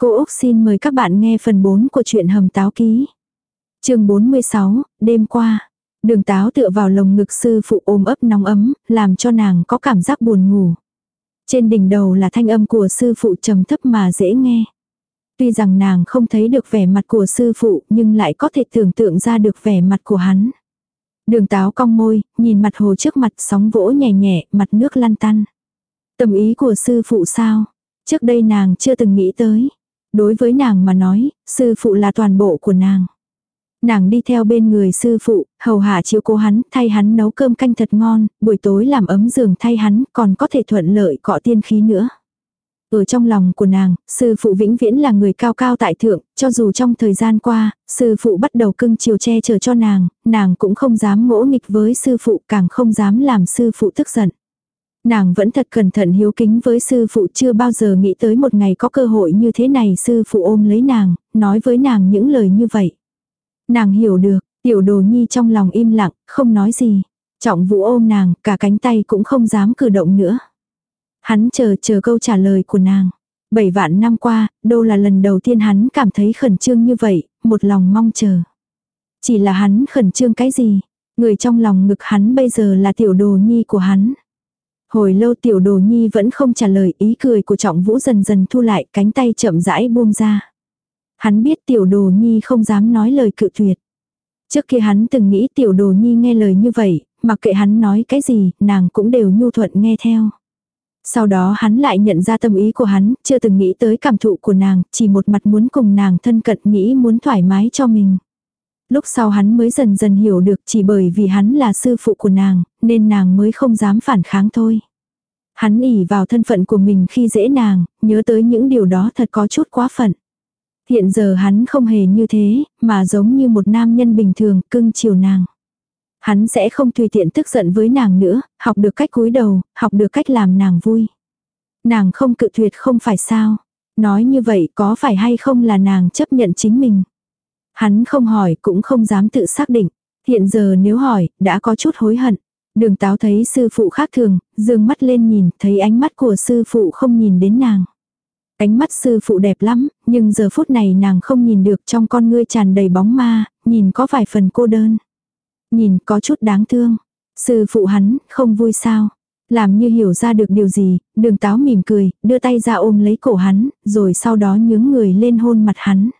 Cô Úc xin mời các bạn nghe phần 4 của truyện Hầm Táo Ký. chương 46, đêm qua. Đường táo tựa vào lồng ngực sư phụ ôm ấp nóng ấm, làm cho nàng có cảm giác buồn ngủ. Trên đỉnh đầu là thanh âm của sư phụ trầm thấp mà dễ nghe. Tuy rằng nàng không thấy được vẻ mặt của sư phụ nhưng lại có thể tưởng tượng ra được vẻ mặt của hắn. Đường táo cong môi, nhìn mặt hồ trước mặt sóng vỗ nhẹ nhẹ, mặt nước lăn tăn. Tâm ý của sư phụ sao? Trước đây nàng chưa từng nghĩ tới. Đối với nàng mà nói, sư phụ là toàn bộ của nàng. Nàng đi theo bên người sư phụ, hầu hạ chiếu cố hắn, thay hắn nấu cơm canh thật ngon, buổi tối làm ấm giường thay hắn, còn có thể thuận lợi cọ tiên khí nữa. Ở trong lòng của nàng, sư phụ vĩnh viễn là người cao cao tại thượng, cho dù trong thời gian qua, sư phụ bắt đầu cưng chiều che chở cho nàng, nàng cũng không dám ngỗ nghịch với sư phụ, càng không dám làm sư phụ tức giận. Nàng vẫn thật cẩn thận hiếu kính với sư phụ chưa bao giờ nghĩ tới một ngày có cơ hội như thế này sư phụ ôm lấy nàng, nói với nàng những lời như vậy. Nàng hiểu được, tiểu đồ nhi trong lòng im lặng, không nói gì. Trọng vũ ôm nàng, cả cánh tay cũng không dám cử động nữa. Hắn chờ chờ câu trả lời của nàng. Bảy vạn năm qua, đâu là lần đầu tiên hắn cảm thấy khẩn trương như vậy, một lòng mong chờ. Chỉ là hắn khẩn trương cái gì? Người trong lòng ngực hắn bây giờ là tiểu đồ nhi của hắn. Hồi lâu tiểu đồ nhi vẫn không trả lời ý cười của trọng vũ dần dần thu lại cánh tay chậm rãi buông ra. Hắn biết tiểu đồ nhi không dám nói lời cự tuyệt. Trước kia hắn từng nghĩ tiểu đồ nhi nghe lời như vậy, mặc kệ hắn nói cái gì, nàng cũng đều nhu thuận nghe theo. Sau đó hắn lại nhận ra tâm ý của hắn, chưa từng nghĩ tới cảm thụ của nàng, chỉ một mặt muốn cùng nàng thân cận nghĩ muốn thoải mái cho mình. Lúc sau hắn mới dần dần hiểu được chỉ bởi vì hắn là sư phụ của nàng, nên nàng mới không dám phản kháng thôi. Hắn ỉ vào thân phận của mình khi dễ nàng, nhớ tới những điều đó thật có chút quá phận. Hiện giờ hắn không hề như thế, mà giống như một nam nhân bình thường, cưng chiều nàng. Hắn sẽ không tùy tiện tức giận với nàng nữa, học được cách cúi đầu, học được cách làm nàng vui. Nàng không cự tuyệt không phải sao. Nói như vậy có phải hay không là nàng chấp nhận chính mình. Hắn không hỏi cũng không dám tự xác định. Hiện giờ nếu hỏi, đã có chút hối hận. Đường táo thấy sư phụ khác thường, dương mắt lên nhìn, thấy ánh mắt của sư phụ không nhìn đến nàng. Ánh mắt sư phụ đẹp lắm, nhưng giờ phút này nàng không nhìn được trong con ngươi tràn đầy bóng ma, nhìn có vài phần cô đơn. Nhìn có chút đáng thương. Sư phụ hắn, không vui sao. Làm như hiểu ra được điều gì, đường táo mỉm cười, đưa tay ra ôm lấy cổ hắn, rồi sau đó nhướng người lên hôn mặt hắn.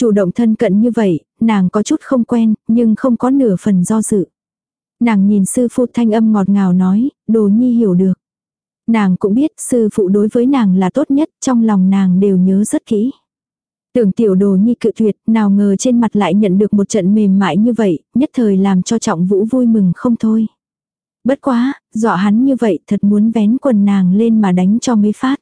Chủ động thân cận như vậy, nàng có chút không quen, nhưng không có nửa phần do dự. Nàng nhìn sư phụ thanh âm ngọt ngào nói, đồ nhi hiểu được. Nàng cũng biết sư phụ đối với nàng là tốt nhất, trong lòng nàng đều nhớ rất kỹ. Tưởng tiểu đồ nhi cự tuyệt, nào ngờ trên mặt lại nhận được một trận mềm mại như vậy, nhất thời làm cho trọng vũ vui mừng không thôi. Bất quá, dọa hắn như vậy thật muốn vén quần nàng lên mà đánh cho mấy phát.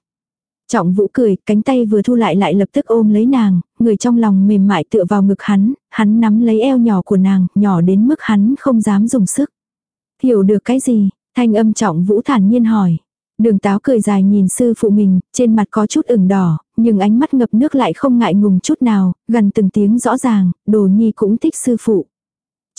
Trọng vũ cười, cánh tay vừa thu lại lại lập tức ôm lấy nàng, người trong lòng mềm mại tựa vào ngực hắn, hắn nắm lấy eo nhỏ của nàng, nhỏ đến mức hắn không dám dùng sức. Hiểu được cái gì? Thanh âm trọng vũ thản nhiên hỏi. Đường táo cười dài nhìn sư phụ mình, trên mặt có chút ửng đỏ, nhưng ánh mắt ngập nước lại không ngại ngùng chút nào, gần từng tiếng rõ ràng, đồ nhi cũng thích sư phụ.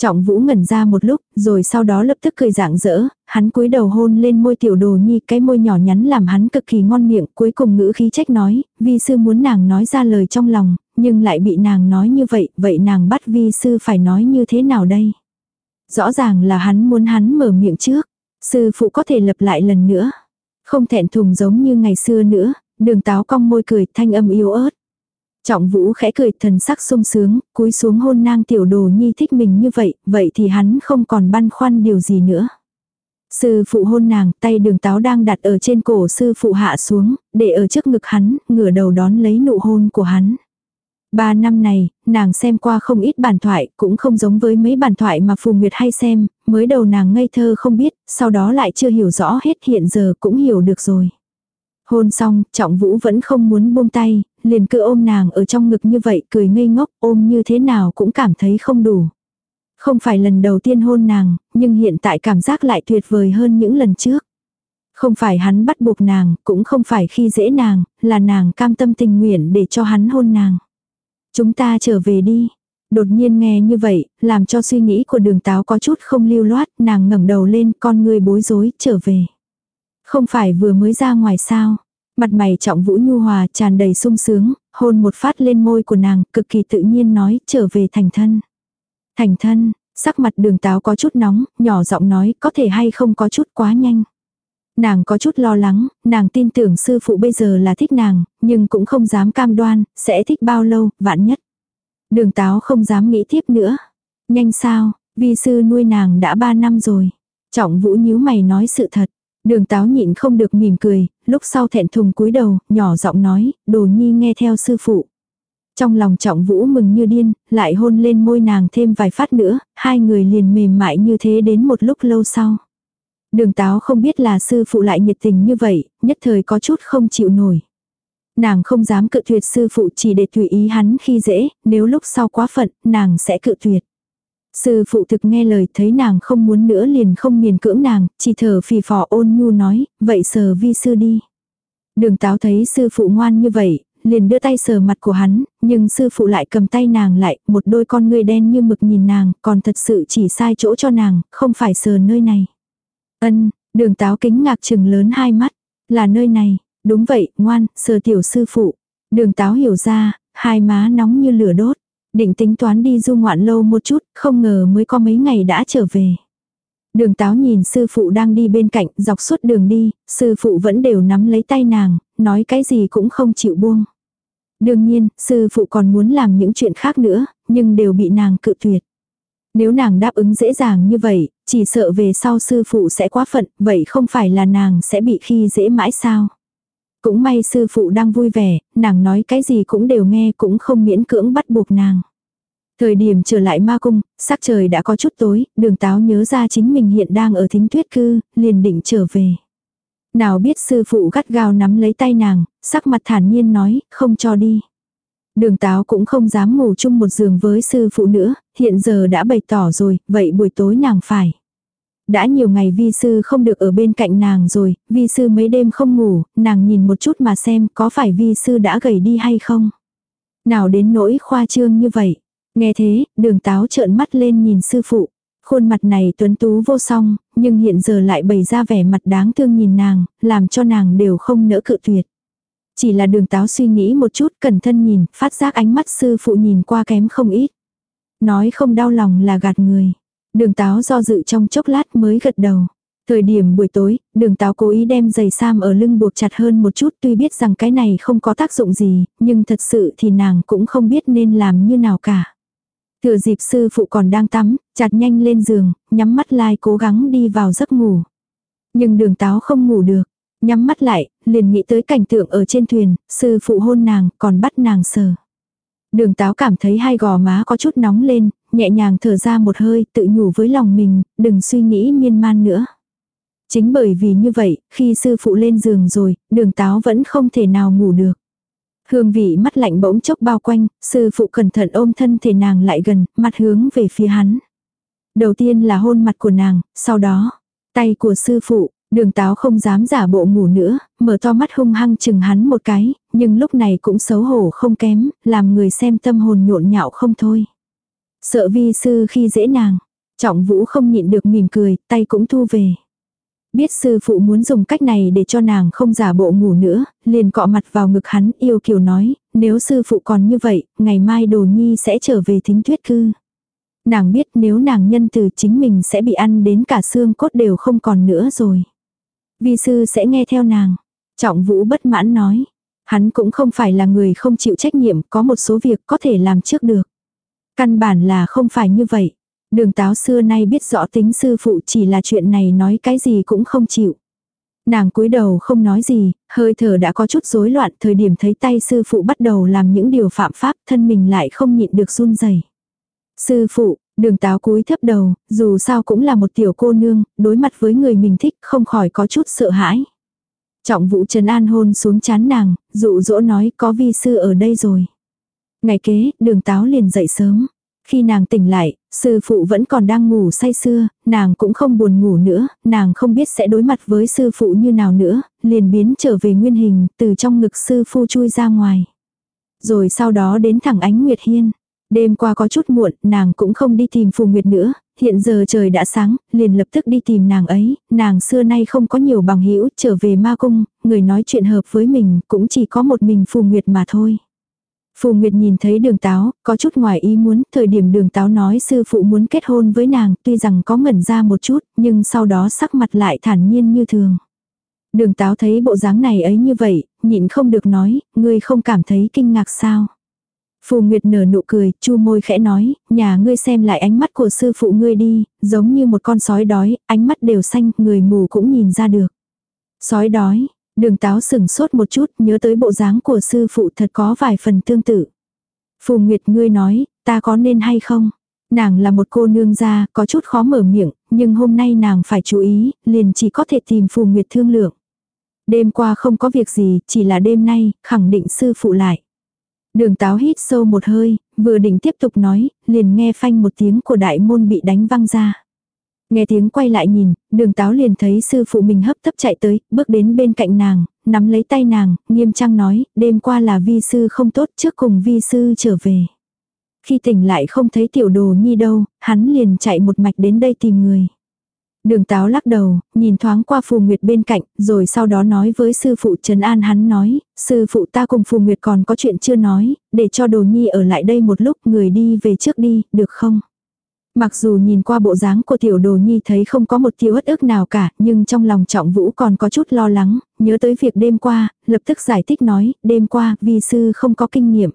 Trọng vũ ngẩn ra một lúc, rồi sau đó lập tức cười rạng rỡ, hắn cúi đầu hôn lên môi tiểu đồ nhi, cái môi nhỏ nhắn làm hắn cực kỳ ngon miệng, cuối cùng ngữ khí trách nói, vi sư muốn nàng nói ra lời trong lòng, nhưng lại bị nàng nói như vậy, vậy nàng bắt vi sư phải nói như thế nào đây? Rõ ràng là hắn muốn hắn mở miệng trước, sư phụ có thể lập lại lần nữa. Không thẹn thùng giống như ngày xưa nữa, đường táo cong môi cười thanh âm yếu ớt. Trọng vũ khẽ cười thần sắc sung sướng, cúi xuống hôn nang tiểu đồ nhi thích mình như vậy, vậy thì hắn không còn băn khoăn điều gì nữa. Sư phụ hôn nàng, tay đường táo đang đặt ở trên cổ sư phụ hạ xuống, để ở trước ngực hắn, ngửa đầu đón lấy nụ hôn của hắn. Ba năm này, nàng xem qua không ít bản thoại, cũng không giống với mấy bản thoại mà Phù Nguyệt hay xem, mới đầu nàng ngây thơ không biết, sau đó lại chưa hiểu rõ hết hiện giờ cũng hiểu được rồi. Hôn xong, trọng vũ vẫn không muốn buông tay, liền cứ ôm nàng ở trong ngực như vậy cười ngây ngốc ôm như thế nào cũng cảm thấy không đủ. Không phải lần đầu tiên hôn nàng, nhưng hiện tại cảm giác lại tuyệt vời hơn những lần trước. Không phải hắn bắt buộc nàng, cũng không phải khi dễ nàng, là nàng cam tâm tình nguyện để cho hắn hôn nàng. Chúng ta trở về đi. Đột nhiên nghe như vậy, làm cho suy nghĩ của đường táo có chút không lưu loát, nàng ngẩng đầu lên con người bối rối, trở về. Không phải vừa mới ra ngoài sao. Mặt mày trọng vũ nhu hòa tràn đầy sung sướng, hôn một phát lên môi của nàng, cực kỳ tự nhiên nói trở về thành thân. Thành thân, sắc mặt đường táo có chút nóng, nhỏ giọng nói có thể hay không có chút quá nhanh. Nàng có chút lo lắng, nàng tin tưởng sư phụ bây giờ là thích nàng, nhưng cũng không dám cam đoan, sẽ thích bao lâu, vạn nhất. Đường táo không dám nghĩ tiếp nữa. Nhanh sao, vi sư nuôi nàng đã ba năm rồi. Trọng vũ nhíu mày nói sự thật. Đường táo nhịn không được mỉm cười, lúc sau thẹn thùng cúi đầu, nhỏ giọng nói, đồ nhi nghe theo sư phụ. Trong lòng trọng vũ mừng như điên, lại hôn lên môi nàng thêm vài phát nữa, hai người liền mềm mại như thế đến một lúc lâu sau. Đường táo không biết là sư phụ lại nhiệt tình như vậy, nhất thời có chút không chịu nổi. Nàng không dám cự tuyệt sư phụ chỉ để tùy ý hắn khi dễ, nếu lúc sau quá phận, nàng sẽ cự tuyệt. Sư phụ thực nghe lời thấy nàng không muốn nữa liền không miền cưỡng nàng, chỉ thở phì phò ôn nhu nói, vậy sờ vi sư đi. Đường táo thấy sư phụ ngoan như vậy, liền đưa tay sờ mặt của hắn, nhưng sư phụ lại cầm tay nàng lại, một đôi con ngươi đen như mực nhìn nàng, còn thật sự chỉ sai chỗ cho nàng, không phải sờ nơi này. Ân, đường táo kính ngạc chừng lớn hai mắt, là nơi này, đúng vậy, ngoan, sờ tiểu sư phụ. Đường táo hiểu ra, hai má nóng như lửa đốt. Định tính toán đi du ngoạn lâu một chút, không ngờ mới có mấy ngày đã trở về. Đường táo nhìn sư phụ đang đi bên cạnh, dọc suốt đường đi, sư phụ vẫn đều nắm lấy tay nàng, nói cái gì cũng không chịu buông. Đương nhiên, sư phụ còn muốn làm những chuyện khác nữa, nhưng đều bị nàng cự tuyệt. Nếu nàng đáp ứng dễ dàng như vậy, chỉ sợ về sau sư phụ sẽ quá phận, vậy không phải là nàng sẽ bị khi dễ mãi sao. Cũng may sư phụ đang vui vẻ, nàng nói cái gì cũng đều nghe cũng không miễn cưỡng bắt buộc nàng. Thời điểm trở lại ma cung, sắc trời đã có chút tối, đường táo nhớ ra chính mình hiện đang ở thính tuyết cư, liền định trở về. Nào biết sư phụ gắt gao nắm lấy tay nàng, sắc mặt thản nhiên nói, không cho đi. Đường táo cũng không dám ngủ chung một giường với sư phụ nữa, hiện giờ đã bày tỏ rồi, vậy buổi tối nàng phải. Đã nhiều ngày vi sư không được ở bên cạnh nàng rồi, vi sư mấy đêm không ngủ, nàng nhìn một chút mà xem có phải vi sư đã gầy đi hay không. Nào đến nỗi khoa trương như vậy. Nghe thế, đường táo trợn mắt lên nhìn sư phụ. Khuôn mặt này tuấn tú vô song, nhưng hiện giờ lại bày ra vẻ mặt đáng thương nhìn nàng, làm cho nàng đều không nỡ cự tuyệt. Chỉ là đường táo suy nghĩ một chút cẩn thân nhìn, phát giác ánh mắt sư phụ nhìn qua kém không ít. Nói không đau lòng là gạt người. Đường táo do dự trong chốc lát mới gật đầu. Thời điểm buổi tối, đường táo cố ý đem giày sam ở lưng buộc chặt hơn một chút tuy biết rằng cái này không có tác dụng gì, nhưng thật sự thì nàng cũng không biết nên làm như nào cả. Thừa dịp sư phụ còn đang tắm, chặt nhanh lên giường, nhắm mắt lại cố gắng đi vào giấc ngủ. Nhưng đường táo không ngủ được, nhắm mắt lại, liền nghĩ tới cảnh tượng ở trên thuyền, sư phụ hôn nàng, còn bắt nàng sờ. Đường táo cảm thấy hai gò má có chút nóng lên, nhẹ nhàng thở ra một hơi, tự nhủ với lòng mình, đừng suy nghĩ miên man nữa. Chính bởi vì như vậy, khi sư phụ lên giường rồi, đường táo vẫn không thể nào ngủ được. Hương vị mắt lạnh bỗng chốc bao quanh, sư phụ cẩn thận ôm thân thể nàng lại gần, mặt hướng về phía hắn. Đầu tiên là hôn mặt của nàng, sau đó, tay của sư phụ, đường táo không dám giả bộ ngủ nữa, mở to mắt hung hăng chừng hắn một cái, nhưng lúc này cũng xấu hổ không kém, làm người xem tâm hồn nhộn nhạo không thôi. Sợ vi sư khi dễ nàng, trọng vũ không nhịn được mỉm cười, tay cũng thu về. Biết sư phụ muốn dùng cách này để cho nàng không giả bộ ngủ nữa, liền cọ mặt vào ngực hắn yêu kiều nói, nếu sư phụ còn như vậy, ngày mai đồ nhi sẽ trở về thính tuyết cư. Nàng biết nếu nàng nhân từ chính mình sẽ bị ăn đến cả xương cốt đều không còn nữa rồi. Vi sư sẽ nghe theo nàng. Trọng vũ bất mãn nói. Hắn cũng không phải là người không chịu trách nhiệm, có một số việc có thể làm trước được. Căn bản là không phải như vậy. Đường táo xưa nay biết rõ tính sư phụ chỉ là chuyện này nói cái gì cũng không chịu. Nàng cúi đầu không nói gì, hơi thở đã có chút rối loạn thời điểm thấy tay sư phụ bắt đầu làm những điều phạm pháp thân mình lại không nhịn được run rẩy. Sư phụ, đường táo cúi thấp đầu, dù sao cũng là một tiểu cô nương, đối mặt với người mình thích không khỏi có chút sợ hãi. Trọng vũ trần an hôn xuống chán nàng, dụ dỗ nói có vi sư ở đây rồi. Ngày kế, đường táo liền dậy sớm. Khi nàng tỉnh lại, sư phụ vẫn còn đang ngủ say sưa, nàng cũng không buồn ngủ nữa, nàng không biết sẽ đối mặt với sư phụ như nào nữa, liền biến trở về nguyên hình, từ trong ngực sư phụ chui ra ngoài. Rồi sau đó đến thẳng ánh Nguyệt Hiên. Đêm qua có chút muộn, nàng cũng không đi tìm Phù Nguyệt nữa, hiện giờ trời đã sáng, liền lập tức đi tìm nàng ấy, nàng xưa nay không có nhiều bằng hữu trở về ma cung, người nói chuyện hợp với mình cũng chỉ có một mình Phù Nguyệt mà thôi. Phù Nguyệt nhìn thấy đường táo, có chút ngoài ý muốn, thời điểm đường táo nói sư phụ muốn kết hôn với nàng, tuy rằng có ngẩn ra một chút, nhưng sau đó sắc mặt lại thản nhiên như thường. Đường táo thấy bộ dáng này ấy như vậy, nhịn không được nói, ngươi không cảm thấy kinh ngạc sao. Phù Nguyệt nở nụ cười, chu môi khẽ nói, nhà ngươi xem lại ánh mắt của sư phụ ngươi đi, giống như một con sói đói, ánh mắt đều xanh, người mù cũng nhìn ra được. Sói đói, đường táo sừng sốt một chút, nhớ tới bộ dáng của sư phụ thật có vài phần tương tự. Phù Nguyệt ngươi nói, ta có nên hay không? Nàng là một cô nương gia, có chút khó mở miệng, nhưng hôm nay nàng phải chú ý, liền chỉ có thể tìm Phù Nguyệt thương lượng. Đêm qua không có việc gì, chỉ là đêm nay, khẳng định sư phụ lại. Đường táo hít sâu một hơi, vừa định tiếp tục nói, liền nghe phanh một tiếng của đại môn bị đánh văng ra. Nghe tiếng quay lại nhìn, đường táo liền thấy sư phụ mình hấp tấp chạy tới, bước đến bên cạnh nàng, nắm lấy tay nàng, nghiêm trang nói, đêm qua là vi sư không tốt trước cùng vi sư trở về. Khi tỉnh lại không thấy tiểu đồ nhi đâu, hắn liền chạy một mạch đến đây tìm người. Đường táo lắc đầu, nhìn thoáng qua Phù Nguyệt bên cạnh, rồi sau đó nói với sư phụ Trần An hắn nói, sư phụ ta cùng Phù Nguyệt còn có chuyện chưa nói, để cho đồ nhi ở lại đây một lúc người đi về trước đi, được không? Mặc dù nhìn qua bộ dáng của tiểu đồ nhi thấy không có một tiêu ớt ức nào cả, nhưng trong lòng trọng vũ còn có chút lo lắng, nhớ tới việc đêm qua, lập tức giải thích nói, đêm qua, vi sư không có kinh nghiệm.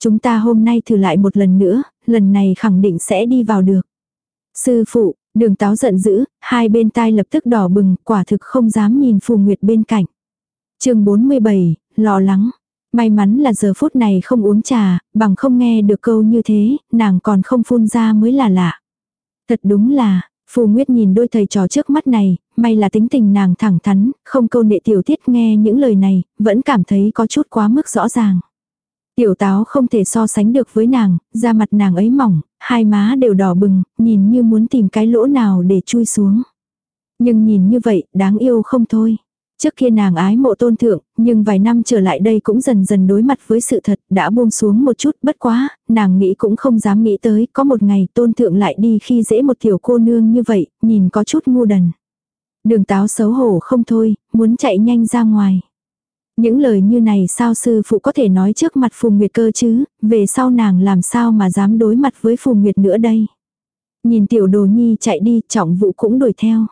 Chúng ta hôm nay thử lại một lần nữa, lần này khẳng định sẽ đi vào được. Sư phụ, Đường táo giận dữ, hai bên tai lập tức đỏ bừng, quả thực không dám nhìn Phù Nguyệt bên cạnh. chương 47, lo lắng. May mắn là giờ phút này không uống trà, bằng không nghe được câu như thế, nàng còn không phun ra mới là lạ. Thật đúng là, Phù Nguyệt nhìn đôi thầy trò trước mắt này, may là tính tình nàng thẳng thắn, không câu nệ tiểu tiết nghe những lời này, vẫn cảm thấy có chút quá mức rõ ràng. Tiểu táo không thể so sánh được với nàng, da mặt nàng ấy mỏng, hai má đều đỏ bừng, nhìn như muốn tìm cái lỗ nào để chui xuống. Nhưng nhìn như vậy, đáng yêu không thôi. Trước kia nàng ái mộ tôn thượng, nhưng vài năm trở lại đây cũng dần dần đối mặt với sự thật, đã buông xuống một chút, bất quá, nàng nghĩ cũng không dám nghĩ tới, có một ngày tôn thượng lại đi khi dễ một tiểu cô nương như vậy, nhìn có chút ngu đần. Đường táo xấu hổ không thôi, muốn chạy nhanh ra ngoài. Những lời như này sao sư phụ có thể nói trước mặt Phù Nguyệt cơ chứ, về sau nàng làm sao mà dám đối mặt với Phù Nguyệt nữa đây. Nhìn tiểu đồ nhi chạy đi, trọng vụ cũng đuổi theo.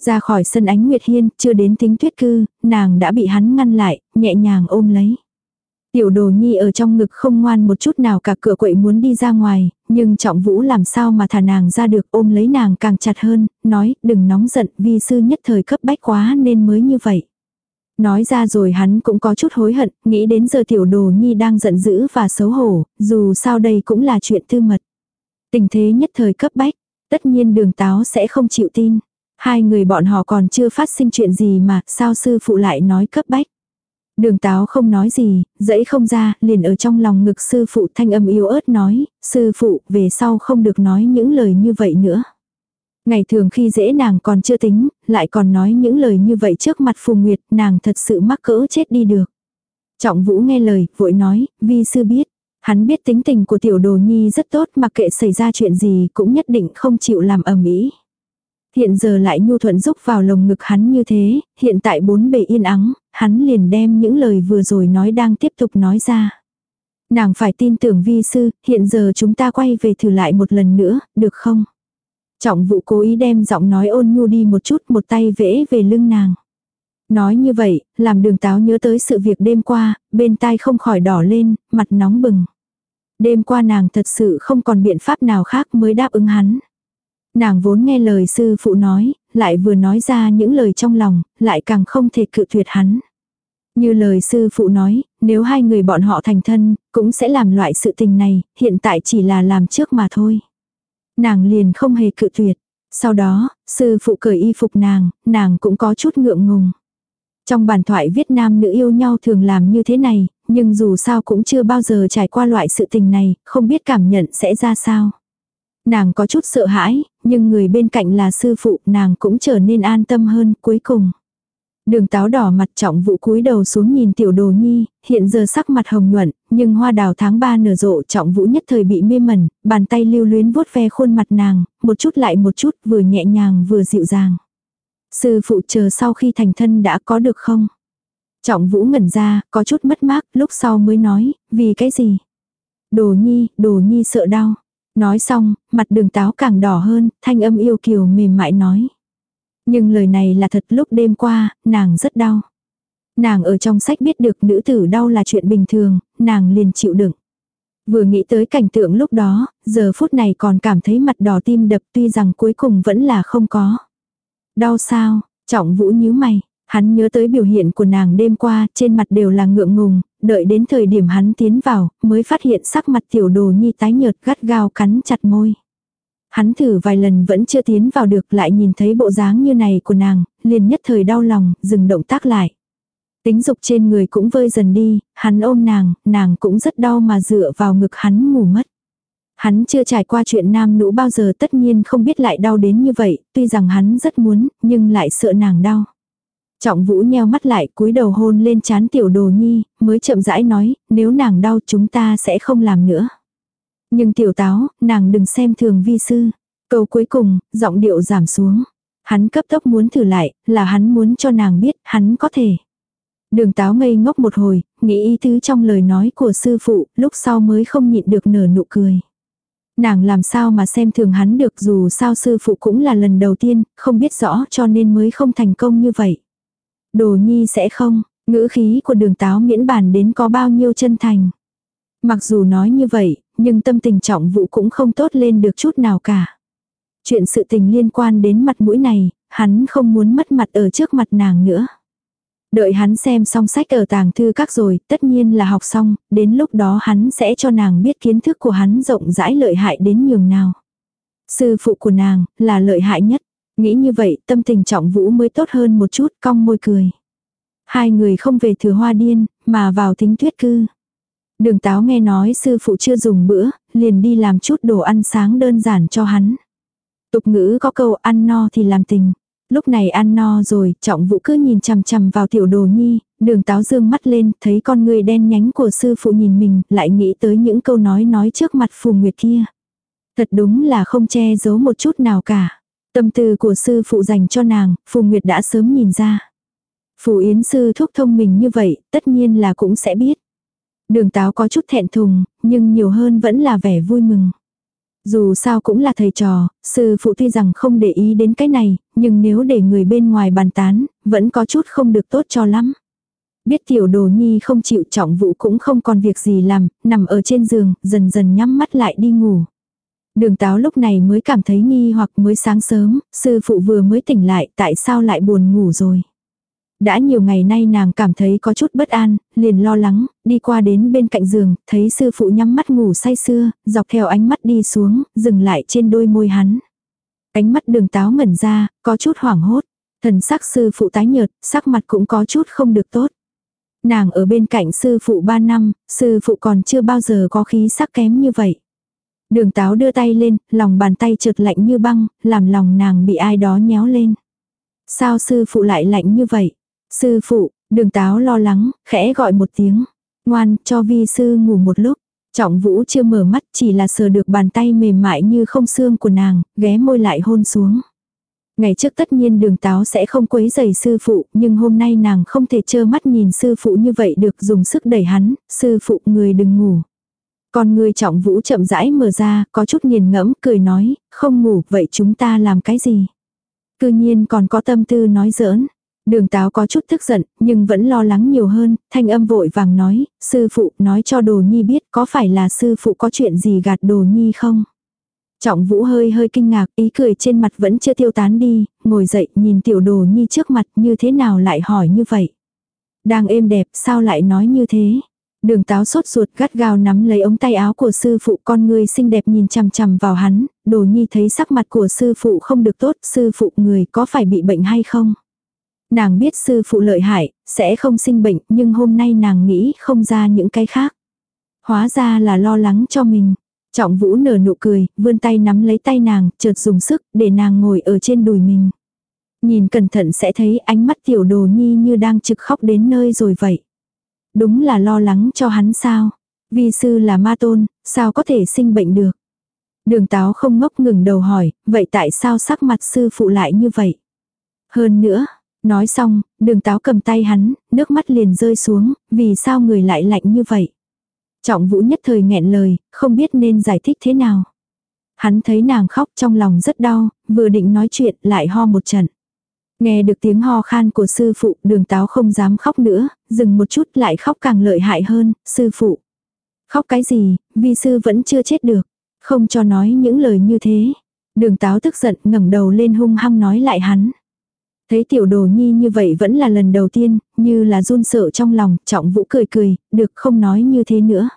Ra khỏi sân ánh Nguyệt Hiên, chưa đến tính tuyết cư, nàng đã bị hắn ngăn lại, nhẹ nhàng ôm lấy. Tiểu đồ nhi ở trong ngực không ngoan một chút nào cả cửa quậy muốn đi ra ngoài, nhưng trọng vũ làm sao mà thả nàng ra được ôm lấy nàng càng chặt hơn, nói đừng nóng giận vì sư nhất thời cấp bách quá nên mới như vậy. Nói ra rồi hắn cũng có chút hối hận, nghĩ đến giờ tiểu đồ nhi đang giận dữ và xấu hổ, dù sao đây cũng là chuyện tư mật. Tình thế nhất thời cấp bách, tất nhiên đường táo sẽ không chịu tin. Hai người bọn họ còn chưa phát sinh chuyện gì mà sao sư phụ lại nói cấp bách. Đường táo không nói gì, dãy không ra, liền ở trong lòng ngực sư phụ thanh âm yếu ớt nói, sư phụ về sau không được nói những lời như vậy nữa. Ngày thường khi dễ nàng còn chưa tính, lại còn nói những lời như vậy trước mặt Phù Nguyệt, nàng thật sự mắc cỡ chết đi được. Trọng Vũ nghe lời, vội nói, vi sư biết. Hắn biết tính tình của tiểu đồ nhi rất tốt mặc kệ xảy ra chuyện gì cũng nhất định không chịu làm ầm ĩ. Hiện giờ lại nhu thuận giúp vào lồng ngực hắn như thế, hiện tại bốn bề yên ắng, hắn liền đem những lời vừa rồi nói đang tiếp tục nói ra. Nàng phải tin tưởng vi sư, hiện giờ chúng ta quay về thử lại một lần nữa, được không? Trọng vụ cố ý đem giọng nói ôn nhu đi một chút một tay vẽ về lưng nàng. Nói như vậy, làm đường táo nhớ tới sự việc đêm qua, bên tai không khỏi đỏ lên, mặt nóng bừng. Đêm qua nàng thật sự không còn biện pháp nào khác mới đáp ứng hắn. Nàng vốn nghe lời sư phụ nói, lại vừa nói ra những lời trong lòng, lại càng không thể cự tuyệt hắn. Như lời sư phụ nói, nếu hai người bọn họ thành thân, cũng sẽ làm loại sự tình này, hiện tại chỉ là làm trước mà thôi. Nàng liền không hề cự tuyệt. Sau đó, sư phụ cởi y phục nàng, nàng cũng có chút ngượng ngùng. Trong bản thoại Việt Nam nữ yêu nhau thường làm như thế này, nhưng dù sao cũng chưa bao giờ trải qua loại sự tình này, không biết cảm nhận sẽ ra sao. Nàng có chút sợ hãi, nhưng người bên cạnh là sư phụ nàng cũng trở nên an tâm hơn cuối cùng. Đường táo đỏ mặt trọng vụ cúi đầu xuống nhìn tiểu đồ nhi, hiện giờ sắc mặt hồng nhuận, nhưng hoa đào tháng 3 nở rộ trọng vũ nhất thời bị mê mẩn, bàn tay lưu luyến vuốt ve khuôn mặt nàng, một chút lại một chút vừa nhẹ nhàng vừa dịu dàng. Sư phụ chờ sau khi thành thân đã có được không? Trọng vũ ngẩn ra, có chút mất mát, lúc sau mới nói, vì cái gì? Đồ nhi, đồ nhi sợ đau. Nói xong, mặt đường táo càng đỏ hơn, thanh âm yêu kiều mềm mại nói. Nhưng lời này là thật lúc đêm qua, nàng rất đau. Nàng ở trong sách biết được nữ tử đau là chuyện bình thường, nàng liền chịu đựng. Vừa nghĩ tới cảnh tượng lúc đó, giờ phút này còn cảm thấy mặt đỏ tim đập tuy rằng cuối cùng vẫn là không có. Đau sao, trọng vũ nhíu mày, hắn nhớ tới biểu hiện của nàng đêm qua, trên mặt đều là ngượng ngùng, đợi đến thời điểm hắn tiến vào, mới phát hiện sắc mặt tiểu đồ nhi tái nhợt gắt gao cắn chặt môi. Hắn thử vài lần vẫn chưa tiến vào được lại nhìn thấy bộ dáng như này của nàng, liền nhất thời đau lòng, dừng động tác lại. Tính dục trên người cũng vơi dần đi, hắn ôm nàng, nàng cũng rất đau mà dựa vào ngực hắn ngủ mất. Hắn chưa trải qua chuyện nam nữ bao giờ tất nhiên không biết lại đau đến như vậy, tuy rằng hắn rất muốn, nhưng lại sợ nàng đau. Trọng vũ nheo mắt lại cúi đầu hôn lên chán tiểu đồ nhi, mới chậm rãi nói, nếu nàng đau chúng ta sẽ không làm nữa. Nhưng tiểu táo, nàng đừng xem thường vi sư. Câu cuối cùng, giọng điệu giảm xuống. Hắn cấp tốc muốn thử lại, là hắn muốn cho nàng biết, hắn có thể. Đường táo ngây ngốc một hồi, nghĩ ý tứ trong lời nói của sư phụ, lúc sau mới không nhịn được nở nụ cười. Nàng làm sao mà xem thường hắn được dù sao sư phụ cũng là lần đầu tiên, không biết rõ cho nên mới không thành công như vậy. Đồ nhi sẽ không, ngữ khí của đường táo miễn bàn đến có bao nhiêu chân thành. Mặc dù nói như vậy, nhưng tâm tình trọng vụ cũng không tốt lên được chút nào cả. Chuyện sự tình liên quan đến mặt mũi này, hắn không muốn mất mặt ở trước mặt nàng nữa. Đợi hắn xem xong sách ở tàng thư các rồi, tất nhiên là học xong, đến lúc đó hắn sẽ cho nàng biết kiến thức của hắn rộng rãi lợi hại đến nhường nào. Sư phụ của nàng, là lợi hại nhất. Nghĩ như vậy, tâm tình trọng vũ mới tốt hơn một chút, cong môi cười. Hai người không về thừa hoa điên, mà vào thính tuyết cư. Đường táo nghe nói sư phụ chưa dùng bữa, liền đi làm chút đồ ăn sáng đơn giản cho hắn. Tục ngữ có câu ăn no thì làm tình. Lúc này ăn no rồi, trọng vũ cứ nhìn chằm chằm vào tiểu đồ nhi, đường táo dương mắt lên, thấy con người đen nhánh của sư phụ nhìn mình, lại nghĩ tới những câu nói nói trước mặt phù nguyệt kia. Thật đúng là không che giấu một chút nào cả. Tâm tư của sư phụ dành cho nàng, phù nguyệt đã sớm nhìn ra. Phù yến sư thúc thông mình như vậy, tất nhiên là cũng sẽ biết. Đường táo có chút thẹn thùng, nhưng nhiều hơn vẫn là vẻ vui mừng. Dù sao cũng là thầy trò, sư phụ tuy rằng không để ý đến cái này, nhưng nếu để người bên ngoài bàn tán, vẫn có chút không được tốt cho lắm. Biết tiểu đồ nhi không chịu trọng vụ cũng không còn việc gì làm, nằm ở trên giường, dần dần nhắm mắt lại đi ngủ. Đường táo lúc này mới cảm thấy nghi hoặc mới sáng sớm, sư phụ vừa mới tỉnh lại tại sao lại buồn ngủ rồi. Đã nhiều ngày nay nàng cảm thấy có chút bất an, liền lo lắng, đi qua đến bên cạnh giường, thấy sư phụ nhắm mắt ngủ say sưa, dọc theo ánh mắt đi xuống, dừng lại trên đôi môi hắn. Ánh mắt đường táo ngẩn ra, có chút hoảng hốt. Thần sắc sư phụ tái nhợt, sắc mặt cũng có chút không được tốt. Nàng ở bên cạnh sư phụ ba năm, sư phụ còn chưa bao giờ có khí sắc kém như vậy. Đường táo đưa tay lên, lòng bàn tay trượt lạnh như băng, làm lòng nàng bị ai đó nhéo lên. Sao sư phụ lại lạnh như vậy? Sư phụ, đường táo lo lắng, khẽ gọi một tiếng. Ngoan, cho vi sư ngủ một lúc. Trọng vũ chưa mở mắt chỉ là sờ được bàn tay mềm mại như không xương của nàng, ghé môi lại hôn xuống. Ngày trước tất nhiên đường táo sẽ không quấy giày sư phụ, nhưng hôm nay nàng không thể trơ mắt nhìn sư phụ như vậy được dùng sức đẩy hắn, sư phụ người đừng ngủ. Còn người trọng vũ chậm rãi mở ra, có chút nghiền ngẫm, cười nói, không ngủ, vậy chúng ta làm cái gì? Cư nhiên còn có tâm tư nói giỡn. Đường táo có chút tức giận, nhưng vẫn lo lắng nhiều hơn, thanh âm vội vàng nói, sư phụ nói cho đồ nhi biết có phải là sư phụ có chuyện gì gạt đồ nhi không? Trọng vũ hơi hơi kinh ngạc, ý cười trên mặt vẫn chưa tiêu tán đi, ngồi dậy nhìn tiểu đồ nhi trước mặt như thế nào lại hỏi như vậy. Đang êm đẹp sao lại nói như thế? Đường táo sốt ruột gắt gao nắm lấy ống tay áo của sư phụ con người xinh đẹp nhìn chằm chằm vào hắn, đồ nhi thấy sắc mặt của sư phụ không được tốt, sư phụ người có phải bị bệnh hay không? Nàng biết sư phụ lợi hại, sẽ không sinh bệnh, nhưng hôm nay nàng nghĩ không ra những cái khác. Hóa ra là lo lắng cho mình. Trọng vũ nở nụ cười, vươn tay nắm lấy tay nàng, chợt dùng sức, để nàng ngồi ở trên đùi mình. Nhìn cẩn thận sẽ thấy ánh mắt tiểu đồ nhi như đang trực khóc đến nơi rồi vậy. Đúng là lo lắng cho hắn sao. Vi sư là ma tôn, sao có thể sinh bệnh được. Đường táo không ngốc ngừng đầu hỏi, vậy tại sao sắc mặt sư phụ lại như vậy? Hơn nữa, nói xong, đường táo cầm tay hắn, nước mắt liền rơi xuống, vì sao người lại lạnh như vậy? Trọng vũ nhất thời nghẹn lời, không biết nên giải thích thế nào. Hắn thấy nàng khóc trong lòng rất đau, vừa định nói chuyện lại ho một trận. Nghe được tiếng ho khan của sư phụ, đường táo không dám khóc nữa, dừng một chút lại khóc càng lợi hại hơn, sư phụ. Khóc cái gì, vì sư vẫn chưa chết được, không cho nói những lời như thế. Đường táo tức giận ngẩng đầu lên hung hăng nói lại hắn. Thấy tiểu đồ nhi như vậy vẫn là lần đầu tiên, như là run sợ trong lòng, trọng vũ cười cười, được không nói như thế nữa.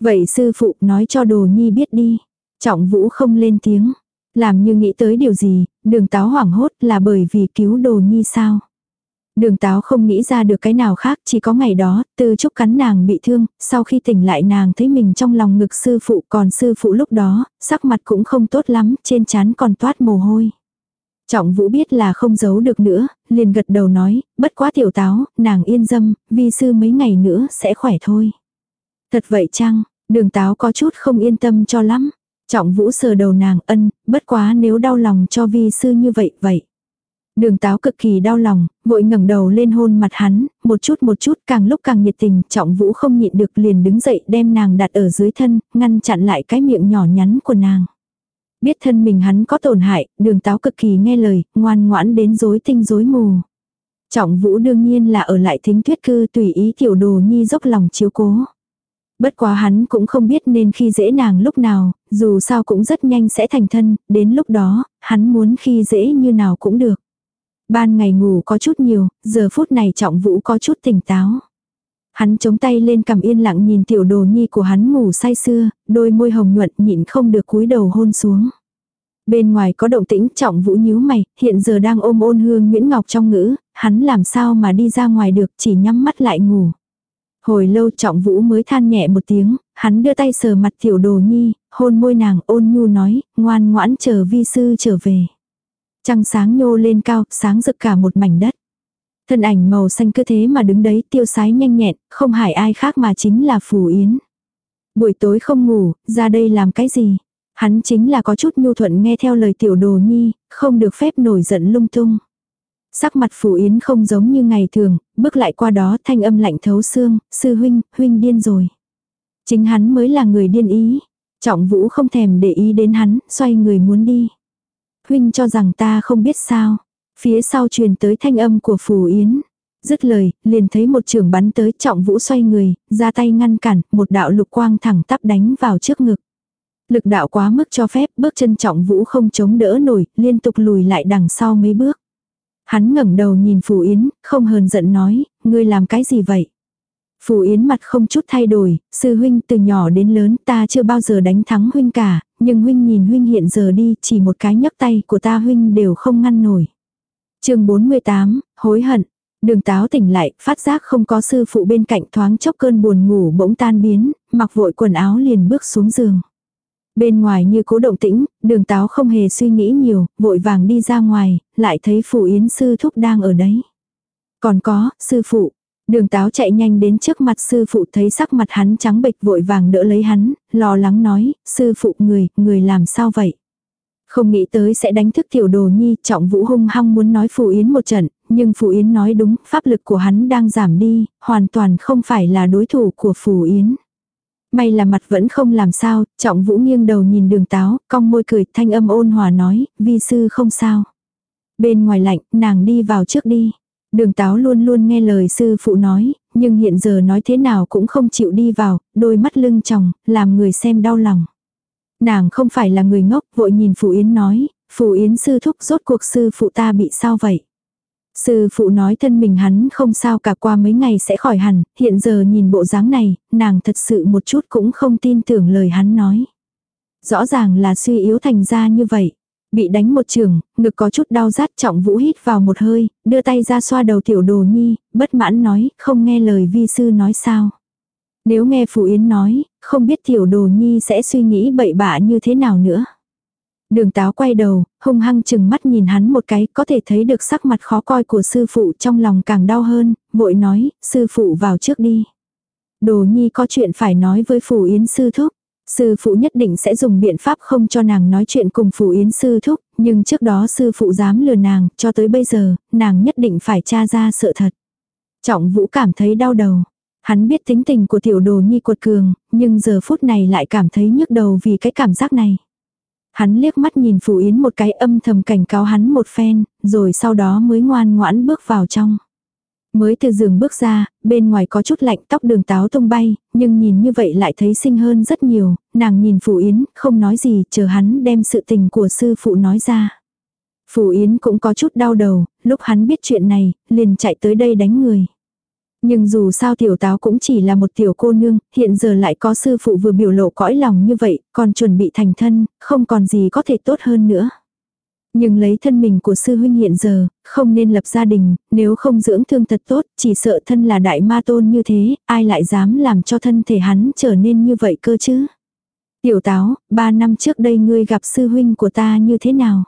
Vậy sư phụ nói cho đồ nhi biết đi. Trọng vũ không lên tiếng. Làm như nghĩ tới điều gì, đường táo hoảng hốt là bởi vì cứu đồ nhi sao. Đường táo không nghĩ ra được cái nào khác, chỉ có ngày đó, từ chúc cắn nàng bị thương, sau khi tỉnh lại nàng thấy mình trong lòng ngực sư phụ, còn sư phụ lúc đó, sắc mặt cũng không tốt lắm, trên trán còn toát mồ hôi. Trọng vũ biết là không giấu được nữa, liền gật đầu nói, bất quá tiểu táo, nàng yên tâm, vi sư mấy ngày nữa sẽ khỏe thôi. Thật vậy chăng, đường táo có chút không yên tâm cho lắm. Trọng vũ sờ đầu nàng ân, bất quá nếu đau lòng cho vi sư như vậy vậy. Đường táo cực kỳ đau lòng, vội ngẩng đầu lên hôn mặt hắn, một chút một chút càng lúc càng nhiệt tình, trọng vũ không nhịn được liền đứng dậy đem nàng đặt ở dưới thân, ngăn chặn lại cái miệng nhỏ nhắn của nàng. Biết thân mình hắn có tổn hại, đường táo cực kỳ nghe lời, ngoan ngoãn đến rối tinh rối mù. Trọng vũ đương nhiên là ở lại thính thuyết cư tùy ý tiểu đồ nhi dốc lòng chiếu cố. Bất quá hắn cũng không biết nên khi dễ nàng lúc nào, dù sao cũng rất nhanh sẽ thành thân, đến lúc đó, hắn muốn khi dễ như nào cũng được. Ban ngày ngủ có chút nhiều, giờ phút này trọng vũ có chút tỉnh táo. Hắn chống tay lên cầm yên lặng nhìn tiểu đồ nhi của hắn ngủ say sưa, đôi môi hồng nhuận nhịn không được cúi đầu hôn xuống. Bên ngoài có động tĩnh trọng vũ nhíu mày, hiện giờ đang ôm ôn hương Nguyễn Ngọc trong ngữ, hắn làm sao mà đi ra ngoài được chỉ nhắm mắt lại ngủ. Hồi lâu trọng vũ mới than nhẹ một tiếng, hắn đưa tay sờ mặt tiểu đồ nhi, hôn môi nàng ôn nhu nói, ngoan ngoãn chờ vi sư trở về. Trăng sáng nhô lên cao, sáng rực cả một mảnh đất. Thân ảnh màu xanh cứ thế mà đứng đấy tiêu sái nhanh nhẹn, không hại ai khác mà chính là Phù Yến. Buổi tối không ngủ, ra đây làm cái gì? Hắn chính là có chút nhu thuận nghe theo lời tiểu đồ nhi, không được phép nổi giận lung tung. Sắc mặt Phù Yến không giống như ngày thường, bước lại qua đó thanh âm lạnh thấu xương, sư huynh, huynh điên rồi. Chính hắn mới là người điên ý. Trọng vũ không thèm để ý đến hắn, xoay người muốn đi. Huynh cho rằng ta không biết sao. Phía sau truyền tới thanh âm của Phù Yến. Dứt lời, liền thấy một trường bắn tới trọng vũ xoay người, ra tay ngăn cản, một đạo lục quang thẳng tắp đánh vào trước ngực. Lực đạo quá mức cho phép, bước chân trọng vũ không chống đỡ nổi, liên tục lùi lại đằng sau mấy bước. Hắn ngẩng đầu nhìn Phù Yến, không hờn giận nói, ngươi làm cái gì vậy? Phù Yến mặt không chút thay đổi, sư huynh từ nhỏ đến lớn ta chưa bao giờ đánh thắng huynh cả, nhưng huynh nhìn huynh hiện giờ đi, chỉ một cái nhấc tay của ta huynh đều không ngăn nổi. chương 48, hối hận. Đường táo tỉnh lại, phát giác không có sư phụ bên cạnh thoáng chốc cơn buồn ngủ bỗng tan biến, mặc vội quần áo liền bước xuống giường. Bên ngoài như cố động tĩnh, đường táo không hề suy nghĩ nhiều, vội vàng đi ra ngoài, lại thấy phụ yến sư thúc đang ở đấy. Còn có, sư phụ. Đường táo chạy nhanh đến trước mặt sư phụ thấy sắc mặt hắn trắng bệch vội vàng đỡ lấy hắn, lo lắng nói, sư phụ người, người làm sao vậy? Không nghĩ tới sẽ đánh thức tiểu đồ nhi, trọng vũ hung hăng muốn nói Phù Yến một trận, nhưng Phù Yến nói đúng, pháp lực của hắn đang giảm đi, hoàn toàn không phải là đối thủ của Phù Yến. May là mặt vẫn không làm sao, trọng vũ nghiêng đầu nhìn đường táo, cong môi cười, thanh âm ôn hòa nói, vi sư không sao. Bên ngoài lạnh, nàng đi vào trước đi. Đường táo luôn luôn nghe lời sư phụ nói, nhưng hiện giờ nói thế nào cũng không chịu đi vào, đôi mắt lưng tròng, làm người xem đau lòng. Nàng không phải là người ngốc, vội nhìn Phù Yến nói, Phù Yến sư thúc rốt cuộc sư phụ ta bị sao vậy? Sư phụ nói thân mình hắn không sao cả qua mấy ngày sẽ khỏi hẳn, hiện giờ nhìn bộ dáng này, nàng thật sự một chút cũng không tin tưởng lời hắn nói. Rõ ràng là suy yếu thành ra như vậy. Bị đánh một trường, ngực có chút đau rát trọng vũ hít vào một hơi, đưa tay ra xoa đầu tiểu đồ nhi, bất mãn nói, không nghe lời vi sư nói sao. Nếu nghe Phù Yến nói, không biết tiểu đồ nhi sẽ suy nghĩ bậy bạ như thế nào nữa. Đường táo quay đầu, hung hăng chừng mắt nhìn hắn một cái, có thể thấy được sắc mặt khó coi của sư phụ trong lòng càng đau hơn, vội nói, sư phụ vào trước đi. Đồ nhi có chuyện phải nói với phủ yến sư thúc. Sư phụ nhất định sẽ dùng biện pháp không cho nàng nói chuyện cùng phủ yến sư thúc, nhưng trước đó sư phụ dám lừa nàng, cho tới bây giờ, nàng nhất định phải tra ra sợ thật. Trọng vũ cảm thấy đau đầu. Hắn biết tính tình của tiểu đồ nhi cuột cường, nhưng giờ phút này lại cảm thấy nhức đầu vì cái cảm giác này. Hắn liếc mắt nhìn Phủ Yến một cái âm thầm cảnh cáo hắn một phen, rồi sau đó mới ngoan ngoãn bước vào trong. Mới từ giường bước ra, bên ngoài có chút lạnh tóc đường táo tung bay, nhưng nhìn như vậy lại thấy xinh hơn rất nhiều, nàng nhìn Phủ Yến, không nói gì, chờ hắn đem sự tình của sư phụ nói ra. Phủ Yến cũng có chút đau đầu, lúc hắn biết chuyện này, liền chạy tới đây đánh người. Nhưng dù sao tiểu táo cũng chỉ là một tiểu cô nương, hiện giờ lại có sư phụ vừa biểu lộ cõi lòng như vậy, còn chuẩn bị thành thân, không còn gì có thể tốt hơn nữa. Nhưng lấy thân mình của sư huynh hiện giờ, không nên lập gia đình, nếu không dưỡng thương thật tốt, chỉ sợ thân là đại ma tôn như thế, ai lại dám làm cho thân thể hắn trở nên như vậy cơ chứ. Tiểu táo, ba năm trước đây ngươi gặp sư huynh của ta như thế nào?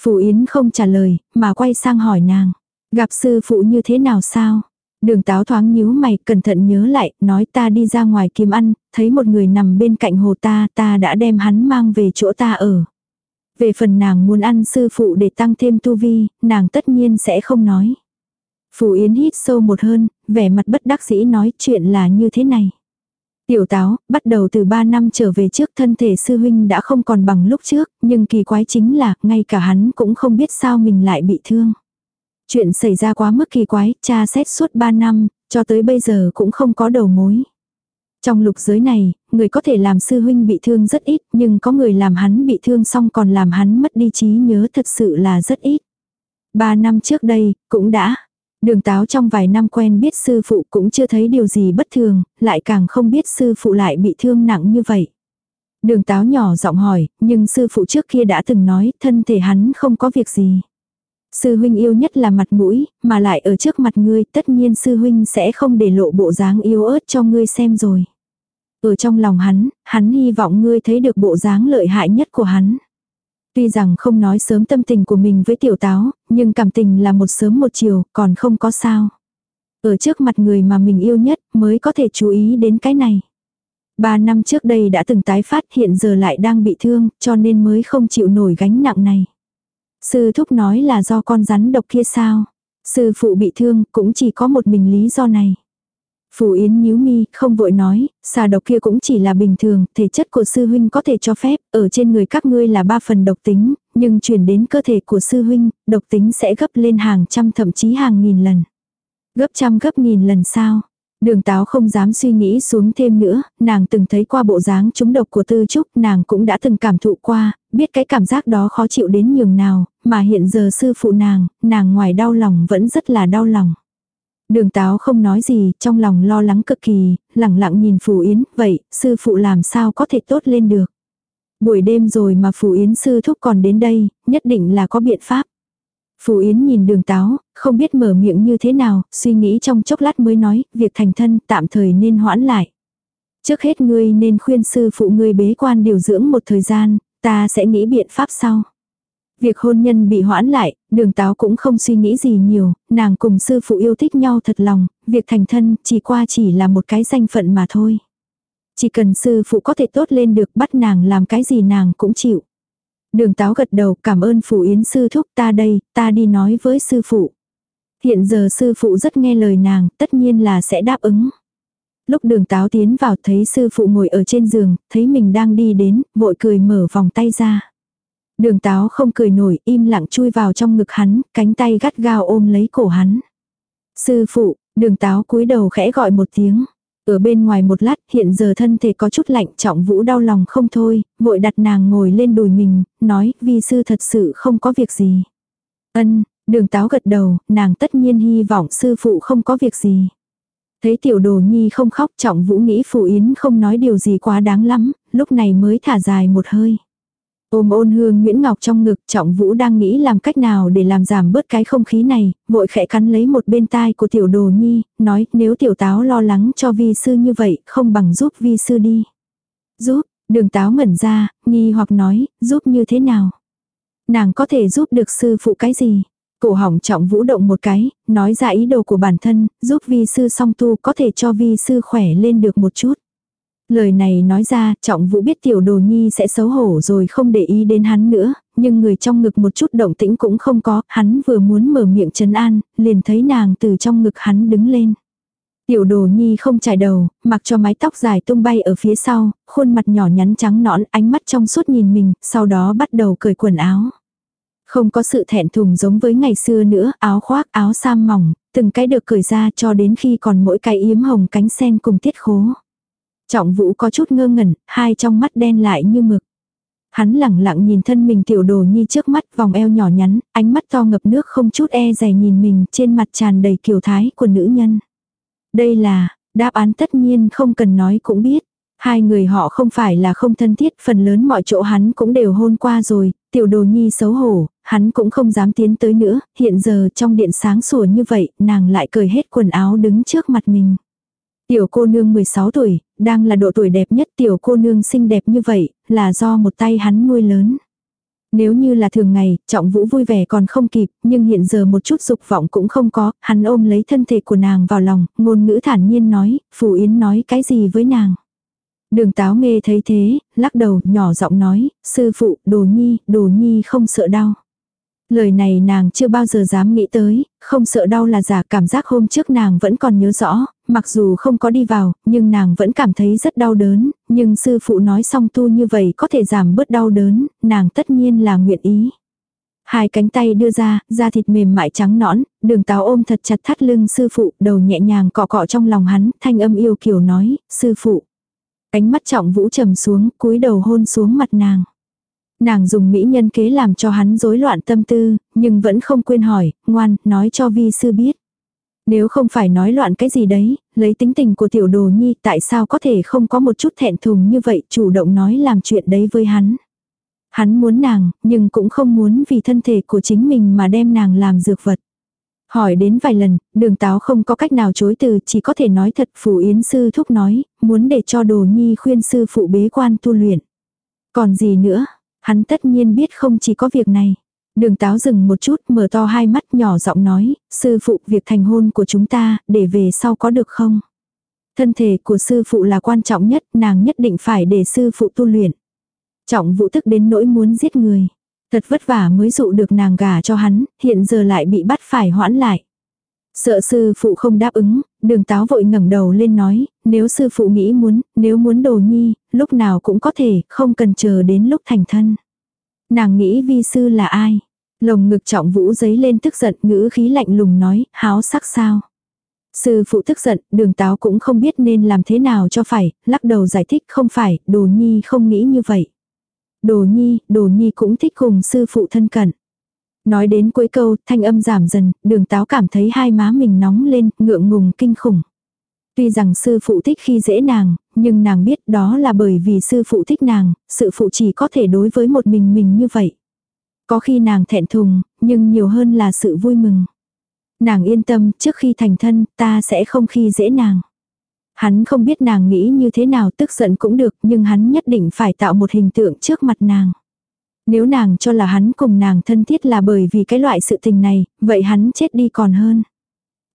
phù Yến không trả lời, mà quay sang hỏi nàng. Gặp sư phụ như thế nào sao? Đường táo thoáng nhíu mày, cẩn thận nhớ lại, nói ta đi ra ngoài kiếm ăn, thấy một người nằm bên cạnh hồ ta, ta đã đem hắn mang về chỗ ta ở. Về phần nàng muốn ăn sư phụ để tăng thêm tu vi, nàng tất nhiên sẽ không nói. phù Yến hít sâu một hơn, vẻ mặt bất đắc dĩ nói chuyện là như thế này. Tiểu táo, bắt đầu từ 3 năm trở về trước thân thể sư huynh đã không còn bằng lúc trước, nhưng kỳ quái chính là, ngay cả hắn cũng không biết sao mình lại bị thương. Chuyện xảy ra quá mức kỳ quái, cha xét suốt 3 năm, cho tới bây giờ cũng không có đầu mối. Trong lục giới này, người có thể làm sư huynh bị thương rất ít, nhưng có người làm hắn bị thương xong còn làm hắn mất đi trí nhớ thật sự là rất ít. Ba năm trước đây, cũng đã. Đường táo trong vài năm quen biết sư phụ cũng chưa thấy điều gì bất thường, lại càng không biết sư phụ lại bị thương nặng như vậy. Đường táo nhỏ giọng hỏi, nhưng sư phụ trước kia đã từng nói thân thể hắn không có việc gì. Sư huynh yêu nhất là mặt mũi, mà lại ở trước mặt ngươi tất nhiên sư huynh sẽ không để lộ bộ dáng yêu ớt cho ngươi xem rồi. Ở trong lòng hắn, hắn hy vọng ngươi thấy được bộ dáng lợi hại nhất của hắn. Tuy rằng không nói sớm tâm tình của mình với tiểu táo, nhưng cảm tình là một sớm một chiều, còn không có sao. Ở trước mặt người mà mình yêu nhất mới có thể chú ý đến cái này. Ba năm trước đây đã từng tái phát hiện giờ lại đang bị thương, cho nên mới không chịu nổi gánh nặng này. Sư thúc nói là do con rắn độc kia sao. Sư phụ bị thương cũng chỉ có một mình lý do này. Phù Yến nhíu mi, không vội nói, xà độc kia cũng chỉ là bình thường, thể chất của sư huynh có thể cho phép, ở trên người các ngươi là ba phần độc tính, nhưng chuyển đến cơ thể của sư huynh, độc tính sẽ gấp lên hàng trăm thậm chí hàng nghìn lần. Gấp trăm gấp nghìn lần sao? Đường táo không dám suy nghĩ xuống thêm nữa, nàng từng thấy qua bộ dáng trúng độc của tư trúc, nàng cũng đã từng cảm thụ qua, biết cái cảm giác đó khó chịu đến nhường nào, mà hiện giờ sư phụ nàng, nàng ngoài đau lòng vẫn rất là đau lòng. Đường táo không nói gì, trong lòng lo lắng cực kỳ, lặng lặng nhìn Phù Yến, vậy, sư phụ làm sao có thể tốt lên được. Buổi đêm rồi mà Phù Yến sư thúc còn đến đây, nhất định là có biện pháp. Phù Yến nhìn đường táo, không biết mở miệng như thế nào, suy nghĩ trong chốc lát mới nói, việc thành thân tạm thời nên hoãn lại. Trước hết ngươi nên khuyên sư phụ ngươi bế quan điều dưỡng một thời gian, ta sẽ nghĩ biện pháp sau. Việc hôn nhân bị hoãn lại, đường táo cũng không suy nghĩ gì nhiều, nàng cùng sư phụ yêu thích nhau thật lòng, việc thành thân chỉ qua chỉ là một cái danh phận mà thôi. Chỉ cần sư phụ có thể tốt lên được bắt nàng làm cái gì nàng cũng chịu. Đường táo gật đầu cảm ơn phủ yến sư thúc ta đây, ta đi nói với sư phụ. Hiện giờ sư phụ rất nghe lời nàng, tất nhiên là sẽ đáp ứng. Lúc đường táo tiến vào thấy sư phụ ngồi ở trên giường, thấy mình đang đi đến, vội cười mở vòng tay ra. Đường táo không cười nổi, im lặng chui vào trong ngực hắn, cánh tay gắt gao ôm lấy cổ hắn. Sư phụ, đường táo cúi đầu khẽ gọi một tiếng. Ở bên ngoài một lát, hiện giờ thân thể có chút lạnh, trọng vũ đau lòng không thôi, vội đặt nàng ngồi lên đùi mình, nói, vi sư thật sự không có việc gì. Ân, đường táo gật đầu, nàng tất nhiên hy vọng sư phụ không có việc gì. Thấy tiểu đồ nhi không khóc trọng vũ nghĩ phụ yến không nói điều gì quá đáng lắm, lúc này mới thả dài một hơi. Ôm ôn hương Nguyễn Ngọc trong ngực trọng vũ đang nghĩ làm cách nào để làm giảm bớt cái không khí này, vội khẽ cắn lấy một bên tai của tiểu đồ nhi, nói nếu tiểu táo lo lắng cho vi sư như vậy không bằng giúp vi sư đi. Giúp, Đường táo ngẩn ra, nghi hoặc nói, giúp như thế nào? Nàng có thể giúp được sư phụ cái gì? Cổ hỏng trọng vũ động một cái, nói ra ý đồ của bản thân, giúp vi sư song tu có thể cho vi sư khỏe lên được một chút. Lời này nói ra, trọng vũ biết tiểu đồ nhi sẽ xấu hổ rồi không để ý đến hắn nữa, nhưng người trong ngực một chút động tĩnh cũng không có, hắn vừa muốn mở miệng trấn an, liền thấy nàng từ trong ngực hắn đứng lên. Tiểu đồ nhi không trải đầu, mặc cho mái tóc dài tung bay ở phía sau, khuôn mặt nhỏ nhắn trắng nõn, ánh mắt trong suốt nhìn mình, sau đó bắt đầu cởi quần áo. Không có sự thẹn thùng giống với ngày xưa nữa, áo khoác, áo sam mỏng, từng cái được cởi ra cho đến khi còn mỗi cái yếm hồng cánh sen cùng tiết khố. Trọng vũ có chút ngơ ngẩn, hai trong mắt đen lại như mực. Hắn lẳng lặng nhìn thân mình tiểu đồ nhi trước mắt vòng eo nhỏ nhắn, ánh mắt to ngập nước không chút e dày nhìn mình trên mặt tràn đầy kiều thái của nữ nhân. Đây là, đáp án tất nhiên không cần nói cũng biết. Hai người họ không phải là không thân thiết, phần lớn mọi chỗ hắn cũng đều hôn qua rồi, tiểu đồ nhi xấu hổ, hắn cũng không dám tiến tới nữa, hiện giờ trong điện sáng sủa như vậy, nàng lại cởi hết quần áo đứng trước mặt mình. Tiểu cô nương 16 tuổi, đang là độ tuổi đẹp nhất tiểu cô nương xinh đẹp như vậy, là do một tay hắn nuôi lớn. Nếu như là thường ngày, trọng vũ vui vẻ còn không kịp, nhưng hiện giờ một chút dục vọng cũng không có, hắn ôm lấy thân thể của nàng vào lòng, ngôn ngữ thản nhiên nói, Phù Yến nói cái gì với nàng. Đường táo nghe thấy thế, lắc đầu, nhỏ giọng nói, sư phụ, đồ nhi, đồ nhi không sợ đau. Lời này nàng chưa bao giờ dám nghĩ tới, không sợ đau là giả cảm giác hôm trước nàng vẫn còn nhớ rõ, mặc dù không có đi vào, nhưng nàng vẫn cảm thấy rất đau đớn, nhưng sư phụ nói xong tu như vậy có thể giảm bớt đau đớn, nàng tất nhiên là nguyện ý. Hai cánh tay đưa ra, da thịt mềm mại trắng nõn, đường táo ôm thật chặt thắt lưng sư phụ, đầu nhẹ nhàng cọ cọ trong lòng hắn, thanh âm yêu kiều nói, sư phụ. Cánh mắt trọng vũ trầm xuống, cúi đầu hôn xuống mặt nàng. Nàng dùng mỹ nhân kế làm cho hắn rối loạn tâm tư, nhưng vẫn không quên hỏi, ngoan, nói cho vi sư biết. Nếu không phải nói loạn cái gì đấy, lấy tính tình của tiểu đồ nhi tại sao có thể không có một chút thẹn thùng như vậy chủ động nói làm chuyện đấy với hắn. Hắn muốn nàng, nhưng cũng không muốn vì thân thể của chính mình mà đem nàng làm dược vật. Hỏi đến vài lần, đường táo không có cách nào chối từ chỉ có thể nói thật phủ yến sư thúc nói, muốn để cho đồ nhi khuyên sư phụ bế quan tu luyện. Còn gì nữa, hắn tất nhiên biết không chỉ có việc này. Đường táo dừng một chút mở to hai mắt nhỏ giọng nói, sư phụ việc thành hôn của chúng ta, để về sau có được không? Thân thể của sư phụ là quan trọng nhất, nàng nhất định phải để sư phụ tu luyện. Trọng vũ tức đến nỗi muốn giết người. Thật vất vả mới dụ được nàng gả cho hắn, hiện giờ lại bị bắt phải hoãn lại. Sợ sư phụ không đáp ứng, đường táo vội ngẩng đầu lên nói, nếu sư phụ nghĩ muốn, nếu muốn đồ nhi, lúc nào cũng có thể, không cần chờ đến lúc thành thân. Nàng nghĩ vi sư là ai? Lồng ngực trọng vũ giấy lên tức giận ngữ khí lạnh lùng nói, háo sắc sao? Sư phụ tức giận, đường táo cũng không biết nên làm thế nào cho phải, lắc đầu giải thích không phải, đồ nhi không nghĩ như vậy. Đồ nhi, đồ nhi cũng thích cùng sư phụ thân cận. Nói đến cuối câu, thanh âm giảm dần, đường táo cảm thấy hai má mình nóng lên, ngượng ngùng kinh khủng. Tuy rằng sư phụ thích khi dễ nàng, nhưng nàng biết đó là bởi vì sư phụ thích nàng, sự phụ chỉ có thể đối với một mình mình như vậy. Có khi nàng thẹn thùng, nhưng nhiều hơn là sự vui mừng. Nàng yên tâm, trước khi thành thân, ta sẽ không khi dễ nàng. Hắn không biết nàng nghĩ như thế nào tức giận cũng được, nhưng hắn nhất định phải tạo một hình tượng trước mặt nàng. Nếu nàng cho là hắn cùng nàng thân thiết là bởi vì cái loại sự tình này, vậy hắn chết đi còn hơn.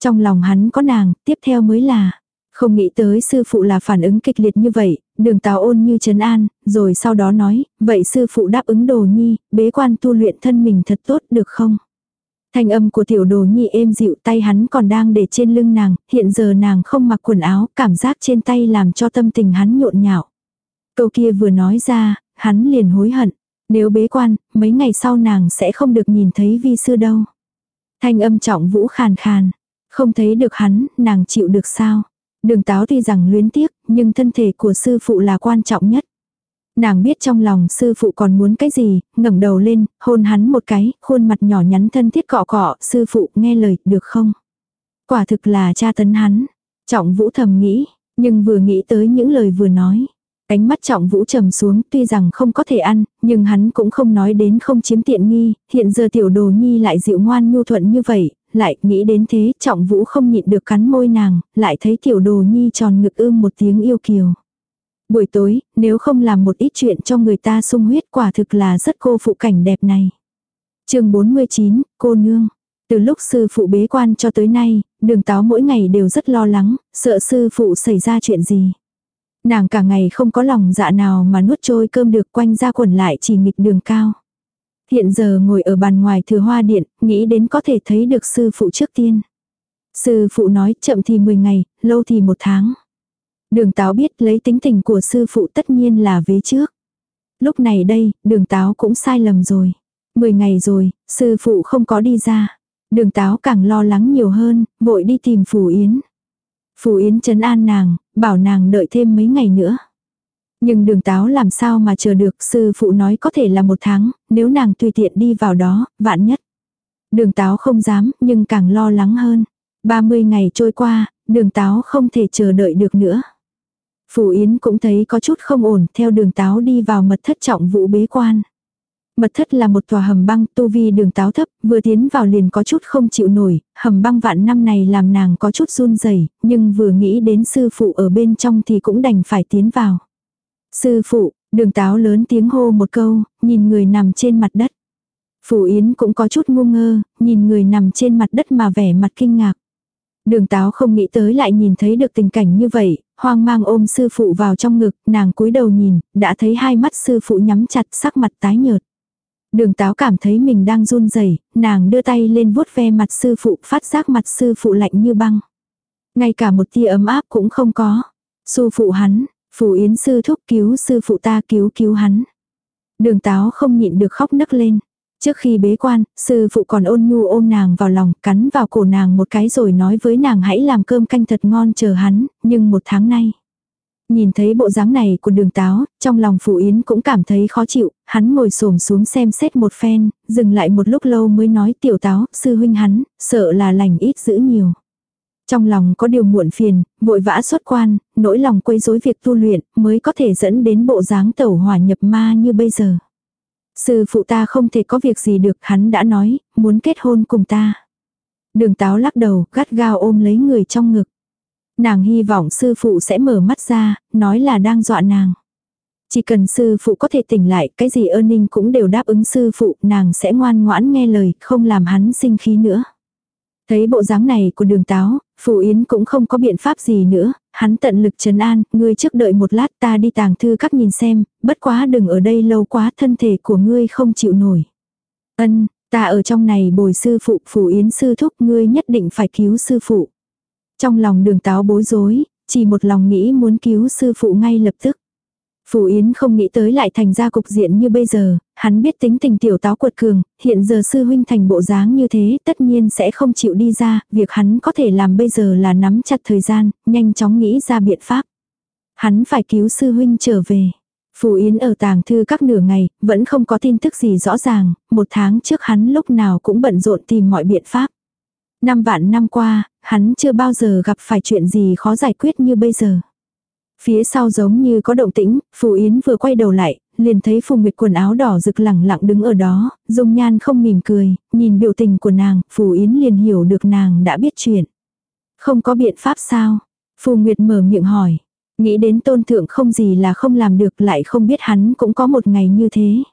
Trong lòng hắn có nàng, tiếp theo mới là, không nghĩ tới sư phụ là phản ứng kịch liệt như vậy, đường tào ôn như trấn an, rồi sau đó nói, vậy sư phụ đáp ứng đồ nhi, bế quan tu luyện thân mình thật tốt được không? Thanh âm của tiểu đồ nhi êm dịu tay hắn còn đang để trên lưng nàng, hiện giờ nàng không mặc quần áo, cảm giác trên tay làm cho tâm tình hắn nhộn nhạo. Câu kia vừa nói ra, hắn liền hối hận. Nếu bế quan, mấy ngày sau nàng sẽ không được nhìn thấy vi sư đâu. Thanh âm trọng vũ khàn khàn. Không thấy được hắn, nàng chịu được sao? Đường táo tuy rằng luyến tiếc, nhưng thân thể của sư phụ là quan trọng nhất. Nàng biết trong lòng sư phụ còn muốn cái gì, ngẩng đầu lên, hôn hắn một cái, khuôn mặt nhỏ nhắn thân thiết cọ cọ, sư phụ nghe lời, được không? Quả thực là cha tấn hắn. Trọng vũ thầm nghĩ, nhưng vừa nghĩ tới những lời vừa nói. Ánh mắt trọng vũ trầm xuống tuy rằng không có thể ăn, nhưng hắn cũng không nói đến không chiếm tiện nghi, hiện giờ tiểu đồ nhi lại dịu ngoan nhu thuận như vậy, lại nghĩ đến thế trọng vũ không nhịn được cắn môi nàng, lại thấy tiểu đồ nhi tròn ngực ưm một tiếng yêu kiều. Buổi tối, nếu không làm một ít chuyện cho người ta sung huyết quả thực là rất cô phụ cảnh đẹp này. chương 49, cô nương. Từ lúc sư phụ bế quan cho tới nay, đường táo mỗi ngày đều rất lo lắng, sợ sư phụ xảy ra chuyện gì. Nàng cả ngày không có lòng dạ nào mà nuốt trôi cơm được quanh ra quần lại chỉ nghịch đường cao. Hiện giờ ngồi ở bàn ngoài thừa hoa điện, nghĩ đến có thể thấy được sư phụ trước tiên. Sư phụ nói chậm thì 10 ngày, lâu thì một tháng. Đường táo biết lấy tính tình của sư phụ tất nhiên là vế trước. Lúc này đây, đường táo cũng sai lầm rồi. 10 ngày rồi, sư phụ không có đi ra. Đường táo càng lo lắng nhiều hơn, vội đi tìm Phù Yến. Phù Yến chấn an nàng, bảo nàng đợi thêm mấy ngày nữa. Nhưng đường táo làm sao mà chờ được sư phụ nói có thể là một tháng, nếu nàng tùy tiện đi vào đó, vạn nhất. Đường táo không dám, nhưng càng lo lắng hơn. 30 ngày trôi qua, đường táo không thể chờ đợi được nữa. Phù Yến cũng thấy có chút không ổn, theo đường táo đi vào mật thất trọng vũ bế quan. Mật thất là một tòa hầm băng, tu vi đường táo thấp, vừa tiến vào liền có chút không chịu nổi, hầm băng vạn năm này làm nàng có chút run rẩy nhưng vừa nghĩ đến sư phụ ở bên trong thì cũng đành phải tiến vào. Sư phụ, đường táo lớn tiếng hô một câu, nhìn người nằm trên mặt đất. Phủ Yến cũng có chút ngu ngơ, nhìn người nằm trên mặt đất mà vẻ mặt kinh ngạc. Đường táo không nghĩ tới lại nhìn thấy được tình cảnh như vậy, hoang mang ôm sư phụ vào trong ngực, nàng cúi đầu nhìn, đã thấy hai mắt sư phụ nhắm chặt sắc mặt tái nhợt. Đường táo cảm thấy mình đang run rẩy nàng đưa tay lên vuốt ve mặt sư phụ phát giác mặt sư phụ lạnh như băng. Ngay cả một tia ấm áp cũng không có. Sư phụ hắn, phù yến sư thúc cứu sư phụ ta cứu cứu hắn. Đường táo không nhịn được khóc nấc lên. Trước khi bế quan, sư phụ còn ôn nhu ôm nàng vào lòng, cắn vào cổ nàng một cái rồi nói với nàng hãy làm cơm canh thật ngon chờ hắn, nhưng một tháng nay. Nhìn thấy bộ dáng này của đường táo, trong lòng Phù Yến cũng cảm thấy khó chịu, hắn ngồi xổm xuống xem xét một phen, dừng lại một lúc lâu mới nói tiểu táo, sư huynh hắn, sợ là lành ít giữ nhiều. Trong lòng có điều muộn phiền, vội vã xuất quan, nỗi lòng quấy rối việc tu luyện mới có thể dẫn đến bộ dáng tẩu hỏa nhập ma như bây giờ. Sư phụ ta không thể có việc gì được, hắn đã nói, muốn kết hôn cùng ta. Đường táo lắc đầu, gắt gao ôm lấy người trong ngực. Nàng hy vọng sư phụ sẽ mở mắt ra, nói là đang dọa nàng. Chỉ cần sư phụ có thể tỉnh lại, cái gì ơn ninh cũng đều đáp ứng sư phụ, nàng sẽ ngoan ngoãn nghe lời, không làm hắn sinh khí nữa. Thấy bộ dáng này của đường táo, Phù Yến cũng không có biện pháp gì nữa, hắn tận lực trấn an, ngươi trước đợi một lát ta đi tàng thư các nhìn xem, bất quá đừng ở đây lâu quá thân thể của ngươi không chịu nổi. Ân, ta ở trong này bồi sư phụ, Phù Yến sư thúc ngươi nhất định phải cứu sư phụ. Trong lòng đường táo bối rối, chỉ một lòng nghĩ muốn cứu sư phụ ngay lập tức. Phủ Yến không nghĩ tới lại thành ra cục diện như bây giờ, hắn biết tính tình tiểu táo quật cường, hiện giờ sư huynh thành bộ dáng như thế tất nhiên sẽ không chịu đi ra, việc hắn có thể làm bây giờ là nắm chặt thời gian, nhanh chóng nghĩ ra biện pháp. Hắn phải cứu sư huynh trở về. Phủ Yến ở tàng thư các nửa ngày, vẫn không có tin tức gì rõ ràng, một tháng trước hắn lúc nào cũng bận rộn tìm mọi biện pháp. Năm vạn năm qua, hắn chưa bao giờ gặp phải chuyện gì khó giải quyết như bây giờ. Phía sau giống như có động tĩnh, Phù Yến vừa quay đầu lại, liền thấy Phùng Nguyệt quần áo đỏ rực lẳng lặng đứng ở đó, dung nhan không mỉm cười, nhìn biểu tình của nàng, Phù Yến liền hiểu được nàng đã biết chuyện. Không có biện pháp sao? Phù Nguyệt mở miệng hỏi. Nghĩ đến tôn thượng không gì là không làm được lại không biết hắn cũng có một ngày như thế.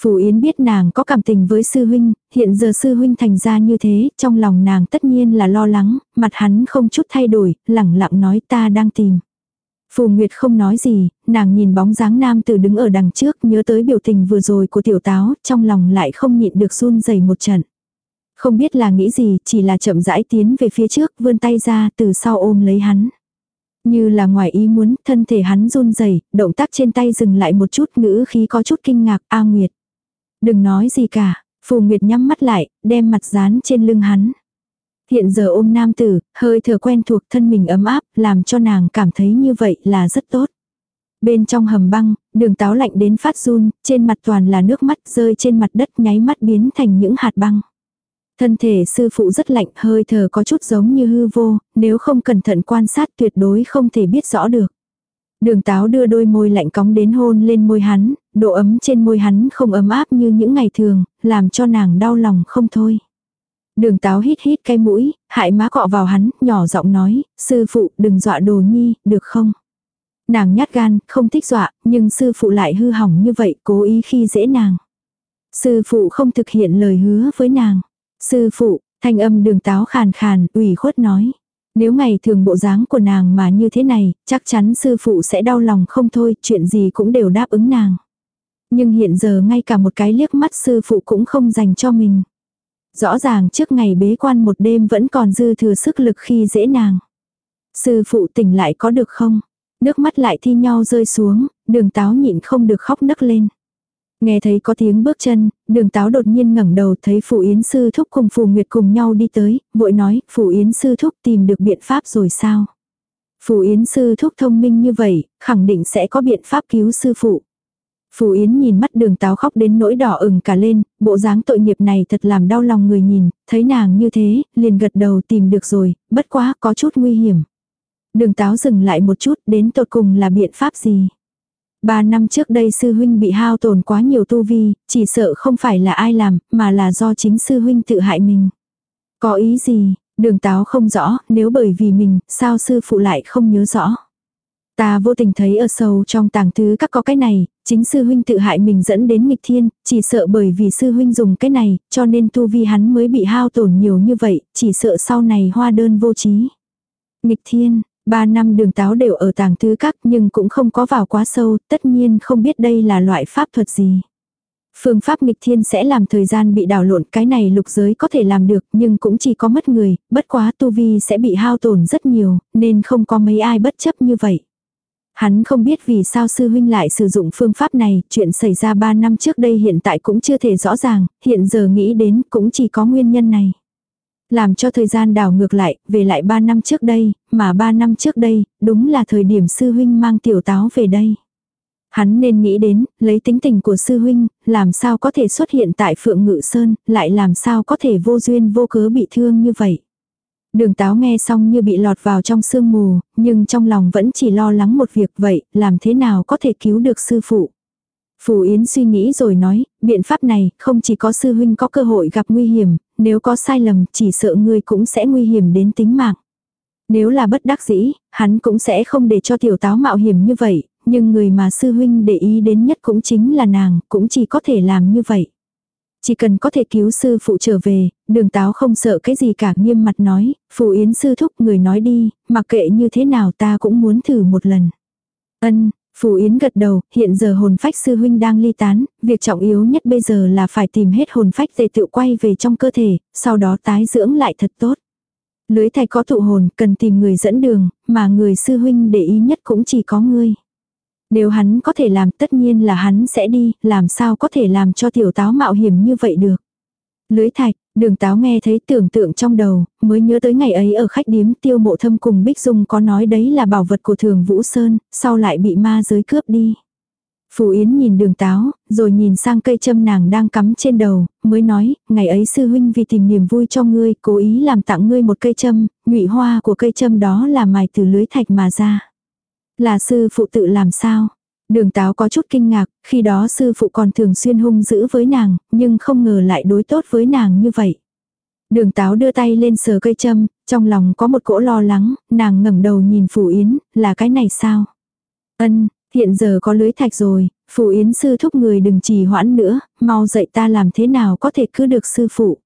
Phù Yến biết nàng có cảm tình với sư huynh, hiện giờ sư huynh thành ra như thế, trong lòng nàng tất nhiên là lo lắng, mặt hắn không chút thay đổi, lẳng lặng nói ta đang tìm. Phù Nguyệt không nói gì, nàng nhìn bóng dáng nam tử đứng ở đằng trước nhớ tới biểu tình vừa rồi của tiểu táo, trong lòng lại không nhịn được run rẩy một trận. Không biết là nghĩ gì, chỉ là chậm rãi tiến về phía trước, vươn tay ra từ sau ôm lấy hắn. Như là ngoài ý muốn, thân thể hắn run rẩy, động tác trên tay dừng lại một chút, ngữ khí có chút kinh ngạc, A Nguyệt. Đừng nói gì cả, Phù Nguyệt nhắm mắt lại, đem mặt dán trên lưng hắn. Hiện giờ ôm nam tử, hơi thở quen thuộc thân mình ấm áp, làm cho nàng cảm thấy như vậy là rất tốt. Bên trong hầm băng, đường táo lạnh đến phát run, trên mặt toàn là nước mắt rơi trên mặt đất nháy mắt biến thành những hạt băng. Thân thể sư phụ rất lạnh, hơi thở có chút giống như hư vô, nếu không cẩn thận quan sát tuyệt đối không thể biết rõ được. Đường táo đưa đôi môi lạnh cóng đến hôn lên môi hắn, độ ấm trên môi hắn không ấm áp như những ngày thường, làm cho nàng đau lòng không thôi. Đường táo hít hít cái mũi, hại má cọ vào hắn, nhỏ giọng nói, sư phụ đừng dọa đồ nhi, được không? Nàng nhát gan, không thích dọa, nhưng sư phụ lại hư hỏng như vậy, cố ý khi dễ nàng. Sư phụ không thực hiện lời hứa với nàng. Sư phụ, thanh âm đường táo khàn khàn, ủy khuất nói. Nếu ngày thường bộ dáng của nàng mà như thế này, chắc chắn sư phụ sẽ đau lòng không thôi, chuyện gì cũng đều đáp ứng nàng. Nhưng hiện giờ ngay cả một cái liếc mắt sư phụ cũng không dành cho mình. Rõ ràng trước ngày bế quan một đêm vẫn còn dư thừa sức lực khi dễ nàng. Sư phụ tỉnh lại có được không? Nước mắt lại thi nhau rơi xuống, đường táo nhịn không được khóc nấc lên. Nghe thấy có tiếng bước chân, đường táo đột nhiên ngẩng đầu thấy Phủ Yến Sư Thúc cùng Phù Nguyệt cùng nhau đi tới, vội nói, Phủ Yến Sư Thúc tìm được biện pháp rồi sao? Phủ Yến Sư Thúc thông minh như vậy, khẳng định sẽ có biện pháp cứu sư phụ. Phủ Yến nhìn mắt đường táo khóc đến nỗi đỏ ửng cả lên, bộ dáng tội nghiệp này thật làm đau lòng người nhìn, thấy nàng như thế, liền gật đầu tìm được rồi, bất quá có chút nguy hiểm. Đường táo dừng lại một chút, đến tột cùng là biện pháp gì? Ba năm trước đây sư huynh bị hao tổn quá nhiều tu vi, chỉ sợ không phải là ai làm, mà là do chính sư huynh tự hại mình. Có ý gì, đường táo không rõ, nếu bởi vì mình, sao sư phụ lại không nhớ rõ. Ta vô tình thấy ở sâu trong tàng thứ các có cái này, chính sư huynh tự hại mình dẫn đến nghịch thiên, chỉ sợ bởi vì sư huynh dùng cái này, cho nên tu vi hắn mới bị hao tổn nhiều như vậy, chỉ sợ sau này hoa đơn vô trí. Nghịch thiên, Ba năm đường táo đều ở tàng thứ các nhưng cũng không có vào quá sâu, tất nhiên không biết đây là loại pháp thuật gì. Phương pháp nghịch thiên sẽ làm thời gian bị đảo lộn cái này lục giới có thể làm được nhưng cũng chỉ có mất người, bất quá tu vi sẽ bị hao tổn rất nhiều, nên không có mấy ai bất chấp như vậy. Hắn không biết vì sao sư huynh lại sử dụng phương pháp này, chuyện xảy ra 3 năm trước đây hiện tại cũng chưa thể rõ ràng, hiện giờ nghĩ đến cũng chỉ có nguyên nhân này. Làm cho thời gian đảo ngược lại, về lại 3 năm trước đây, mà 3 năm trước đây, đúng là thời điểm sư huynh mang tiểu táo về đây. Hắn nên nghĩ đến, lấy tính tình của sư huynh, làm sao có thể xuất hiện tại Phượng Ngự Sơn, lại làm sao có thể vô duyên vô cớ bị thương như vậy. Đường táo nghe xong như bị lọt vào trong sương mù, nhưng trong lòng vẫn chỉ lo lắng một việc vậy, làm thế nào có thể cứu được sư phụ. Phù Yến suy nghĩ rồi nói, biện pháp này không chỉ có sư huynh có cơ hội gặp nguy hiểm, nếu có sai lầm chỉ sợ ngươi cũng sẽ nguy hiểm đến tính mạng. Nếu là bất đắc dĩ, hắn cũng sẽ không để cho tiểu táo mạo hiểm như vậy, nhưng người mà sư huynh để ý đến nhất cũng chính là nàng, cũng chỉ có thể làm như vậy. Chỉ cần có thể cứu sư phụ trở về, đường táo không sợ cái gì cả nghiêm mặt nói, Phù yến sư thúc người nói đi, mặc kệ như thế nào ta cũng muốn thử một lần. Ân, Phù Yến gật đầu, hiện giờ hồn phách sư huynh đang ly tán, việc trọng yếu nhất bây giờ là phải tìm hết hồn phách tề tự quay về trong cơ thể, sau đó tái dưỡng lại thật tốt. Lưới thạch có thụ hồn, cần tìm người dẫn đường, mà người sư huynh để ý nhất cũng chỉ có ngươi. Nếu hắn có thể làm tất nhiên là hắn sẽ đi, làm sao có thể làm cho tiểu táo mạo hiểm như vậy được. Lưới thạch, đường táo nghe thấy tưởng tượng trong đầu, mới nhớ tới ngày ấy ở khách điếm tiêu mộ thâm cùng Bích Dung có nói đấy là bảo vật của thường Vũ Sơn, sau lại bị ma giới cướp đi. Phù Yến nhìn đường táo, rồi nhìn sang cây châm nàng đang cắm trên đầu, mới nói, ngày ấy sư huynh vì tìm niềm vui cho ngươi, cố ý làm tặng ngươi một cây châm, nhụy hoa của cây châm đó là mài từ lưới thạch mà ra. Là sư phụ tự làm sao? Đường táo có chút kinh ngạc, khi đó sư phụ còn thường xuyên hung dữ với nàng, nhưng không ngờ lại đối tốt với nàng như vậy. Đường táo đưa tay lên sờ cây châm, trong lòng có một cỗ lo lắng, nàng ngẩng đầu nhìn Phủ Yến, là cái này sao? Ân, hiện giờ có lưới thạch rồi, Phủ Yến sư thúc người đừng trì hoãn nữa, mau dạy ta làm thế nào có thể cứ được sư phụ.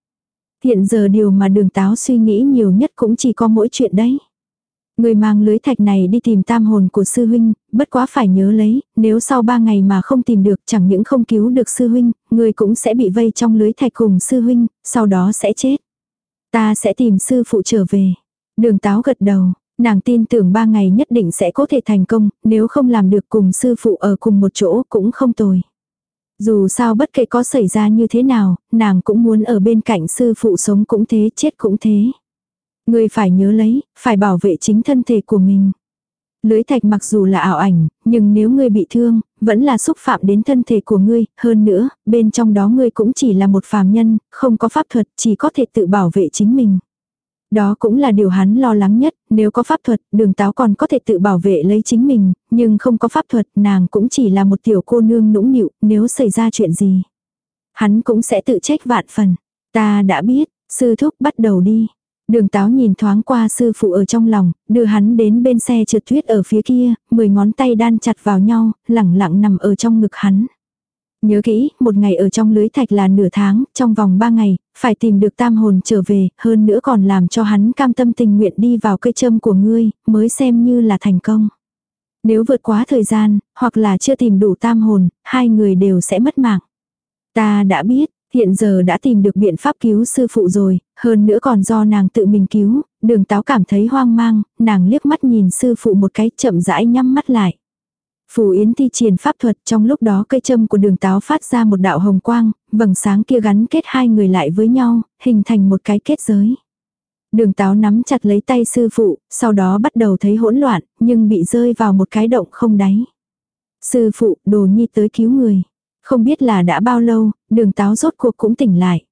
Hiện giờ điều mà đường táo suy nghĩ nhiều nhất cũng chỉ có mỗi chuyện đấy. Người mang lưới thạch này đi tìm tam hồn của sư huynh, bất quá phải nhớ lấy, nếu sau ba ngày mà không tìm được chẳng những không cứu được sư huynh, người cũng sẽ bị vây trong lưới thạch cùng sư huynh, sau đó sẽ chết. Ta sẽ tìm sư phụ trở về. Đường táo gật đầu, nàng tin tưởng ba ngày nhất định sẽ có thể thành công, nếu không làm được cùng sư phụ ở cùng một chỗ cũng không tồi. Dù sao bất kể có xảy ra như thế nào, nàng cũng muốn ở bên cạnh sư phụ sống cũng thế, chết cũng thế. Ngươi phải nhớ lấy, phải bảo vệ chính thân thể của mình. Lưới thạch mặc dù là ảo ảnh, nhưng nếu ngươi bị thương, vẫn là xúc phạm đến thân thể của ngươi, hơn nữa, bên trong đó ngươi cũng chỉ là một phàm nhân, không có pháp thuật, chỉ có thể tự bảo vệ chính mình. Đó cũng là điều hắn lo lắng nhất, nếu có pháp thuật, đường táo còn có thể tự bảo vệ lấy chính mình, nhưng không có pháp thuật, nàng cũng chỉ là một tiểu cô nương nũng nịu, nếu xảy ra chuyện gì. Hắn cũng sẽ tự trách vạn phần. Ta đã biết, sư thúc bắt đầu đi. Đường táo nhìn thoáng qua sư phụ ở trong lòng, đưa hắn đến bên xe trượt tuyết ở phía kia, mười ngón tay đan chặt vào nhau, lẳng lặng nằm ở trong ngực hắn. Nhớ kỹ, một ngày ở trong lưới thạch là nửa tháng, trong vòng ba ngày, phải tìm được tam hồn trở về, hơn nữa còn làm cho hắn cam tâm tình nguyện đi vào cây châm của ngươi, mới xem như là thành công. Nếu vượt quá thời gian, hoặc là chưa tìm đủ tam hồn, hai người đều sẽ mất mạng. Ta đã biết, hiện giờ đã tìm được biện pháp cứu sư phụ rồi, hơn nữa còn do nàng tự mình cứu, đường táo cảm thấy hoang mang, nàng liếc mắt nhìn sư phụ một cái chậm rãi nhắm mắt lại. Phù Yến thi triển pháp thuật trong lúc đó cây châm của đường táo phát ra một đạo hồng quang, vầng sáng kia gắn kết hai người lại với nhau, hình thành một cái kết giới. Đường táo nắm chặt lấy tay sư phụ, sau đó bắt đầu thấy hỗn loạn, nhưng bị rơi vào một cái động không đáy. Sư phụ, đồ nhi tới cứu người. Không biết là đã bao lâu, đường táo rốt cuộc cũng tỉnh lại.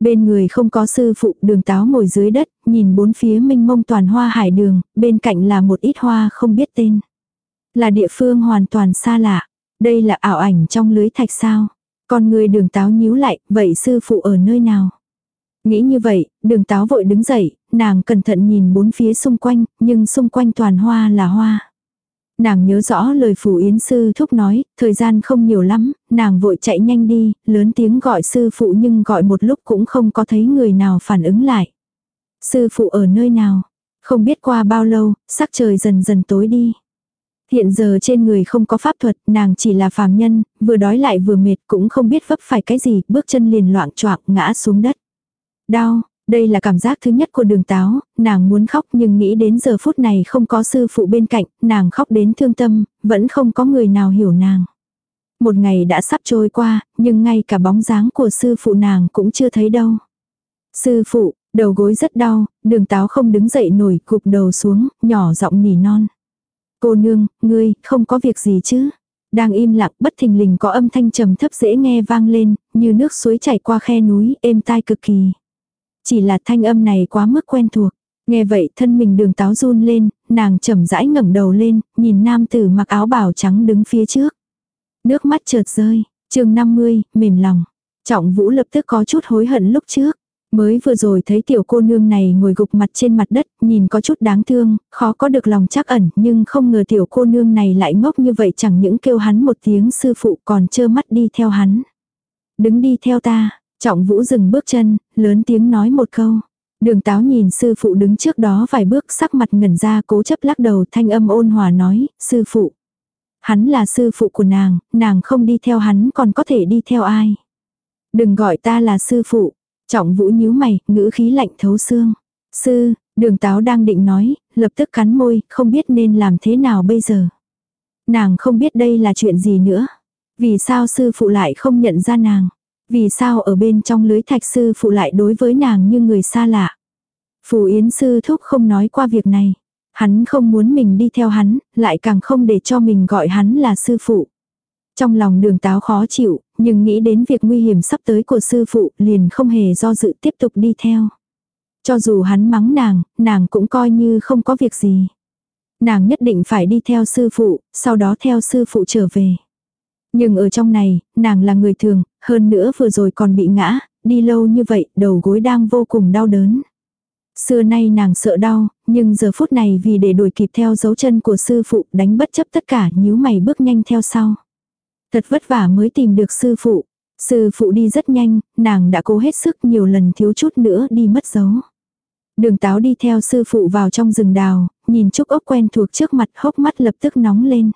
Bên người không có sư phụ, đường táo ngồi dưới đất, nhìn bốn phía minh mông toàn hoa hải đường, bên cạnh là một ít hoa không biết tên. Là địa phương hoàn toàn xa lạ. Đây là ảo ảnh trong lưới thạch sao. Con người đường táo nhíu lại, vậy sư phụ ở nơi nào? Nghĩ như vậy, đường táo vội đứng dậy, nàng cẩn thận nhìn bốn phía xung quanh, nhưng xung quanh toàn hoa là hoa. Nàng nhớ rõ lời phủ yến sư thúc nói, thời gian không nhiều lắm, nàng vội chạy nhanh đi, lớn tiếng gọi sư phụ nhưng gọi một lúc cũng không có thấy người nào phản ứng lại. Sư phụ ở nơi nào? Không biết qua bao lâu, sắc trời dần dần tối đi. Hiện giờ trên người không có pháp thuật, nàng chỉ là phàm nhân, vừa đói lại vừa mệt cũng không biết vấp phải cái gì, bước chân liền loạn choạng ngã xuống đất. Đau, đây là cảm giác thứ nhất của đường táo, nàng muốn khóc nhưng nghĩ đến giờ phút này không có sư phụ bên cạnh, nàng khóc đến thương tâm, vẫn không có người nào hiểu nàng. Một ngày đã sắp trôi qua, nhưng ngay cả bóng dáng của sư phụ nàng cũng chưa thấy đâu. Sư phụ, đầu gối rất đau, đường táo không đứng dậy nổi cục đầu xuống, nhỏ giọng nỉ non. Cô nương, ngươi, không có việc gì chứ? Đang im lặng bất thình lình có âm thanh trầm thấp dễ nghe vang lên, như nước suối chảy qua khe núi, êm tai cực kỳ. Chỉ là thanh âm này quá mức quen thuộc. Nghe vậy thân mình đường táo run lên, nàng chậm rãi ngẩng đầu lên, nhìn nam tử mặc áo bào trắng đứng phía trước. Nước mắt chợt rơi, chương 50, mềm lòng. Trọng vũ lập tức có chút hối hận lúc trước. Mới vừa rồi thấy tiểu cô nương này ngồi gục mặt trên mặt đất, nhìn có chút đáng thương, khó có được lòng chắc ẩn, nhưng không ngờ tiểu cô nương này lại ngốc như vậy chẳng những kêu hắn một tiếng sư phụ còn trơ mắt đi theo hắn. Đứng đi theo ta, trọng vũ dừng bước chân, lớn tiếng nói một câu. Đường táo nhìn sư phụ đứng trước đó vài bước sắc mặt ngẩn ra cố chấp lắc đầu thanh âm ôn hòa nói, sư phụ. Hắn là sư phụ của nàng, nàng không đi theo hắn còn có thể đi theo ai. Đừng gọi ta là sư phụ, Trọng vũ nhíu mày, ngữ khí lạnh thấu xương. Sư, đường táo đang định nói, lập tức cắn môi, không biết nên làm thế nào bây giờ. Nàng không biết đây là chuyện gì nữa. Vì sao sư phụ lại không nhận ra nàng? Vì sao ở bên trong lưới thạch sư phụ lại đối với nàng như người xa lạ? Phù Yến sư thúc không nói qua việc này. Hắn không muốn mình đi theo hắn, lại càng không để cho mình gọi hắn là sư phụ. Trong lòng đường táo khó chịu, nhưng nghĩ đến việc nguy hiểm sắp tới của sư phụ liền không hề do dự tiếp tục đi theo. Cho dù hắn mắng nàng, nàng cũng coi như không có việc gì. Nàng nhất định phải đi theo sư phụ, sau đó theo sư phụ trở về. Nhưng ở trong này, nàng là người thường, hơn nữa vừa rồi còn bị ngã, đi lâu như vậy, đầu gối đang vô cùng đau đớn. Xưa nay nàng sợ đau, nhưng giờ phút này vì để đuổi kịp theo dấu chân của sư phụ đánh bất chấp tất cả nhíu mày bước nhanh theo sau. Thật vất vả mới tìm được sư phụ. Sư phụ đi rất nhanh, nàng đã cố hết sức nhiều lần thiếu chút nữa đi mất dấu. Đường táo đi theo sư phụ vào trong rừng đào, nhìn trúc ốc quen thuộc trước mặt hốc mắt lập tức nóng lên.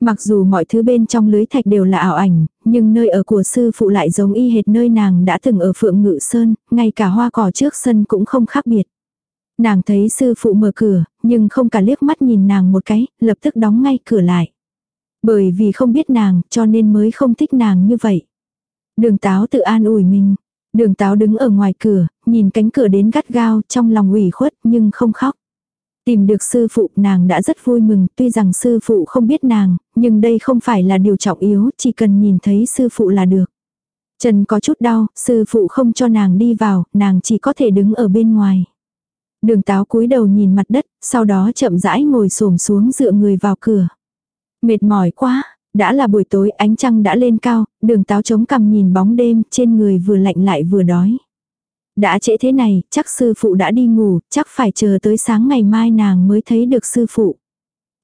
Mặc dù mọi thứ bên trong lưới thạch đều là ảo ảnh, nhưng nơi ở của sư phụ lại giống y hệt nơi nàng đã từng ở phượng ngự sơn, ngay cả hoa cỏ trước sân cũng không khác biệt. Nàng thấy sư phụ mở cửa, nhưng không cả liếc mắt nhìn nàng một cái, lập tức đóng ngay cửa lại. Bởi vì không biết nàng, cho nên mới không thích nàng như vậy. Đường táo tự an ủi mình. Đường táo đứng ở ngoài cửa, nhìn cánh cửa đến gắt gao, trong lòng ủy khuất nhưng không khóc. Tìm được sư phụ nàng đã rất vui mừng, tuy rằng sư phụ không biết nàng, nhưng đây không phải là điều trọng yếu, chỉ cần nhìn thấy sư phụ là được. Chân có chút đau, sư phụ không cho nàng đi vào, nàng chỉ có thể đứng ở bên ngoài. Đường táo cúi đầu nhìn mặt đất, sau đó chậm rãi ngồi xổm xuống dựa người vào cửa. Mệt mỏi quá, đã là buổi tối ánh trăng đã lên cao, đường táo chống cằm nhìn bóng đêm trên người vừa lạnh lại vừa đói. Đã trễ thế này, chắc sư phụ đã đi ngủ, chắc phải chờ tới sáng ngày mai nàng mới thấy được sư phụ.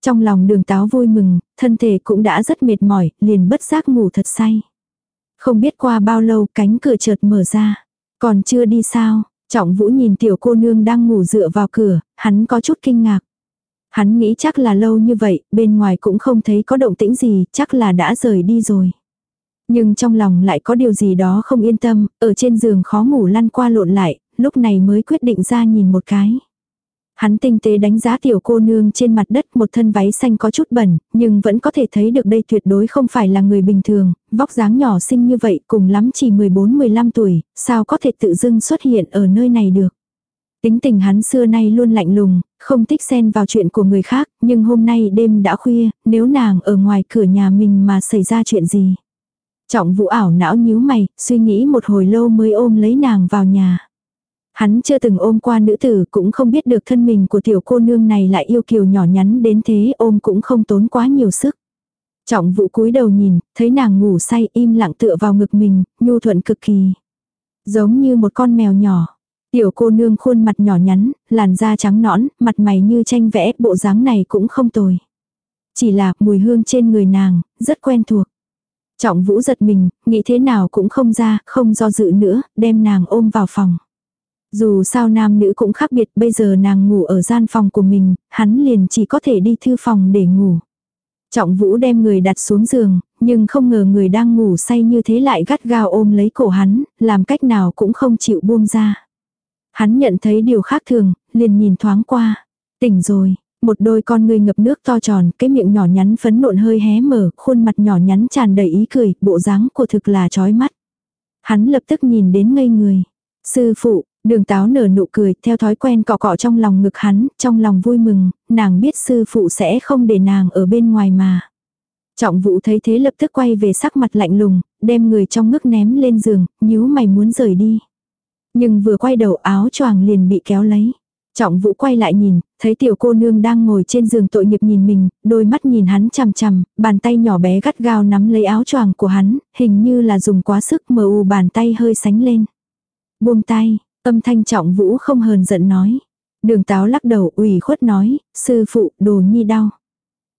Trong lòng đường táo vui mừng, thân thể cũng đã rất mệt mỏi, liền bất giác ngủ thật say. Không biết qua bao lâu cánh cửa chợt mở ra. Còn chưa đi sao, trọng vũ nhìn tiểu cô nương đang ngủ dựa vào cửa, hắn có chút kinh ngạc. Hắn nghĩ chắc là lâu như vậy, bên ngoài cũng không thấy có động tĩnh gì, chắc là đã rời đi rồi. Nhưng trong lòng lại có điều gì đó không yên tâm, ở trên giường khó ngủ lăn qua lộn lại, lúc này mới quyết định ra nhìn một cái. Hắn tinh tế đánh giá tiểu cô nương trên mặt đất một thân váy xanh có chút bẩn, nhưng vẫn có thể thấy được đây tuyệt đối không phải là người bình thường, vóc dáng nhỏ xinh như vậy cùng lắm chỉ 14-15 tuổi, sao có thể tự dưng xuất hiện ở nơi này được. Tính tình hắn xưa nay luôn lạnh lùng, không thích xen vào chuyện của người khác, nhưng hôm nay đêm đã khuya, nếu nàng ở ngoài cửa nhà mình mà xảy ra chuyện gì. Trọng vũ ảo não nhíu mày, suy nghĩ một hồi lâu mới ôm lấy nàng vào nhà. Hắn chưa từng ôm qua nữ tử cũng không biết được thân mình của tiểu cô nương này lại yêu kiều nhỏ nhắn đến thế ôm cũng không tốn quá nhiều sức. Trọng vũ cúi đầu nhìn, thấy nàng ngủ say im lặng tựa vào ngực mình, nhu thuận cực kỳ. Giống như một con mèo nhỏ. Tiểu cô nương khuôn mặt nhỏ nhắn, làn da trắng nõn, mặt mày như tranh vẽ, bộ dáng này cũng không tồi. Chỉ là mùi hương trên người nàng, rất quen thuộc. Trọng vũ giật mình, nghĩ thế nào cũng không ra, không do dự nữa, đem nàng ôm vào phòng. Dù sao nam nữ cũng khác biệt, bây giờ nàng ngủ ở gian phòng của mình, hắn liền chỉ có thể đi thư phòng để ngủ. Trọng vũ đem người đặt xuống giường, nhưng không ngờ người đang ngủ say như thế lại gắt gao ôm lấy cổ hắn, làm cách nào cũng không chịu buông ra. Hắn nhận thấy điều khác thường, liền nhìn thoáng qua. Tỉnh rồi, một đôi con người ngập nước to tròn, cái miệng nhỏ nhắn phấn nộn hơi hé mở, khuôn mặt nhỏ nhắn tràn đầy ý cười, bộ dáng của thực là chói mắt. Hắn lập tức nhìn đến ngây người. Sư phụ, đường táo nở nụ cười, theo thói quen cọ cọ trong lòng ngực hắn, trong lòng vui mừng, nàng biết sư phụ sẽ không để nàng ở bên ngoài mà. Trọng vũ thấy thế lập tức quay về sắc mặt lạnh lùng, đem người trong ngực ném lên giường, nhíu mày muốn rời đi. Nhưng vừa quay đầu áo choàng liền bị kéo lấy. Trọng vũ quay lại nhìn, thấy tiểu cô nương đang ngồi trên giường tội nghiệp nhìn mình, đôi mắt nhìn hắn chằm chằm, bàn tay nhỏ bé gắt gao nắm lấy áo choàng của hắn, hình như là dùng quá sức mờ u bàn tay hơi sánh lên. Buông tay, âm thanh trọng vũ không hờn giận nói. Đường táo lắc đầu ủy khuất nói, sư phụ đồ nhi đau.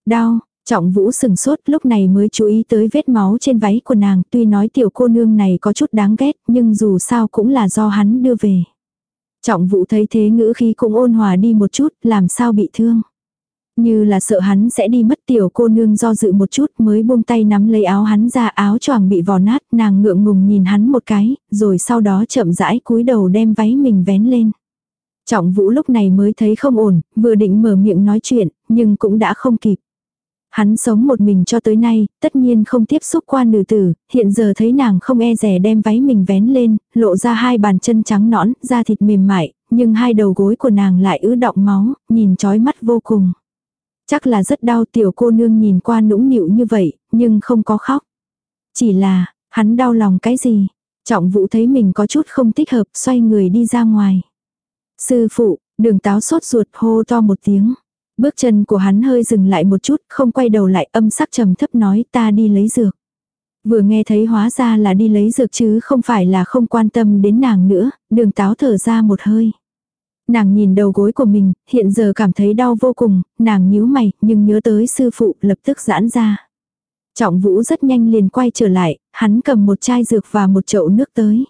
Đau, Trọng vũ sừng sốt lúc này mới chú ý tới vết máu trên váy của nàng tuy nói tiểu cô nương này có chút đáng ghét nhưng dù sao cũng là do hắn đưa về. Trọng vũ thấy thế ngữ khí cũng ôn hòa đi một chút làm sao bị thương. Như là sợ hắn sẽ đi mất tiểu cô nương do dự một chút mới buông tay nắm lấy áo hắn ra áo choàng bị vò nát nàng ngượng ngùng nhìn hắn một cái rồi sau đó chậm rãi cúi đầu đem váy mình vén lên. Trọng vũ lúc này mới thấy không ổn, vừa định mở miệng nói chuyện, nhưng cũng đã không kịp. Hắn sống một mình cho tới nay, tất nhiên không tiếp xúc qua nữ tử, hiện giờ thấy nàng không e rẻ đem váy mình vén lên, lộ ra hai bàn chân trắng nõn, da thịt mềm mại, nhưng hai đầu gối của nàng lại ứ động máu, nhìn chói mắt vô cùng. Chắc là rất đau tiểu cô nương nhìn qua nũng nịu như vậy, nhưng không có khóc. Chỉ là, hắn đau lòng cái gì? Trọng vũ thấy mình có chút không thích hợp, xoay người đi ra ngoài. Sư phụ, đường táo sốt ruột hô to một tiếng. Bước chân của hắn hơi dừng lại một chút, không quay đầu lại âm sắc trầm thấp nói ta đi lấy dược. Vừa nghe thấy hóa ra là đi lấy dược chứ không phải là không quan tâm đến nàng nữa, đường táo thở ra một hơi. Nàng nhìn đầu gối của mình, hiện giờ cảm thấy đau vô cùng, nàng nhíu mày, nhưng nhớ tới sư phụ lập tức giãn ra. Trọng vũ rất nhanh liền quay trở lại, hắn cầm một chai dược và một chậu nước tới.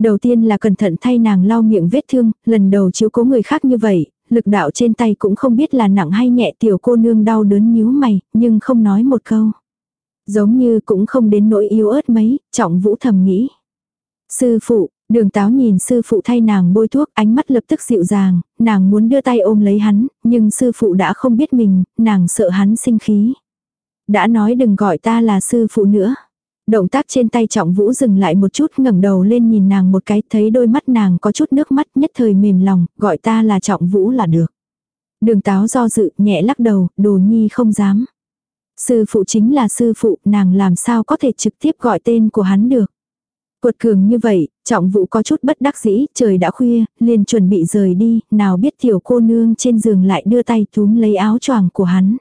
Đầu tiên là cẩn thận thay nàng lau miệng vết thương, lần đầu chiếu cố người khác như vậy, lực đạo trên tay cũng không biết là nặng hay nhẹ tiểu cô nương đau đớn nhíu mày, nhưng không nói một câu. Giống như cũng không đến nỗi yếu ớt mấy, trọng vũ thầm nghĩ. Sư phụ, đường táo nhìn sư phụ thay nàng bôi thuốc, ánh mắt lập tức dịu dàng, nàng muốn đưa tay ôm lấy hắn, nhưng sư phụ đã không biết mình, nàng sợ hắn sinh khí. Đã nói đừng gọi ta là sư phụ nữa. Động tác trên tay trọng vũ dừng lại một chút ngẩng đầu lên nhìn nàng một cái thấy đôi mắt nàng có chút nước mắt nhất thời mềm lòng, gọi ta là trọng vũ là được. Đường táo do dự nhẹ lắc đầu, đồ nhi không dám. Sư phụ chính là sư phụ, nàng làm sao có thể trực tiếp gọi tên của hắn được. Cuột cường như vậy, trọng vũ có chút bất đắc dĩ, trời đã khuya, liền chuẩn bị rời đi, nào biết tiểu cô nương trên giường lại đưa tay túm lấy áo choàng của hắn.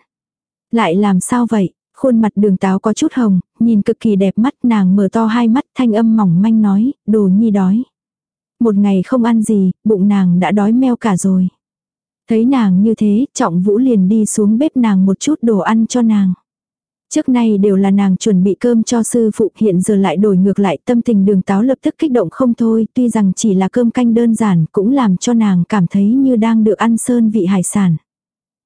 Lại làm sao vậy? Khuôn mặt đường táo có chút hồng, nhìn cực kỳ đẹp mắt nàng mở to hai mắt thanh âm mỏng manh nói, đồ nhi đói. một ngày không ăn gì, bụng nàng đã đói meo cả rồi. Thấy nàng như thế, trọng vũ liền đi xuống bếp nàng một chút đồ ăn cho nàng. Trước nay đều là nàng chuẩn bị cơm cho sư phụ hiện giờ lại đổi ngược lại tâm tình đường táo lập tức kích động không thôi tuy rằng chỉ là cơm canh đơn giản cũng làm cho nàng cảm thấy như đang được ăn sơn vị hải sản.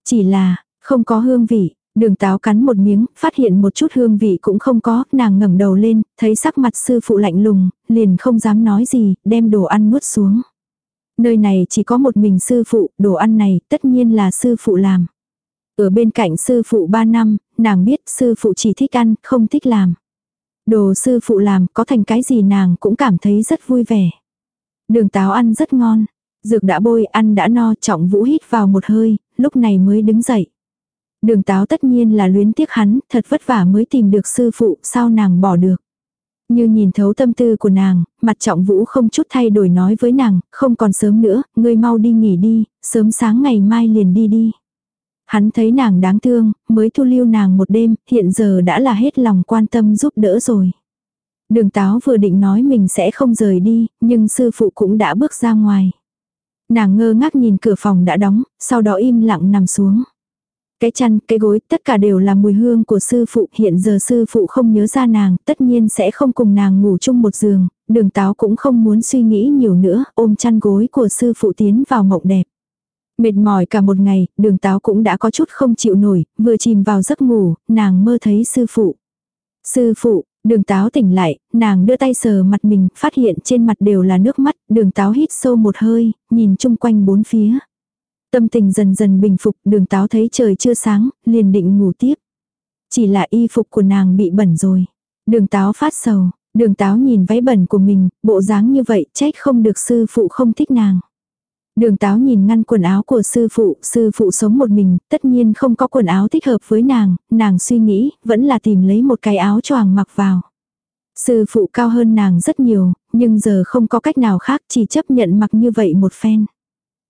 Chỉ là, không có hương vị, đường táo cắn một miếng, phát hiện một chút hương vị cũng không có, nàng ngẩng đầu lên, thấy sắc mặt sư phụ lạnh lùng, liền không dám nói gì, đem đồ ăn nuốt xuống. Nơi này chỉ có một mình sư phụ, đồ ăn này tất nhiên là sư phụ làm. Ở bên cạnh sư phụ ba năm, nàng biết sư phụ chỉ thích ăn, không thích làm. Đồ sư phụ làm có thành cái gì nàng cũng cảm thấy rất vui vẻ. Đường táo ăn rất ngon. Dược đã bôi ăn đã no trọng vũ hít vào một hơi, lúc này mới đứng dậy. Đường táo tất nhiên là luyến tiếc hắn, thật vất vả mới tìm được sư phụ, sao nàng bỏ được. Như nhìn thấu tâm tư của nàng, mặt trọng vũ không chút thay đổi nói với nàng, không còn sớm nữa, ngươi mau đi nghỉ đi, sớm sáng ngày mai liền đi đi. Hắn thấy nàng đáng thương, mới thu lưu nàng một đêm, hiện giờ đã là hết lòng quan tâm giúp đỡ rồi. Đường táo vừa định nói mình sẽ không rời đi, nhưng sư phụ cũng đã bước ra ngoài. Nàng ngơ ngác nhìn cửa phòng đã đóng, sau đó im lặng nằm xuống. Cái chăn, cái gối, tất cả đều là mùi hương của sư phụ, hiện giờ sư phụ không nhớ ra nàng, tất nhiên sẽ không cùng nàng ngủ chung một giường, đường táo cũng không muốn suy nghĩ nhiều nữa, ôm chăn gối của sư phụ tiến vào mộng đẹp. Mệt mỏi cả một ngày, đường táo cũng đã có chút không chịu nổi, vừa chìm vào giấc ngủ, nàng mơ thấy sư phụ. Sư phụ, đường táo tỉnh lại, nàng đưa tay sờ mặt mình, phát hiện trên mặt đều là nước mắt, đường táo hít sâu một hơi, nhìn chung quanh bốn phía. Tâm tình dần dần bình phục, đường táo thấy trời chưa sáng, liền định ngủ tiếp. Chỉ là y phục của nàng bị bẩn rồi. Đường táo phát sầu, đường táo nhìn váy bẩn của mình, bộ dáng như vậy trách không được sư phụ không thích nàng. Đường táo nhìn ngăn quần áo của sư phụ, sư phụ sống một mình, tất nhiên không có quần áo thích hợp với nàng, nàng suy nghĩ, vẫn là tìm lấy một cái áo choàng mặc vào. Sư phụ cao hơn nàng rất nhiều, nhưng giờ không có cách nào khác chỉ chấp nhận mặc như vậy một phen.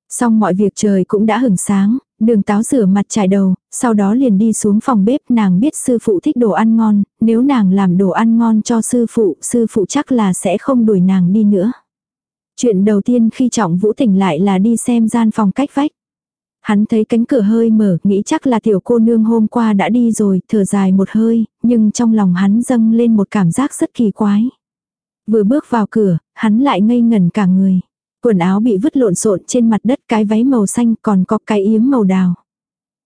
Xong mọi việc trời cũng đã hửng sáng, đường táo rửa mặt trải đầu, sau đó liền đi xuống phòng bếp nàng biết sư phụ thích đồ ăn ngon, nếu nàng làm đồ ăn ngon cho sư phụ, sư phụ chắc là sẽ không đuổi nàng đi nữa. Chuyện đầu tiên khi trọng vũ tỉnh lại là đi xem gian phòng cách vách. Hắn thấy cánh cửa hơi mở, nghĩ chắc là tiểu cô nương hôm qua đã đi rồi, thở dài một hơi, nhưng trong lòng hắn dâng lên một cảm giác rất kỳ quái. Vừa bước vào cửa, hắn lại ngây ngẩn cả người. Quần áo bị vứt lộn xộn trên mặt đất cái váy màu xanh còn có cái yếm màu đào.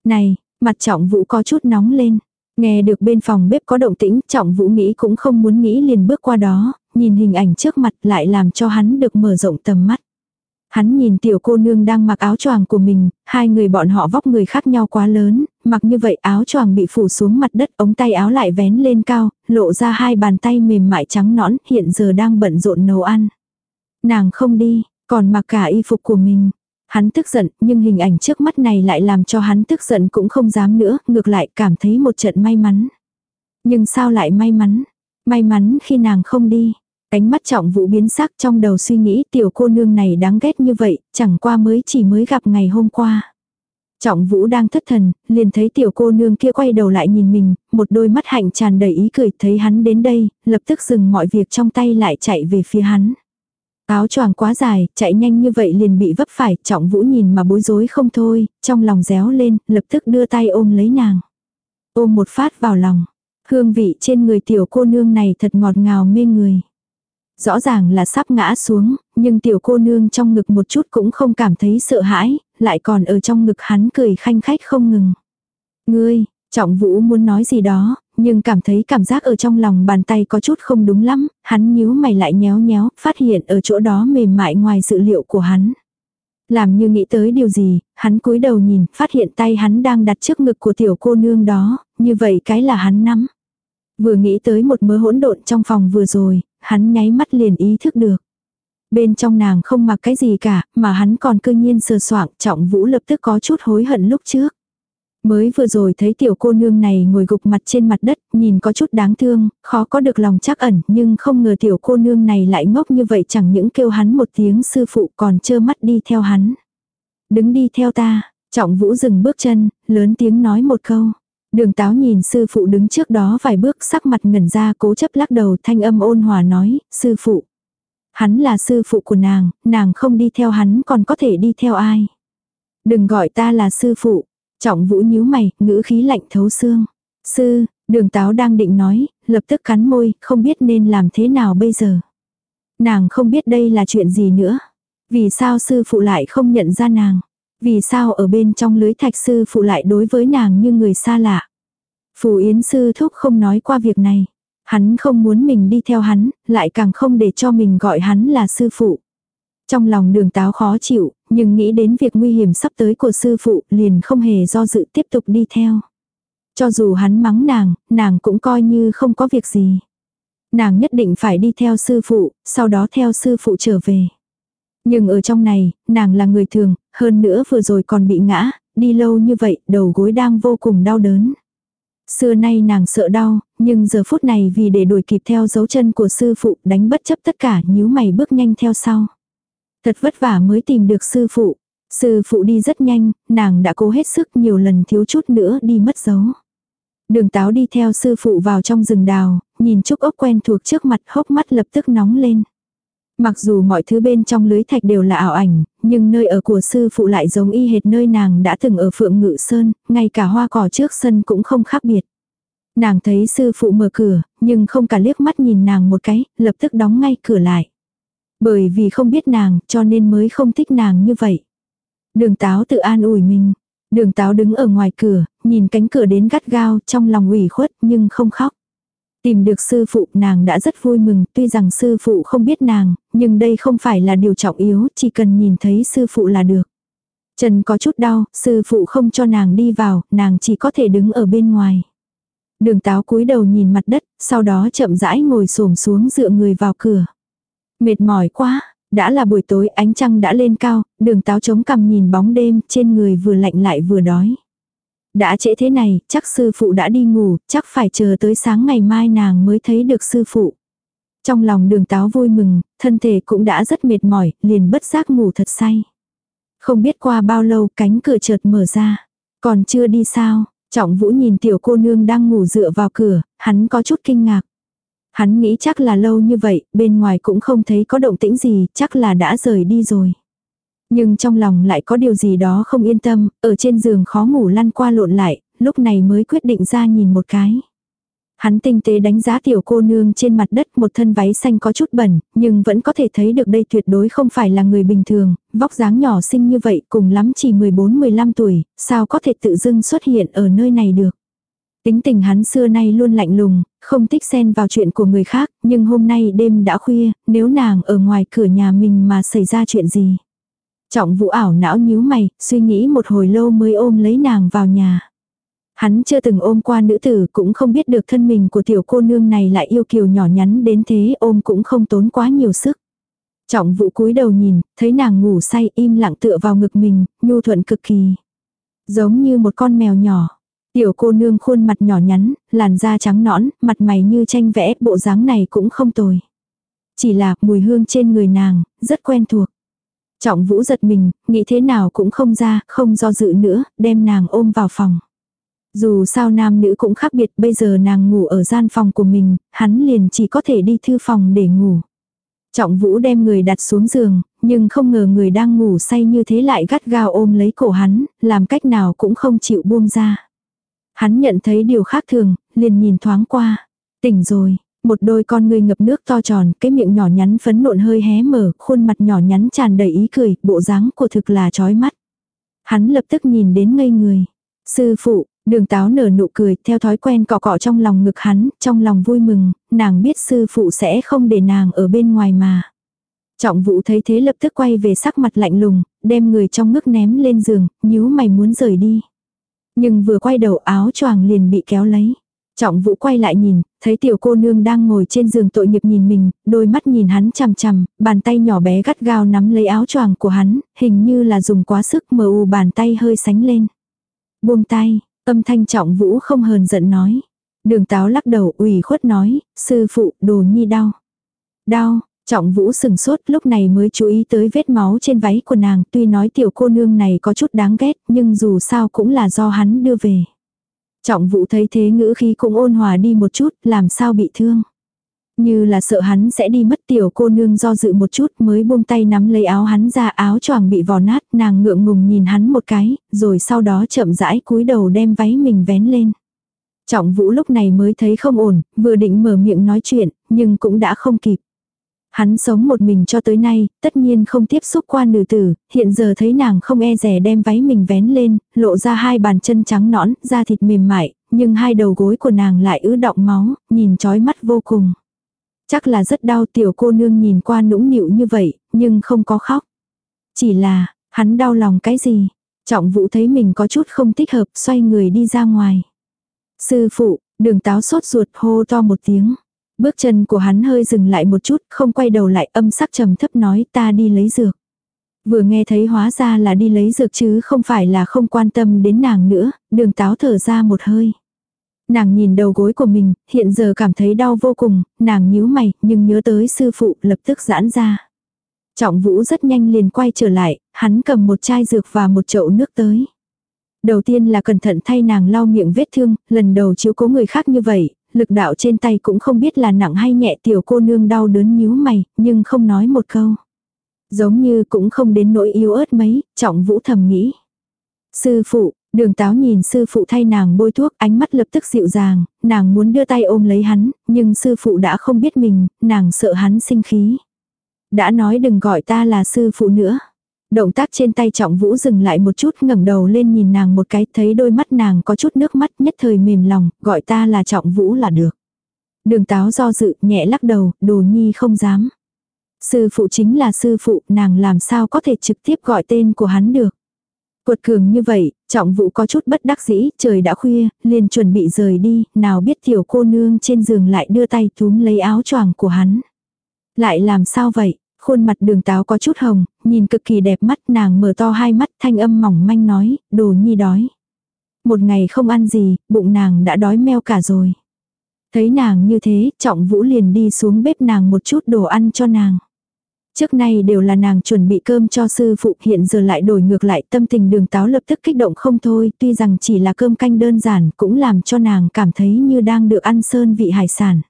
Này, mặt trọng vũ có chút nóng lên. Nghe được bên phòng bếp có động tĩnh, trọng vũ nghĩ cũng không muốn nghĩ liền bước qua đó, nhìn hình ảnh trước mặt lại làm cho hắn được mở rộng tầm mắt. Hắn nhìn tiểu cô nương đang mặc áo choàng của mình, hai người bọn họ vóc người khác nhau quá lớn, mặc như vậy áo choàng bị phủ xuống mặt đất, ống tay áo lại vén lên cao, lộ ra hai bàn tay mềm mại trắng nõn, hiện giờ đang bận rộn nấu ăn. Nàng không đi, còn mặc cả y phục của mình. Hắn tức giận, nhưng hình ảnh trước mắt này lại làm cho hắn tức giận cũng không dám nữa, ngược lại cảm thấy một trận may mắn. Nhưng sao lại may mắn? May mắn khi nàng không đi. Ánh mắt trọng vũ biến sắc trong đầu suy nghĩ tiểu cô nương này đáng ghét như vậy, chẳng qua mới chỉ mới gặp ngày hôm qua. Trọng vũ đang thất thần, liền thấy tiểu cô nương kia quay đầu lại nhìn mình, một đôi mắt hạnh tràn đầy ý cười thấy hắn đến đây, lập tức dừng mọi việc trong tay lại chạy về phía hắn. Áo choàng quá dài, chạy nhanh như vậy liền bị vấp phải, trọng vũ nhìn mà bối rối không thôi, trong lòng réo lên, lập tức đưa tay ôm lấy nàng. Ôm một phát vào lòng. Hương vị trên người tiểu cô nương này thật ngọt ngào mê người. Rõ ràng là sắp ngã xuống, nhưng tiểu cô nương trong ngực một chút cũng không cảm thấy sợ hãi, lại còn ở trong ngực hắn cười khanh khách không ngừng. Ngươi, trọng vũ muốn nói gì đó, nhưng cảm thấy cảm giác ở trong lòng bàn tay có chút không đúng lắm, hắn nhíu mày lại nhéo nhéo, phát hiện ở chỗ đó mềm mại ngoài dự liệu của hắn. Làm như nghĩ tới điều gì, hắn cúi đầu nhìn, phát hiện tay hắn đang đặt trước ngực của tiểu cô nương đó, như vậy cái là hắn nắm. Vừa nghĩ tới một mớ hỗn độn trong phòng vừa rồi, hắn nháy mắt liền ý thức được. Bên trong nàng không mặc cái gì cả, mà hắn còn cư nhiên sờ soạng, trọng vũ lập tức có chút hối hận lúc trước. Mới vừa rồi thấy tiểu cô nương này ngồi gục mặt trên mặt đất, nhìn có chút đáng thương, khó có được lòng chắc ẩn, nhưng không ngờ tiểu cô nương này lại ngốc như vậy chẳng những kêu hắn một tiếng sư phụ còn trơ mắt đi theo hắn. Đứng đi theo ta, trọng vũ dừng bước chân, lớn tiếng nói một câu. Đường táo nhìn sư phụ đứng trước đó vài bước sắc mặt ngẩn ra cố chấp lắc đầu thanh âm ôn hòa nói, sư phụ. Hắn là sư phụ của nàng, nàng không đi theo hắn còn có thể đi theo ai. Đừng gọi ta là sư phụ. Trọng vũ nhíu mày, ngữ khí lạnh thấu xương. Sư, đường táo đang định nói, lập tức cắn môi, không biết nên làm thế nào bây giờ. Nàng không biết đây là chuyện gì nữa. Vì sao sư phụ lại không nhận ra nàng? Vì sao ở bên trong lưới thạch sư phụ lại đối với nàng như người xa lạ? Phù Yến sư thúc không nói qua việc này. Hắn không muốn mình đi theo hắn, lại càng không để cho mình gọi hắn là sư phụ. Trong lòng đường táo khó chịu, nhưng nghĩ đến việc nguy hiểm sắp tới của sư phụ liền không hề do dự tiếp tục đi theo. Cho dù hắn mắng nàng, nàng cũng coi như không có việc gì. Nàng nhất định phải đi theo sư phụ, sau đó theo sư phụ trở về. Nhưng ở trong này, nàng là người thường, hơn nữa vừa rồi còn bị ngã, đi lâu như vậy, đầu gối đang vô cùng đau đớn. Xưa nay nàng sợ đau, nhưng giờ phút này vì để đuổi kịp theo dấu chân của sư phụ đánh bất chấp tất cả nhíu mày bước nhanh theo sau. Thật vất vả mới tìm được sư phụ. Sư phụ đi rất nhanh, nàng đã cố hết sức nhiều lần thiếu chút nữa đi mất dấu. Đường táo đi theo sư phụ vào trong rừng đào, nhìn trúc ốc quen thuộc trước mặt hốc mắt lập tức nóng lên. Mặc dù mọi thứ bên trong lưới thạch đều là ảo ảnh, nhưng nơi ở của sư phụ lại giống y hệt nơi nàng đã từng ở Phượng Ngự Sơn, ngay cả hoa cỏ trước sân cũng không khác biệt. Nàng thấy sư phụ mở cửa, nhưng không cả liếc mắt nhìn nàng một cái, lập tức đóng ngay cửa lại. Bởi vì không biết nàng, cho nên mới không thích nàng như vậy. Đường táo tự an ủi mình. Đường táo đứng ở ngoài cửa, nhìn cánh cửa đến gắt gao, trong lòng ủy khuất nhưng không khóc. Tìm được sư phụ nàng đã rất vui mừng, tuy rằng sư phụ không biết nàng, nhưng đây không phải là điều trọng yếu, chỉ cần nhìn thấy sư phụ là được. Chân có chút đau, sư phụ không cho nàng đi vào, nàng chỉ có thể đứng ở bên ngoài. Đường táo cúi đầu nhìn mặt đất, sau đó chậm rãi ngồi xổm xuống dựa người vào cửa. Mệt mỏi quá, đã là buổi tối ánh trăng đã lên cao, đường táo chống cằm nhìn bóng đêm trên người vừa lạnh lại vừa đói. Đã trễ thế này, chắc sư phụ đã đi ngủ, chắc phải chờ tới sáng ngày mai nàng mới thấy được sư phụ. Trong lòng đường táo vui mừng, thân thể cũng đã rất mệt mỏi, liền bất giác ngủ thật say. Không biết qua bao lâu cánh cửa chợt mở ra. Còn chưa đi sao, trọng vũ nhìn tiểu cô nương đang ngủ dựa vào cửa, hắn có chút kinh ngạc. Hắn nghĩ chắc là lâu như vậy, bên ngoài cũng không thấy có động tĩnh gì, chắc là đã rời đi rồi. Nhưng trong lòng lại có điều gì đó không yên tâm, ở trên giường khó ngủ lăn qua lộn lại, lúc này mới quyết định ra nhìn một cái. Hắn tinh tế đánh giá tiểu cô nương trên mặt đất một thân váy xanh có chút bẩn, nhưng vẫn có thể thấy được đây tuyệt đối không phải là người bình thường, vóc dáng nhỏ xinh như vậy cùng lắm chỉ 14-15 tuổi, sao có thể tự dưng xuất hiện ở nơi này được. Tính tình hắn xưa nay luôn lạnh lùng, không thích xen vào chuyện của người khác, nhưng hôm nay đêm đã khuya, nếu nàng ở ngoài cửa nhà mình mà xảy ra chuyện gì. Trọng vũ ảo não nhíu mày, suy nghĩ một hồi lâu mới ôm lấy nàng vào nhà. Hắn chưa từng ôm qua nữ tử cũng không biết được thân mình của tiểu cô nương này lại yêu kiều nhỏ nhắn đến thế ôm cũng không tốn quá nhiều sức. Trọng vũ cúi đầu nhìn, thấy nàng ngủ say im lặng tựa vào ngực mình, nhu thuận cực kỳ. Giống như một con mèo nhỏ. Tiểu cô nương khuôn mặt nhỏ nhắn, làn da trắng nõn, mặt mày như tranh vẽ, bộ dáng này cũng không tồi. Chỉ là mùi hương trên người nàng, rất quen thuộc. Trọng vũ giật mình, nghĩ thế nào cũng không ra, không do dự nữa, đem nàng ôm vào phòng. Dù sao nam nữ cũng khác biệt, bây giờ nàng ngủ ở gian phòng của mình, hắn liền chỉ có thể đi thư phòng để ngủ. Trọng vũ đem người đặt xuống giường, nhưng không ngờ người đang ngủ say như thế lại gắt gao ôm lấy cổ hắn, làm cách nào cũng không chịu buông ra. Hắn nhận thấy điều khác thường, liền nhìn thoáng qua. Tỉnh rồi, một đôi con người ngập nước to tròn, cái miệng nhỏ nhắn phấn nộn hơi hé mở, khuôn mặt nhỏ nhắn tràn đầy ý cười, bộ dáng của thực là chói mắt. Hắn lập tức nhìn đến ngây người. Sư phụ, đường táo nở nụ cười, theo thói quen cọ cọ trong lòng ngực hắn, trong lòng vui mừng, nàng biết sư phụ sẽ không để nàng ở bên ngoài mà. Trọng vũ thấy thế lập tức quay về sắc mặt lạnh lùng, đem người trong ngực ném lên giường, nhíu mày muốn rời đi. Nhưng vừa quay đầu áo choàng liền bị kéo lấy. Trọng vũ quay lại nhìn, thấy tiểu cô nương đang ngồi trên giường tội nghiệp nhìn mình, đôi mắt nhìn hắn chằm chằm, bàn tay nhỏ bé gắt gao nắm lấy áo choàng của hắn, hình như là dùng quá sức mờ u bàn tay hơi sánh lên. Buông tay, âm thanh trọng vũ không hờn giận nói. Đường táo lắc đầu ủy khuất nói, sư phụ đồ nhi đau. Đau, Trọng vũ sừng sốt lúc này mới chú ý tới vết máu trên váy của nàng tuy nói tiểu cô nương này có chút đáng ghét nhưng dù sao cũng là do hắn đưa về. Trọng vũ thấy thế ngữ khí cũng ôn hòa đi một chút làm sao bị thương. Như là sợ hắn sẽ đi mất tiểu cô nương do dự một chút mới buông tay nắm lấy áo hắn ra áo choàng bị vò nát nàng ngượng ngùng nhìn hắn một cái, rồi sau đó chậm rãi cúi đầu đem váy mình vén lên. Trọng vũ lúc này mới thấy không ổn, vừa định mở miệng nói chuyện, nhưng cũng đã không kịp. Hắn sống một mình cho tới nay, tất nhiên không tiếp xúc qua nữ tử, hiện giờ thấy nàng không e rẻ đem váy mình vén lên, lộ ra hai bàn chân trắng nõn, da thịt mềm mại, nhưng hai đầu gối của nàng lại ứ động máu, nhìn chói mắt vô cùng. Chắc là rất đau tiểu cô nương nhìn qua nũng nịu như vậy, nhưng không có khóc. Chỉ là, hắn đau lòng cái gì? Trọng vũ thấy mình có chút không thích hợp, xoay người đi ra ngoài. Sư phụ, đường táo sốt ruột hô to một tiếng. Bước chân của hắn hơi dừng lại một chút, không quay đầu lại âm sắc trầm thấp nói ta đi lấy dược. Vừa nghe thấy hóa ra là đi lấy dược chứ không phải là không quan tâm đến nàng nữa, đường táo thở ra một hơi. Nàng nhìn đầu gối của mình, hiện giờ cảm thấy đau vô cùng, nàng nhíu mày, nhưng nhớ tới sư phụ lập tức giãn ra. Trọng vũ rất nhanh liền quay trở lại, hắn cầm một chai dược và một chậu nước tới. Đầu tiên là cẩn thận thay nàng lau miệng vết thương, lần đầu chiếu cố người khác như vậy, lực đạo trên tay cũng không biết là nặng hay nhẹ tiểu cô nương đau đớn nhíu mày, nhưng không nói một câu. Giống như cũng không đến nỗi yếu ớt mấy, trọng vũ thầm nghĩ. Sư phụ, đường táo nhìn sư phụ thay nàng bôi thuốc, ánh mắt lập tức dịu dàng, nàng muốn đưa tay ôm lấy hắn, nhưng sư phụ đã không biết mình, nàng sợ hắn sinh khí. Đã nói đừng gọi ta là sư phụ nữa. Động tác trên tay trọng vũ dừng lại một chút ngẩng đầu lên nhìn nàng một cái thấy đôi mắt nàng có chút nước mắt nhất thời mềm lòng, gọi ta là trọng vũ là được. Đường táo do dự nhẹ lắc đầu, đồ nhi không dám. Sư phụ chính là sư phụ, nàng làm sao có thể trực tiếp gọi tên của hắn được. Cuột cường như vậy, trọng vũ có chút bất đắc dĩ, trời đã khuya, liền chuẩn bị rời đi, nào biết tiểu cô nương trên giường lại đưa tay túm lấy áo choàng của hắn. Lại làm sao vậy? Khuôn mặt đường táo có chút hồng, nhìn cực kỳ đẹp mắt nàng mở to hai mắt thanh âm mỏng manh nói, đồ nhi đói. Một ngày không ăn gì, bụng nàng đã đói meo cả rồi. Thấy nàng như thế, trọng vũ liền đi xuống bếp nàng một chút đồ ăn cho nàng. Trước nay đều là nàng chuẩn bị cơm cho sư phụ hiện giờ lại đổi ngược lại tâm tình đường táo lập tức kích động không thôi tuy rằng chỉ là cơm canh đơn giản cũng làm cho nàng cảm thấy như đang được ăn sơn vị hải sản.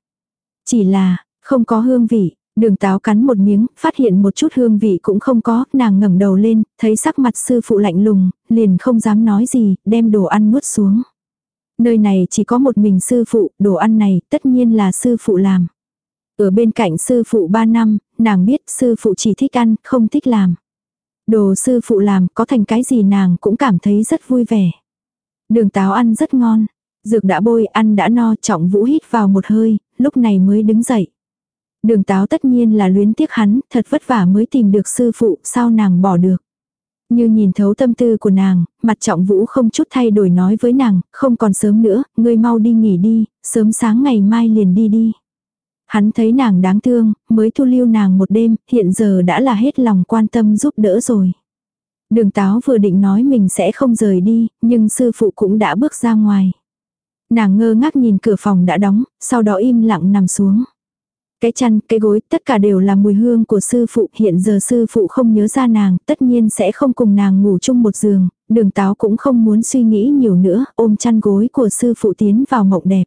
Chỉ là, không có hương vị, Đường táo cắn một miếng, phát hiện một chút hương vị cũng không có, nàng ngẩng đầu lên, thấy sắc mặt sư phụ lạnh lùng, liền không dám nói gì, đem đồ ăn nuốt xuống. Nơi này chỉ có một mình sư phụ, đồ ăn này tất nhiên là sư phụ làm. Ở bên cạnh sư phụ ba năm, nàng biết sư phụ chỉ thích ăn, không thích làm. Đồ sư phụ làm có thành cái gì nàng cũng cảm thấy rất vui vẻ. Đường táo ăn rất ngon. Dược đã bôi ăn đã no trọng vũ hít vào một hơi, lúc này mới đứng dậy. Đường táo tất nhiên là luyến tiếc hắn, thật vất vả mới tìm được sư phụ, sao nàng bỏ được. Như nhìn thấu tâm tư của nàng, mặt trọng vũ không chút thay đổi nói với nàng, không còn sớm nữa, ngươi mau đi nghỉ đi, sớm sáng ngày mai liền đi đi. Hắn thấy nàng đáng thương, mới thu lưu nàng một đêm, hiện giờ đã là hết lòng quan tâm giúp đỡ rồi. Đường táo vừa định nói mình sẽ không rời đi, nhưng sư phụ cũng đã bước ra ngoài. Nàng ngơ ngác nhìn cửa phòng đã đóng, sau đó im lặng nằm xuống. Cái chăn, cái gối, tất cả đều là mùi hương của sư phụ, hiện giờ sư phụ không nhớ ra nàng, tất nhiên sẽ không cùng nàng ngủ chung một giường, đường táo cũng không muốn suy nghĩ nhiều nữa, ôm chăn gối của sư phụ tiến vào mộng đẹp.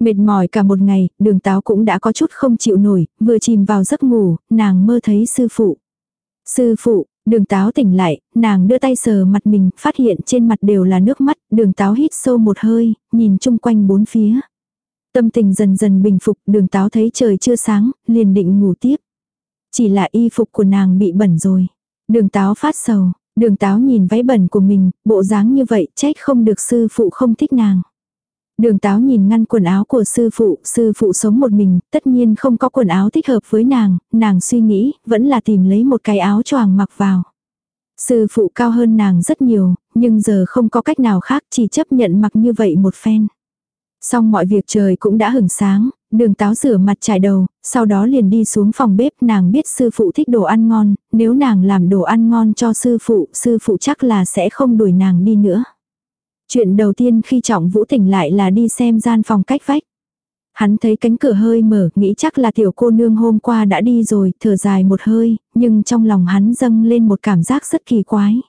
Mệt mỏi cả một ngày, đường táo cũng đã có chút không chịu nổi, vừa chìm vào giấc ngủ, nàng mơ thấy sư phụ. Sư phụ, đường táo tỉnh lại, nàng đưa tay sờ mặt mình, phát hiện trên mặt đều là nước mắt, đường táo hít sâu một hơi, nhìn chung quanh bốn phía. Tâm tình dần dần bình phục, đường táo thấy trời chưa sáng, liền định ngủ tiếp. Chỉ là y phục của nàng bị bẩn rồi. Đường táo phát sầu, đường táo nhìn váy bẩn của mình, bộ dáng như vậy trách không được sư phụ không thích nàng. Đường táo nhìn ngăn quần áo của sư phụ, sư phụ sống một mình, tất nhiên không có quần áo thích hợp với nàng, nàng suy nghĩ, vẫn là tìm lấy một cái áo choàng mặc vào. Sư phụ cao hơn nàng rất nhiều, nhưng giờ không có cách nào khác chỉ chấp nhận mặc như vậy một phen. Xong mọi việc trời cũng đã hửng sáng, đường táo rửa mặt trải đầu, sau đó liền đi xuống phòng bếp nàng biết sư phụ thích đồ ăn ngon, nếu nàng làm đồ ăn ngon cho sư phụ, sư phụ chắc là sẽ không đuổi nàng đi nữa. Chuyện đầu tiên khi trọng vũ tỉnh lại là đi xem gian phòng cách vách. Hắn thấy cánh cửa hơi mở, nghĩ chắc là tiểu cô nương hôm qua đã đi rồi, thở dài một hơi, nhưng trong lòng hắn dâng lên một cảm giác rất kỳ quái.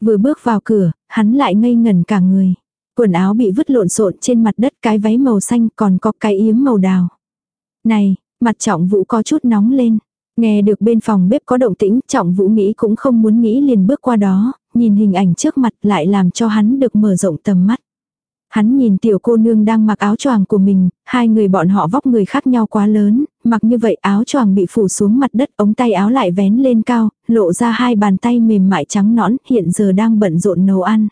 Vừa bước vào cửa, hắn lại ngây ngẩn cả người. Quần áo bị vứt lộn xộn trên mặt đất cái váy màu xanh còn có cái yếm màu đào. Này, mặt trọng vũ có chút nóng lên. Nghe được bên phòng bếp có động tĩnh, trọng vũ nghĩ cũng không muốn nghĩ liền bước qua đó, nhìn hình ảnh trước mặt lại làm cho hắn được mở rộng tầm mắt. Hắn nhìn tiểu cô nương đang mặc áo choàng của mình, hai người bọn họ vóc người khác nhau quá lớn, mặc như vậy áo choàng bị phủ xuống mặt đất, ống tay áo lại vén lên cao, lộ ra hai bàn tay mềm mại trắng nõn, hiện giờ đang bận rộn nấu ăn.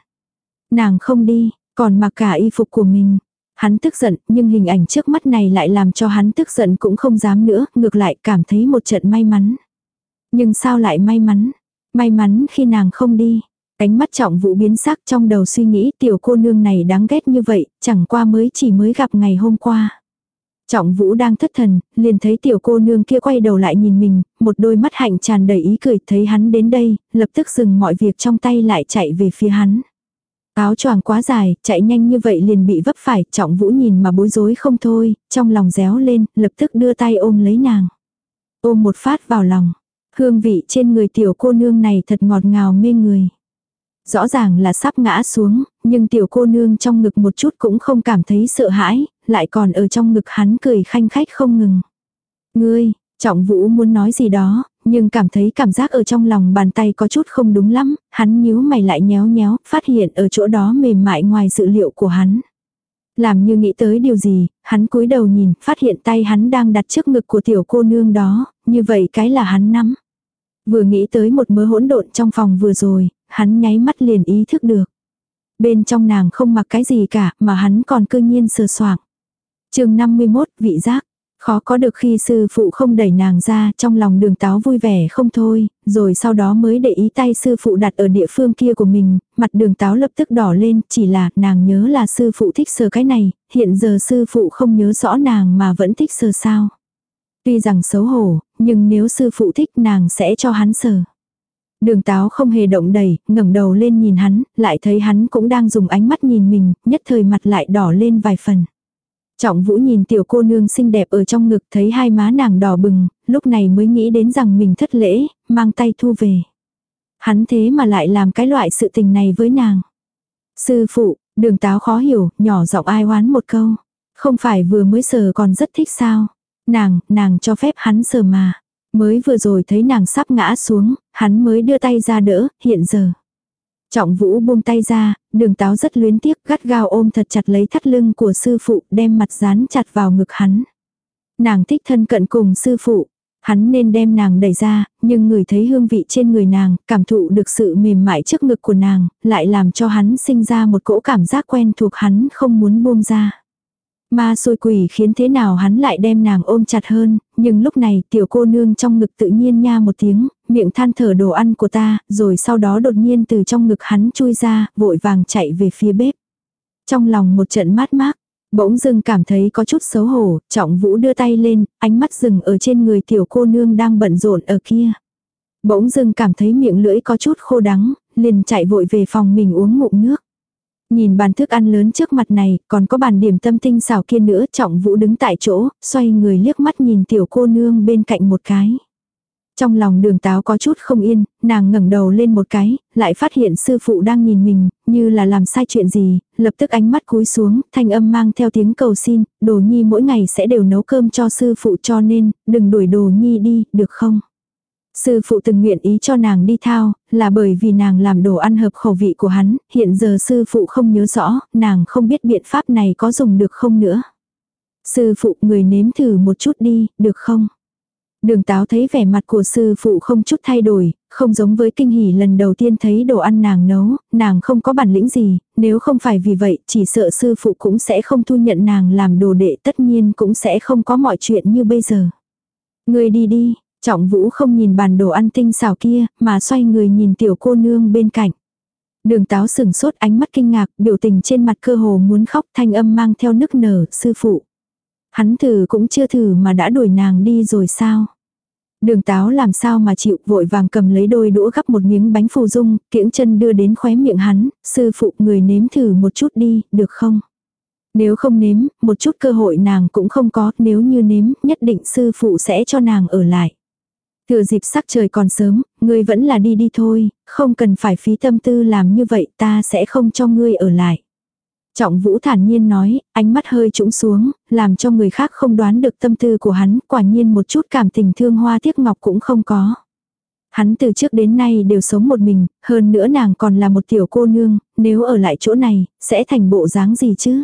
Nàng không đi, còn mặc cả y phục của mình. Hắn tức giận, nhưng hình ảnh trước mắt này lại làm cho hắn tức giận cũng không dám nữa, ngược lại cảm thấy một trận may mắn. Nhưng sao lại may mắn? May mắn khi nàng không đi. Cánh mắt trọng vũ biến sắc trong đầu suy nghĩ tiểu cô nương này đáng ghét như vậy, chẳng qua mới chỉ mới gặp ngày hôm qua. Trọng vũ đang thất thần, liền thấy tiểu cô nương kia quay đầu lại nhìn mình, một đôi mắt hạnh tràn đầy ý cười thấy hắn đến đây, lập tức dừng mọi việc trong tay lại chạy về phía hắn. Áo choàng quá dài, chạy nhanh như vậy liền bị vấp phải, trọng vũ nhìn mà bối rối không thôi, trong lòng réo lên, lập tức đưa tay ôm lấy nàng. Ôm một phát vào lòng. Hương vị trên người tiểu cô nương này thật ngọt ngào mê người. Rõ ràng là sắp ngã xuống, nhưng tiểu cô nương trong ngực một chút cũng không cảm thấy sợ hãi, lại còn ở trong ngực hắn cười khanh khách không ngừng. Ngươi, trọng vũ muốn nói gì đó, nhưng cảm thấy cảm giác ở trong lòng bàn tay có chút không đúng lắm, hắn nhíu mày lại nhéo nhéo, phát hiện ở chỗ đó mềm mại ngoài dự liệu của hắn. Làm như nghĩ tới điều gì, hắn cúi đầu nhìn, phát hiện tay hắn đang đặt trước ngực của tiểu cô nương đó, như vậy cái là hắn nắm. Vừa nghĩ tới một mớ hỗn độn trong phòng vừa rồi, hắn nháy mắt liền ý thức được. Bên trong nàng không mặc cái gì cả, mà hắn còn cư nhiên sờ soạng. chương 51, vị giác. Khó có được khi sư phụ không đẩy nàng ra, trong lòng đường táo vui vẻ không thôi, rồi sau đó mới để ý tay sư phụ đặt ở địa phương kia của mình, mặt đường táo lập tức đỏ lên, chỉ là nàng nhớ là sư phụ thích sờ cái này, hiện giờ sư phụ không nhớ rõ nàng mà vẫn thích sờ sao. Tuy rằng xấu hổ, nhưng nếu sư phụ thích nàng sẽ cho hắn sờ. Đường táo không hề động đẩy, ngẩng đầu lên nhìn hắn, lại thấy hắn cũng đang dùng ánh mắt nhìn mình, nhất thời mặt lại đỏ lên vài phần. Trọng vũ nhìn tiểu cô nương xinh đẹp ở trong ngực thấy hai má nàng đỏ bừng, lúc này mới nghĩ đến rằng mình thất lễ, mang tay thu về. Hắn thế mà lại làm cái loại sự tình này với nàng. Sư phụ, đường táo khó hiểu, nhỏ giọng ai oán một câu. Không phải vừa mới sờ còn rất thích sao. Nàng, nàng cho phép hắn sờ mà. Mới vừa rồi thấy nàng sắp ngã xuống, hắn mới đưa tay ra đỡ, hiện giờ. Trọng vũ buông tay ra, đường táo rất luyến tiếc gắt gao ôm thật chặt lấy thắt lưng của sư phụ đem mặt dán chặt vào ngực hắn. Nàng thích thân cận cùng sư phụ. Hắn nên đem nàng đẩy ra, nhưng người thấy hương vị trên người nàng, cảm thụ được sự mềm mại trước ngực của nàng, lại làm cho hắn sinh ra một cỗ cảm giác quen thuộc hắn không muốn buông ra. Ma xôi quỷ khiến thế nào hắn lại đem nàng ôm chặt hơn, nhưng lúc này tiểu cô nương trong ngực tự nhiên nha một tiếng, miệng than thở đồ ăn của ta, rồi sau đó đột nhiên từ trong ngực hắn chui ra, vội vàng chạy về phía bếp. Trong lòng một trận mát mát, bỗng dưng cảm thấy có chút xấu hổ, trọng vũ đưa tay lên, ánh mắt dừng ở trên người tiểu cô nương đang bận rộn ở kia. Bỗng dưng cảm thấy miệng lưỡi có chút khô đắng, liền chạy vội về phòng mình uống ngụm nước. Nhìn bàn thức ăn lớn trước mặt này, còn có bàn điểm tâm tinh xảo kia nữa, trọng vũ đứng tại chỗ, xoay người liếc mắt nhìn tiểu cô nương bên cạnh một cái. Trong lòng đường táo có chút không yên, nàng ngẩng đầu lên một cái, lại phát hiện sư phụ đang nhìn mình, như là làm sai chuyện gì, lập tức ánh mắt cúi xuống, thanh âm mang theo tiếng cầu xin, đồ nhi mỗi ngày sẽ đều nấu cơm cho sư phụ cho nên, đừng đuổi đồ nhi đi, được không? Sư phụ từng nguyện ý cho nàng đi thao, là bởi vì nàng làm đồ ăn hợp khẩu vị của hắn, hiện giờ sư phụ không nhớ rõ, nàng không biết biện pháp này có dùng được không nữa. Sư phụ người nếm thử một chút đi, được không? Đường táo thấy vẻ mặt của sư phụ không chút thay đổi, không giống với kinh hỉ lần đầu tiên thấy đồ ăn nàng nấu, nàng không có bản lĩnh gì, nếu không phải vì vậy chỉ sợ sư phụ cũng sẽ không thu nhận nàng làm đồ đệ tất nhiên cũng sẽ không có mọi chuyện như bây giờ. Người đi đi, Trọng vũ không nhìn bàn đồ ăn tinh xào kia, mà xoay người nhìn tiểu cô nương bên cạnh. Đường táo sừng sốt ánh mắt kinh ngạc, biểu tình trên mặt cơ hồ muốn khóc thanh âm mang theo nức nở, sư phụ. Hắn thử cũng chưa thử mà đã đuổi nàng đi rồi sao. Đường táo làm sao mà chịu vội vàng cầm lấy đôi đũa gắp một miếng bánh phù dung, kiễng chân đưa đến khóe miệng hắn, sư phụ người nếm thử một chút đi, được không? Nếu không nếm, một chút cơ hội nàng cũng không có, nếu như nếm, nhất định sư phụ sẽ cho nàng ở lại. Thừa dịp sắc trời còn sớm, ngươi vẫn là đi đi thôi, không cần phải phí tâm tư làm như vậy ta sẽ không cho ngươi ở lại. Trọng Vũ thản nhiên nói, ánh mắt hơi trũng xuống, làm cho người khác không đoán được tâm tư của hắn, quả nhiên một chút cảm tình thương hoa tiếc ngọc cũng không có. Hắn từ trước đến nay đều sống một mình, hơn nữa nàng còn là một tiểu cô nương, nếu ở lại chỗ này, sẽ thành bộ dáng gì chứ?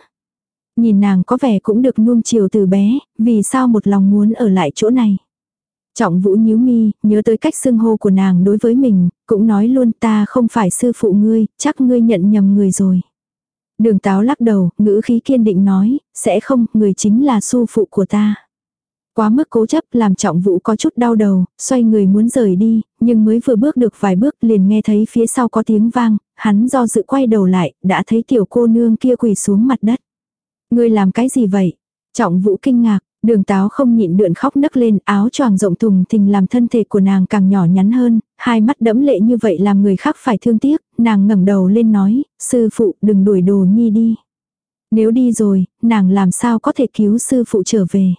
Nhìn nàng có vẻ cũng được nuông chiều từ bé, vì sao một lòng muốn ở lại chỗ này? Trọng vũ nhíu mi, nhớ tới cách xưng hô của nàng đối với mình, cũng nói luôn ta không phải sư phụ ngươi, chắc ngươi nhận nhầm người rồi. Đường táo lắc đầu, ngữ khí kiên định nói, sẽ không, người chính là sư phụ của ta. Quá mức cố chấp làm trọng vũ có chút đau đầu, xoay người muốn rời đi, nhưng mới vừa bước được vài bước liền nghe thấy phía sau có tiếng vang, hắn do dự quay đầu lại, đã thấy tiểu cô nương kia quỳ xuống mặt đất. Ngươi làm cái gì vậy? Trọng vũ kinh ngạc, đường táo không nhịn đượn khóc nấc lên áo choàng rộng thùng thình làm thân thể của nàng càng nhỏ nhắn hơn, hai mắt đẫm lệ như vậy làm người khác phải thương tiếc, nàng ngẩng đầu lên nói, sư phụ đừng đuổi đồ nhi đi. Nếu đi rồi, nàng làm sao có thể cứu sư phụ trở về.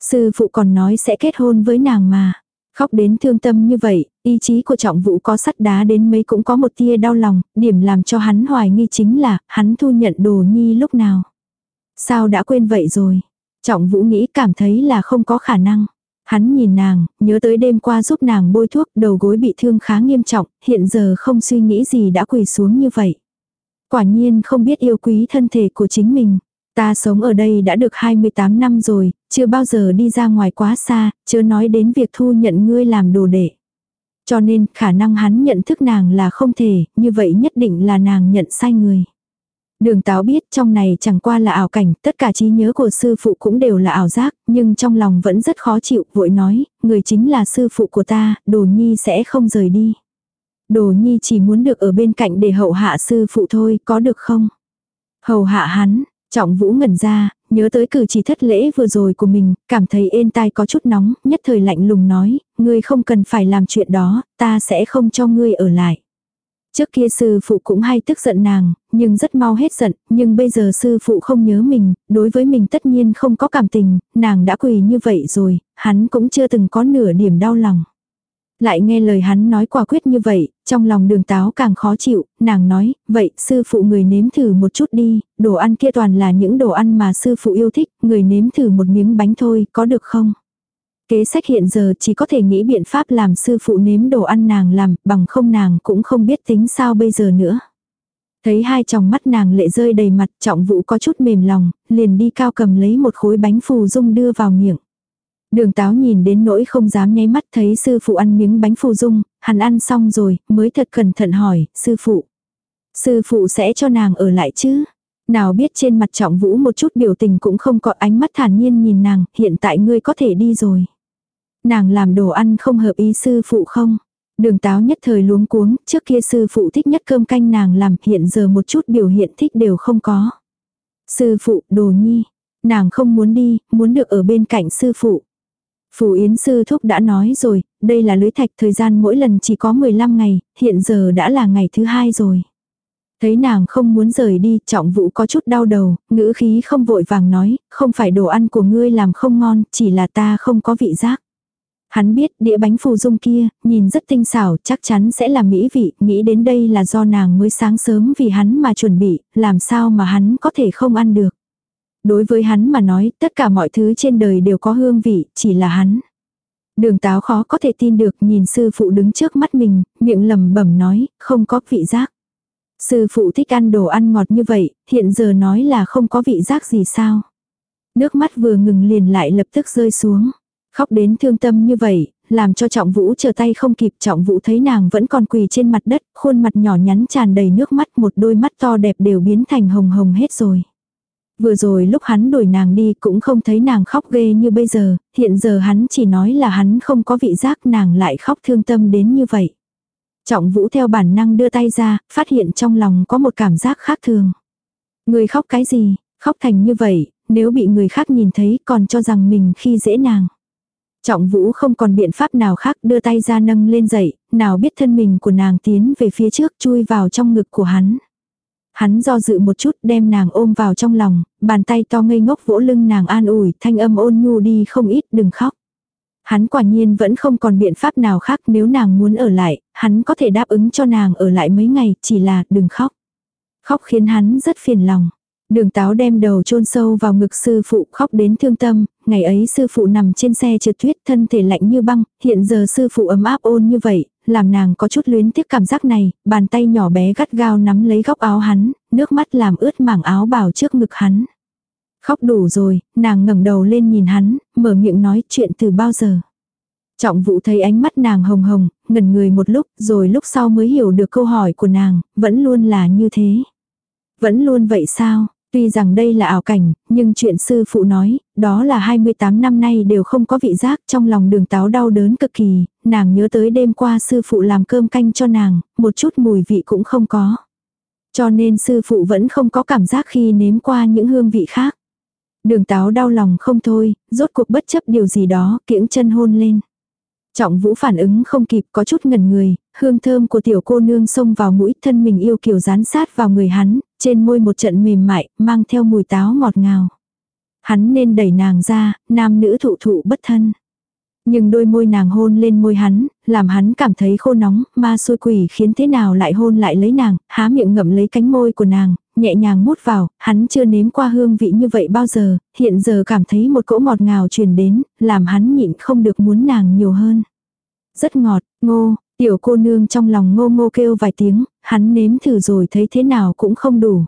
Sư phụ còn nói sẽ kết hôn với nàng mà. Khóc đến thương tâm như vậy, ý chí của trọng vũ có sắt đá đến mấy cũng có một tia đau lòng, điểm làm cho hắn hoài nghi chính là, hắn thu nhận đồ nhi lúc nào. Sao đã quên vậy rồi? Trọng vũ nghĩ cảm thấy là không có khả năng. Hắn nhìn nàng, nhớ tới đêm qua giúp nàng bôi thuốc, đầu gối bị thương khá nghiêm trọng, hiện giờ không suy nghĩ gì đã quỳ xuống như vậy. Quả nhiên không biết yêu quý thân thể của chính mình. Ta sống ở đây đã được 28 năm rồi, chưa bao giờ đi ra ngoài quá xa, chưa nói đến việc thu nhận ngươi làm đồ đệ. Cho nên khả năng hắn nhận thức nàng là không thể, như vậy nhất định là nàng nhận sai người. Đường táo biết trong này chẳng qua là ảo cảnh, tất cả trí nhớ của sư phụ cũng đều là ảo giác, nhưng trong lòng vẫn rất khó chịu, vội nói, người chính là sư phụ của ta, đồ nhi sẽ không rời đi. Đồ nhi chỉ muốn được ở bên cạnh để hậu hạ sư phụ thôi, có được không? Hầu hạ hắn, trọng vũ ngẩn ra, nhớ tới cử chỉ thất lễ vừa rồi của mình, cảm thấy ên tai có chút nóng, nhất thời lạnh lùng nói, ngươi không cần phải làm chuyện đó, ta sẽ không cho ngươi ở lại. Trước kia sư phụ cũng hay tức giận nàng, nhưng rất mau hết giận, nhưng bây giờ sư phụ không nhớ mình, đối với mình tất nhiên không có cảm tình, nàng đã quỳ như vậy rồi, hắn cũng chưa từng có nửa điểm đau lòng. Lại nghe lời hắn nói quả quyết như vậy, trong lòng đường táo càng khó chịu, nàng nói, vậy sư phụ người nếm thử một chút đi, đồ ăn kia toàn là những đồ ăn mà sư phụ yêu thích, người nếm thử một miếng bánh thôi, có được không? Kế sách hiện giờ chỉ có thể nghĩ biện pháp làm sư phụ nếm đồ ăn nàng làm, bằng không nàng cũng không biết tính sao bây giờ nữa. Thấy hai tròng mắt nàng lệ rơi đầy mặt, trọng vũ có chút mềm lòng, liền đi cao cầm lấy một khối bánh phù dung đưa vào miệng. Đường táo nhìn đến nỗi không dám nháy mắt thấy sư phụ ăn miếng bánh phù dung, hắn ăn xong rồi, mới thật cẩn thận hỏi, sư phụ. Sư phụ sẽ cho nàng ở lại chứ? Nào biết trên mặt trọng vũ một chút biểu tình cũng không có ánh mắt thản nhiên nhìn nàng, hiện tại ngươi có thể đi rồi. Nàng làm đồ ăn không hợp ý sư phụ không? Đường táo nhất thời luống cuống, trước kia sư phụ thích nhất cơm canh nàng làm, hiện giờ một chút biểu hiện thích đều không có. Sư phụ, đồ nhi, nàng không muốn đi, muốn được ở bên cạnh sư phụ. Phù Yến sư thúc đã nói rồi, đây là lưới thạch thời gian mỗi lần chỉ có 15 ngày, hiện giờ đã là ngày thứ hai rồi. Thấy nàng không muốn rời đi, trọng vũ có chút đau đầu, ngữ khí không vội vàng nói, không phải đồ ăn của ngươi làm không ngon, chỉ là ta không có vị giác. Hắn biết đĩa bánh phù dung kia, nhìn rất tinh xảo, chắc chắn sẽ là mỹ vị, nghĩ đến đây là do nàng mới sáng sớm vì hắn mà chuẩn bị, làm sao mà hắn có thể không ăn được. Đối với hắn mà nói, tất cả mọi thứ trên đời đều có hương vị, chỉ là hắn. Đường táo khó có thể tin được nhìn sư phụ đứng trước mắt mình, miệng lẩm bẩm nói, không có vị giác. Sư phụ thích ăn đồ ăn ngọt như vậy, hiện giờ nói là không có vị giác gì sao. Nước mắt vừa ngừng liền lại lập tức rơi xuống. Khóc đến thương tâm như vậy, làm cho trọng vũ chờ tay không kịp trọng vũ thấy nàng vẫn còn quỳ trên mặt đất, khuôn mặt nhỏ nhắn tràn đầy nước mắt một đôi mắt to đẹp đều biến thành hồng hồng hết rồi. Vừa rồi lúc hắn đuổi nàng đi cũng không thấy nàng khóc ghê như bây giờ, hiện giờ hắn chỉ nói là hắn không có vị giác nàng lại khóc thương tâm đến như vậy. Trọng vũ theo bản năng đưa tay ra, phát hiện trong lòng có một cảm giác khác thường. Người khóc cái gì, khóc thành như vậy, nếu bị người khác nhìn thấy còn cho rằng mình khi dễ nàng. Trọng vũ không còn biện pháp nào khác đưa tay ra nâng lên dậy, nào biết thân mình của nàng tiến về phía trước chui vào trong ngực của hắn. Hắn do dự một chút đem nàng ôm vào trong lòng, bàn tay to ngây ngốc vỗ lưng nàng an ủi, thanh âm ôn nhu đi không ít đừng khóc. Hắn quả nhiên vẫn không còn biện pháp nào khác nếu nàng muốn ở lại, hắn có thể đáp ứng cho nàng ở lại mấy ngày, chỉ là đừng khóc. Khóc khiến hắn rất phiền lòng. Đường táo đem đầu chôn sâu vào ngực sư phụ khóc đến thương tâm, ngày ấy sư phụ nằm trên xe trượt tuyết thân thể lạnh như băng, hiện giờ sư phụ ấm áp ôn như vậy, làm nàng có chút luyến tiếc cảm giác này, bàn tay nhỏ bé gắt gao nắm lấy góc áo hắn, nước mắt làm ướt mảng áo bào trước ngực hắn. Khóc đủ rồi, nàng ngẩng đầu lên nhìn hắn, mở miệng nói chuyện từ bao giờ. Trọng vũ thấy ánh mắt nàng hồng hồng, ngẩn người một lúc, rồi lúc sau mới hiểu được câu hỏi của nàng, vẫn luôn là như thế. Vẫn luôn vậy sao? Tuy rằng đây là ảo cảnh, nhưng chuyện sư phụ nói, đó là 28 năm nay đều không có vị giác trong lòng đường táo đau đớn cực kỳ, nàng nhớ tới đêm qua sư phụ làm cơm canh cho nàng, một chút mùi vị cũng không có. Cho nên sư phụ vẫn không có cảm giác khi nếm qua những hương vị khác. Đường táo đau lòng không thôi, rốt cuộc bất chấp điều gì đó, kiễng chân hôn lên. Trọng vũ phản ứng không kịp có chút ngẩn người, hương thơm của tiểu cô nương xông vào mũi thân mình yêu kiều dán sát vào người hắn, trên môi một trận mềm mại, mang theo mùi táo ngọt ngào. Hắn nên đẩy nàng ra, nam nữ thụ thụ bất thân. Nhưng đôi môi nàng hôn lên môi hắn, làm hắn cảm thấy khô nóng, ma xôi quỷ khiến thế nào lại hôn lại lấy nàng, há miệng ngậm lấy cánh môi của nàng, nhẹ nhàng mút vào, hắn chưa nếm qua hương vị như vậy bao giờ, hiện giờ cảm thấy một cỗ ngọt ngào truyền đến, làm hắn nhịn không được muốn nàng nhiều hơn. Rất ngọt, ngô, tiểu cô nương trong lòng ngô ngô kêu vài tiếng, hắn nếm thử rồi thấy thế nào cũng không đủ.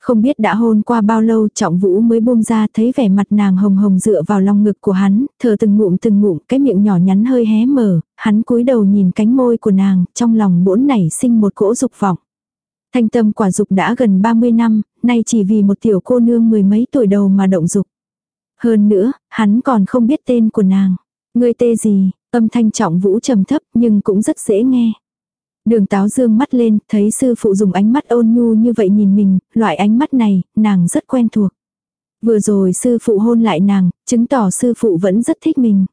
Không biết đã hôn qua bao lâu trọng vũ mới buông ra thấy vẻ mặt nàng hồng hồng dựa vào lòng ngực của hắn, thở từng ngụm từng ngụm cái miệng nhỏ nhắn hơi hé mở, hắn cúi đầu nhìn cánh môi của nàng, trong lòng bỗn nảy sinh một cỗ dục vọng. Thanh tâm quả dục đã gần 30 năm, nay chỉ vì một tiểu cô nương mười mấy tuổi đầu mà động dục. Hơn nữa, hắn còn không biết tên của nàng. Người tê gì, âm thanh trọng vũ trầm thấp nhưng cũng rất dễ nghe. Đường táo dương mắt lên, thấy sư phụ dùng ánh mắt ôn nhu như vậy nhìn mình, loại ánh mắt này, nàng rất quen thuộc. Vừa rồi sư phụ hôn lại nàng, chứng tỏ sư phụ vẫn rất thích mình.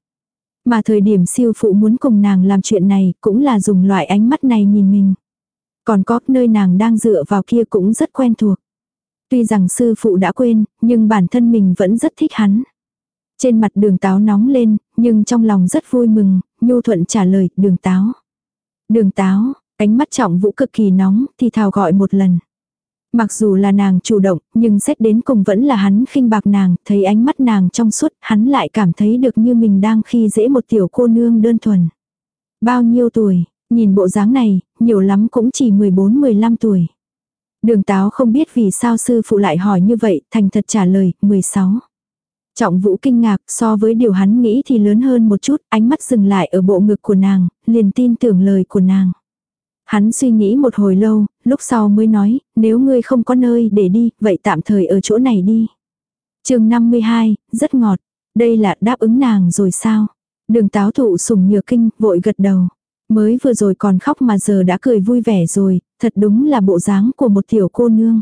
Mà thời điểm siêu phụ muốn cùng nàng làm chuyện này, cũng là dùng loại ánh mắt này nhìn mình. Còn có nơi nàng đang dựa vào kia cũng rất quen thuộc. Tuy rằng sư phụ đã quên, nhưng bản thân mình vẫn rất thích hắn. Trên mặt đường táo nóng lên, nhưng trong lòng rất vui mừng, nhu thuận trả lời, đường táo. Đường táo, ánh mắt trọng vũ cực kỳ nóng, thì thào gọi một lần. Mặc dù là nàng chủ động, nhưng xét đến cùng vẫn là hắn khinh bạc nàng, thấy ánh mắt nàng trong suốt, hắn lại cảm thấy được như mình đang khi dễ một tiểu cô nương đơn thuần. Bao nhiêu tuổi, nhìn bộ dáng này, nhiều lắm cũng chỉ 14-15 tuổi. Đường táo không biết vì sao sư phụ lại hỏi như vậy, thành thật trả lời, 16. Trọng vũ kinh ngạc so với điều hắn nghĩ thì lớn hơn một chút, ánh mắt dừng lại ở bộ ngực của nàng, liền tin tưởng lời của nàng. Hắn suy nghĩ một hồi lâu, lúc sau mới nói, nếu ngươi không có nơi để đi, vậy tạm thời ở chỗ này đi. chương 52, rất ngọt. Đây là đáp ứng nàng rồi sao? Đường táo thụ sùng nhược kinh, vội gật đầu. Mới vừa rồi còn khóc mà giờ đã cười vui vẻ rồi, thật đúng là bộ dáng của một tiểu cô nương.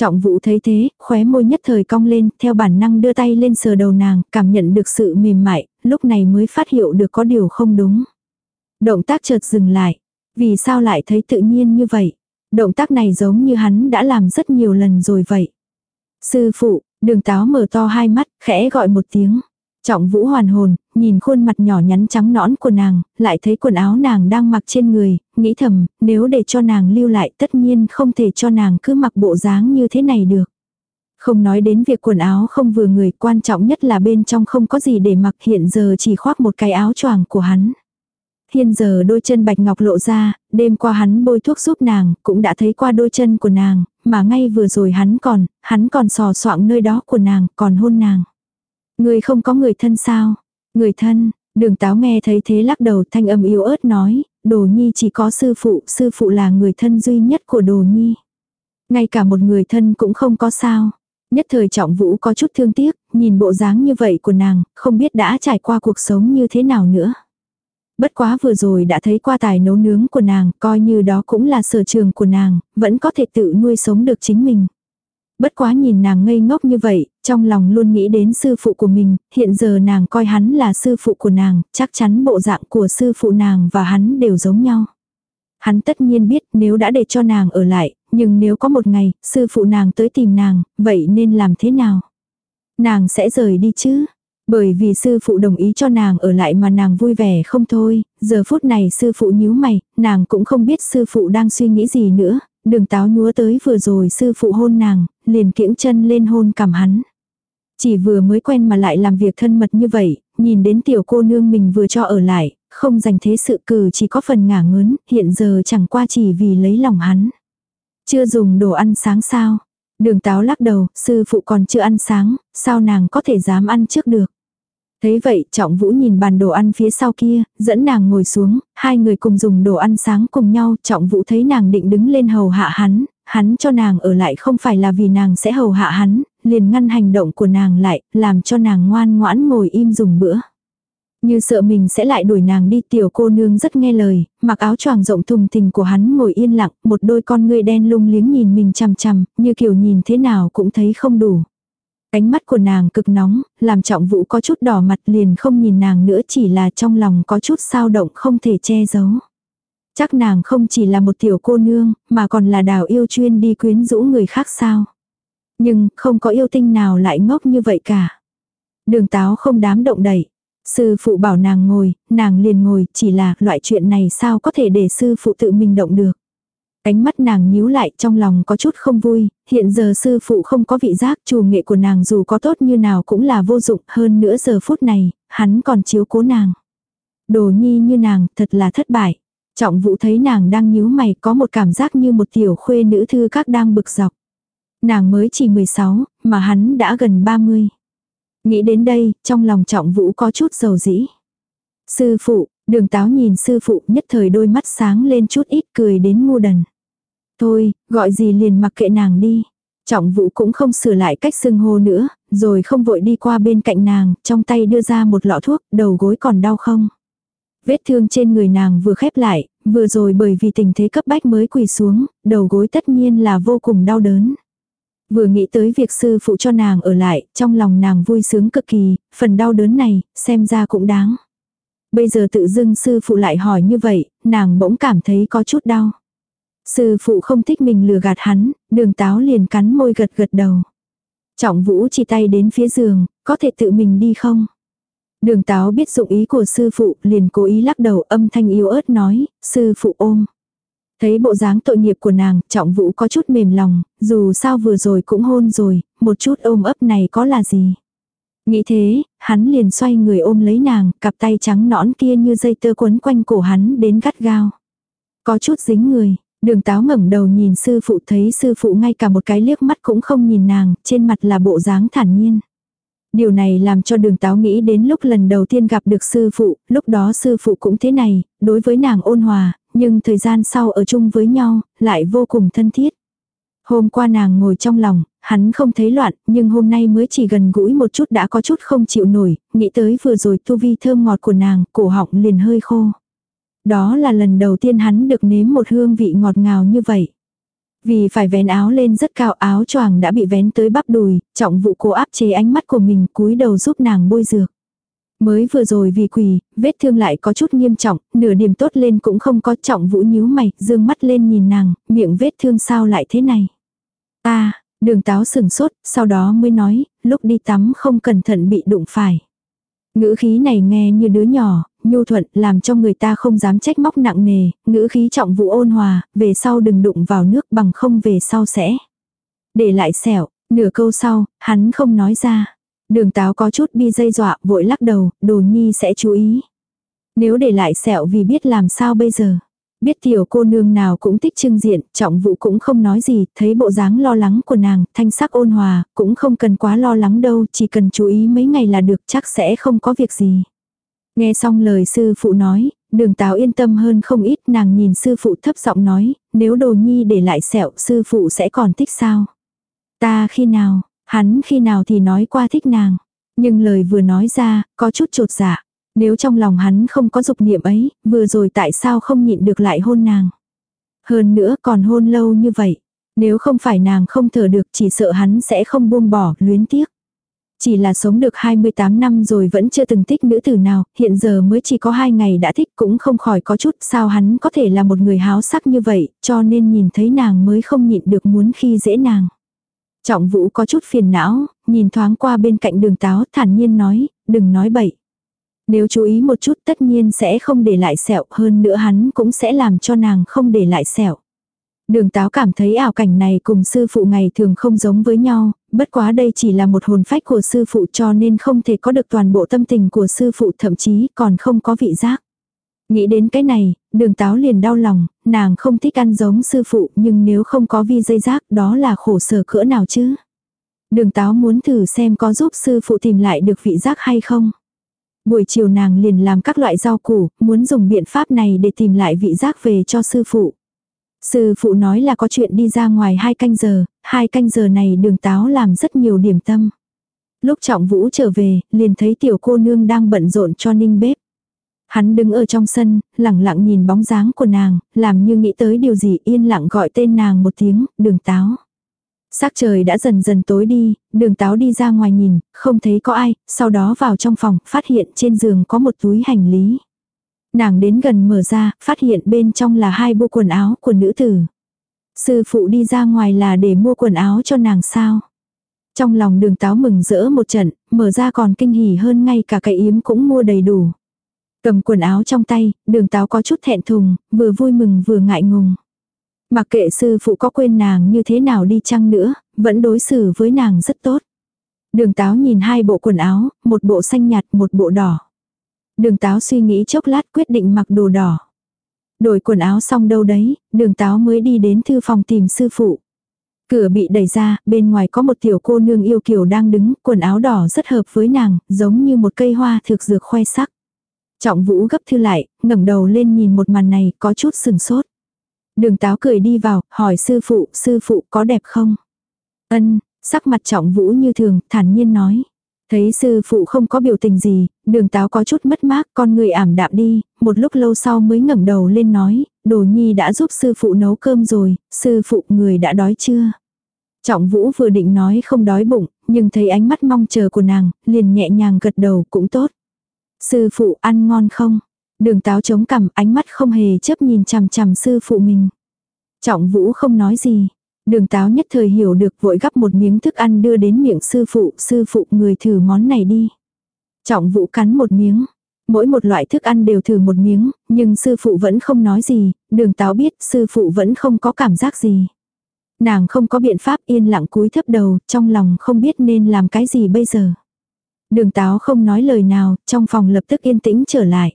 Trọng vũ thấy thế, khóe môi nhất thời cong lên, theo bản năng đưa tay lên sờ đầu nàng, cảm nhận được sự mềm mại, lúc này mới phát hiện được có điều không đúng. Động tác chợt dừng lại. Vì sao lại thấy tự nhiên như vậy? Động tác này giống như hắn đã làm rất nhiều lần rồi vậy. Sư phụ, đường táo mở to hai mắt, khẽ gọi một tiếng. Trọng vũ hoàn hồn, nhìn khuôn mặt nhỏ nhắn trắng nõn của nàng, lại thấy quần áo nàng đang mặc trên người, nghĩ thầm, nếu để cho nàng lưu lại tất nhiên không thể cho nàng cứ mặc bộ dáng như thế này được. Không nói đến việc quần áo không vừa người, quan trọng nhất là bên trong không có gì để mặc hiện giờ chỉ khoác một cái áo choàng của hắn. Hiện giờ đôi chân bạch ngọc lộ ra, đêm qua hắn bôi thuốc giúp nàng, cũng đã thấy qua đôi chân của nàng, mà ngay vừa rồi hắn còn, hắn còn sò soạng nơi đó của nàng, còn hôn nàng. Người không có người thân sao? Người thân, đường táo nghe thấy thế lắc đầu thanh âm yếu ớt nói, đồ nhi chỉ có sư phụ, sư phụ là người thân duy nhất của đồ nhi. Ngay cả một người thân cũng không có sao. Nhất thời trọng vũ có chút thương tiếc, nhìn bộ dáng như vậy của nàng, không biết đã trải qua cuộc sống như thế nào nữa. Bất quá vừa rồi đã thấy qua tài nấu nướng của nàng, coi như đó cũng là sở trường của nàng, vẫn có thể tự nuôi sống được chính mình. Bất quá nhìn nàng ngây ngốc như vậy, trong lòng luôn nghĩ đến sư phụ của mình, hiện giờ nàng coi hắn là sư phụ của nàng, chắc chắn bộ dạng của sư phụ nàng và hắn đều giống nhau. Hắn tất nhiên biết nếu đã để cho nàng ở lại, nhưng nếu có một ngày, sư phụ nàng tới tìm nàng, vậy nên làm thế nào? Nàng sẽ rời đi chứ? Bởi vì sư phụ đồng ý cho nàng ở lại mà nàng vui vẻ không thôi, giờ phút này sư phụ nhíu mày, nàng cũng không biết sư phụ đang suy nghĩ gì nữa, đường táo nhúa tới vừa rồi sư phụ hôn nàng, liền kiễng chân lên hôn cảm hắn. Chỉ vừa mới quen mà lại làm việc thân mật như vậy, nhìn đến tiểu cô nương mình vừa cho ở lại, không dành thế sự cử chỉ có phần ngả ngớn, hiện giờ chẳng qua chỉ vì lấy lòng hắn. Chưa dùng đồ ăn sáng sao? Đường táo lắc đầu, sư phụ còn chưa ăn sáng, sao nàng có thể dám ăn trước được? Thấy vậy, trọng vũ nhìn bàn đồ ăn phía sau kia, dẫn nàng ngồi xuống, hai người cùng dùng đồ ăn sáng cùng nhau, trọng vũ thấy nàng định đứng lên hầu hạ hắn, hắn cho nàng ở lại không phải là vì nàng sẽ hầu hạ hắn, liền ngăn hành động của nàng lại, làm cho nàng ngoan ngoãn ngồi im dùng bữa. Như sợ mình sẽ lại đuổi nàng đi tiểu cô nương rất nghe lời, mặc áo choàng rộng thùng thình của hắn ngồi yên lặng, một đôi con ngươi đen lung liếng nhìn mình chằm chằm, như kiểu nhìn thế nào cũng thấy không đủ. Ánh mắt của nàng cực nóng, làm trọng vũ có chút đỏ mặt liền không nhìn nàng nữa chỉ là trong lòng có chút sao động không thể che giấu. Chắc nàng không chỉ là một tiểu cô nương, mà còn là đào yêu chuyên đi quyến rũ người khác sao. Nhưng không có yêu tinh nào lại ngốc như vậy cả. Đường táo không đám động đẩy. Sư phụ bảo nàng ngồi, nàng liền ngồi, chỉ là loại chuyện này sao có thể để sư phụ tự mình động được. Ánh mắt nàng nhíu lại trong lòng có chút không vui, hiện giờ sư phụ không có vị giác chủ nghệ của nàng dù có tốt như nào cũng là vô dụng hơn nữa giờ phút này, hắn còn chiếu cố nàng. Đồ nhi như nàng thật là thất bại. Trọng vũ thấy nàng đang nhíu mày có một cảm giác như một tiểu khuê nữ thư các đang bực dọc. Nàng mới chỉ 16, mà hắn đã gần 30. Nghĩ đến đây, trong lòng trọng vũ có chút dầu dĩ. Sư phụ, đường táo nhìn sư phụ nhất thời đôi mắt sáng lên chút ít cười đến ngu đần. Thôi, gọi gì liền mặc kệ nàng đi. Trọng vũ cũng không sửa lại cách xưng hô nữa, rồi không vội đi qua bên cạnh nàng, trong tay đưa ra một lọ thuốc, đầu gối còn đau không. Vết thương trên người nàng vừa khép lại, vừa rồi bởi vì tình thế cấp bách mới quỳ xuống, đầu gối tất nhiên là vô cùng đau đớn. Vừa nghĩ tới việc sư phụ cho nàng ở lại, trong lòng nàng vui sướng cực kỳ, phần đau đớn này, xem ra cũng đáng. Bây giờ tự dưng sư phụ lại hỏi như vậy, nàng bỗng cảm thấy có chút đau. Sư phụ không thích mình lừa gạt hắn, đường táo liền cắn môi gật gật đầu. Trọng vũ chỉ tay đến phía giường, có thể tự mình đi không? Đường táo biết dụng ý của sư phụ, liền cố ý lắc đầu âm thanh yếu ớt nói, sư phụ ôm. Thấy bộ dáng tội nghiệp của nàng, trọng vũ có chút mềm lòng, dù sao vừa rồi cũng hôn rồi, một chút ôm ấp này có là gì. Nghĩ thế, hắn liền xoay người ôm lấy nàng, cặp tay trắng nõn kia như dây tơ quấn quanh cổ hắn đến gắt gao. Có chút dính người, đường táo ngẩng đầu nhìn sư phụ thấy sư phụ ngay cả một cái liếc mắt cũng không nhìn nàng, trên mặt là bộ dáng thản nhiên. Điều này làm cho đường táo nghĩ đến lúc lần đầu tiên gặp được sư phụ, lúc đó sư phụ cũng thế này, đối với nàng ôn hòa, nhưng thời gian sau ở chung với nhau, lại vô cùng thân thiết. Hôm qua nàng ngồi trong lòng, hắn không thấy loạn, nhưng hôm nay mới chỉ gần gũi một chút đã có chút không chịu nổi, nghĩ tới vừa rồi tu vi thơm ngọt của nàng, cổ họng liền hơi khô. Đó là lần đầu tiên hắn được nếm một hương vị ngọt ngào như vậy. Vì phải vén áo lên rất cao áo choàng đã bị vén tới bắp đùi, trọng vụ cô áp chế ánh mắt của mình cúi đầu giúp nàng bôi dược. Mới vừa rồi vì quỳ, vết thương lại có chút nghiêm trọng, nửa điểm tốt lên cũng không có trọng vũ nhíu mày, dương mắt lên nhìn nàng, miệng vết thương sao lại thế này. À, đường táo sừng sốt, sau đó mới nói, lúc đi tắm không cẩn thận bị đụng phải. Ngữ khí này nghe như đứa nhỏ, nhu thuận, làm cho người ta không dám trách móc nặng nề, ngữ khí trọng vụ ôn hòa, về sau đừng đụng vào nước bằng không về sau sẽ. Để lại sẹo, nửa câu sau, hắn không nói ra. Đường táo có chút bi dây dọa, vội lắc đầu, đồ nhi sẽ chú ý. Nếu để lại sẹo vì biết làm sao bây giờ. Biết tiểu cô nương nào cũng thích trưng diện, trọng vụ cũng không nói gì, thấy bộ dáng lo lắng của nàng, thanh sắc ôn hòa, cũng không cần quá lo lắng đâu, chỉ cần chú ý mấy ngày là được chắc sẽ không có việc gì. Nghe xong lời sư phụ nói, đường táo yên tâm hơn không ít nàng nhìn sư phụ thấp giọng nói, nếu đồ nhi để lại sẹo sư phụ sẽ còn thích sao. Ta khi nào, hắn khi nào thì nói qua thích nàng. Nhưng lời vừa nói ra, có chút trột dạ. Nếu trong lòng hắn không có dục niệm ấy, vừa rồi tại sao không nhịn được lại hôn nàng. Hơn nữa còn hôn lâu như vậy. Nếu không phải nàng không thở được chỉ sợ hắn sẽ không buông bỏ, luyến tiếc. Chỉ là sống được 28 năm rồi vẫn chưa từng thích nữ tử nào, hiện giờ mới chỉ có hai ngày đã thích cũng không khỏi có chút sao hắn có thể là một người háo sắc như vậy, cho nên nhìn thấy nàng mới không nhịn được muốn khi dễ nàng. Trọng vũ có chút phiền não, nhìn thoáng qua bên cạnh đường táo thản nhiên nói, đừng nói bậy. Nếu chú ý một chút tất nhiên sẽ không để lại sẹo hơn nữa hắn cũng sẽ làm cho nàng không để lại sẹo. Đường táo cảm thấy ảo cảnh này cùng sư phụ ngày thường không giống với nhau, bất quá đây chỉ là một hồn phách của sư phụ cho nên không thể có được toàn bộ tâm tình của sư phụ thậm chí còn không có vị giác. Nghĩ đến cái này, đường táo liền đau lòng, nàng không thích ăn giống sư phụ nhưng nếu không có vi dây giác đó là khổ sở cỡ nào chứ. Đường táo muốn thử xem có giúp sư phụ tìm lại được vị giác hay không. Buổi chiều nàng liền làm các loại rau củ, muốn dùng biện pháp này để tìm lại vị giác về cho sư phụ. Sư phụ nói là có chuyện đi ra ngoài hai canh giờ, hai canh giờ này đường táo làm rất nhiều điểm tâm. Lúc trọng vũ trở về, liền thấy tiểu cô nương đang bận rộn cho ninh bếp. Hắn đứng ở trong sân, lặng lặng nhìn bóng dáng của nàng, làm như nghĩ tới điều gì yên lặng gọi tên nàng một tiếng, đường táo. Sắc trời đã dần dần tối đi, đường táo đi ra ngoài nhìn, không thấy có ai, sau đó vào trong phòng, phát hiện trên giường có một túi hành lý. Nàng đến gần mở ra, phát hiện bên trong là hai bộ quần áo của nữ tử. Sư phụ đi ra ngoài là để mua quần áo cho nàng sao. Trong lòng đường táo mừng rỡ một trận, mở ra còn kinh hỉ hơn ngay cả cái yếm cũng mua đầy đủ. Cầm quần áo trong tay, đường táo có chút thẹn thùng, vừa vui mừng vừa ngại ngùng. Mặc kệ sư phụ có quên nàng như thế nào đi chăng nữa, vẫn đối xử với nàng rất tốt. Đường táo nhìn hai bộ quần áo, một bộ xanh nhạt, một bộ đỏ. Đường táo suy nghĩ chốc lát quyết định mặc đồ đỏ. Đổi quần áo xong đâu đấy, đường táo mới đi đến thư phòng tìm sư phụ. Cửa bị đẩy ra, bên ngoài có một tiểu cô nương yêu kiều đang đứng, quần áo đỏ rất hợp với nàng, giống như một cây hoa thực dược khoe sắc. Trọng vũ gấp thư lại, ngẩng đầu lên nhìn một màn này, có chút sừng sốt. Đường táo cười đi vào, hỏi sư phụ, sư phụ có đẹp không? Ân, sắc mặt trọng vũ như thường, thản nhiên nói. Thấy sư phụ không có biểu tình gì, đường táo có chút mất mát, con người ảm đạm đi, một lúc lâu sau mới ngẩng đầu lên nói, đồ nhi đã giúp sư phụ nấu cơm rồi, sư phụ người đã đói chưa? Trọng vũ vừa định nói không đói bụng, nhưng thấy ánh mắt mong chờ của nàng, liền nhẹ nhàng gật đầu cũng tốt. Sư phụ ăn ngon không? Đường táo chống cằm ánh mắt không hề chấp nhìn chằm chằm sư phụ mình. Trọng vũ không nói gì. Đường táo nhất thời hiểu được vội gắp một miếng thức ăn đưa đến miệng sư phụ, sư phụ người thử món này đi. Trọng vũ cắn một miếng. Mỗi một loại thức ăn đều thử một miếng, nhưng sư phụ vẫn không nói gì, đường táo biết sư phụ vẫn không có cảm giác gì. Nàng không có biện pháp yên lặng cúi thấp đầu, trong lòng không biết nên làm cái gì bây giờ. Đường táo không nói lời nào, trong phòng lập tức yên tĩnh trở lại.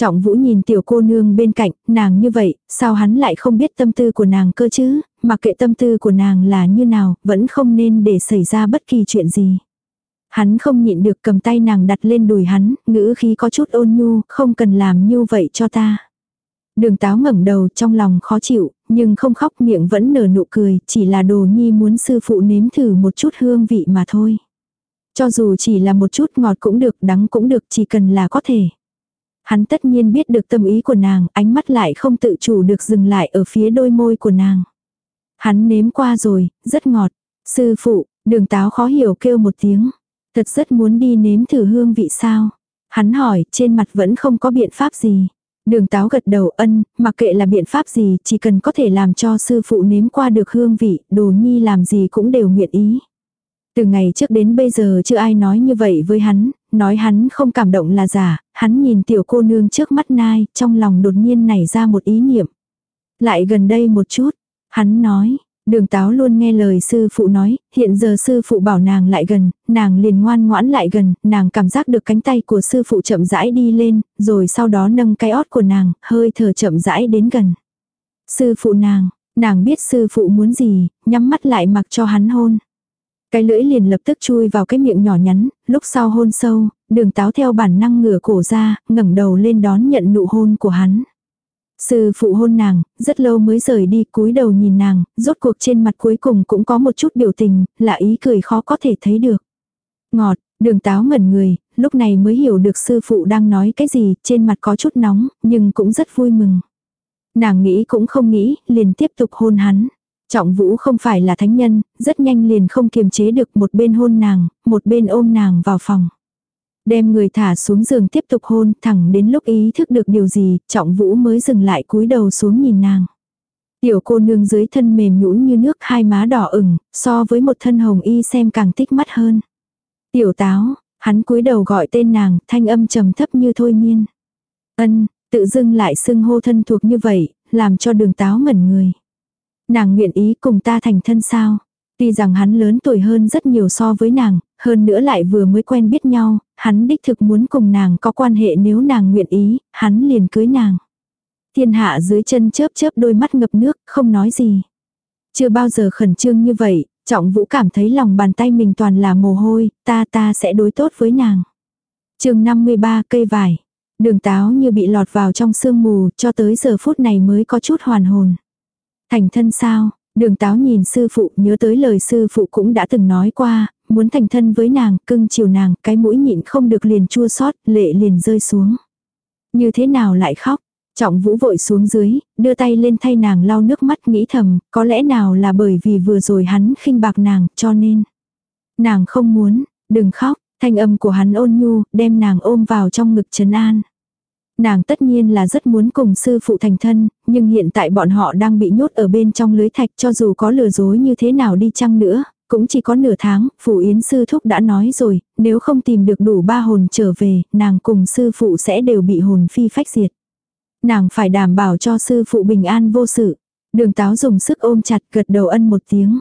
Trọng vũ nhìn tiểu cô nương bên cạnh, nàng như vậy, sao hắn lại không biết tâm tư của nàng cơ chứ, mà kệ tâm tư của nàng là như nào, vẫn không nên để xảy ra bất kỳ chuyện gì. Hắn không nhịn được cầm tay nàng đặt lên đùi hắn, ngữ khí có chút ôn nhu, không cần làm như vậy cho ta. Đường táo ngẩng đầu trong lòng khó chịu, nhưng không khóc miệng vẫn nở nụ cười, chỉ là đồ nhi muốn sư phụ nếm thử một chút hương vị mà thôi. Cho dù chỉ là một chút ngọt cũng được, đắng cũng được, chỉ cần là có thể. Hắn tất nhiên biết được tâm ý của nàng, ánh mắt lại không tự chủ được dừng lại ở phía đôi môi của nàng. Hắn nếm qua rồi, rất ngọt. Sư phụ, đường táo khó hiểu kêu một tiếng. Thật rất muốn đi nếm thử hương vị sao. Hắn hỏi, trên mặt vẫn không có biện pháp gì. Đường táo gật đầu ân, mặc kệ là biện pháp gì, chỉ cần có thể làm cho sư phụ nếm qua được hương vị, đồ nhi làm gì cũng đều nguyện ý. Từ ngày trước đến bây giờ chưa ai nói như vậy với hắn, nói hắn không cảm động là giả, hắn nhìn tiểu cô nương trước mắt nai, trong lòng đột nhiên nảy ra một ý niệm. Lại gần đây một chút, hắn nói, đường táo luôn nghe lời sư phụ nói, hiện giờ sư phụ bảo nàng lại gần, nàng liền ngoan ngoãn lại gần, nàng cảm giác được cánh tay của sư phụ chậm rãi đi lên, rồi sau đó nâng cái ót của nàng, hơi thở chậm rãi đến gần. Sư phụ nàng, nàng biết sư phụ muốn gì, nhắm mắt lại mặc cho hắn hôn. Cái lưỡi liền lập tức chui vào cái miệng nhỏ nhắn, lúc sau hôn sâu, đường táo theo bản năng ngửa cổ ra, ngẩng đầu lên đón nhận nụ hôn của hắn. Sư phụ hôn nàng, rất lâu mới rời đi cúi đầu nhìn nàng, rốt cuộc trên mặt cuối cùng cũng có một chút biểu tình, là ý cười khó có thể thấy được. Ngọt, đường táo ngẩn người, lúc này mới hiểu được sư phụ đang nói cái gì, trên mặt có chút nóng, nhưng cũng rất vui mừng. Nàng nghĩ cũng không nghĩ, liền tiếp tục hôn hắn. Trọng vũ không phải là thánh nhân, rất nhanh liền không kiềm chế được một bên hôn nàng, một bên ôm nàng vào phòng. Đem người thả xuống giường tiếp tục hôn, thẳng đến lúc ý thức được điều gì, trọng vũ mới dừng lại cúi đầu xuống nhìn nàng. Tiểu cô nương dưới thân mềm nhũn như nước hai má đỏ ửng, so với một thân hồng y xem càng thích mắt hơn. Tiểu táo, hắn cúi đầu gọi tên nàng, thanh âm trầm thấp như thôi miên. Ân, tự dưng lại xưng hô thân thuộc như vậy, làm cho đường táo ngẩn người. Nàng nguyện ý cùng ta thành thân sao? Tuy rằng hắn lớn tuổi hơn rất nhiều so với nàng, hơn nữa lại vừa mới quen biết nhau, hắn đích thực muốn cùng nàng có quan hệ nếu nàng nguyện ý, hắn liền cưới nàng. Thiên hạ dưới chân chớp chớp đôi mắt ngập nước, không nói gì. Chưa bao giờ khẩn trương như vậy, trọng vũ cảm thấy lòng bàn tay mình toàn là mồ hôi, ta ta sẽ đối tốt với nàng. chương 53 cây vải. Đường táo như bị lọt vào trong sương mù, cho tới giờ phút này mới có chút hoàn hồn. Thành thân sao, đường táo nhìn sư phụ nhớ tới lời sư phụ cũng đã từng nói qua, muốn thành thân với nàng, cưng chiều nàng, cái mũi nhịn không được liền chua xót lệ liền rơi xuống. Như thế nào lại khóc, Trọng vũ vội xuống dưới, đưa tay lên thay nàng lau nước mắt nghĩ thầm, có lẽ nào là bởi vì vừa rồi hắn khinh bạc nàng, cho nên. Nàng không muốn, đừng khóc, thanh âm của hắn ôn nhu, đem nàng ôm vào trong ngực trấn an. Nàng tất nhiên là rất muốn cùng sư phụ thành thân, nhưng hiện tại bọn họ đang bị nhốt ở bên trong lưới thạch cho dù có lừa dối như thế nào đi chăng nữa, cũng chỉ có nửa tháng, phủ yến sư thúc đã nói rồi, nếu không tìm được đủ ba hồn trở về, nàng cùng sư phụ sẽ đều bị hồn phi phách diệt. Nàng phải đảm bảo cho sư phụ bình an vô sự. Đường táo dùng sức ôm chặt gật đầu ân một tiếng.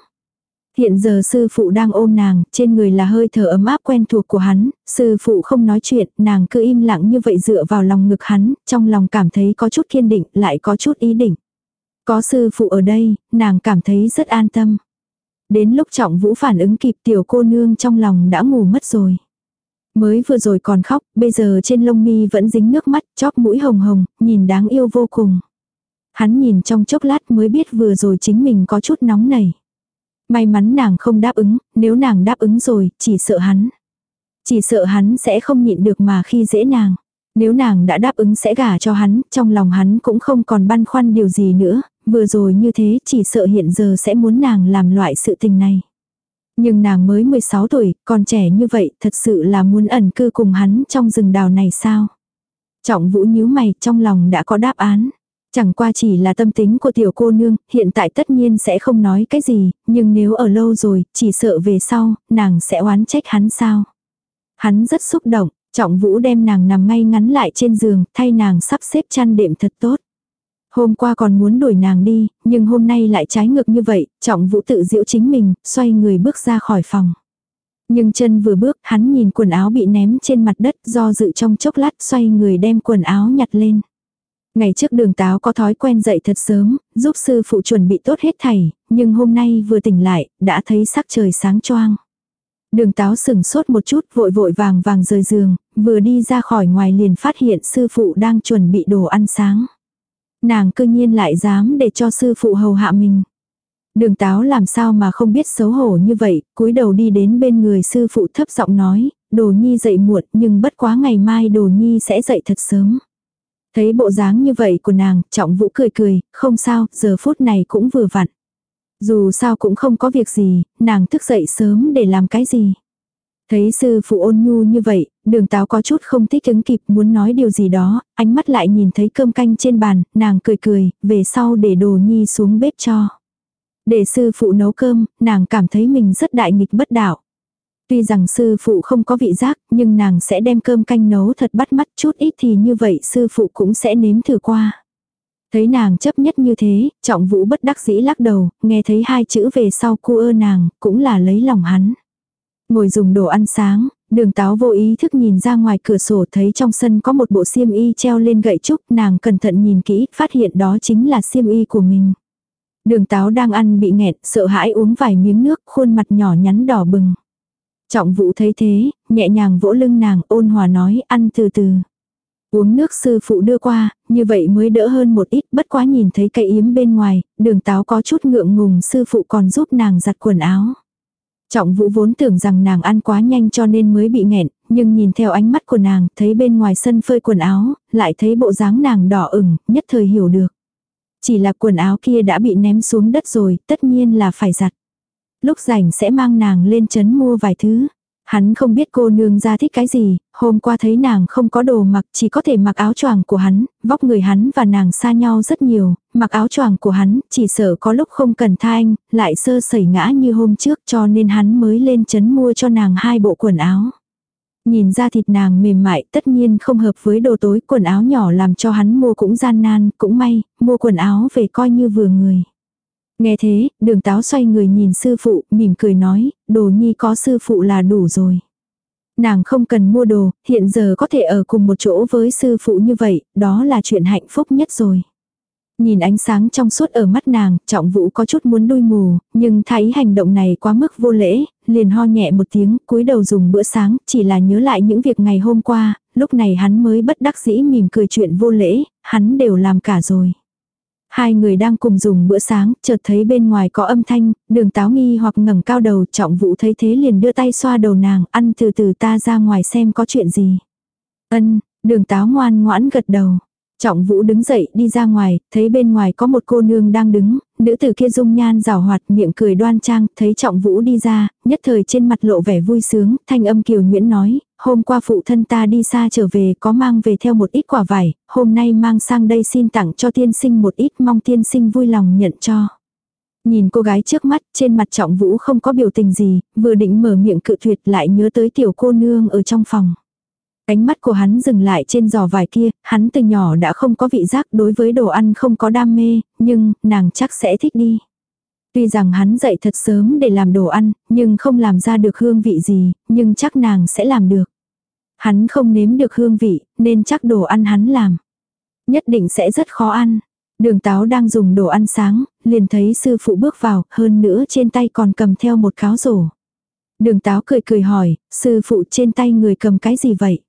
Hiện giờ sư phụ đang ôm nàng, trên người là hơi thở ấm áp quen thuộc của hắn, sư phụ không nói chuyện, nàng cứ im lặng như vậy dựa vào lòng ngực hắn, trong lòng cảm thấy có chút kiên định, lại có chút ý định. Có sư phụ ở đây, nàng cảm thấy rất an tâm. Đến lúc trọng vũ phản ứng kịp tiểu cô nương trong lòng đã ngủ mất rồi. Mới vừa rồi còn khóc, bây giờ trên lông mi vẫn dính nước mắt, chóp mũi hồng hồng, nhìn đáng yêu vô cùng. Hắn nhìn trong chốc lát mới biết vừa rồi chính mình có chút nóng nảy. May mắn nàng không đáp ứng, nếu nàng đáp ứng rồi, chỉ sợ hắn. Chỉ sợ hắn sẽ không nhịn được mà khi dễ nàng. Nếu nàng đã đáp ứng sẽ gả cho hắn, trong lòng hắn cũng không còn băn khoăn điều gì nữa, vừa rồi như thế chỉ sợ hiện giờ sẽ muốn nàng làm loại sự tình này. Nhưng nàng mới 16 tuổi, còn trẻ như vậy, thật sự là muốn ẩn cư cùng hắn trong rừng đào này sao? Trọng vũ nhíu mày, trong lòng đã có đáp án. Chẳng qua chỉ là tâm tính của tiểu cô nương, hiện tại tất nhiên sẽ không nói cái gì, nhưng nếu ở lâu rồi, chỉ sợ về sau, nàng sẽ oán trách hắn sao. Hắn rất xúc động, trọng vũ đem nàng nằm ngay ngắn lại trên giường, thay nàng sắp xếp chăn đệm thật tốt. Hôm qua còn muốn đuổi nàng đi, nhưng hôm nay lại trái ngược như vậy, trọng vũ tự diễu chính mình, xoay người bước ra khỏi phòng. Nhưng chân vừa bước, hắn nhìn quần áo bị ném trên mặt đất do dự trong chốc lát xoay người đem quần áo nhặt lên. Ngày trước đường táo có thói quen dậy thật sớm, giúp sư phụ chuẩn bị tốt hết thảy, nhưng hôm nay vừa tỉnh lại, đã thấy sắc trời sáng choang. Đường táo sừng sốt một chút vội vội vàng vàng rời giường, vừa đi ra khỏi ngoài liền phát hiện sư phụ đang chuẩn bị đồ ăn sáng. Nàng cơ nhiên lại dám để cho sư phụ hầu hạ mình. Đường táo làm sao mà không biết xấu hổ như vậy, cúi đầu đi đến bên người sư phụ thấp giọng nói, đồ nhi dậy muộn nhưng bất quá ngày mai đồ nhi sẽ dậy thật sớm. Thấy bộ dáng như vậy của nàng, trọng vũ cười cười, không sao, giờ phút này cũng vừa vặn. Dù sao cũng không có việc gì, nàng thức dậy sớm để làm cái gì. Thấy sư phụ ôn nhu như vậy, đường táo có chút không thích ứng kịp muốn nói điều gì đó, ánh mắt lại nhìn thấy cơm canh trên bàn, nàng cười cười, về sau để đồ nhi xuống bếp cho. Để sư phụ nấu cơm, nàng cảm thấy mình rất đại nghịch bất đạo. Tuy rằng sư phụ không có vị giác, nhưng nàng sẽ đem cơm canh nấu thật bắt mắt chút ít thì như vậy sư phụ cũng sẽ nếm thử qua. Thấy nàng chấp nhất như thế, trọng vũ bất đắc dĩ lắc đầu, nghe thấy hai chữ về sau cu ơ nàng, cũng là lấy lòng hắn. Ngồi dùng đồ ăn sáng, đường táo vô ý thức nhìn ra ngoài cửa sổ thấy trong sân có một bộ xiêm y treo lên gậy trúc, nàng cẩn thận nhìn kỹ, phát hiện đó chính là xiêm y của mình. Đường táo đang ăn bị nghẹt, sợ hãi uống vài miếng nước, khuôn mặt nhỏ nhắn đỏ bừng. Trọng vũ thấy thế, nhẹ nhàng vỗ lưng nàng ôn hòa nói ăn từ từ. Uống nước sư phụ đưa qua, như vậy mới đỡ hơn một ít, bất quá nhìn thấy cây yếm bên ngoài, đường táo có chút ngượng ngùng sư phụ còn giúp nàng giặt quần áo. Trọng vũ vốn tưởng rằng nàng ăn quá nhanh cho nên mới bị nghẹn, nhưng nhìn theo ánh mắt của nàng, thấy bên ngoài sân phơi quần áo, lại thấy bộ dáng nàng đỏ ửng, nhất thời hiểu được. Chỉ là quần áo kia đã bị ném xuống đất rồi, tất nhiên là phải giặt. Lúc rảnh sẽ mang nàng lên chấn mua vài thứ. Hắn không biết cô nương ra thích cái gì, hôm qua thấy nàng không có đồ mặc chỉ có thể mặc áo choàng của hắn, vóc người hắn và nàng xa nhau rất nhiều, mặc áo choàng của hắn chỉ sợ có lúc không cần tha anh, lại sơ sẩy ngã như hôm trước cho nên hắn mới lên chấn mua cho nàng hai bộ quần áo. Nhìn ra thịt nàng mềm mại tất nhiên không hợp với đồ tối quần áo nhỏ làm cho hắn mua cũng gian nan, cũng may, mua quần áo về coi như vừa người. Nghe thế, đường táo xoay người nhìn sư phụ, mỉm cười nói, đồ nhi có sư phụ là đủ rồi. Nàng không cần mua đồ, hiện giờ có thể ở cùng một chỗ với sư phụ như vậy, đó là chuyện hạnh phúc nhất rồi. Nhìn ánh sáng trong suốt ở mắt nàng, trọng vũ có chút muốn đuôi mù, nhưng thấy hành động này quá mức vô lễ, liền ho nhẹ một tiếng, cúi đầu dùng bữa sáng, chỉ là nhớ lại những việc ngày hôm qua, lúc này hắn mới bất đắc dĩ mỉm cười chuyện vô lễ, hắn đều làm cả rồi. Hai người đang cùng dùng bữa sáng, chợt thấy bên ngoài có âm thanh, đường táo nghi hoặc ngẩng cao đầu, trọng vũ thấy thế liền đưa tay xoa đầu nàng, ăn từ từ ta ra ngoài xem có chuyện gì. Ân, đường táo ngoan ngoãn gật đầu. Trọng Vũ đứng dậy đi ra ngoài, thấy bên ngoài có một cô nương đang đứng, nữ tử kia dung nhan rào hoạt miệng cười đoan trang, thấy Trọng Vũ đi ra, nhất thời trên mặt lộ vẻ vui sướng, thanh âm kiều nguyễn nói, hôm qua phụ thân ta đi xa trở về có mang về theo một ít quả vải, hôm nay mang sang đây xin tặng cho tiên sinh một ít mong tiên sinh vui lòng nhận cho. Nhìn cô gái trước mắt, trên mặt Trọng Vũ không có biểu tình gì, vừa định mở miệng cự tuyệt lại nhớ tới tiểu cô nương ở trong phòng. Ánh mắt của hắn dừng lại trên giò vải kia, hắn từ nhỏ đã không có vị giác đối với đồ ăn không có đam mê, nhưng nàng chắc sẽ thích đi. Tuy rằng hắn dậy thật sớm để làm đồ ăn, nhưng không làm ra được hương vị gì, nhưng chắc nàng sẽ làm được. Hắn không nếm được hương vị, nên chắc đồ ăn hắn làm. Nhất định sẽ rất khó ăn. Đường táo đang dùng đồ ăn sáng, liền thấy sư phụ bước vào, hơn nữa trên tay còn cầm theo một cáo rổ. Đường táo cười cười hỏi, sư phụ trên tay người cầm cái gì vậy?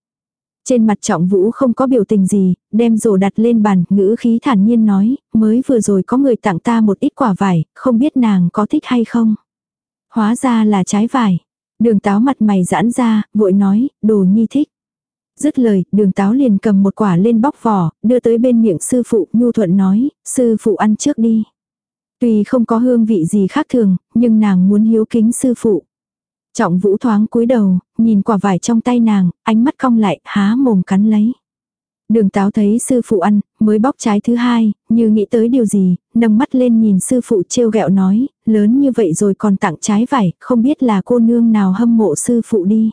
Trên mặt trọng vũ không có biểu tình gì, đem rổ đặt lên bàn, ngữ khí thản nhiên nói, mới vừa rồi có người tặng ta một ít quả vải, không biết nàng có thích hay không. Hóa ra là trái vải. Đường táo mặt mày giãn ra, vội nói, đồ nhi thích. Dứt lời, đường táo liền cầm một quả lên bóc vỏ, đưa tới bên miệng sư phụ, nhu thuận nói, sư phụ ăn trước đi. Tuy không có hương vị gì khác thường, nhưng nàng muốn hiếu kính sư phụ. Trọng vũ thoáng cúi đầu, nhìn quả vải trong tay nàng, ánh mắt cong lại, há mồm cắn lấy. Đường táo thấy sư phụ ăn, mới bóc trái thứ hai, như nghĩ tới điều gì, nâng mắt lên nhìn sư phụ trêu ghẹo nói, lớn như vậy rồi còn tặng trái vải, không biết là cô nương nào hâm mộ sư phụ đi.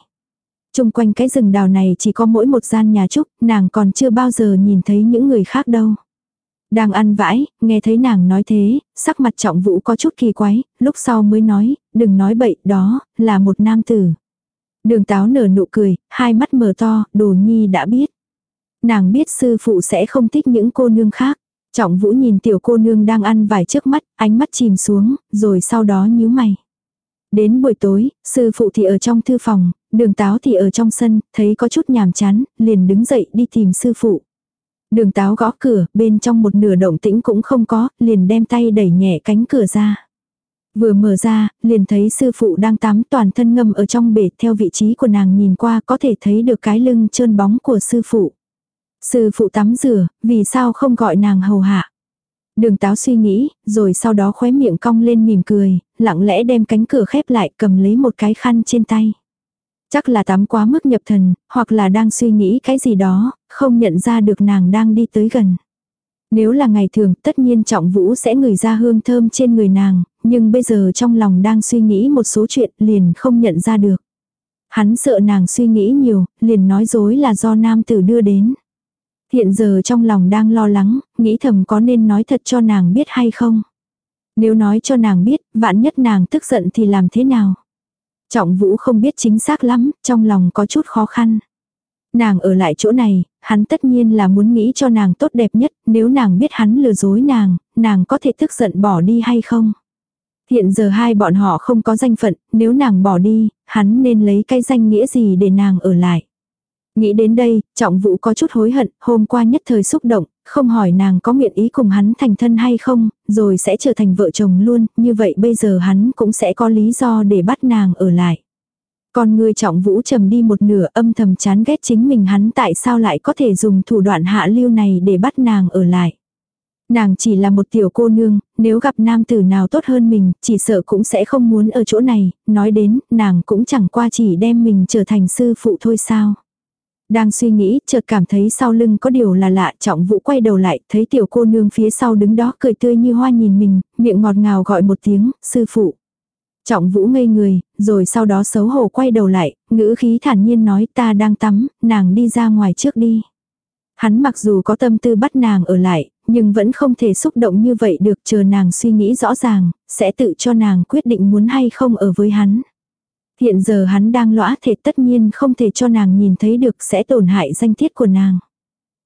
Trung quanh cái rừng đào này chỉ có mỗi một gian nhà trúc, nàng còn chưa bao giờ nhìn thấy những người khác đâu. Đang ăn vãi, nghe thấy nàng nói thế, sắc mặt trọng vũ có chút kỳ quái, lúc sau mới nói, đừng nói bậy, đó, là một nam tử. Đường táo nở nụ cười, hai mắt mở to, đồ nhi đã biết. Nàng biết sư phụ sẽ không thích những cô nương khác. Trọng vũ nhìn tiểu cô nương đang ăn vải trước mắt, ánh mắt chìm xuống, rồi sau đó nhíu mày. Đến buổi tối, sư phụ thì ở trong thư phòng, đường táo thì ở trong sân, thấy có chút nhàm chán, liền đứng dậy đi tìm sư phụ. Đường táo gõ cửa, bên trong một nửa động tĩnh cũng không có, liền đem tay đẩy nhẹ cánh cửa ra. Vừa mở ra, liền thấy sư phụ đang tắm toàn thân ngâm ở trong bể theo vị trí của nàng nhìn qua có thể thấy được cái lưng trơn bóng của sư phụ. Sư phụ tắm rửa, vì sao không gọi nàng hầu hạ. Đường táo suy nghĩ, rồi sau đó khóe miệng cong lên mỉm cười, lặng lẽ đem cánh cửa khép lại cầm lấy một cái khăn trên tay. Chắc là tắm quá mức nhập thần, hoặc là đang suy nghĩ cái gì đó, không nhận ra được nàng đang đi tới gần. Nếu là ngày thường, tất nhiên trọng vũ sẽ ngửi ra hương thơm trên người nàng, nhưng bây giờ trong lòng đang suy nghĩ một số chuyện liền không nhận ra được. Hắn sợ nàng suy nghĩ nhiều, liền nói dối là do nam tử đưa đến. Hiện giờ trong lòng đang lo lắng, nghĩ thầm có nên nói thật cho nàng biết hay không. Nếu nói cho nàng biết, vạn nhất nàng tức giận thì làm thế nào. Trọng Vũ không biết chính xác lắm, trong lòng có chút khó khăn. Nàng ở lại chỗ này, hắn tất nhiên là muốn nghĩ cho nàng tốt đẹp nhất, nếu nàng biết hắn lừa dối nàng, nàng có thể tức giận bỏ đi hay không. Hiện giờ hai bọn họ không có danh phận, nếu nàng bỏ đi, hắn nên lấy cái danh nghĩa gì để nàng ở lại. Nghĩ đến đây, trọng vũ có chút hối hận, hôm qua nhất thời xúc động, không hỏi nàng có nguyện ý cùng hắn thành thân hay không, rồi sẽ trở thành vợ chồng luôn, như vậy bây giờ hắn cũng sẽ có lý do để bắt nàng ở lại. Còn người trọng vũ trầm đi một nửa âm thầm chán ghét chính mình hắn tại sao lại có thể dùng thủ đoạn hạ lưu này để bắt nàng ở lại. Nàng chỉ là một tiểu cô nương, nếu gặp nam tử nào tốt hơn mình, chỉ sợ cũng sẽ không muốn ở chỗ này, nói đến, nàng cũng chẳng qua chỉ đem mình trở thành sư phụ thôi sao. Đang suy nghĩ, chợt cảm thấy sau lưng có điều là lạ, trọng vũ quay đầu lại, thấy tiểu cô nương phía sau đứng đó cười tươi như hoa nhìn mình, miệng ngọt ngào gọi một tiếng, sư phụ. Trọng vũ ngây người, rồi sau đó xấu hổ quay đầu lại, ngữ khí thản nhiên nói ta đang tắm, nàng đi ra ngoài trước đi. Hắn mặc dù có tâm tư bắt nàng ở lại, nhưng vẫn không thể xúc động như vậy được chờ nàng suy nghĩ rõ ràng, sẽ tự cho nàng quyết định muốn hay không ở với hắn. Hiện giờ hắn đang lõa thể tất nhiên không thể cho nàng nhìn thấy được sẽ tổn hại danh tiết của nàng.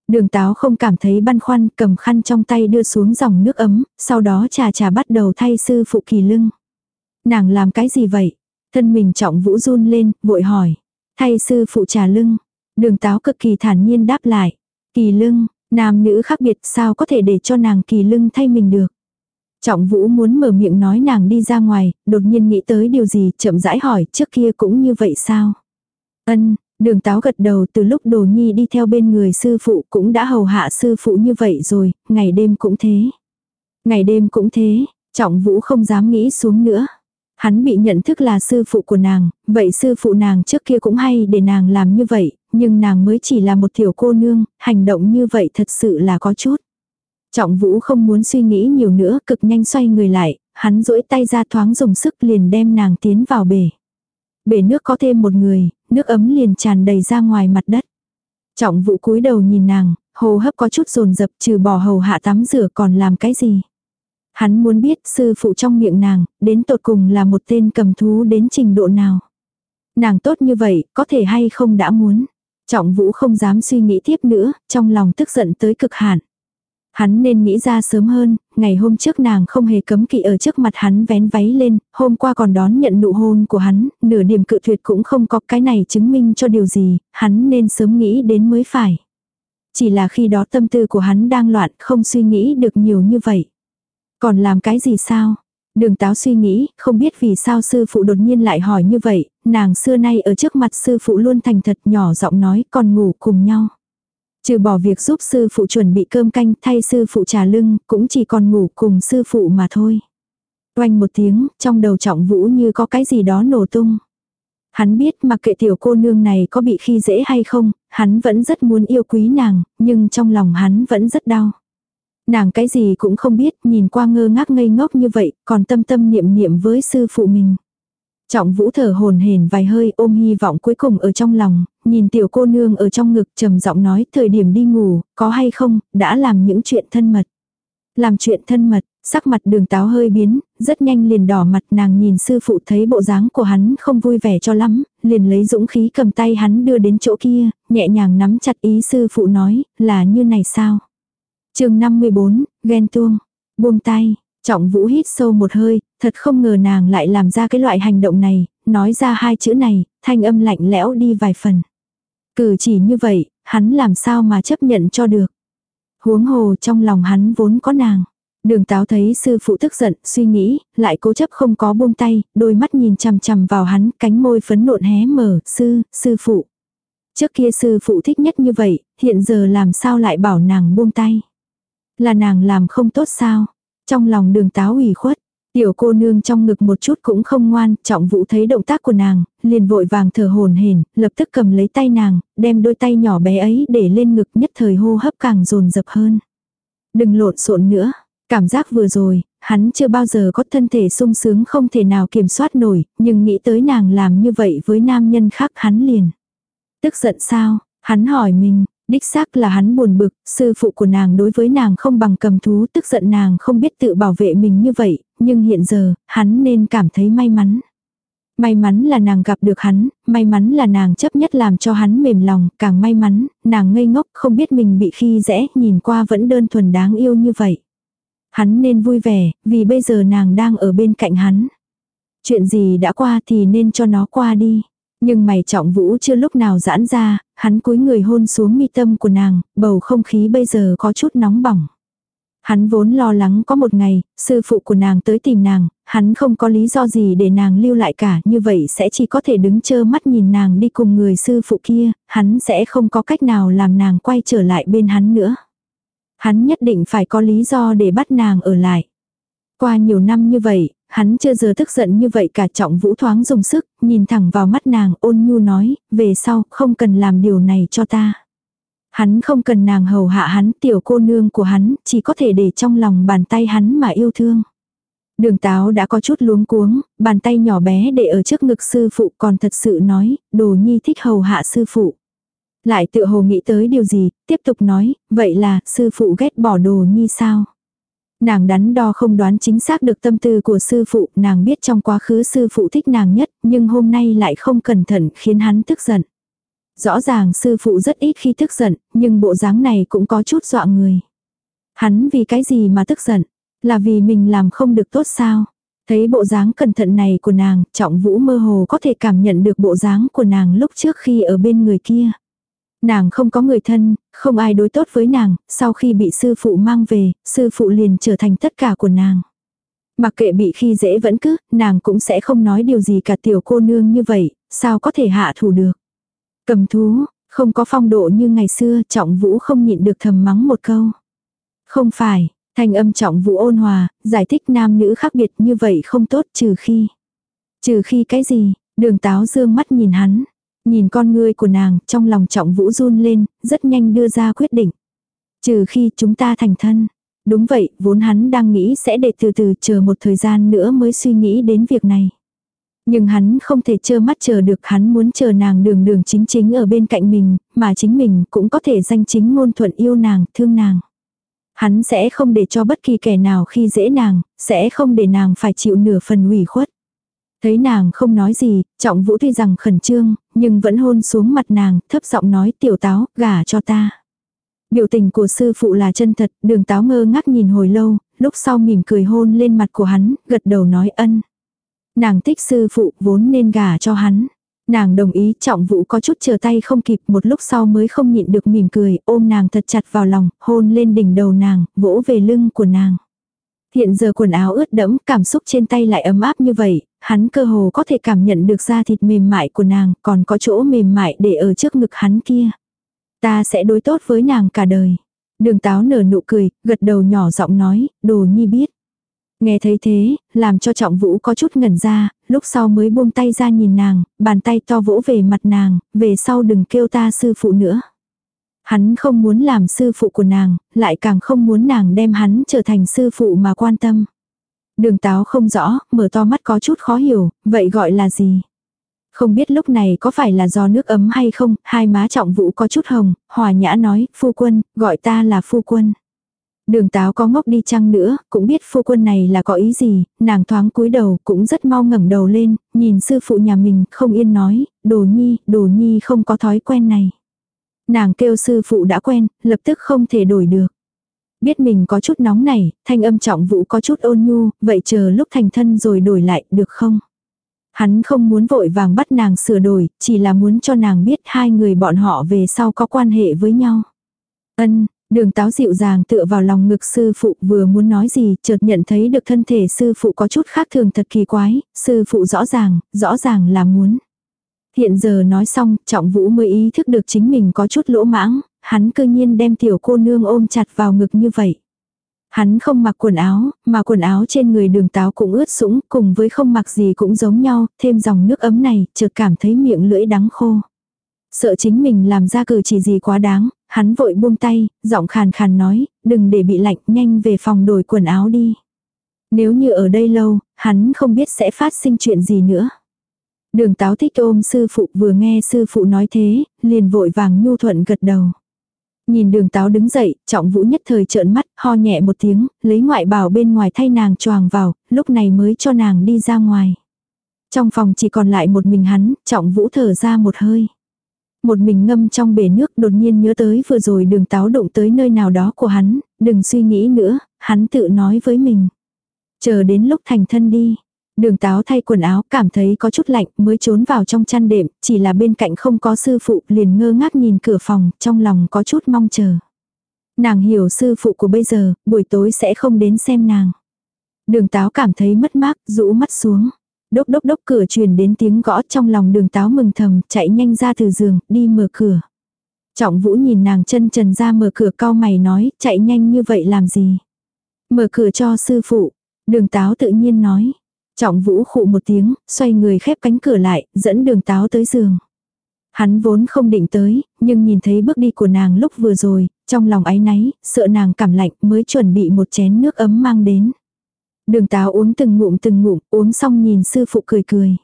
Đường táo không cảm thấy băn khoăn cầm khăn trong tay đưa xuống dòng nước ấm, sau đó trà trà bắt đầu thay sư phụ kỳ lưng. Nàng làm cái gì vậy? Thân mình trọng vũ run lên, vội hỏi. Thay sư phụ trà lưng. Đường táo cực kỳ thản nhiên đáp lại. Kỳ lưng, nam nữ khác biệt sao có thể để cho nàng kỳ lưng thay mình được. Trọng vũ muốn mở miệng nói nàng đi ra ngoài, đột nhiên nghĩ tới điều gì, chậm rãi hỏi, trước kia cũng như vậy sao? Ân, đường táo gật đầu từ lúc đồ nhi đi theo bên người sư phụ cũng đã hầu hạ sư phụ như vậy rồi, ngày đêm cũng thế. Ngày đêm cũng thế, trọng vũ không dám nghĩ xuống nữa. Hắn bị nhận thức là sư phụ của nàng, vậy sư phụ nàng trước kia cũng hay để nàng làm như vậy, nhưng nàng mới chỉ là một tiểu cô nương, hành động như vậy thật sự là có chút. Trọng vũ không muốn suy nghĩ nhiều nữa, cực nhanh xoay người lại, hắn duỗi tay ra thoáng dùng sức liền đem nàng tiến vào bể. Bể nước có thêm một người, nước ấm liền tràn đầy ra ngoài mặt đất. Trọng vũ cúi đầu nhìn nàng, hô hấp có chút dồn dập, trừ bỏ hầu hạ tắm rửa còn làm cái gì. Hắn muốn biết sư phụ trong miệng nàng, đến tột cùng là một tên cầm thú đến trình độ nào. Nàng tốt như vậy, có thể hay không đã muốn. Trọng vũ không dám suy nghĩ tiếp nữa, trong lòng tức giận tới cực hạn. Hắn nên nghĩ ra sớm hơn, ngày hôm trước nàng không hề cấm kỵ ở trước mặt hắn vén váy lên, hôm qua còn đón nhận nụ hôn của hắn, nửa điểm cự tuyệt cũng không có cái này chứng minh cho điều gì, hắn nên sớm nghĩ đến mới phải. Chỉ là khi đó tâm tư của hắn đang loạn không suy nghĩ được nhiều như vậy. Còn làm cái gì sao? Đường táo suy nghĩ, không biết vì sao sư phụ đột nhiên lại hỏi như vậy, nàng xưa nay ở trước mặt sư phụ luôn thành thật nhỏ giọng nói còn ngủ cùng nhau. Trừ bỏ việc giúp sư phụ chuẩn bị cơm canh thay sư phụ trà lưng, cũng chỉ còn ngủ cùng sư phụ mà thôi. Oanh một tiếng, trong đầu trọng vũ như có cái gì đó nổ tung. Hắn biết mặc kệ tiểu cô nương này có bị khi dễ hay không, hắn vẫn rất muốn yêu quý nàng, nhưng trong lòng hắn vẫn rất đau. Nàng cái gì cũng không biết, nhìn qua ngơ ngác ngây ngốc như vậy, còn tâm tâm niệm niệm với sư phụ mình. Trọng vũ thở hồn hển vài hơi ôm hy vọng cuối cùng ở trong lòng, nhìn tiểu cô nương ở trong ngực trầm giọng nói thời điểm đi ngủ, có hay không, đã làm những chuyện thân mật. Làm chuyện thân mật, sắc mặt đường táo hơi biến, rất nhanh liền đỏ mặt nàng nhìn sư phụ thấy bộ dáng của hắn không vui vẻ cho lắm, liền lấy dũng khí cầm tay hắn đưa đến chỗ kia, nhẹ nhàng nắm chặt ý sư phụ nói, là như này sao. chương 54, ghen tuông, buông tay, Trọng vũ hít sâu một hơi, thật không ngờ nàng lại làm ra cái loại hành động này, nói ra hai chữ này, thanh âm lạnh lẽo đi vài phần. Cử chỉ như vậy, hắn làm sao mà chấp nhận cho được. Huống hồ trong lòng hắn vốn có nàng. Đường táo thấy sư phụ tức giận, suy nghĩ, lại cố chấp không có buông tay, đôi mắt nhìn chằm chằm vào hắn, cánh môi phấn nộn hé mở, sư, sư phụ. Trước kia sư phụ thích nhất như vậy, hiện giờ làm sao lại bảo nàng buông tay. Là nàng làm không tốt sao? Trong lòng đường táo ủy khuất, tiểu cô nương trong ngực một chút cũng không ngoan, trọng vũ thấy động tác của nàng, liền vội vàng thở hồn hển, lập tức cầm lấy tay nàng, đem đôi tay nhỏ bé ấy để lên ngực nhất thời hô hấp càng dồn dập hơn. Đừng lộn xộn nữa, cảm giác vừa rồi, hắn chưa bao giờ có thân thể sung sướng không thể nào kiểm soát nổi, nhưng nghĩ tới nàng làm như vậy với nam nhân khác hắn liền. Tức giận sao, hắn hỏi mình, Đích xác là hắn buồn bực, sư phụ của nàng đối với nàng không bằng cầm thú tức giận nàng không biết tự bảo vệ mình như vậy, nhưng hiện giờ, hắn nên cảm thấy may mắn. May mắn là nàng gặp được hắn, may mắn là nàng chấp nhất làm cho hắn mềm lòng, càng may mắn, nàng ngây ngốc không biết mình bị khi dễ, nhìn qua vẫn đơn thuần đáng yêu như vậy. Hắn nên vui vẻ, vì bây giờ nàng đang ở bên cạnh hắn. Chuyện gì đã qua thì nên cho nó qua đi. Nhưng mày trọng vũ chưa lúc nào giãn ra, hắn cúi người hôn xuống mi tâm của nàng, bầu không khí bây giờ có chút nóng bỏng. Hắn vốn lo lắng có một ngày, sư phụ của nàng tới tìm nàng, hắn không có lý do gì để nàng lưu lại cả, như vậy sẽ chỉ có thể đứng chơ mắt nhìn nàng đi cùng người sư phụ kia, hắn sẽ không có cách nào làm nàng quay trở lại bên hắn nữa. Hắn nhất định phải có lý do để bắt nàng ở lại. Qua nhiều năm như vậy, hắn chưa giờ tức giận như vậy cả trọng vũ thoáng dùng sức, nhìn thẳng vào mắt nàng ôn nhu nói, về sau không cần làm điều này cho ta. Hắn không cần nàng hầu hạ hắn, tiểu cô nương của hắn, chỉ có thể để trong lòng bàn tay hắn mà yêu thương. Đường táo đã có chút luống cuống, bàn tay nhỏ bé để ở trước ngực sư phụ còn thật sự nói, đồ nhi thích hầu hạ sư phụ. Lại tự hồ nghĩ tới điều gì, tiếp tục nói, vậy là, sư phụ ghét bỏ đồ nhi sao? Nàng đắn đo không đoán chính xác được tâm tư của sư phụ, nàng biết trong quá khứ sư phụ thích nàng nhất, nhưng hôm nay lại không cẩn thận khiến hắn tức giận. Rõ ràng sư phụ rất ít khi tức giận, nhưng bộ dáng này cũng có chút dọa người. Hắn vì cái gì mà tức giận? Là vì mình làm không được tốt sao? Thấy bộ dáng cẩn thận này của nàng, trọng vũ mơ hồ có thể cảm nhận được bộ dáng của nàng lúc trước khi ở bên người kia. Nàng không có người thân, không ai đối tốt với nàng, sau khi bị sư phụ mang về, sư phụ liền trở thành tất cả của nàng. Mặc kệ bị khi dễ vẫn cứ, nàng cũng sẽ không nói điều gì cả tiểu cô nương như vậy, sao có thể hạ thủ được. Cầm thú, không có phong độ như ngày xưa, trọng vũ không nhịn được thầm mắng một câu. Không phải, thanh âm trọng vũ ôn hòa, giải thích nam nữ khác biệt như vậy không tốt trừ khi. Trừ khi cái gì, đường táo dương mắt nhìn hắn. Nhìn con ngươi của nàng, trong lòng trọng vũ run lên, rất nhanh đưa ra quyết định. Trừ khi chúng ta thành thân. Đúng vậy, vốn hắn đang nghĩ sẽ để từ từ chờ một thời gian nữa mới suy nghĩ đến việc này. Nhưng hắn không thể trơ mắt chờ được hắn muốn chờ nàng đường đường chính chính ở bên cạnh mình, mà chính mình cũng có thể danh chính ngôn thuận yêu nàng, thương nàng. Hắn sẽ không để cho bất kỳ kẻ nào khi dễ nàng, sẽ không để nàng phải chịu nửa phần ủy khuất. Thấy nàng không nói gì, trọng vũ tuy rằng khẩn trương, nhưng vẫn hôn xuống mặt nàng, thấp giọng nói tiểu táo, gả cho ta. Biểu tình của sư phụ là chân thật, đường táo ngơ ngác nhìn hồi lâu, lúc sau mỉm cười hôn lên mặt của hắn, gật đầu nói ân. Nàng thích sư phụ vốn nên gả cho hắn. Nàng đồng ý trọng vũ có chút chờ tay không kịp một lúc sau mới không nhịn được mỉm cười ôm nàng thật chặt vào lòng, hôn lên đỉnh đầu nàng, vỗ về lưng của nàng. Hiện giờ quần áo ướt đẫm, cảm xúc trên tay lại ấm áp như vậy, hắn cơ hồ có thể cảm nhận được da thịt mềm mại của nàng, còn có chỗ mềm mại để ở trước ngực hắn kia. Ta sẽ đối tốt với nàng cả đời. Đường táo nở nụ cười, gật đầu nhỏ giọng nói, đồ nhi biết. Nghe thấy thế, làm cho trọng vũ có chút ngẩn ra, lúc sau mới buông tay ra nhìn nàng, bàn tay to vỗ về mặt nàng, về sau đừng kêu ta sư phụ nữa. Hắn không muốn làm sư phụ của nàng, lại càng không muốn nàng đem hắn trở thành sư phụ mà quan tâm. Đường táo không rõ, mở to mắt có chút khó hiểu, vậy gọi là gì? Không biết lúc này có phải là do nước ấm hay không, hai má trọng vũ có chút hồng, hòa nhã nói, phu quân, gọi ta là phu quân. Đường táo có ngốc đi chăng nữa, cũng biết phu quân này là có ý gì, nàng thoáng cúi đầu cũng rất mau ngẩng đầu lên, nhìn sư phụ nhà mình, không yên nói, đồ nhi, đồ nhi không có thói quen này. Nàng kêu sư phụ đã quen, lập tức không thể đổi được. Biết mình có chút nóng này, thanh âm trọng vũ có chút ôn nhu, vậy chờ lúc thành thân rồi đổi lại, được không? Hắn không muốn vội vàng bắt nàng sửa đổi, chỉ là muốn cho nàng biết hai người bọn họ về sau có quan hệ với nhau. Ân, đường táo dịu dàng tựa vào lòng ngực sư phụ vừa muốn nói gì, chợt nhận thấy được thân thể sư phụ có chút khác thường thật kỳ quái, sư phụ rõ ràng, rõ ràng là muốn. Hiện giờ nói xong, trọng vũ mới ý thức được chính mình có chút lỗ mãng, hắn cư nhiên đem tiểu cô nương ôm chặt vào ngực như vậy. Hắn không mặc quần áo, mà quần áo trên người đường táo cũng ướt sũng, cùng với không mặc gì cũng giống nhau, thêm dòng nước ấm này, chợt cảm thấy miệng lưỡi đắng khô. Sợ chính mình làm ra cử chỉ gì quá đáng, hắn vội buông tay, giọng khàn khàn nói, đừng để bị lạnh, nhanh về phòng đổi quần áo đi. Nếu như ở đây lâu, hắn không biết sẽ phát sinh chuyện gì nữa. Đường táo thích ôm sư phụ vừa nghe sư phụ nói thế, liền vội vàng nhu thuận gật đầu. Nhìn đường táo đứng dậy, trọng vũ nhất thời trợn mắt, ho nhẹ một tiếng, lấy ngoại bảo bên ngoài thay nàng choàng vào, lúc này mới cho nàng đi ra ngoài. Trong phòng chỉ còn lại một mình hắn, trọng vũ thở ra một hơi. Một mình ngâm trong bể nước đột nhiên nhớ tới vừa rồi đường táo đụng tới nơi nào đó của hắn, đừng suy nghĩ nữa, hắn tự nói với mình. Chờ đến lúc thành thân đi, Đường táo thay quần áo cảm thấy có chút lạnh mới trốn vào trong chăn đệm, chỉ là bên cạnh không có sư phụ liền ngơ ngác nhìn cửa phòng, trong lòng có chút mong chờ. Nàng hiểu sư phụ của bây giờ, buổi tối sẽ không đến xem nàng. Đường táo cảm thấy mất mát, rũ mắt xuống. Đốc đốc đốc cửa truyền đến tiếng gõ trong lòng đường táo mừng thầm, chạy nhanh ra từ giường, đi mở cửa. Trọng vũ nhìn nàng chân trần ra mở cửa cao mày nói, chạy nhanh như vậy làm gì. Mở cửa cho sư phụ. Đường táo tự nhiên nói, Trọng vũ khụ một tiếng, xoay người khép cánh cửa lại, dẫn đường táo tới giường. Hắn vốn không định tới, nhưng nhìn thấy bước đi của nàng lúc vừa rồi, trong lòng áy náy, sợ nàng cảm lạnh mới chuẩn bị một chén nước ấm mang đến. Đường táo uống từng ngụm từng ngụm, uống xong nhìn sư phụ cười cười.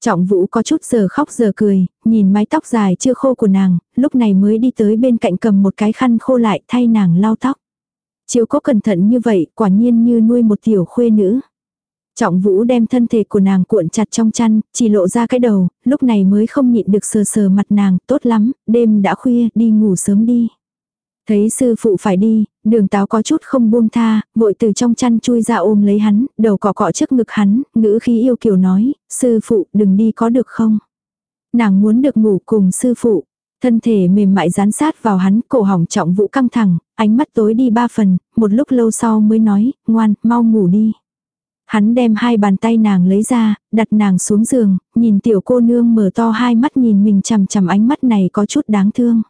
Trọng vũ có chút giờ khóc giờ cười, nhìn mái tóc dài chưa khô của nàng, lúc này mới đi tới bên cạnh cầm một cái khăn khô lại thay nàng lau tóc. Chiếu có cẩn thận như vậy, quả nhiên như nuôi một tiểu khuê nữ. Trọng vũ đem thân thể của nàng cuộn chặt trong chăn, chỉ lộ ra cái đầu, lúc này mới không nhịn được sờ sờ mặt nàng, tốt lắm, đêm đã khuya, đi ngủ sớm đi. Thấy sư phụ phải đi, đường táo có chút không buông tha, vội từ trong chăn chui ra ôm lấy hắn, đầu cọ cọ trước ngực hắn, ngữ khí yêu kiều nói, sư phụ đừng đi có được không? Nàng muốn được ngủ cùng sư phụ, thân thể mềm mại dán sát vào hắn, cổ hỏng trọng vũ căng thẳng, ánh mắt tối đi ba phần, một lúc lâu sau mới nói, ngoan, mau ngủ đi. Hắn đem hai bàn tay nàng lấy ra, đặt nàng xuống giường, nhìn tiểu cô nương mở to hai mắt nhìn mình chằm chằm ánh mắt này có chút đáng thương.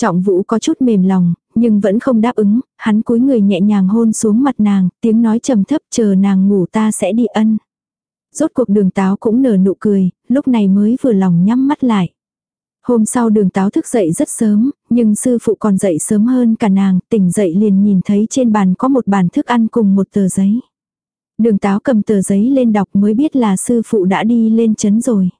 Trọng vũ có chút mềm lòng, nhưng vẫn không đáp ứng, hắn cúi người nhẹ nhàng hôn xuống mặt nàng, tiếng nói trầm thấp chờ nàng ngủ ta sẽ đi ân. Rốt cuộc đường táo cũng nở nụ cười, lúc này mới vừa lòng nhắm mắt lại. Hôm sau đường táo thức dậy rất sớm, nhưng sư phụ còn dậy sớm hơn cả nàng, tỉnh dậy liền nhìn thấy trên bàn có một bàn thức ăn cùng một tờ giấy. Đường táo cầm tờ giấy lên đọc mới biết là sư phụ đã đi lên chấn rồi.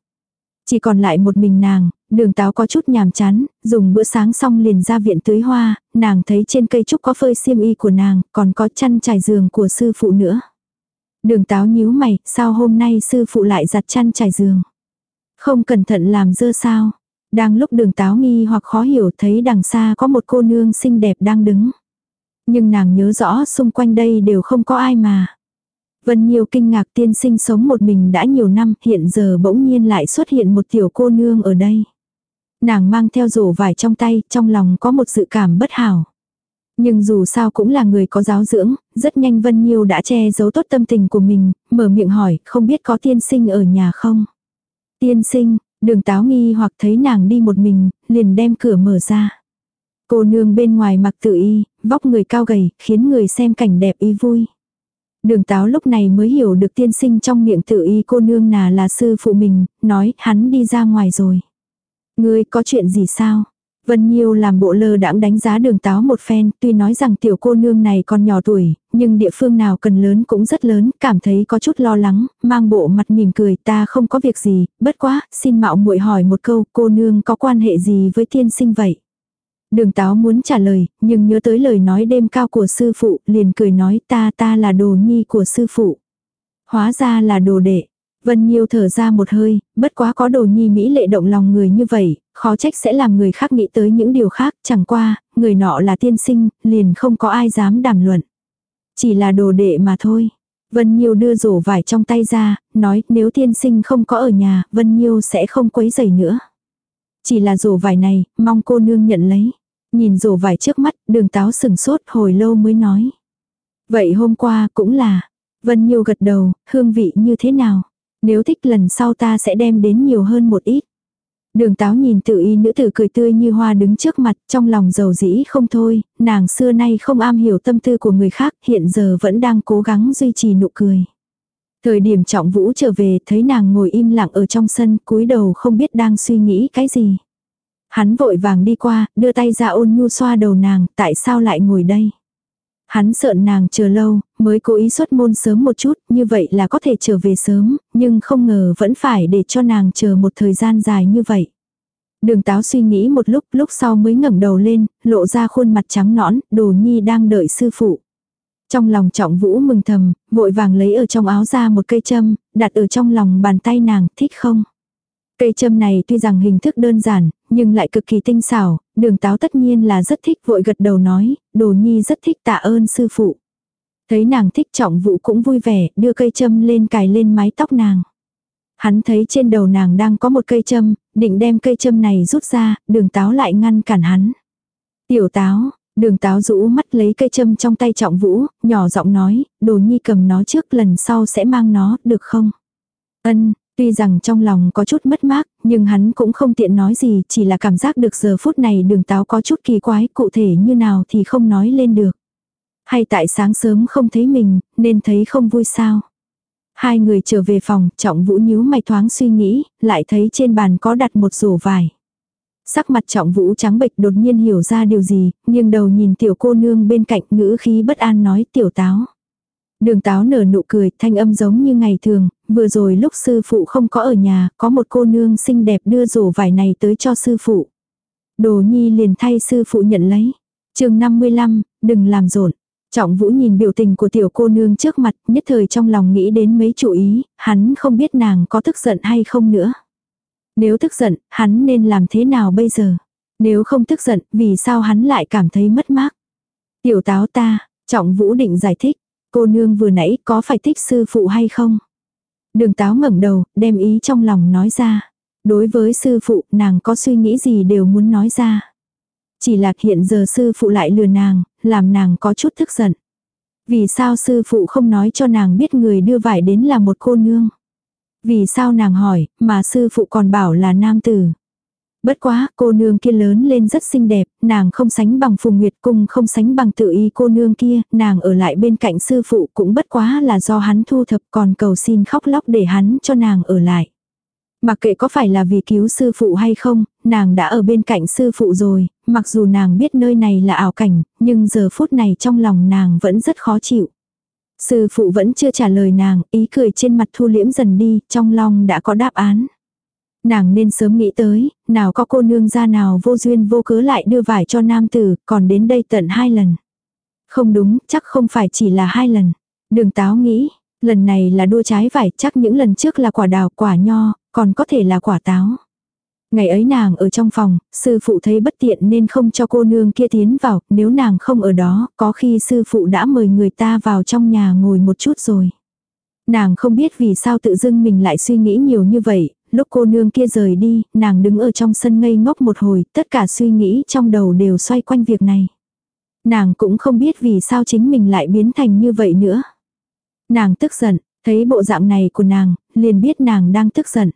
Chỉ còn lại một mình nàng, đường táo có chút nhàm chán, dùng bữa sáng xong liền ra viện tưới hoa, nàng thấy trên cây trúc có phơi xiêm y của nàng, còn có chăn trải giường của sư phụ nữa. Đường táo nhíu mày, sao hôm nay sư phụ lại giặt chăn trải giường? Không cẩn thận làm dơ sao? Đang lúc đường táo nghi hoặc khó hiểu thấy đằng xa có một cô nương xinh đẹp đang đứng. Nhưng nàng nhớ rõ xung quanh đây đều không có ai mà. Vân Nhiêu kinh ngạc tiên sinh sống một mình đã nhiều năm, hiện giờ bỗng nhiên lại xuất hiện một tiểu cô nương ở đây. Nàng mang theo rổ vải trong tay, trong lòng có một sự cảm bất hảo. Nhưng dù sao cũng là người có giáo dưỡng, rất nhanh Vân Nhiêu đã che giấu tốt tâm tình của mình, mở miệng hỏi, không biết có tiên sinh ở nhà không? Tiên sinh, đường táo nghi hoặc thấy nàng đi một mình, liền đem cửa mở ra. Cô nương bên ngoài mặc tự y, vóc người cao gầy, khiến người xem cảnh đẹp y vui. Đường táo lúc này mới hiểu được tiên sinh trong miệng tự y cô nương nà là sư phụ mình, nói hắn đi ra ngoài rồi. Ngươi có chuyện gì sao? Vân Nhiêu làm bộ lơ đãng đánh giá đường táo một phen, tuy nói rằng tiểu cô nương này còn nhỏ tuổi, nhưng địa phương nào cần lớn cũng rất lớn, cảm thấy có chút lo lắng, mang bộ mặt mỉm cười ta không có việc gì, bất quá, xin mạo muội hỏi một câu, cô nương có quan hệ gì với tiên sinh vậy? Đường táo muốn trả lời, nhưng nhớ tới lời nói đêm cao của sư phụ, liền cười nói ta ta là đồ nhi của sư phụ. Hóa ra là đồ đệ. Vân Nhiêu thở ra một hơi, bất quá có đồ nhi mỹ lệ động lòng người như vậy, khó trách sẽ làm người khác nghĩ tới những điều khác, chẳng qua, người nọ là tiên sinh, liền không có ai dám đàm luận. Chỉ là đồ đệ mà thôi. Vân Nhiêu đưa rổ vải trong tay ra, nói nếu tiên sinh không có ở nhà, Vân Nhiêu sẽ không quấy rầy nữa. Chỉ là rổ vải này, mong cô nương nhận lấy. Nhìn rổ vải trước mắt, đường táo sừng sốt hồi lâu mới nói. Vậy hôm qua cũng là, Vân Nhiêu gật đầu, hương vị như thế nào? Nếu thích lần sau ta sẽ đem đến nhiều hơn một ít. Đường táo nhìn tự y nữ tử cười tươi như hoa đứng trước mặt, trong lòng giàu dĩ không thôi, nàng xưa nay không am hiểu tâm tư của người khác, hiện giờ vẫn đang cố gắng duy trì nụ cười. Thời điểm trọng vũ trở về, thấy nàng ngồi im lặng ở trong sân, cúi đầu không biết đang suy nghĩ cái gì. Hắn vội vàng đi qua, đưa tay ra ôn nhu xoa đầu nàng, tại sao lại ngồi đây? Hắn sợ nàng chờ lâu, mới cố ý xuất môn sớm một chút, như vậy là có thể trở về sớm, nhưng không ngờ vẫn phải để cho nàng chờ một thời gian dài như vậy. Đường táo suy nghĩ một lúc, lúc sau mới ngẩng đầu lên, lộ ra khuôn mặt trắng nõn, đồ nhi đang đợi sư phụ. Trong lòng trọng vũ mừng thầm, vội vàng lấy ở trong áo ra một cây châm, đặt ở trong lòng bàn tay nàng, thích không? Cây châm này tuy rằng hình thức đơn giản, nhưng lại cực kỳ tinh xảo, đường táo tất nhiên là rất thích vội gật đầu nói, đồ nhi rất thích tạ ơn sư phụ. Thấy nàng thích trọng vụ cũng vui vẻ, đưa cây châm lên cài lên mái tóc nàng. Hắn thấy trên đầu nàng đang có một cây châm, định đem cây châm này rút ra, đường táo lại ngăn cản hắn. Tiểu táo, đường táo rũ mắt lấy cây châm trong tay trọng vũ, nhỏ giọng nói, đồ nhi cầm nó trước lần sau sẽ mang nó, được không? Ân, Tuy rằng trong lòng có chút mất mát, nhưng hắn cũng không tiện nói gì, chỉ là cảm giác được giờ phút này đường táo có chút kỳ quái, cụ thể như nào thì không nói lên được. Hay tại sáng sớm không thấy mình, nên thấy không vui sao. Hai người trở về phòng, trọng vũ nhíu mày thoáng suy nghĩ, lại thấy trên bàn có đặt một rổ vải. Sắc mặt trọng vũ trắng bệch đột nhiên hiểu ra điều gì, nhưng đầu nhìn tiểu cô nương bên cạnh ngữ khí bất an nói tiểu táo. Đường táo nở nụ cười, thanh âm giống như ngày thường, vừa rồi lúc sư phụ không có ở nhà, có một cô nương xinh đẹp đưa rổ vải này tới cho sư phụ. Đồ nhi liền thay sư phụ nhận lấy. chương 55, đừng làm rộn. Trọng Vũ nhìn biểu tình của tiểu cô nương trước mặt, nhất thời trong lòng nghĩ đến mấy chủ ý, hắn không biết nàng có tức giận hay không nữa. Nếu tức giận, hắn nên làm thế nào bây giờ? Nếu không tức giận, vì sao hắn lại cảm thấy mất mát? Tiểu táo ta, Trọng Vũ định giải thích, cô nương vừa nãy có phải thích sư phụ hay không? Đường táo ngẩng đầu, đem ý trong lòng nói ra. Đối với sư phụ, nàng có suy nghĩ gì đều muốn nói ra. Chỉ là hiện giờ sư phụ lại lừa nàng, làm nàng có chút tức giận. Vì sao sư phụ không nói cho nàng biết người đưa vải đến là một cô nương? Vì sao nàng hỏi, mà sư phụ còn bảo là nam tử? Bất quá, cô nương kia lớn lên rất xinh đẹp, nàng không sánh bằng Phùng Nguyệt Cung không sánh bằng tự y cô nương kia, nàng ở lại bên cạnh sư phụ cũng bất quá là do hắn thu thập còn cầu xin khóc lóc để hắn cho nàng ở lại. Mặc kệ có phải là vì cứu sư phụ hay không, nàng đã ở bên cạnh sư phụ rồi, mặc dù nàng biết nơi này là ảo cảnh, nhưng giờ phút này trong lòng nàng vẫn rất khó chịu. Sư phụ vẫn chưa trả lời nàng, ý cười trên mặt thu liễm dần đi, trong lòng đã có đáp án. Nàng nên sớm nghĩ tới, nào có cô nương ra nào vô duyên vô cớ lại đưa vải cho nam tử, còn đến đây tận hai lần. Không đúng, chắc không phải chỉ là hai lần. Đường táo nghĩ, lần này là đua trái vải, chắc những lần trước là quả đào, quả nho, còn có thể là quả táo. Ngày ấy nàng ở trong phòng, sư phụ thấy bất tiện nên không cho cô nương kia tiến vào, nếu nàng không ở đó, có khi sư phụ đã mời người ta vào trong nhà ngồi một chút rồi. Nàng không biết vì sao tự dưng mình lại suy nghĩ nhiều như vậy, lúc cô nương kia rời đi, nàng đứng ở trong sân ngây ngốc một hồi, tất cả suy nghĩ trong đầu đều xoay quanh việc này. Nàng cũng không biết vì sao chính mình lại biến thành như vậy nữa. Nàng tức giận, thấy bộ dạng này của nàng, liền biết nàng đang tức giận.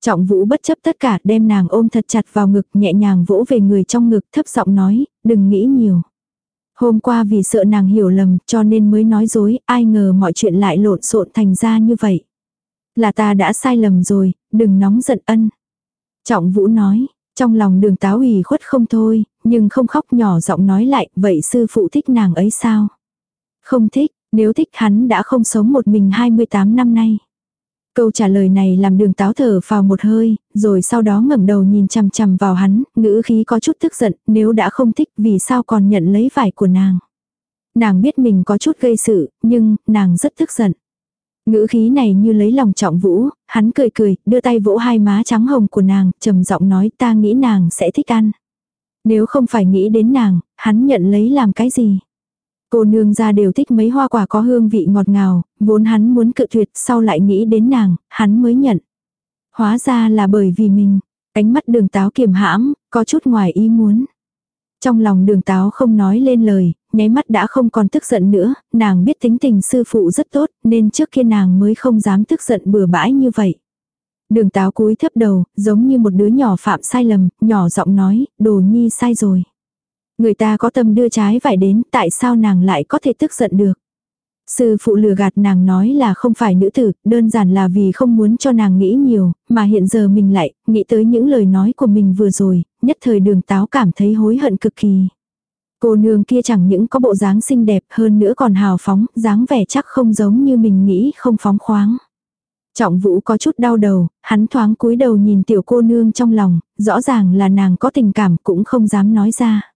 Trọng vũ bất chấp tất cả đem nàng ôm thật chặt vào ngực nhẹ nhàng vỗ về người trong ngực thấp giọng nói, đừng nghĩ nhiều. Hôm qua vì sợ nàng hiểu lầm cho nên mới nói dối, ai ngờ mọi chuyện lại lộn xộn thành ra như vậy. Là ta đã sai lầm rồi, đừng nóng giận ân. Trọng vũ nói, trong lòng đường táo ủy khuất không thôi, nhưng không khóc nhỏ giọng nói lại, vậy sư phụ thích nàng ấy sao? Không thích, nếu thích hắn đã không sống một mình 28 năm nay. Câu trả lời này làm đường táo thở vào một hơi, rồi sau đó ngẩng đầu nhìn chằm chằm vào hắn, ngữ khí có chút tức giận, nếu đã không thích vì sao còn nhận lấy vải của nàng. Nàng biết mình có chút gây sự, nhưng, nàng rất tức giận. Ngữ khí này như lấy lòng trọng vũ, hắn cười cười, đưa tay vỗ hai má trắng hồng của nàng, trầm giọng nói ta nghĩ nàng sẽ thích ăn. Nếu không phải nghĩ đến nàng, hắn nhận lấy làm cái gì? Cô nương ra đều thích mấy hoa quả có hương vị ngọt ngào, vốn hắn muốn cự tuyệt sau lại nghĩ đến nàng, hắn mới nhận. Hóa ra là bởi vì mình, ánh mắt đường táo kiềm hãm, có chút ngoài ý muốn. Trong lòng đường táo không nói lên lời, nháy mắt đã không còn tức giận nữa, nàng biết tính tình sư phụ rất tốt, nên trước kia nàng mới không dám tức giận bừa bãi như vậy. Đường táo cúi thấp đầu, giống như một đứa nhỏ phạm sai lầm, nhỏ giọng nói, đồ nhi sai rồi. Người ta có tâm đưa trái vải đến, tại sao nàng lại có thể tức giận được? Sư phụ lừa gạt nàng nói là không phải nữ tử, đơn giản là vì không muốn cho nàng nghĩ nhiều, mà hiện giờ mình lại, nghĩ tới những lời nói của mình vừa rồi, nhất thời đường táo cảm thấy hối hận cực kỳ. Cô nương kia chẳng những có bộ dáng xinh đẹp hơn nữa còn hào phóng, dáng vẻ chắc không giống như mình nghĩ không phóng khoáng. Trọng vũ có chút đau đầu, hắn thoáng cúi đầu nhìn tiểu cô nương trong lòng, rõ ràng là nàng có tình cảm cũng không dám nói ra.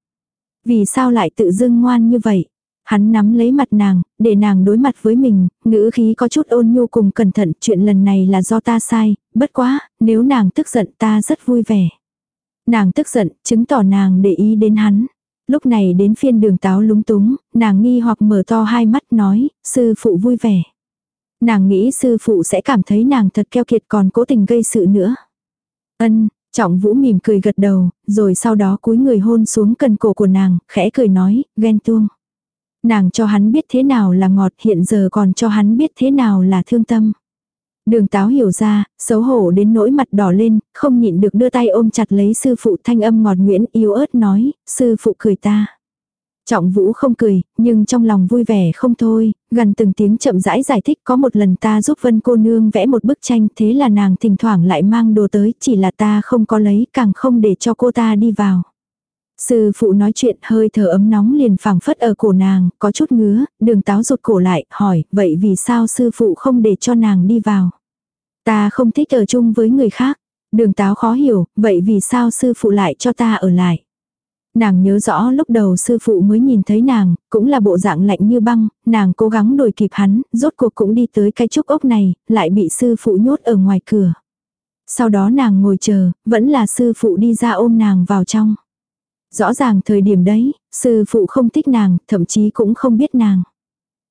Vì sao lại tự dưng ngoan như vậy? Hắn nắm lấy mặt nàng, để nàng đối mặt với mình, ngữ khí có chút ôn nhu cùng cẩn thận, chuyện lần này là do ta sai, bất quá, nếu nàng tức giận ta rất vui vẻ. Nàng tức giận, chứng tỏ nàng để ý đến hắn. Lúc này đến phiên đường táo lúng túng, nàng nghi hoặc mở to hai mắt nói, sư phụ vui vẻ. Nàng nghĩ sư phụ sẽ cảm thấy nàng thật keo kiệt còn cố tình gây sự nữa. Ân, trọng vũ mỉm cười gật đầu, rồi sau đó cúi người hôn xuống cần cổ của nàng, khẽ cười nói, ghen tuông. Nàng cho hắn biết thế nào là ngọt hiện giờ còn cho hắn biết thế nào là thương tâm. Đường táo hiểu ra, xấu hổ đến nỗi mặt đỏ lên, không nhịn được đưa tay ôm chặt lấy sư phụ thanh âm ngọt nguyễn yếu ớt nói, sư phụ cười ta. Trọng vũ không cười, nhưng trong lòng vui vẻ không thôi, gần từng tiếng chậm rãi giải thích có một lần ta giúp vân cô nương vẽ một bức tranh thế là nàng thỉnh thoảng lại mang đồ tới chỉ là ta không có lấy càng không để cho cô ta đi vào. Sư phụ nói chuyện hơi thở ấm nóng liền phảng phất ở cổ nàng, có chút ngứa, đường táo rụt cổ lại, hỏi, vậy vì sao sư phụ không để cho nàng đi vào? Ta không thích ở chung với người khác. Đường táo khó hiểu, vậy vì sao sư phụ lại cho ta ở lại? Nàng nhớ rõ lúc đầu sư phụ mới nhìn thấy nàng, cũng là bộ dạng lạnh như băng, nàng cố gắng đuổi kịp hắn, rốt cuộc cũng đi tới cái trúc ốc này, lại bị sư phụ nhốt ở ngoài cửa. Sau đó nàng ngồi chờ, vẫn là sư phụ đi ra ôm nàng vào trong. Rõ ràng thời điểm đấy, sư phụ không thích nàng, thậm chí cũng không biết nàng.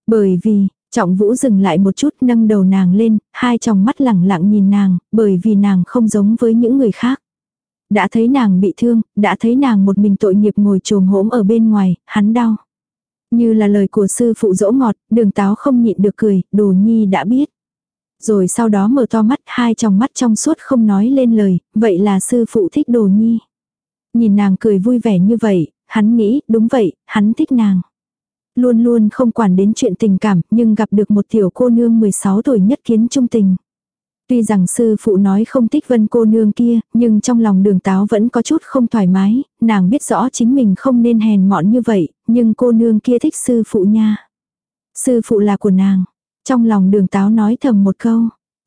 Bởi vì, trọng vũ dừng lại một chút nâng đầu nàng lên, hai tròng mắt lẳng lặng nhìn nàng, bởi vì nàng không giống với những người khác. Đã thấy nàng bị thương, đã thấy nàng một mình tội nghiệp ngồi trồm hỗm ở bên ngoài, hắn đau. Như là lời của sư phụ dỗ ngọt, đường táo không nhịn được cười, đồ nhi đã biết. Rồi sau đó mở to mắt, hai tròng mắt trong suốt không nói lên lời, vậy là sư phụ thích đồ nhi. Nhìn nàng cười vui vẻ như vậy, hắn nghĩ, đúng vậy, hắn thích nàng. Luôn luôn không quản đến chuyện tình cảm, nhưng gặp được một tiểu cô nương 16 tuổi nhất kiến trung tình. Tuy rằng sư phụ nói không thích vân cô nương kia, nhưng trong lòng đường táo vẫn có chút không thoải mái, nàng biết rõ chính mình không nên hèn mọn như vậy, nhưng cô nương kia thích sư phụ nha. Sư phụ là của nàng. Trong lòng đường táo nói thầm một câu.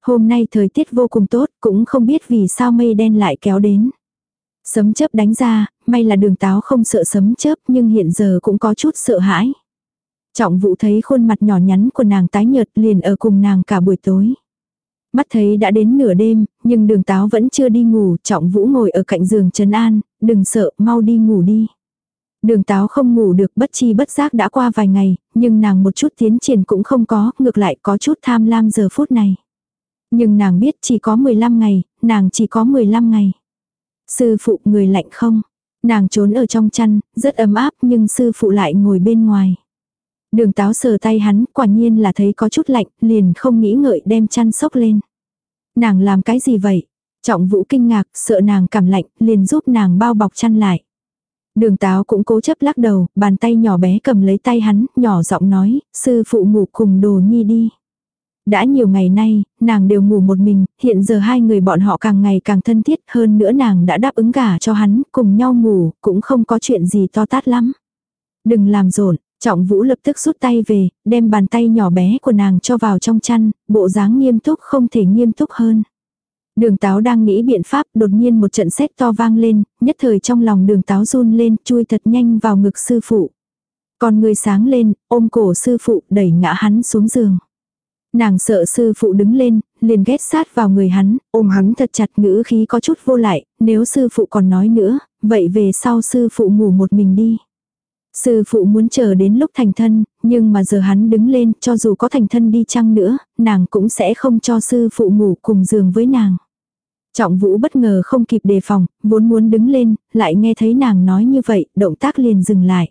Hôm nay thời tiết vô cùng tốt, cũng không biết vì sao mây đen lại kéo đến. Sấm chớp đánh ra, may là đường táo không sợ sấm chớp nhưng hiện giờ cũng có chút sợ hãi. Trọng vụ thấy khuôn mặt nhỏ nhắn của nàng tái nhợt liền ở cùng nàng cả buổi tối. Mắt thấy đã đến nửa đêm, nhưng đường táo vẫn chưa đi ngủ, trọng vũ ngồi ở cạnh giường trấn an, đừng sợ, mau đi ngủ đi. Đường táo không ngủ được bất chi bất giác đã qua vài ngày, nhưng nàng một chút tiến triển cũng không có, ngược lại có chút tham lam giờ phút này. Nhưng nàng biết chỉ có 15 ngày, nàng chỉ có 15 ngày. Sư phụ người lạnh không? Nàng trốn ở trong chăn, rất ấm áp nhưng sư phụ lại ngồi bên ngoài. Đường táo sờ tay hắn, quả nhiên là thấy có chút lạnh, liền không nghĩ ngợi đem chăn sốc lên. Nàng làm cái gì vậy? Trọng vũ kinh ngạc, sợ nàng cảm lạnh, liền giúp nàng bao bọc chăn lại. Đường táo cũng cố chấp lắc đầu, bàn tay nhỏ bé cầm lấy tay hắn, nhỏ giọng nói, sư phụ ngủ cùng đồ nhi đi. Đã nhiều ngày nay, nàng đều ngủ một mình, hiện giờ hai người bọn họ càng ngày càng thân thiết hơn nữa nàng đã đáp ứng gả cho hắn, cùng nhau ngủ, cũng không có chuyện gì to tát lắm. Đừng làm rộn, trọng vũ lập tức rút tay về, đem bàn tay nhỏ bé của nàng cho vào trong chăn, bộ dáng nghiêm túc không thể nghiêm túc hơn. Đường táo đang nghĩ biện pháp, đột nhiên một trận sét to vang lên, nhất thời trong lòng đường táo run lên, chui thật nhanh vào ngực sư phụ. Còn người sáng lên, ôm cổ sư phụ, đẩy ngã hắn xuống giường. Nàng sợ sư phụ đứng lên, liền ghét sát vào người hắn, ôm hắn thật chặt ngữ khí có chút vô lại, nếu sư phụ còn nói nữa, vậy về sau sư phụ ngủ một mình đi. Sư phụ muốn chờ đến lúc thành thân, nhưng mà giờ hắn đứng lên, cho dù có thành thân đi chăng nữa, nàng cũng sẽ không cho sư phụ ngủ cùng giường với nàng. Trọng vũ bất ngờ không kịp đề phòng, vốn muốn đứng lên, lại nghe thấy nàng nói như vậy, động tác liền dừng lại.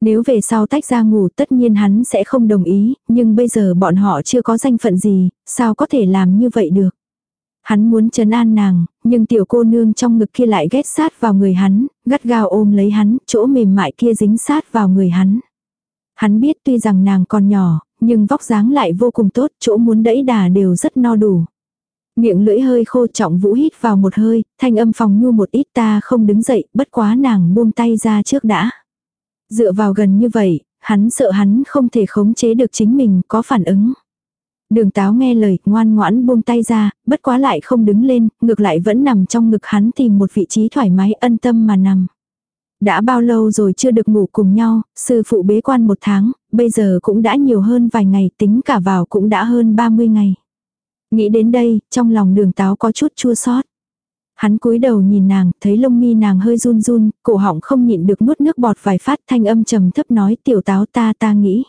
Nếu về sau tách ra ngủ tất nhiên hắn sẽ không đồng ý, nhưng bây giờ bọn họ chưa có danh phận gì, sao có thể làm như vậy được. Hắn muốn trấn an nàng, nhưng tiểu cô nương trong ngực kia lại ghét sát vào người hắn, gắt gao ôm lấy hắn, chỗ mềm mại kia dính sát vào người hắn. Hắn biết tuy rằng nàng còn nhỏ, nhưng vóc dáng lại vô cùng tốt, chỗ muốn đẫy đà đều rất no đủ. Miệng lưỡi hơi khô trọng vũ hít vào một hơi, thanh âm phòng nhu một ít ta không đứng dậy, bất quá nàng buông tay ra trước đã. Dựa vào gần như vậy, hắn sợ hắn không thể khống chế được chính mình có phản ứng. Đường táo nghe lời, ngoan ngoãn buông tay ra, bất quá lại không đứng lên, ngược lại vẫn nằm trong ngực hắn tìm một vị trí thoải mái ân tâm mà nằm. Đã bao lâu rồi chưa được ngủ cùng nhau, sư phụ bế quan một tháng, bây giờ cũng đã nhiều hơn vài ngày, tính cả vào cũng đã hơn 30 ngày. Nghĩ đến đây, trong lòng đường táo có chút chua xót Hắn cúi đầu nhìn nàng, thấy lông mi nàng hơi run run, cổ họng không nhịn được nuốt nước bọt vài phát thanh âm trầm thấp nói tiểu táo ta ta nghĩ.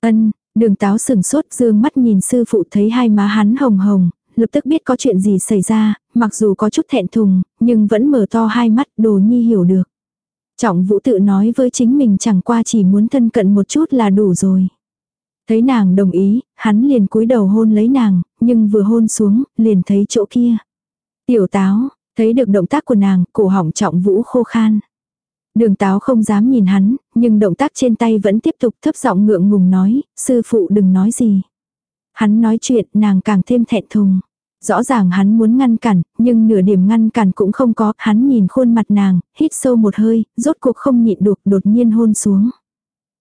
Ân, đường táo sừng sốt dương mắt nhìn sư phụ thấy hai má hắn hồng hồng, lập tức biết có chuyện gì xảy ra, mặc dù có chút thẹn thùng, nhưng vẫn mở to hai mắt đồ nhi hiểu được. Trọng vũ tự nói với chính mình chẳng qua chỉ muốn thân cận một chút là đủ rồi. Thấy nàng đồng ý, hắn liền cúi đầu hôn lấy nàng, nhưng vừa hôn xuống, liền thấy chỗ kia. Tiểu táo, thấy được động tác của nàng, cổ họng trọng vũ khô khan. Đường táo không dám nhìn hắn, nhưng động tác trên tay vẫn tiếp tục thấp giọng ngượng ngùng nói, sư phụ đừng nói gì. Hắn nói chuyện nàng càng thêm thẹn thùng. Rõ ràng hắn muốn ngăn cản, nhưng nửa điểm ngăn cản cũng không có, hắn nhìn khuôn mặt nàng, hít sâu một hơi, rốt cuộc không nhịn được đột nhiên hôn xuống.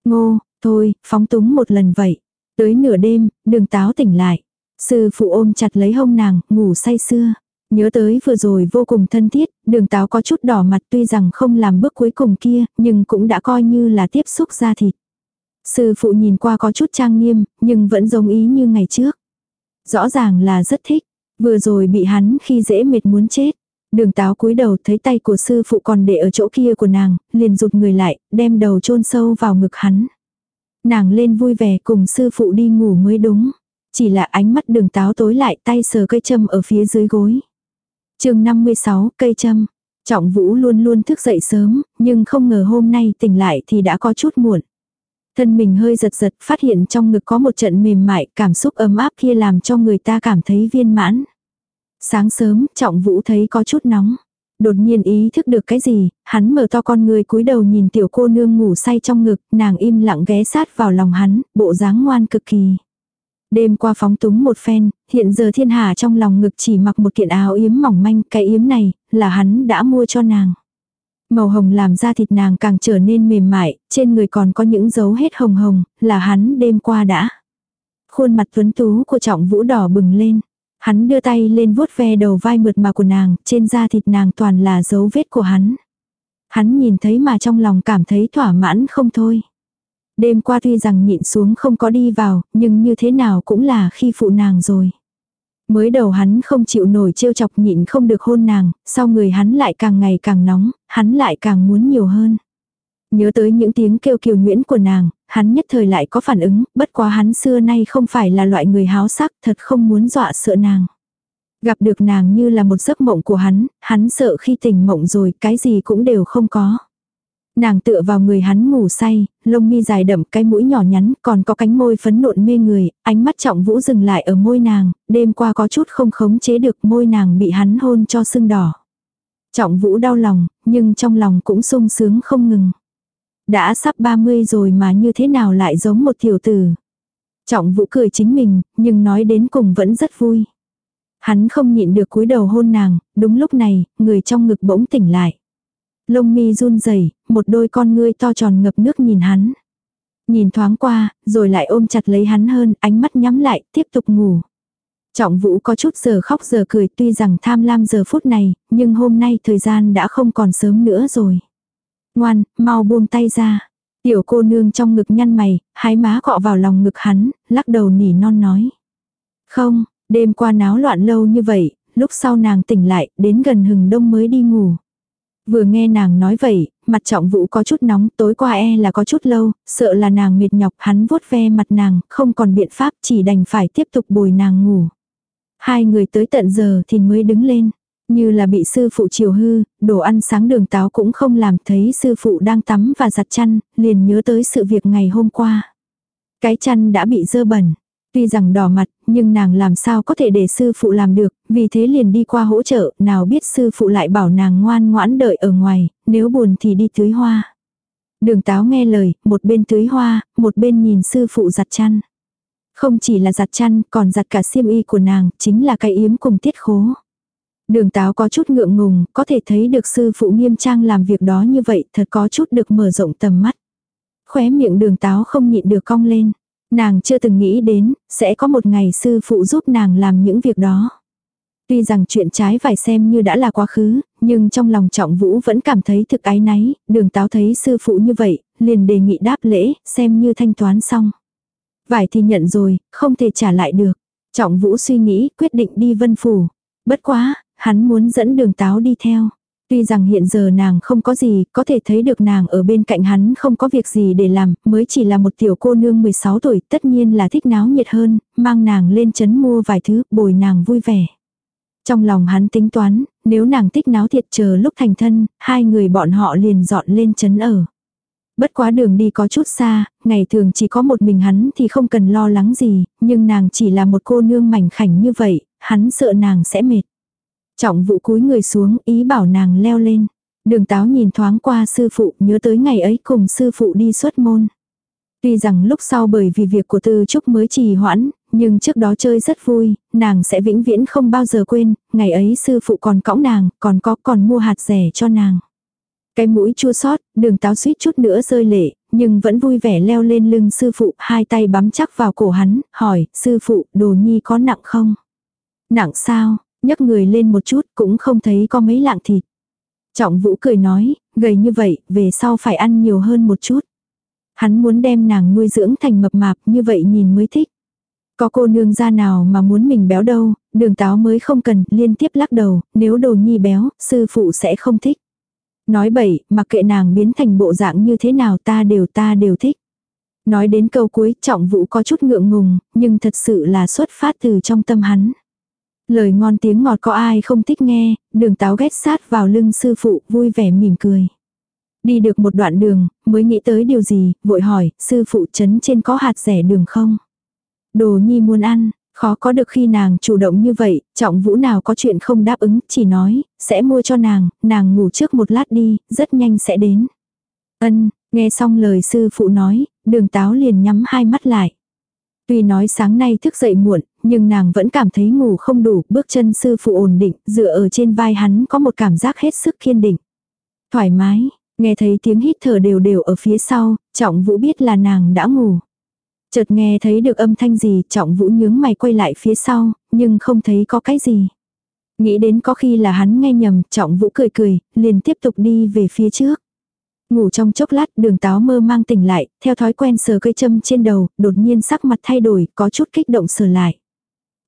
Ngô, thôi, phóng túng một lần vậy. Tới nửa đêm, đường táo tỉnh lại. Sư phụ ôm chặt lấy hông nàng, ngủ say sưa. Nhớ tới vừa rồi vô cùng thân thiết, đường táo có chút đỏ mặt tuy rằng không làm bước cuối cùng kia, nhưng cũng đã coi như là tiếp xúc ra thịt. Sư phụ nhìn qua có chút trang nghiêm, nhưng vẫn giống ý như ngày trước. Rõ ràng là rất thích, vừa rồi bị hắn khi dễ mệt muốn chết. Đường táo cúi đầu thấy tay của sư phụ còn để ở chỗ kia của nàng, liền rụt người lại, đem đầu chôn sâu vào ngực hắn. Nàng lên vui vẻ cùng sư phụ đi ngủ mới đúng. Chỉ là ánh mắt đường táo tối lại tay sờ cây châm ở phía dưới gối chương 56, cây châm. Trọng Vũ luôn luôn thức dậy sớm, nhưng không ngờ hôm nay tỉnh lại thì đã có chút muộn. Thân mình hơi giật giật, phát hiện trong ngực có một trận mềm mại, cảm xúc ấm áp kia làm cho người ta cảm thấy viên mãn. Sáng sớm, Trọng Vũ thấy có chút nóng. Đột nhiên ý thức được cái gì, hắn mở to con người cúi đầu nhìn tiểu cô nương ngủ say trong ngực, nàng im lặng ghé sát vào lòng hắn, bộ dáng ngoan cực kỳ. Đêm qua phóng túng một phen, hiện giờ thiên hà trong lòng ngực chỉ mặc một kiện áo yếm mỏng manh, cái yếm này, là hắn đã mua cho nàng. Màu hồng làm da thịt nàng càng trở nên mềm mại, trên người còn có những dấu hết hồng hồng, là hắn đêm qua đã. Khuôn mặt tuấn tú của trọng vũ đỏ bừng lên. Hắn đưa tay lên vuốt ve đầu vai mượt mà của nàng, trên da thịt nàng toàn là dấu vết của hắn. Hắn nhìn thấy mà trong lòng cảm thấy thỏa mãn không thôi. Đêm qua tuy rằng nhịn xuống không có đi vào, nhưng như thế nào cũng là khi phụ nàng rồi. Mới đầu hắn không chịu nổi trêu chọc nhịn không được hôn nàng, sau người hắn lại càng ngày càng nóng, hắn lại càng muốn nhiều hơn. Nhớ tới những tiếng kêu kiều nhuyễn của nàng, hắn nhất thời lại có phản ứng, bất quá hắn xưa nay không phải là loại người háo sắc, thật không muốn dọa sợ nàng. Gặp được nàng như là một giấc mộng của hắn, hắn sợ khi tỉnh mộng rồi cái gì cũng đều không có. Nàng tựa vào người hắn ngủ say, lông mi dài đậm cái mũi nhỏ nhắn, còn có cánh môi phấn nộn mê người, ánh mắt trọng vũ dừng lại ở môi nàng, đêm qua có chút không khống chế được môi nàng bị hắn hôn cho sưng đỏ. Trọng vũ đau lòng, nhưng trong lòng cũng sung sướng không ngừng. Đã sắp 30 rồi mà như thế nào lại giống một tiểu tử. Trọng vũ cười chính mình, nhưng nói đến cùng vẫn rất vui. Hắn không nhịn được cúi đầu hôn nàng, đúng lúc này, người trong ngực bỗng tỉnh lại. Lông mi run rẩy, một đôi con ngươi to tròn ngập nước nhìn hắn. Nhìn thoáng qua, rồi lại ôm chặt lấy hắn hơn, ánh mắt nhắm lại, tiếp tục ngủ. Trọng vũ có chút giờ khóc giờ cười tuy rằng tham lam giờ phút này, nhưng hôm nay thời gian đã không còn sớm nữa rồi. Ngoan, mau buông tay ra. Tiểu cô nương trong ngực nhăn mày, hái má cọ vào lòng ngực hắn, lắc đầu nỉ non nói. Không, đêm qua náo loạn lâu như vậy, lúc sau nàng tỉnh lại, đến gần hừng đông mới đi ngủ. Vừa nghe nàng nói vậy, mặt trọng vũ có chút nóng, tối qua e là có chút lâu, sợ là nàng mệt nhọc, hắn vuốt ve mặt nàng, không còn biện pháp chỉ đành phải tiếp tục bồi nàng ngủ. Hai người tới tận giờ thì mới đứng lên, như là bị sư phụ chiều hư, đồ ăn sáng đường táo cũng không làm thấy sư phụ đang tắm và giặt chăn, liền nhớ tới sự việc ngày hôm qua. Cái chăn đã bị dơ bẩn, Tuy rằng đỏ mặt, nhưng nàng làm sao có thể để sư phụ làm được, vì thế liền đi qua hỗ trợ, nào biết sư phụ lại bảo nàng ngoan ngoãn đợi ở ngoài, nếu buồn thì đi tưới hoa. Đường táo nghe lời, một bên tưới hoa, một bên nhìn sư phụ giặt chăn. Không chỉ là giặt chăn, còn giặt cả xiêm y của nàng, chính là cái yếm cùng tiết khố. Đường táo có chút ngượng ngùng, có thể thấy được sư phụ nghiêm trang làm việc đó như vậy, thật có chút được mở rộng tầm mắt. Khóe miệng đường táo không nhịn được cong lên. Nàng chưa từng nghĩ đến, sẽ có một ngày sư phụ giúp nàng làm những việc đó. Tuy rằng chuyện trái phải xem như đã là quá khứ, nhưng trong lòng trọng vũ vẫn cảm thấy thực ái náy, đường táo thấy sư phụ như vậy, liền đề nghị đáp lễ, xem như thanh toán xong. Vải thì nhận rồi, không thể trả lại được. Trọng vũ suy nghĩ, quyết định đi vân phủ. Bất quá, hắn muốn dẫn đường táo đi theo. Tuy rằng hiện giờ nàng không có gì, có thể thấy được nàng ở bên cạnh hắn không có việc gì để làm, mới chỉ là một tiểu cô nương 16 tuổi, tất nhiên là thích náo nhiệt hơn, mang nàng lên chấn mua vài thứ, bồi nàng vui vẻ. Trong lòng hắn tính toán, nếu nàng thích náo thiệt chờ lúc thành thân, hai người bọn họ liền dọn lên chấn ở. Bất quá đường đi có chút xa, ngày thường chỉ có một mình hắn thì không cần lo lắng gì, nhưng nàng chỉ là một cô nương mảnh khảnh như vậy, hắn sợ nàng sẽ mệt. Trọng vụ cúi người xuống ý bảo nàng leo lên. Đường táo nhìn thoáng qua sư phụ nhớ tới ngày ấy cùng sư phụ đi xuất môn. Tuy rằng lúc sau bởi vì việc của Tư Trúc mới trì hoãn, nhưng trước đó chơi rất vui, nàng sẽ vĩnh viễn không bao giờ quên, ngày ấy sư phụ còn cõng nàng, còn có còn mua hạt rẻ cho nàng. Cái mũi chua sót, đường táo suýt chút nữa rơi lệ, nhưng vẫn vui vẻ leo lên lưng sư phụ, hai tay bám chắc vào cổ hắn, hỏi, sư phụ, đồ nhi có nặng không? Nặng sao? Nhấc người lên một chút cũng không thấy có mấy lạng thịt. Trọng vũ cười nói, gầy như vậy, về sau phải ăn nhiều hơn một chút. Hắn muốn đem nàng nuôi dưỡng thành mập mạp như vậy nhìn mới thích. Có cô nương ra nào mà muốn mình béo đâu, đường táo mới không cần, liên tiếp lắc đầu, nếu đồ nhi béo, sư phụ sẽ không thích. Nói bậy, mặc kệ nàng biến thành bộ dạng như thế nào ta đều ta đều thích. Nói đến câu cuối, trọng vũ có chút ngượng ngùng, nhưng thật sự là xuất phát từ trong tâm hắn. Lời ngon tiếng ngọt có ai không thích nghe, đường táo ghét sát vào lưng sư phụ, vui vẻ mỉm cười. Đi được một đoạn đường, mới nghĩ tới điều gì, vội hỏi, sư phụ chấn trên có hạt rẻ đường không? Đồ nhi muốn ăn, khó có được khi nàng chủ động như vậy, trọng vũ nào có chuyện không đáp ứng, chỉ nói, sẽ mua cho nàng, nàng ngủ trước một lát đi, rất nhanh sẽ đến. Ân, nghe xong lời sư phụ nói, đường táo liền nhắm hai mắt lại. Tuy nói sáng nay thức dậy muộn, nhưng nàng vẫn cảm thấy ngủ không đủ, bước chân sư phụ ổn định, dựa ở trên vai hắn có một cảm giác hết sức kiên định. Thoải mái, nghe thấy tiếng hít thở đều đều ở phía sau, trọng vũ biết là nàng đã ngủ. Chợt nghe thấy được âm thanh gì, trọng vũ nhướng mày quay lại phía sau, nhưng không thấy có cái gì. Nghĩ đến có khi là hắn nghe nhầm, trọng vũ cười cười, liền tiếp tục đi về phía trước. Ngủ trong chốc lát đường táo mơ mang tỉnh lại, theo thói quen sờ cây châm trên đầu, đột nhiên sắc mặt thay đổi, có chút kích động sờ lại.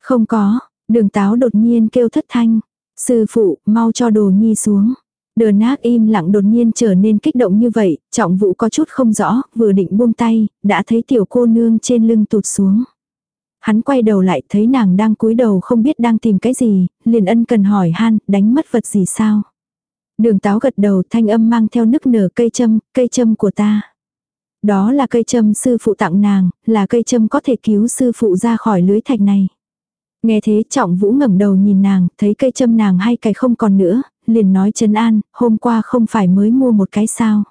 Không có, đường táo đột nhiên kêu thất thanh. Sư phụ, mau cho đồ nhi xuống. Đờ nác im lặng đột nhiên trở nên kích động như vậy, trọng vụ có chút không rõ, vừa định buông tay, đã thấy tiểu cô nương trên lưng tụt xuống. Hắn quay đầu lại thấy nàng đang cúi đầu không biết đang tìm cái gì, liền ân cần hỏi han, đánh mất vật gì sao. Đường táo gật đầu thanh âm mang theo nức nở cây châm, cây châm của ta. Đó là cây châm sư phụ tặng nàng, là cây châm có thể cứu sư phụ ra khỏi lưới thạch này. Nghe thế trọng vũ ngẩng đầu nhìn nàng, thấy cây châm nàng hay cái không còn nữa, liền nói chấn an, hôm qua không phải mới mua một cái sao.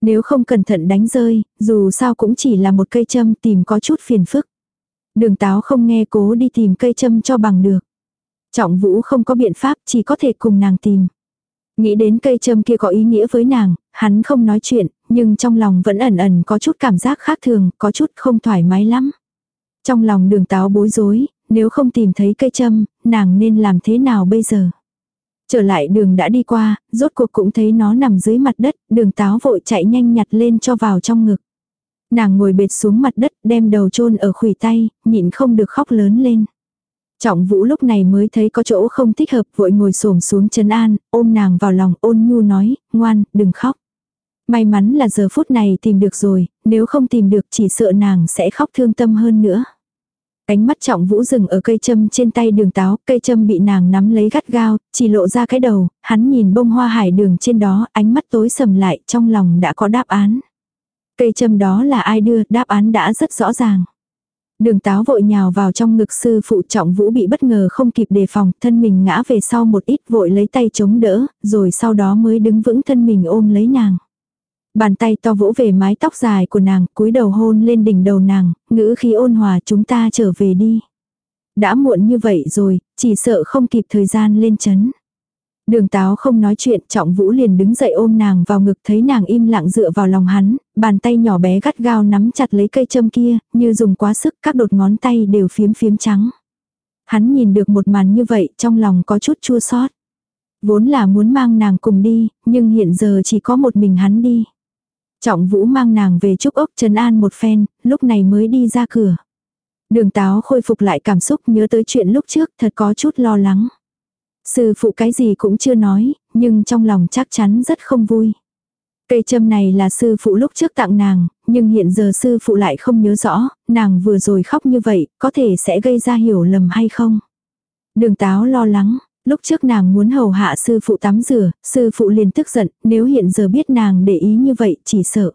Nếu không cẩn thận đánh rơi, dù sao cũng chỉ là một cây châm tìm có chút phiền phức. Đường táo không nghe cố đi tìm cây châm cho bằng được. Trọng vũ không có biện pháp chỉ có thể cùng nàng tìm. Nghĩ đến cây châm kia có ý nghĩa với nàng, hắn không nói chuyện, nhưng trong lòng vẫn ẩn ẩn có chút cảm giác khác thường, có chút không thoải mái lắm. Trong lòng đường táo bối rối, nếu không tìm thấy cây châm, nàng nên làm thế nào bây giờ? Trở lại đường đã đi qua, rốt cuộc cũng thấy nó nằm dưới mặt đất, đường táo vội chạy nhanh nhặt lên cho vào trong ngực. Nàng ngồi bệt xuống mặt đất, đem đầu chôn ở khủy tay, nhịn không được khóc lớn lên. Trọng vũ lúc này mới thấy có chỗ không thích hợp vội ngồi xổm xuống chân an, ôm nàng vào lòng ôn nhu nói, ngoan, đừng khóc. May mắn là giờ phút này tìm được rồi, nếu không tìm được chỉ sợ nàng sẽ khóc thương tâm hơn nữa. Ánh mắt trọng vũ dừng ở cây châm trên tay đường táo, cây châm bị nàng nắm lấy gắt gao, chỉ lộ ra cái đầu, hắn nhìn bông hoa hải đường trên đó, ánh mắt tối sầm lại, trong lòng đã có đáp án. Cây châm đó là ai đưa, đáp án đã rất rõ ràng. Đường táo vội nhào vào trong ngực sư phụ trọng vũ bị bất ngờ không kịp đề phòng, thân mình ngã về sau một ít vội lấy tay chống đỡ, rồi sau đó mới đứng vững thân mình ôm lấy nàng. Bàn tay to vỗ về mái tóc dài của nàng, cúi đầu hôn lên đỉnh đầu nàng, ngữ khí ôn hòa chúng ta trở về đi. Đã muộn như vậy rồi, chỉ sợ không kịp thời gian lên chấn. Đường táo không nói chuyện, trọng vũ liền đứng dậy ôm nàng vào ngực thấy nàng im lặng dựa vào lòng hắn, bàn tay nhỏ bé gắt gao nắm chặt lấy cây châm kia, như dùng quá sức các đột ngón tay đều phiếm phiếm trắng. Hắn nhìn được một màn như vậy trong lòng có chút chua xót Vốn là muốn mang nàng cùng đi, nhưng hiện giờ chỉ có một mình hắn đi. Trọng vũ mang nàng về trúc ốc trấn an một phen, lúc này mới đi ra cửa. Đường táo khôi phục lại cảm xúc nhớ tới chuyện lúc trước thật có chút lo lắng. Sư phụ cái gì cũng chưa nói, nhưng trong lòng chắc chắn rất không vui. Cây châm này là sư phụ lúc trước tặng nàng, nhưng hiện giờ sư phụ lại không nhớ rõ, nàng vừa rồi khóc như vậy, có thể sẽ gây ra hiểu lầm hay không. Đường táo lo lắng, lúc trước nàng muốn hầu hạ sư phụ tắm rửa, sư phụ liền tức giận, nếu hiện giờ biết nàng để ý như vậy chỉ sợ.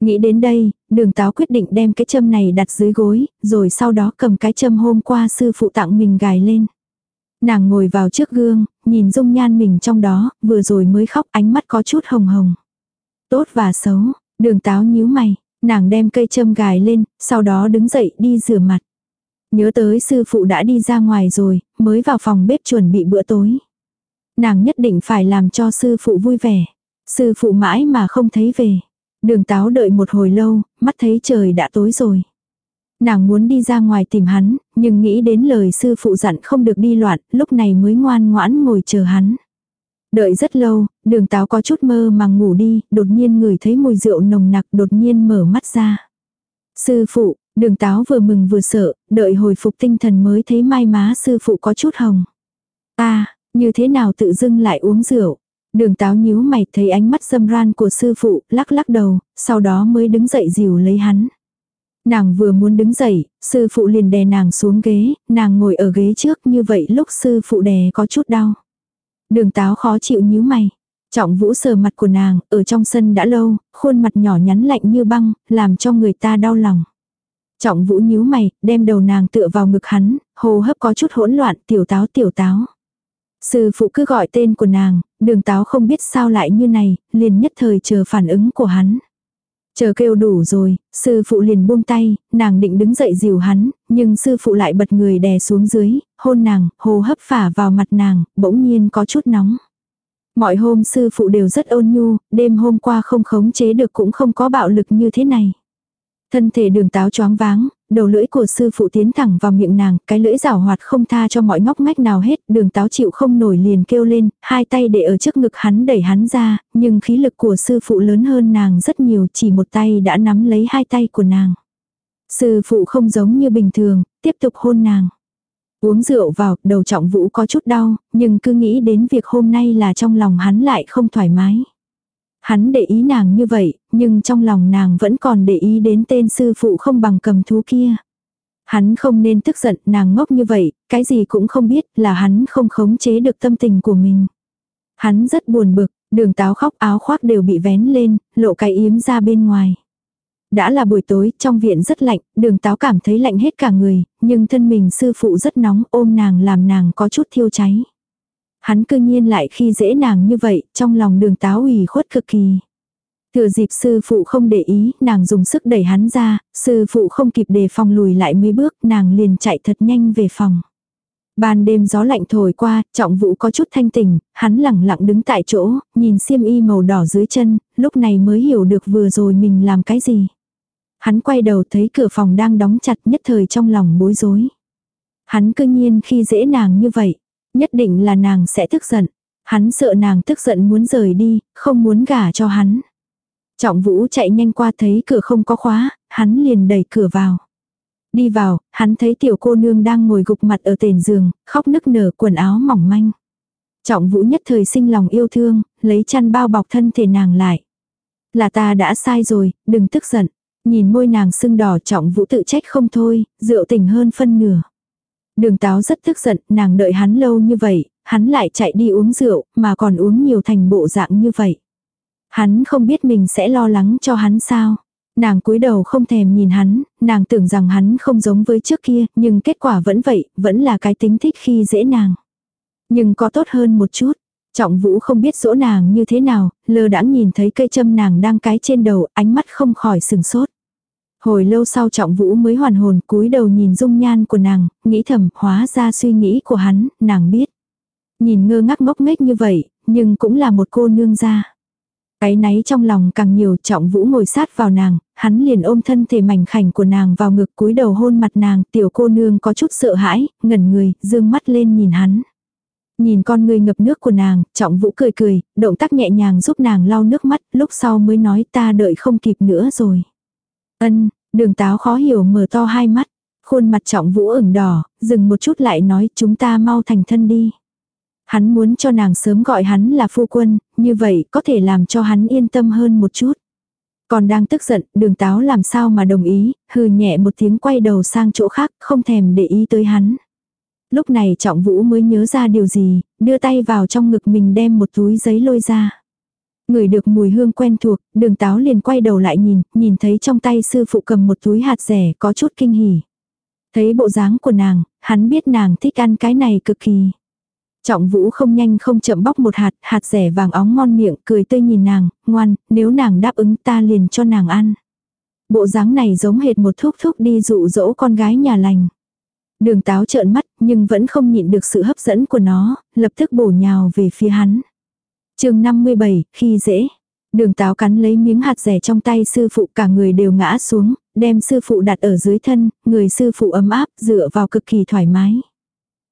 Nghĩ đến đây, đường táo quyết định đem cái châm này đặt dưới gối, rồi sau đó cầm cái châm hôm qua sư phụ tặng mình gài lên. Nàng ngồi vào trước gương, nhìn dung nhan mình trong đó, vừa rồi mới khóc ánh mắt có chút hồng hồng. Tốt và xấu, đường táo nhíu mày, nàng đem cây châm gài lên, sau đó đứng dậy đi rửa mặt. Nhớ tới sư phụ đã đi ra ngoài rồi, mới vào phòng bếp chuẩn bị bữa tối. Nàng nhất định phải làm cho sư phụ vui vẻ. Sư phụ mãi mà không thấy về. Đường táo đợi một hồi lâu, mắt thấy trời đã tối rồi. Nàng muốn đi ra ngoài tìm hắn, nhưng nghĩ đến lời sư phụ dặn không được đi loạn, lúc này mới ngoan ngoãn ngồi chờ hắn. Đợi rất lâu, đường táo có chút mơ màng ngủ đi, đột nhiên ngửi thấy mùi rượu nồng nặc đột nhiên mở mắt ra. Sư phụ, đường táo vừa mừng vừa sợ, đợi hồi phục tinh thần mới thấy mai má sư phụ có chút hồng. Ta, như thế nào tự dưng lại uống rượu. Đường táo nhíu mày thấy ánh mắt dâm ran của sư phụ, lắc lắc đầu, sau đó mới đứng dậy dìu lấy hắn. Nàng vừa muốn đứng dậy, sư phụ liền đè nàng xuống ghế, nàng ngồi ở ghế trước như vậy lúc sư phụ đè có chút đau. Đường táo khó chịu nhíu mày. Trọng vũ sờ mặt của nàng, ở trong sân đã lâu, khuôn mặt nhỏ nhắn lạnh như băng, làm cho người ta đau lòng. Trọng vũ nhíu mày, đem đầu nàng tựa vào ngực hắn, hô hấp có chút hỗn loạn, tiểu táo tiểu táo. Sư phụ cứ gọi tên của nàng, đường táo không biết sao lại như này, liền nhất thời chờ phản ứng của hắn. Chờ kêu đủ rồi, sư phụ liền buông tay, nàng định đứng dậy dìu hắn, nhưng sư phụ lại bật người đè xuống dưới, hôn nàng, hô hấp phả vào mặt nàng, bỗng nhiên có chút nóng. Mọi hôm sư phụ đều rất ôn nhu, đêm hôm qua không khống chế được cũng không có bạo lực như thế này. Thân thể đường táo choáng váng, đầu lưỡi của sư phụ tiến thẳng vào miệng nàng, cái lưỡi rảo hoạt không tha cho mọi ngóc ngách nào hết, đường táo chịu không nổi liền kêu lên, hai tay để ở trước ngực hắn đẩy hắn ra, nhưng khí lực của sư phụ lớn hơn nàng rất nhiều, chỉ một tay đã nắm lấy hai tay của nàng. Sư phụ không giống như bình thường, tiếp tục hôn nàng. Uống rượu vào, đầu trọng vũ có chút đau, nhưng cứ nghĩ đến việc hôm nay là trong lòng hắn lại không thoải mái. Hắn để ý nàng như vậy, nhưng trong lòng nàng vẫn còn để ý đến tên sư phụ không bằng cầm thú kia. Hắn không nên tức giận, nàng ngốc như vậy, cái gì cũng không biết là hắn không khống chế được tâm tình của mình. Hắn rất buồn bực, đường táo khóc áo khoác đều bị vén lên, lộ cái yếm ra bên ngoài. Đã là buổi tối, trong viện rất lạnh, đường táo cảm thấy lạnh hết cả người, nhưng thân mình sư phụ rất nóng ôm nàng làm nàng có chút thiêu cháy. Hắn cư nhiên lại khi dễ nàng như vậy, trong lòng đường táo ủy khuất cực kỳ. Thừa dịp sư phụ không để ý, nàng dùng sức đẩy hắn ra, sư phụ không kịp đề phòng lùi lại mấy bước, nàng liền chạy thật nhanh về phòng. Ban đêm gió lạnh thổi qua, trọng vũ có chút thanh tỉnh, hắn lẳng lặng đứng tại chỗ, nhìn xiêm y màu đỏ dưới chân, lúc này mới hiểu được vừa rồi mình làm cái gì. Hắn quay đầu thấy cửa phòng đang đóng chặt nhất thời trong lòng bối rối. Hắn cư nhiên khi dễ nàng như vậy. Nhất định là nàng sẽ tức giận. Hắn sợ nàng tức giận muốn rời đi, không muốn gả cho hắn. Trọng vũ chạy nhanh qua thấy cửa không có khóa, hắn liền đẩy cửa vào. Đi vào, hắn thấy tiểu cô nương đang ngồi gục mặt ở tền giường, khóc nức nở quần áo mỏng manh. Trọng vũ nhất thời sinh lòng yêu thương, lấy chăn bao bọc thân thể nàng lại. Là ta đã sai rồi, đừng tức giận. Nhìn môi nàng sưng đỏ trọng vũ tự trách không thôi, rượu tình hơn phân nửa. Đường táo rất tức giận, nàng đợi hắn lâu như vậy, hắn lại chạy đi uống rượu, mà còn uống nhiều thành bộ dạng như vậy. Hắn không biết mình sẽ lo lắng cho hắn sao. Nàng cúi đầu không thèm nhìn hắn, nàng tưởng rằng hắn không giống với trước kia, nhưng kết quả vẫn vậy, vẫn là cái tính thích khi dễ nàng. Nhưng có tốt hơn một chút. Trọng vũ không biết dỗ nàng như thế nào, lơ đãng nhìn thấy cây châm nàng đang cái trên đầu, ánh mắt không khỏi sừng sốt. Hồi lâu sau trọng vũ mới hoàn hồn cúi đầu nhìn dung nhan của nàng, nghĩ thầm hóa ra suy nghĩ của hắn, nàng biết. Nhìn ngơ ngác ngốc nghếch như vậy, nhưng cũng là một cô nương gia. Cái náy trong lòng càng nhiều trọng vũ ngồi sát vào nàng, hắn liền ôm thân thể mảnh khảnh của nàng vào ngực cúi đầu hôn mặt nàng, tiểu cô nương có chút sợ hãi, ngẩn người, dương mắt lên nhìn hắn. Nhìn con người ngập nước của nàng, trọng vũ cười cười, động tác nhẹ nhàng giúp nàng lau nước mắt, lúc sau mới nói ta đợi không kịp nữa rồi. Ân, đường táo khó hiểu mở to hai mắt. Khuôn mặt trọng vũ ửng đỏ, dừng một chút lại nói chúng ta mau thành thân đi. Hắn muốn cho nàng sớm gọi hắn là phu quân, như vậy có thể làm cho hắn yên tâm hơn một chút. Còn đang tức giận, đường táo làm sao mà đồng ý, hừ nhẹ một tiếng quay đầu sang chỗ khác, không thèm để ý tới hắn. Lúc này trọng vũ mới nhớ ra điều gì, đưa tay vào trong ngực mình đem một túi giấy lôi ra. Người được mùi hương quen thuộc, đường táo liền quay đầu lại nhìn, nhìn thấy trong tay sư phụ cầm một túi hạt rẻ có chút kinh hỉ. Thấy bộ dáng của nàng, hắn biết nàng thích ăn cái này cực kỳ. Trọng vũ không nhanh không chậm bóc một hạt, hạt rẻ vàng óng ngon miệng, cười tươi nhìn nàng, ngoan, nếu nàng đáp ứng ta liền cho nàng ăn. Bộ dáng này giống hệt một thúc thúc đi dụ dỗ con gái nhà lành. Đường táo trợn mắt, nhưng vẫn không nhịn được sự hấp dẫn của nó, lập tức bổ nhào về phía hắn chương 57, khi dễ. Đường táo cắn lấy miếng hạt rẻ trong tay sư phụ cả người đều ngã xuống, đem sư phụ đặt ở dưới thân, người sư phụ ấm áp, dựa vào cực kỳ thoải mái.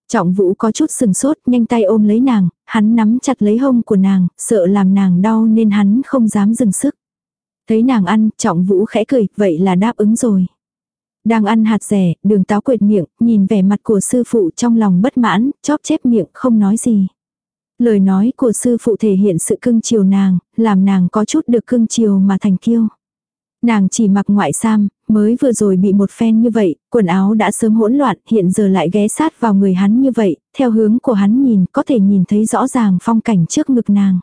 Trọng vũ có chút sừng sốt, nhanh tay ôm lấy nàng, hắn nắm chặt lấy hông của nàng, sợ làm nàng đau nên hắn không dám dừng sức. Thấy nàng ăn, trọng vũ khẽ cười, vậy là đáp ứng rồi. Đang ăn hạt rẻ, đường táo quệt miệng, nhìn vẻ mặt của sư phụ trong lòng bất mãn, chóp chép miệng, không nói gì. Lời nói của sư phụ thể hiện sự cưng chiều nàng, làm nàng có chút được cưng chiều mà thành kiêu. Nàng chỉ mặc ngoại sam, mới vừa rồi bị một phen như vậy, quần áo đã sớm hỗn loạn, hiện giờ lại ghé sát vào người hắn như vậy, theo hướng của hắn nhìn có thể nhìn thấy rõ ràng phong cảnh trước ngực nàng.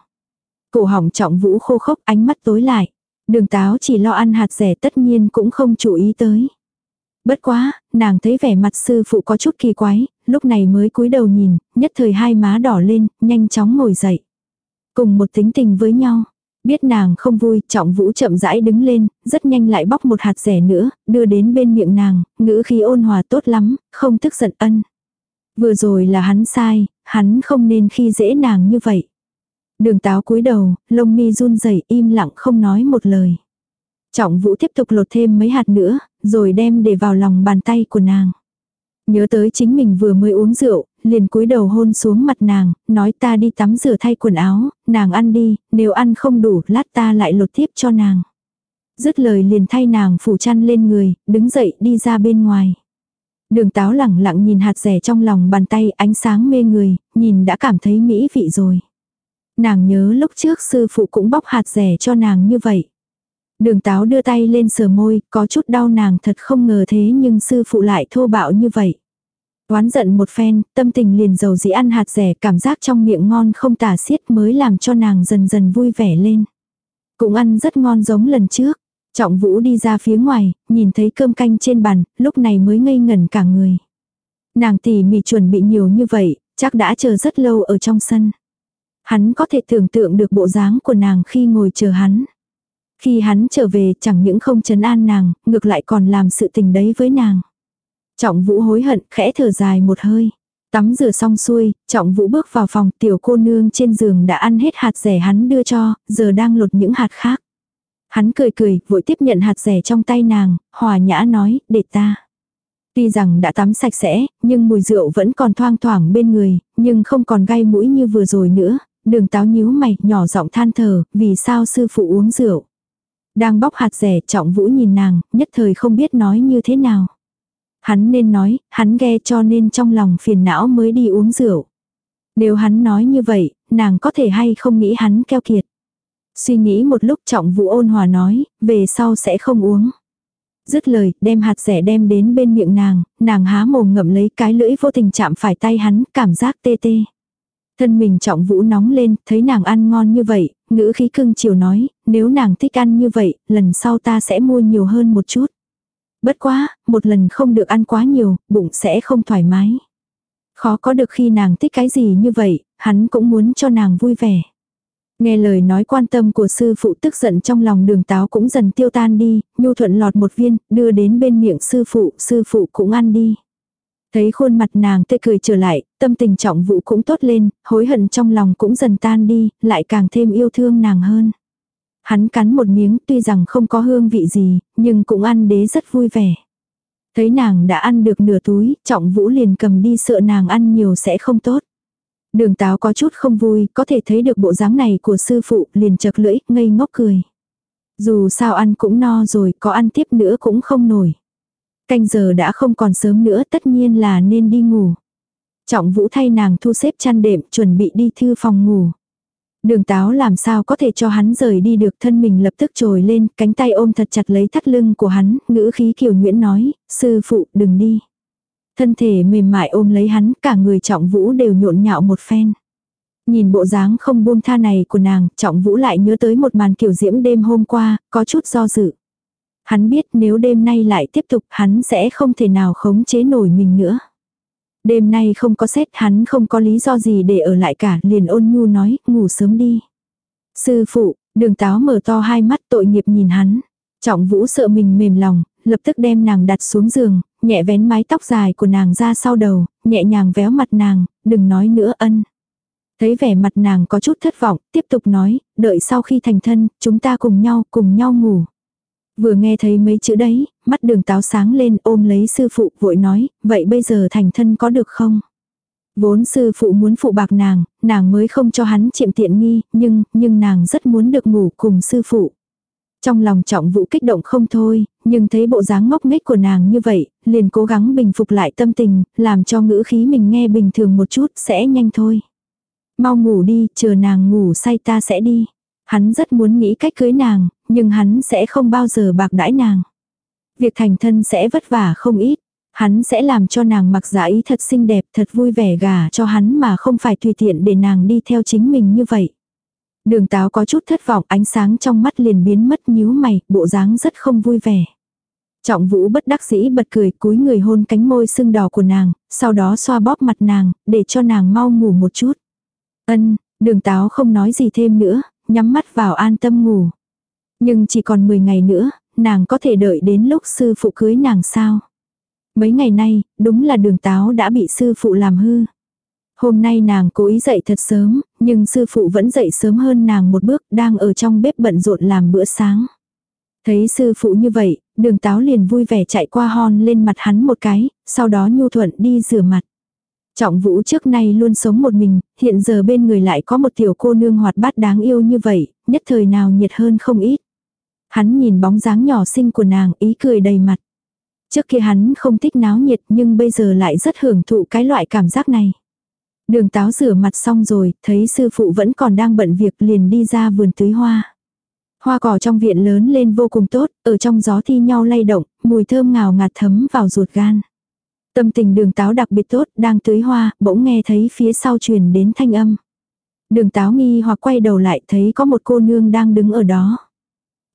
Cổ họng trọng vũ khô khốc ánh mắt tối lại. Đường táo chỉ lo ăn hạt rẻ tất nhiên cũng không chú ý tới. Bất quá, nàng thấy vẻ mặt sư phụ có chút kỳ quái, lúc này mới cúi đầu nhìn, nhất thời hai má đỏ lên, nhanh chóng ngồi dậy. Cùng một tính tình với nhau. Biết nàng không vui, trọng vũ chậm rãi đứng lên, rất nhanh lại bóc một hạt rẻ nữa, đưa đến bên miệng nàng, ngữ khí ôn hòa tốt lắm, không tức giận ân. Vừa rồi là hắn sai, hắn không nên khi dễ nàng như vậy. Đường táo cúi đầu, lông mi run rẩy im lặng không nói một lời. Trọng vũ tiếp tục lột thêm mấy hạt nữa, rồi đem để vào lòng bàn tay của nàng. Nhớ tới chính mình vừa mới uống rượu, liền cúi đầu hôn xuống mặt nàng, nói ta đi tắm rửa thay quần áo, nàng ăn đi, nếu ăn không đủ, lát ta lại lột tiếp cho nàng. Dứt lời liền thay nàng phủ chăn lên người, đứng dậy đi ra bên ngoài. Đường táo lẳng lặng nhìn hạt rẻ trong lòng bàn tay ánh sáng mê người, nhìn đã cảm thấy mỹ vị rồi. Nàng nhớ lúc trước sư phụ cũng bóc hạt rẻ cho nàng như vậy. Đường táo đưa tay lên sờ môi, có chút đau nàng thật không ngờ thế nhưng sư phụ lại thô bạo như vậy. Oán giận một phen, tâm tình liền dầu dĩ ăn hạt rẻ cảm giác trong miệng ngon không tả xiết mới làm cho nàng dần dần vui vẻ lên. Cũng ăn rất ngon giống lần trước. Trọng vũ đi ra phía ngoài, nhìn thấy cơm canh trên bàn, lúc này mới ngây ngẩn cả người. Nàng tỉ mỉ chuẩn bị nhiều như vậy, chắc đã chờ rất lâu ở trong sân. Hắn có thể tưởng tượng được bộ dáng của nàng khi ngồi chờ hắn. Khi hắn trở về chẳng những không chấn an nàng, ngược lại còn làm sự tình đấy với nàng. Trọng vũ hối hận, khẽ thở dài một hơi. Tắm rửa xong xuôi, trọng vũ bước vào phòng tiểu cô nương trên giường đã ăn hết hạt rẻ hắn đưa cho, giờ đang lột những hạt khác. Hắn cười cười, vội tiếp nhận hạt rẻ trong tay nàng, hòa nhã nói, để ta. Tuy rằng đã tắm sạch sẽ, nhưng mùi rượu vẫn còn thoang thoảng bên người, nhưng không còn gai mũi như vừa rồi nữa. Đường táo nhíu mày, nhỏ giọng than thở, vì sao sư phụ uống rượu. Đang bóc hạt rẻ trọng vũ nhìn nàng, nhất thời không biết nói như thế nào. Hắn nên nói, hắn ghe cho nên trong lòng phiền não mới đi uống rượu. Nếu hắn nói như vậy, nàng có thể hay không nghĩ hắn keo kiệt. Suy nghĩ một lúc trọng vũ ôn hòa nói, về sau sẽ không uống. Dứt lời, đem hạt rẻ đem đến bên miệng nàng, nàng há mồm ngậm lấy cái lưỡi vô tình chạm phải tay hắn, cảm giác tê tê. Thân mình trọng vũ nóng lên, thấy nàng ăn ngon như vậy, ngữ khí cưng chiều nói, nếu nàng thích ăn như vậy, lần sau ta sẽ mua nhiều hơn một chút. Bất quá, một lần không được ăn quá nhiều, bụng sẽ không thoải mái. Khó có được khi nàng thích cái gì như vậy, hắn cũng muốn cho nàng vui vẻ. Nghe lời nói quan tâm của sư phụ tức giận trong lòng đường táo cũng dần tiêu tan đi, nhu thuận lọt một viên, đưa đến bên miệng sư phụ, sư phụ cũng ăn đi. Thấy khuôn mặt nàng tê cười trở lại, tâm tình trọng vụ cũng tốt lên, hối hận trong lòng cũng dần tan đi, lại càng thêm yêu thương nàng hơn. Hắn cắn một miếng tuy rằng không có hương vị gì, nhưng cũng ăn đế rất vui vẻ. Thấy nàng đã ăn được nửa túi, trọng vũ liền cầm đi sợ nàng ăn nhiều sẽ không tốt. Đường táo có chút không vui, có thể thấy được bộ dáng này của sư phụ, liền chật lưỡi, ngây ngốc cười. Dù sao ăn cũng no rồi, có ăn tiếp nữa cũng không nổi. Canh giờ đã không còn sớm nữa tất nhiên là nên đi ngủ. Trọng vũ thay nàng thu xếp chăn đệm chuẩn bị đi thư phòng ngủ. Đường táo làm sao có thể cho hắn rời đi được thân mình lập tức trồi lên, cánh tay ôm thật chặt lấy thắt lưng của hắn, ngữ khí kiều nguyễn nói, sư phụ đừng đi. Thân thể mềm mại ôm lấy hắn, cả người trọng vũ đều nhộn nhạo một phen. Nhìn bộ dáng không buông tha này của nàng, trọng vũ lại nhớ tới một màn kiểu diễm đêm hôm qua, có chút do dự. Hắn biết nếu đêm nay lại tiếp tục hắn sẽ không thể nào khống chế nổi mình nữa. Đêm nay không có xét hắn không có lý do gì để ở lại cả liền ôn nhu nói ngủ sớm đi. Sư phụ, đường táo mở to hai mắt tội nghiệp nhìn hắn. Trọng vũ sợ mình mềm lòng, lập tức đem nàng đặt xuống giường, nhẹ vén mái tóc dài của nàng ra sau đầu, nhẹ nhàng véo mặt nàng, đừng nói nữa ân. Thấy vẻ mặt nàng có chút thất vọng, tiếp tục nói, đợi sau khi thành thân, chúng ta cùng nhau, cùng nhau ngủ. Vừa nghe thấy mấy chữ đấy, mắt đường táo sáng lên ôm lấy sư phụ vội nói, vậy bây giờ thành thân có được không? Vốn sư phụ muốn phụ bạc nàng, nàng mới không cho hắn chiếm tiện nghi, nhưng, nhưng nàng rất muốn được ngủ cùng sư phụ. Trong lòng trọng vũ kích động không thôi, nhưng thấy bộ dáng ngốc nghếch của nàng như vậy, liền cố gắng bình phục lại tâm tình, làm cho ngữ khí mình nghe bình thường một chút, sẽ nhanh thôi. Mau ngủ đi, chờ nàng ngủ say ta sẽ đi. Hắn rất muốn nghĩ cách cưới nàng, nhưng hắn sẽ không bao giờ bạc đãi nàng. Việc thành thân sẽ vất vả không ít. Hắn sẽ làm cho nàng mặc giả ý thật xinh đẹp, thật vui vẻ gả cho hắn mà không phải tùy tiện để nàng đi theo chính mình như vậy. Đường táo có chút thất vọng, ánh sáng trong mắt liền biến mất nhíu mày, bộ dáng rất không vui vẻ. Trọng vũ bất đắc dĩ bật cười cúi người hôn cánh môi sưng đỏ của nàng, sau đó xoa bóp mặt nàng, để cho nàng mau ngủ một chút. Ân, đường táo không nói gì thêm nữa, nhắm mắt vào an tâm ngủ. Nhưng chỉ còn 10 ngày nữa, nàng có thể đợi đến lúc sư phụ cưới nàng sao. Mấy ngày nay, đúng là đường táo đã bị sư phụ làm hư. Hôm nay nàng cố ý dậy thật sớm, nhưng sư phụ vẫn dậy sớm hơn nàng một bước, đang ở trong bếp bận rộn làm bữa sáng. Thấy sư phụ như vậy, đường táo liền vui vẻ chạy qua hon lên mặt hắn một cái, sau đó nhu thuận đi rửa mặt. Trọng vũ trước nay luôn sống một mình, hiện giờ bên người lại có một tiểu cô nương hoạt bát đáng yêu như vậy, nhất thời nào nhiệt hơn không ít. Hắn nhìn bóng dáng nhỏ xinh của nàng ý cười đầy mặt. Trước kia hắn không thích náo nhiệt nhưng bây giờ lại rất hưởng thụ cái loại cảm giác này. Đường táo rửa mặt xong rồi, thấy sư phụ vẫn còn đang bận việc liền đi ra vườn tưới hoa. Hoa cỏ trong viện lớn lên vô cùng tốt, ở trong gió thi nhau lay động, mùi thơm ngào ngạt thấm vào ruột gan. Tâm tình đường táo đặc biệt tốt, đang tưới hoa, bỗng nghe thấy phía sau truyền đến thanh âm. Đường táo nghi hoặc quay đầu lại thấy có một cô nương đang đứng ở đó.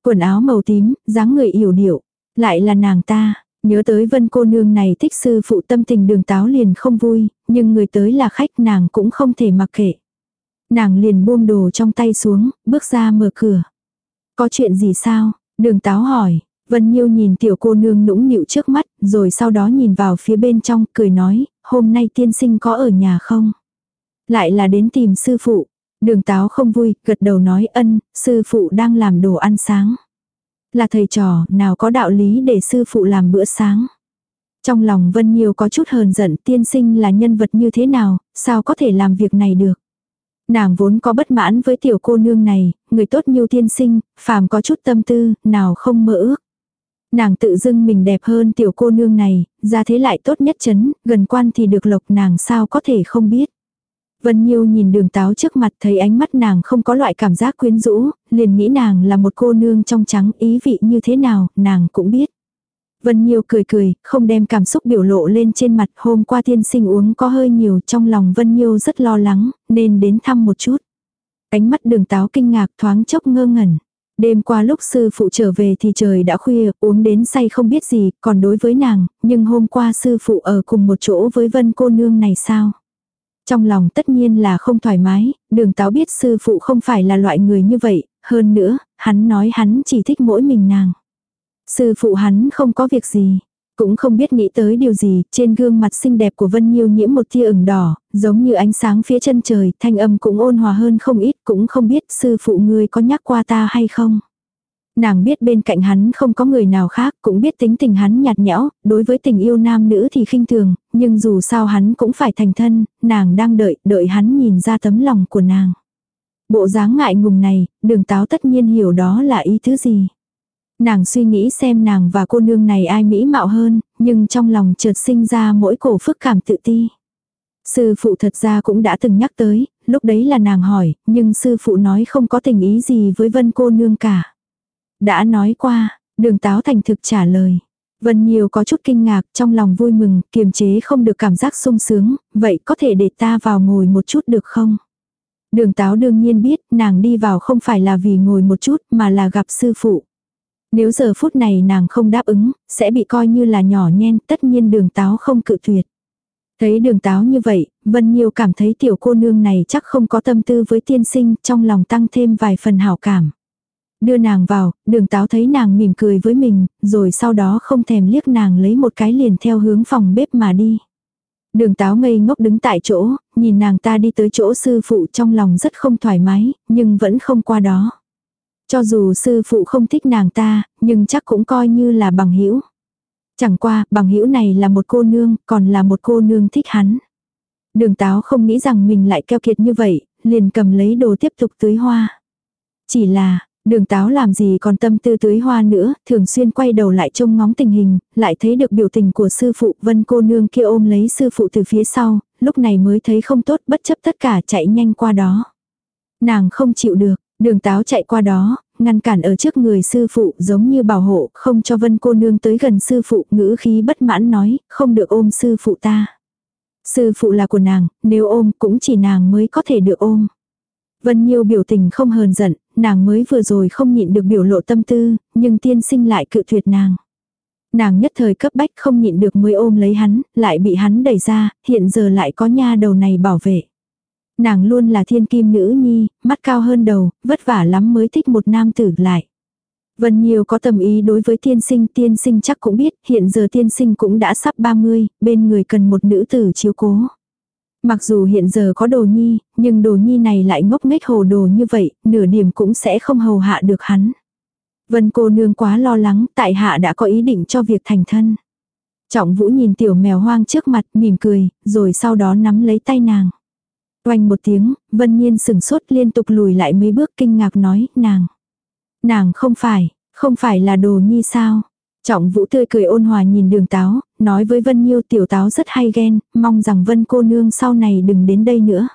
Quần áo màu tím, dáng người yểu điệu, lại là nàng ta. Nhớ tới vân cô nương này thích sư phụ tâm tình đường táo liền không vui, nhưng người tới là khách nàng cũng không thể mặc kệ. Nàng liền buông đồ trong tay xuống, bước ra mở cửa. Có chuyện gì sao? Đường táo hỏi. Vân Nhiêu nhìn tiểu cô nương nũng nịu trước mắt, rồi sau đó nhìn vào phía bên trong, cười nói, hôm nay tiên sinh có ở nhà không? Lại là đến tìm sư phụ. Đường táo không vui, gật đầu nói ân, sư phụ đang làm đồ ăn sáng. Là thầy trò, nào có đạo lý để sư phụ làm bữa sáng. Trong lòng Vân Nhiêu có chút hờn giận tiên sinh là nhân vật như thế nào, sao có thể làm việc này được. Nàng vốn có bất mãn với tiểu cô nương này, người tốt như tiên sinh, phàm có chút tâm tư, nào không mơ ước. Nàng tự dưng mình đẹp hơn tiểu cô nương này, ra thế lại tốt nhất chấn, gần quan thì được lộc nàng sao có thể không biết. Vân Nhiêu nhìn đường táo trước mặt thấy ánh mắt nàng không có loại cảm giác quyến rũ, liền nghĩ nàng là một cô nương trong trắng ý vị như thế nào, nàng cũng biết. Vân Nhiêu cười cười, không đem cảm xúc biểu lộ lên trên mặt hôm qua tiên sinh uống có hơi nhiều trong lòng Vân Nhiêu rất lo lắng, nên đến thăm một chút. Ánh mắt đường táo kinh ngạc thoáng chốc ngơ ngẩn. Đêm qua lúc sư phụ trở về thì trời đã khuya, uống đến say không biết gì, còn đối với nàng, nhưng hôm qua sư phụ ở cùng một chỗ với vân cô nương này sao? Trong lòng tất nhiên là không thoải mái, đường táo biết sư phụ không phải là loại người như vậy, hơn nữa, hắn nói hắn chỉ thích mỗi mình nàng. Sư phụ hắn không có việc gì, cũng không biết nghĩ tới điều gì, trên gương mặt xinh đẹp của Vân Nhiêu nhiễm một tia ửng đỏ, giống như ánh sáng phía chân trời, thanh âm cũng ôn hòa hơn không ít, cũng không biết sư phụ ngươi có nhắc qua ta hay không. Nàng biết bên cạnh hắn không có người nào khác, cũng biết tính tình hắn nhạt nhẽo, đối với tình yêu nam nữ thì khinh thường, nhưng dù sao hắn cũng phải thành thân, nàng đang đợi, đợi hắn nhìn ra tấm lòng của nàng. Bộ dáng ngại ngùng này, đường táo tất nhiên hiểu đó là ý thứ gì. Nàng suy nghĩ xem nàng và cô nương này ai mỹ mạo hơn, nhưng trong lòng chợt sinh ra mỗi cổ phức cảm tự ti. Sư phụ thật ra cũng đã từng nhắc tới, lúc đấy là nàng hỏi, nhưng sư phụ nói không có tình ý gì với vân cô nương cả. Đã nói qua, đường táo thành thực trả lời. Vân Nhiều có chút kinh ngạc, trong lòng vui mừng, kiềm chế không được cảm giác sung sướng, vậy có thể để ta vào ngồi một chút được không? Đường táo đương nhiên biết, nàng đi vào không phải là vì ngồi một chút, mà là gặp sư phụ. Nếu giờ phút này nàng không đáp ứng, sẽ bị coi như là nhỏ nhen, tất nhiên đường táo không cự tuyệt. Thấy đường táo như vậy, Vân Nhiêu cảm thấy tiểu cô nương này chắc không có tâm tư với tiên sinh, trong lòng tăng thêm vài phần hảo cảm. Đưa nàng vào, đường táo thấy nàng mỉm cười với mình, rồi sau đó không thèm liếc nàng lấy một cái liền theo hướng phòng bếp mà đi. Đường táo ngây ngốc đứng tại chỗ, nhìn nàng ta đi tới chỗ sư phụ trong lòng rất không thoải mái, nhưng vẫn không qua đó. Cho dù sư phụ không thích nàng ta, nhưng chắc cũng coi như là bằng hữu. Chẳng qua, bằng hữu này là một cô nương, còn là một cô nương thích hắn. Đường táo không nghĩ rằng mình lại keo kiệt như vậy, liền cầm lấy đồ tiếp tục tưới hoa. Chỉ là, đường táo làm gì còn tâm tư tưới hoa nữa, thường xuyên quay đầu lại trông ngóng tình hình, lại thấy được biểu tình của sư phụ vân cô nương kia ôm lấy sư phụ từ phía sau, lúc này mới thấy không tốt bất chấp tất cả chạy nhanh qua đó. Nàng không chịu được, đường táo chạy qua đó, ngăn cản ở trước người sư phụ giống như bảo hộ, không cho vân cô nương tới gần sư phụ, ngữ khí bất mãn nói, không được ôm sư phụ ta. Sư phụ là của nàng, nếu ôm cũng chỉ nàng mới có thể được ôm. Vân Nhiêu biểu tình không hờn giận, nàng mới vừa rồi không nhịn được biểu lộ tâm tư, nhưng tiên sinh lại cự tuyệt nàng. Nàng nhất thời cấp bách không nhịn được mới ôm lấy hắn, lại bị hắn đẩy ra, hiện giờ lại có nha đầu này bảo vệ. Nàng luôn là thiên kim nữ nhi, mắt cao hơn đầu, vất vả lắm mới thích một nam tử lại. Vân Nhiêu có tâm ý đối với tiên sinh, tiên sinh chắc cũng biết, hiện giờ tiên sinh cũng đã sắp 30, bên người cần một nữ tử chiếu cố. Mặc dù hiện giờ có đồ nhi, nhưng đồ nhi này lại ngốc nghếch hồ đồ như vậy, nửa điểm cũng sẽ không hầu hạ được hắn. Vân cô nương quá lo lắng, tại hạ đã có ý định cho việc thành thân. Trọng vũ nhìn tiểu mèo hoang trước mặt, mỉm cười, rồi sau đó nắm lấy tay nàng. Oanh một tiếng, vân nhiên sừng sốt liên tục lùi lại mấy bước kinh ngạc nói, nàng. Nàng không phải, không phải là đồ nhi sao. Trọng vũ tươi cười ôn hòa nhìn đường táo, nói với Vân Nhiêu tiểu táo rất hay ghen, mong rằng Vân cô nương sau này đừng đến đây nữa.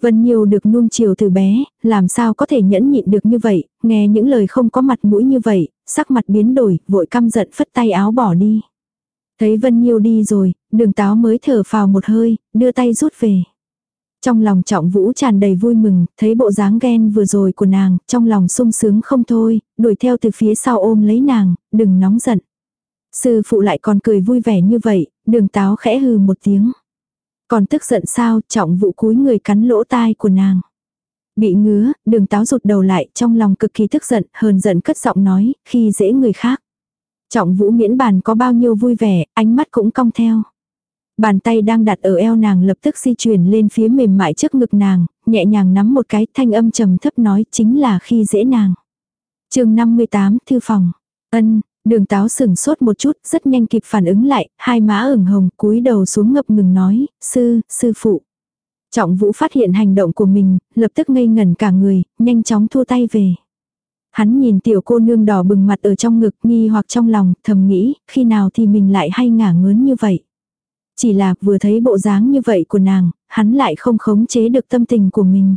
Vân Nhiêu được nuông chiều từ bé, làm sao có thể nhẫn nhịn được như vậy, nghe những lời không có mặt mũi như vậy, sắc mặt biến đổi, vội căm giận phất tay áo bỏ đi. Thấy Vân Nhiêu đi rồi, đường táo mới thở phào một hơi, đưa tay rút về. Trong lòng trọng vũ tràn đầy vui mừng, thấy bộ dáng ghen vừa rồi của nàng, trong lòng sung sướng không thôi, đuổi theo từ phía sau ôm lấy nàng, đừng nóng giận. Sư phụ lại còn cười vui vẻ như vậy, đường táo khẽ hừ một tiếng. Còn tức giận sao, trọng vũ cúi người cắn lỗ tai của nàng. Bị ngứa, đường táo rụt đầu lại, trong lòng cực kỳ tức giận, hờn giận cất giọng nói, khi dễ người khác. Trọng vũ miễn bàn có bao nhiêu vui vẻ, ánh mắt cũng cong theo. Bàn tay đang đặt ở eo nàng lập tức di chuyển lên phía mềm mại trước ngực nàng, nhẹ nhàng nắm một cái thanh âm trầm thấp nói chính là khi dễ nàng. chương 58 thư phòng. Ân, đường táo sừng sốt một chút, rất nhanh kịp phản ứng lại, hai má ửng hồng cúi đầu xuống ngập ngừng nói, sư, sư phụ. Trọng vũ phát hiện hành động của mình, lập tức ngây ngẩn cả người, nhanh chóng thua tay về. Hắn nhìn tiểu cô nương đỏ bừng mặt ở trong ngực nghi hoặc trong lòng, thầm nghĩ, khi nào thì mình lại hay ngả ngớn như vậy. Chỉ là vừa thấy bộ dáng như vậy của nàng, hắn lại không khống chế được tâm tình của mình.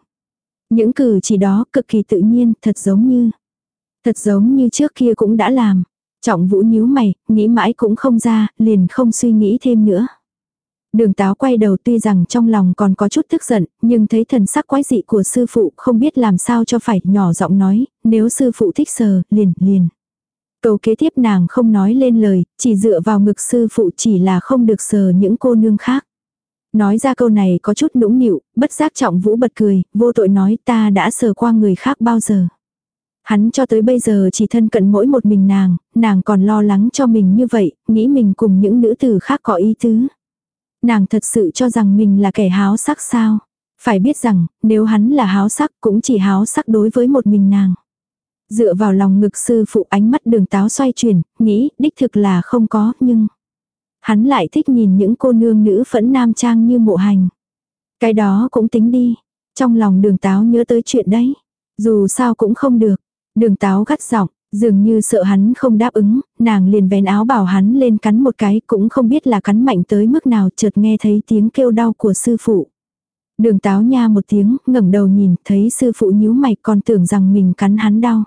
Những cử chỉ đó cực kỳ tự nhiên, thật giống như. Thật giống như trước kia cũng đã làm. Trọng vũ nhíu mày, nghĩ mãi cũng không ra, liền không suy nghĩ thêm nữa. Đường táo quay đầu tuy rằng trong lòng còn có chút tức giận, nhưng thấy thần sắc quái dị của sư phụ không biết làm sao cho phải nhỏ giọng nói, nếu sư phụ thích sờ, liền, liền. Câu kế tiếp nàng không nói lên lời, chỉ dựa vào ngực sư phụ chỉ là không được sờ những cô nương khác. Nói ra câu này có chút nũng nịu, bất giác trọng vũ bật cười, vô tội nói ta đã sờ qua người khác bao giờ. Hắn cho tới bây giờ chỉ thân cận mỗi một mình nàng, nàng còn lo lắng cho mình như vậy, nghĩ mình cùng những nữ tử khác có ý tứ. Nàng thật sự cho rằng mình là kẻ háo sắc sao. Phải biết rằng, nếu hắn là háo sắc cũng chỉ háo sắc đối với một mình nàng. Dựa vào lòng ngực sư phụ ánh mắt đường táo xoay chuyển, nghĩ đích thực là không có, nhưng... Hắn lại thích nhìn những cô nương nữ phẫn nam trang như mộ hành. Cái đó cũng tính đi. Trong lòng đường táo nhớ tới chuyện đấy. Dù sao cũng không được. Đường táo gắt giọng dường như sợ hắn không đáp ứng, nàng liền vén áo bảo hắn lên cắn một cái cũng không biết là cắn mạnh tới mức nào chợt nghe thấy tiếng kêu đau của sư phụ. Đường táo nha một tiếng, ngẩng đầu nhìn, thấy sư phụ nhíu mày còn tưởng rằng mình cắn hắn đau.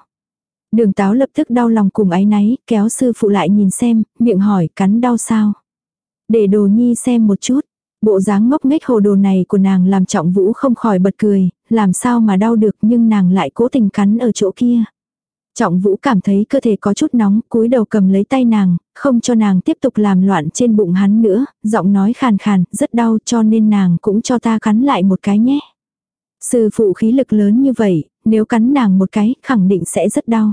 Đường táo lập tức đau lòng cùng ái náy, kéo sư phụ lại nhìn xem, miệng hỏi cắn đau sao. Để đồ nhi xem một chút, bộ dáng ngốc nghếch hồ đồ này của nàng làm trọng vũ không khỏi bật cười, làm sao mà đau được nhưng nàng lại cố tình cắn ở chỗ kia. Trọng vũ cảm thấy cơ thể có chút nóng, cúi đầu cầm lấy tay nàng, không cho nàng tiếp tục làm loạn trên bụng hắn nữa, giọng nói khàn khàn, rất đau cho nên nàng cũng cho ta cắn lại một cái nhé. Sư phụ khí lực lớn như vậy, nếu cắn nàng một cái, khẳng định sẽ rất đau.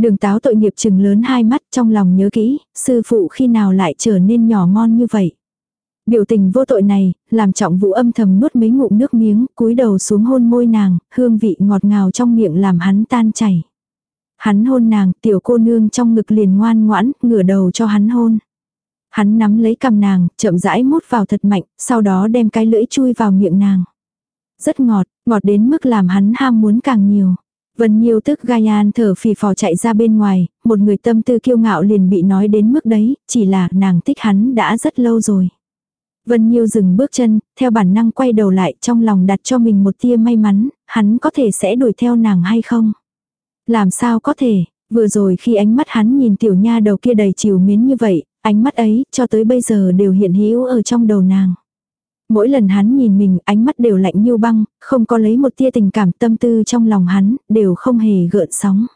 Đường táo tội nghiệp chừng lớn hai mắt trong lòng nhớ kỹ, sư phụ khi nào lại trở nên nhỏ ngon như vậy. Biểu tình vô tội này, làm trọng vũ âm thầm nuốt mấy ngụm nước miếng, cúi đầu xuống hôn môi nàng, hương vị ngọt ngào trong miệng làm hắn tan chảy. Hắn hôn nàng, tiểu cô nương trong ngực liền ngoan ngoãn, ngửa đầu cho hắn hôn. Hắn nắm lấy cầm nàng, chậm rãi mút vào thật mạnh, sau đó đem cái lưỡi chui vào miệng nàng. Rất ngọt, ngọt đến mức làm hắn ham muốn càng nhiều. Vân Nhiêu tức Gayan thở phì phò chạy ra bên ngoài, một người tâm tư kiêu ngạo liền bị nói đến mức đấy, chỉ là nàng thích hắn đã rất lâu rồi. Vân Nhiêu dừng bước chân, theo bản năng quay đầu lại trong lòng đặt cho mình một tia may mắn, hắn có thể sẽ đuổi theo nàng hay không? Làm sao có thể, vừa rồi khi ánh mắt hắn nhìn tiểu nha đầu kia đầy chiều mến như vậy, ánh mắt ấy cho tới bây giờ đều hiện hữu ở trong đầu nàng. Mỗi lần hắn nhìn mình ánh mắt đều lạnh như băng, không có lấy một tia tình cảm tâm tư trong lòng hắn, đều không hề gợn sóng.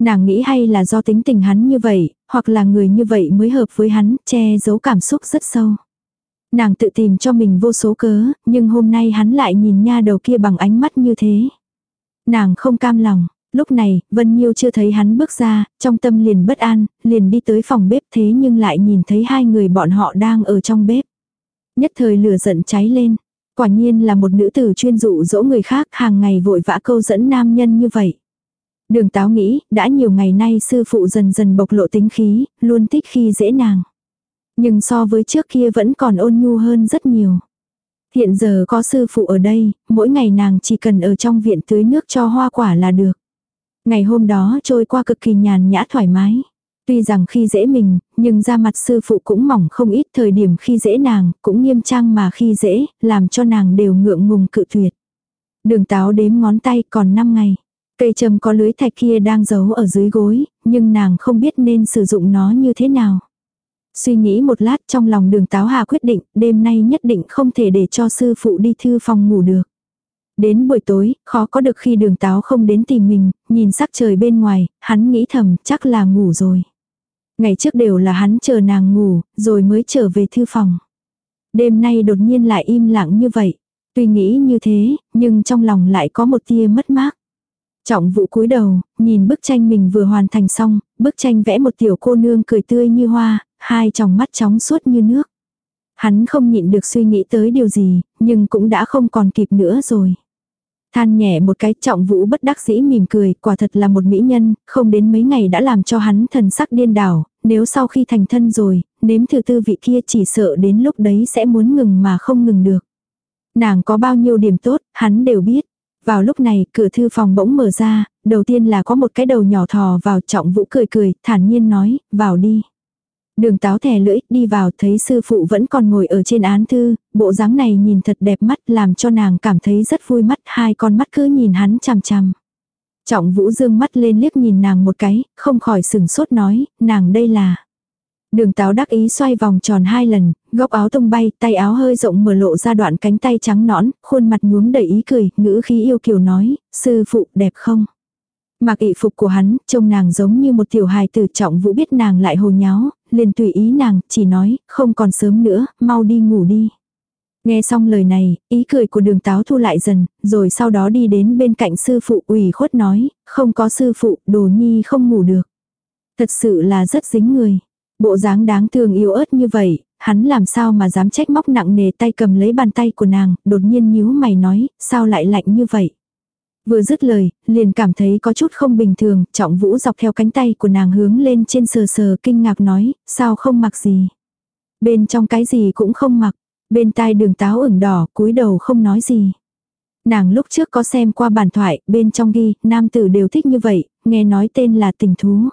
Nàng nghĩ hay là do tính tình hắn như vậy, hoặc là người như vậy mới hợp với hắn, che giấu cảm xúc rất sâu. Nàng tự tìm cho mình vô số cớ, nhưng hôm nay hắn lại nhìn nha đầu kia bằng ánh mắt như thế. Nàng không cam lòng, lúc này, Vân Nhiêu chưa thấy hắn bước ra, trong tâm liền bất an, liền đi tới phòng bếp thế nhưng lại nhìn thấy hai người bọn họ đang ở trong bếp. Nhất thời lửa giận cháy lên, quả nhiên là một nữ tử chuyên dụ dỗ người khác hàng ngày vội vã câu dẫn nam nhân như vậy. Đường táo nghĩ, đã nhiều ngày nay sư phụ dần dần bộc lộ tính khí, luôn thích khi dễ nàng. Nhưng so với trước kia vẫn còn ôn nhu hơn rất nhiều. Hiện giờ có sư phụ ở đây, mỗi ngày nàng chỉ cần ở trong viện tưới nước cho hoa quả là được. Ngày hôm đó trôi qua cực kỳ nhàn nhã thoải mái. Tuy rằng khi dễ mình, nhưng ra mặt sư phụ cũng mỏng không ít thời điểm khi dễ nàng, cũng nghiêm trang mà khi dễ, làm cho nàng đều ngượng ngùng cự tuyệt. Đường táo đếm ngón tay còn 5 ngày. Cây trầm có lưới thạch kia đang giấu ở dưới gối, nhưng nàng không biết nên sử dụng nó như thế nào. Suy nghĩ một lát trong lòng đường táo hà quyết định, đêm nay nhất định không thể để cho sư phụ đi thư phòng ngủ được. Đến buổi tối, khó có được khi đường táo không đến tìm mình, nhìn sắc trời bên ngoài, hắn nghĩ thầm chắc là ngủ rồi. Ngày trước đều là hắn chờ nàng ngủ, rồi mới trở về thư phòng. Đêm nay đột nhiên lại im lặng như vậy. Tuy nghĩ như thế, nhưng trong lòng lại có một tia mất mát. Trọng vụ cúi đầu, nhìn bức tranh mình vừa hoàn thành xong, bức tranh vẽ một tiểu cô nương cười tươi như hoa, hai tròng mắt tróng suốt như nước. Hắn không nhịn được suy nghĩ tới điều gì, nhưng cũng đã không còn kịp nữa rồi. Than nhẹ một cái trọng vũ bất đắc dĩ mỉm cười, quả thật là một mỹ nhân, không đến mấy ngày đã làm cho hắn thần sắc điên đảo, nếu sau khi thành thân rồi, nếm thử tư vị kia chỉ sợ đến lúc đấy sẽ muốn ngừng mà không ngừng được. Nàng có bao nhiêu điểm tốt, hắn đều biết. Vào lúc này, cửa thư phòng bỗng mở ra, đầu tiên là có một cái đầu nhỏ thò vào trọng vũ cười cười, thản nhiên nói, vào đi. Đường táo thẻ lưỡi, đi vào thấy sư phụ vẫn còn ngồi ở trên án thư, bộ dáng này nhìn thật đẹp mắt làm cho nàng cảm thấy rất vui mắt, hai con mắt cứ nhìn hắn chằm chằm. Trọng vũ dương mắt lên liếc nhìn nàng một cái, không khỏi sừng sốt nói, nàng đây là. Đường táo đắc ý xoay vòng tròn hai lần, góc áo tung bay, tay áo hơi rộng mở lộ ra đoạn cánh tay trắng nõn, khuôn mặt nhuốm đầy ý cười, ngữ khí yêu kiều nói, sư phụ đẹp không? Mặc ị phục của hắn, trông nàng giống như một tiểu hài tử trọng vũ biết nàng lại hồ nháo, liền tùy ý nàng, chỉ nói, không còn sớm nữa, mau đi ngủ đi. Nghe xong lời này, ý cười của đường táo thu lại dần, rồi sau đó đi đến bên cạnh sư phụ ủy khuất nói, không có sư phụ, đồ nhi không ngủ được. Thật sự là rất dính người. Bộ dáng đáng thương yếu ớt như vậy, hắn làm sao mà dám trách móc nặng nề tay cầm lấy bàn tay của nàng, đột nhiên nhíu mày nói, sao lại lạnh như vậy. Vừa dứt lời, liền cảm thấy có chút không bình thường, trọng vũ dọc theo cánh tay của nàng hướng lên trên sờ sờ kinh ngạc nói, sao không mặc gì. Bên trong cái gì cũng không mặc, bên tai đường táo ửng đỏ, cúi đầu không nói gì. Nàng lúc trước có xem qua bản thoại, bên trong ghi, nam tử đều thích như vậy, nghe nói tên là tình thú.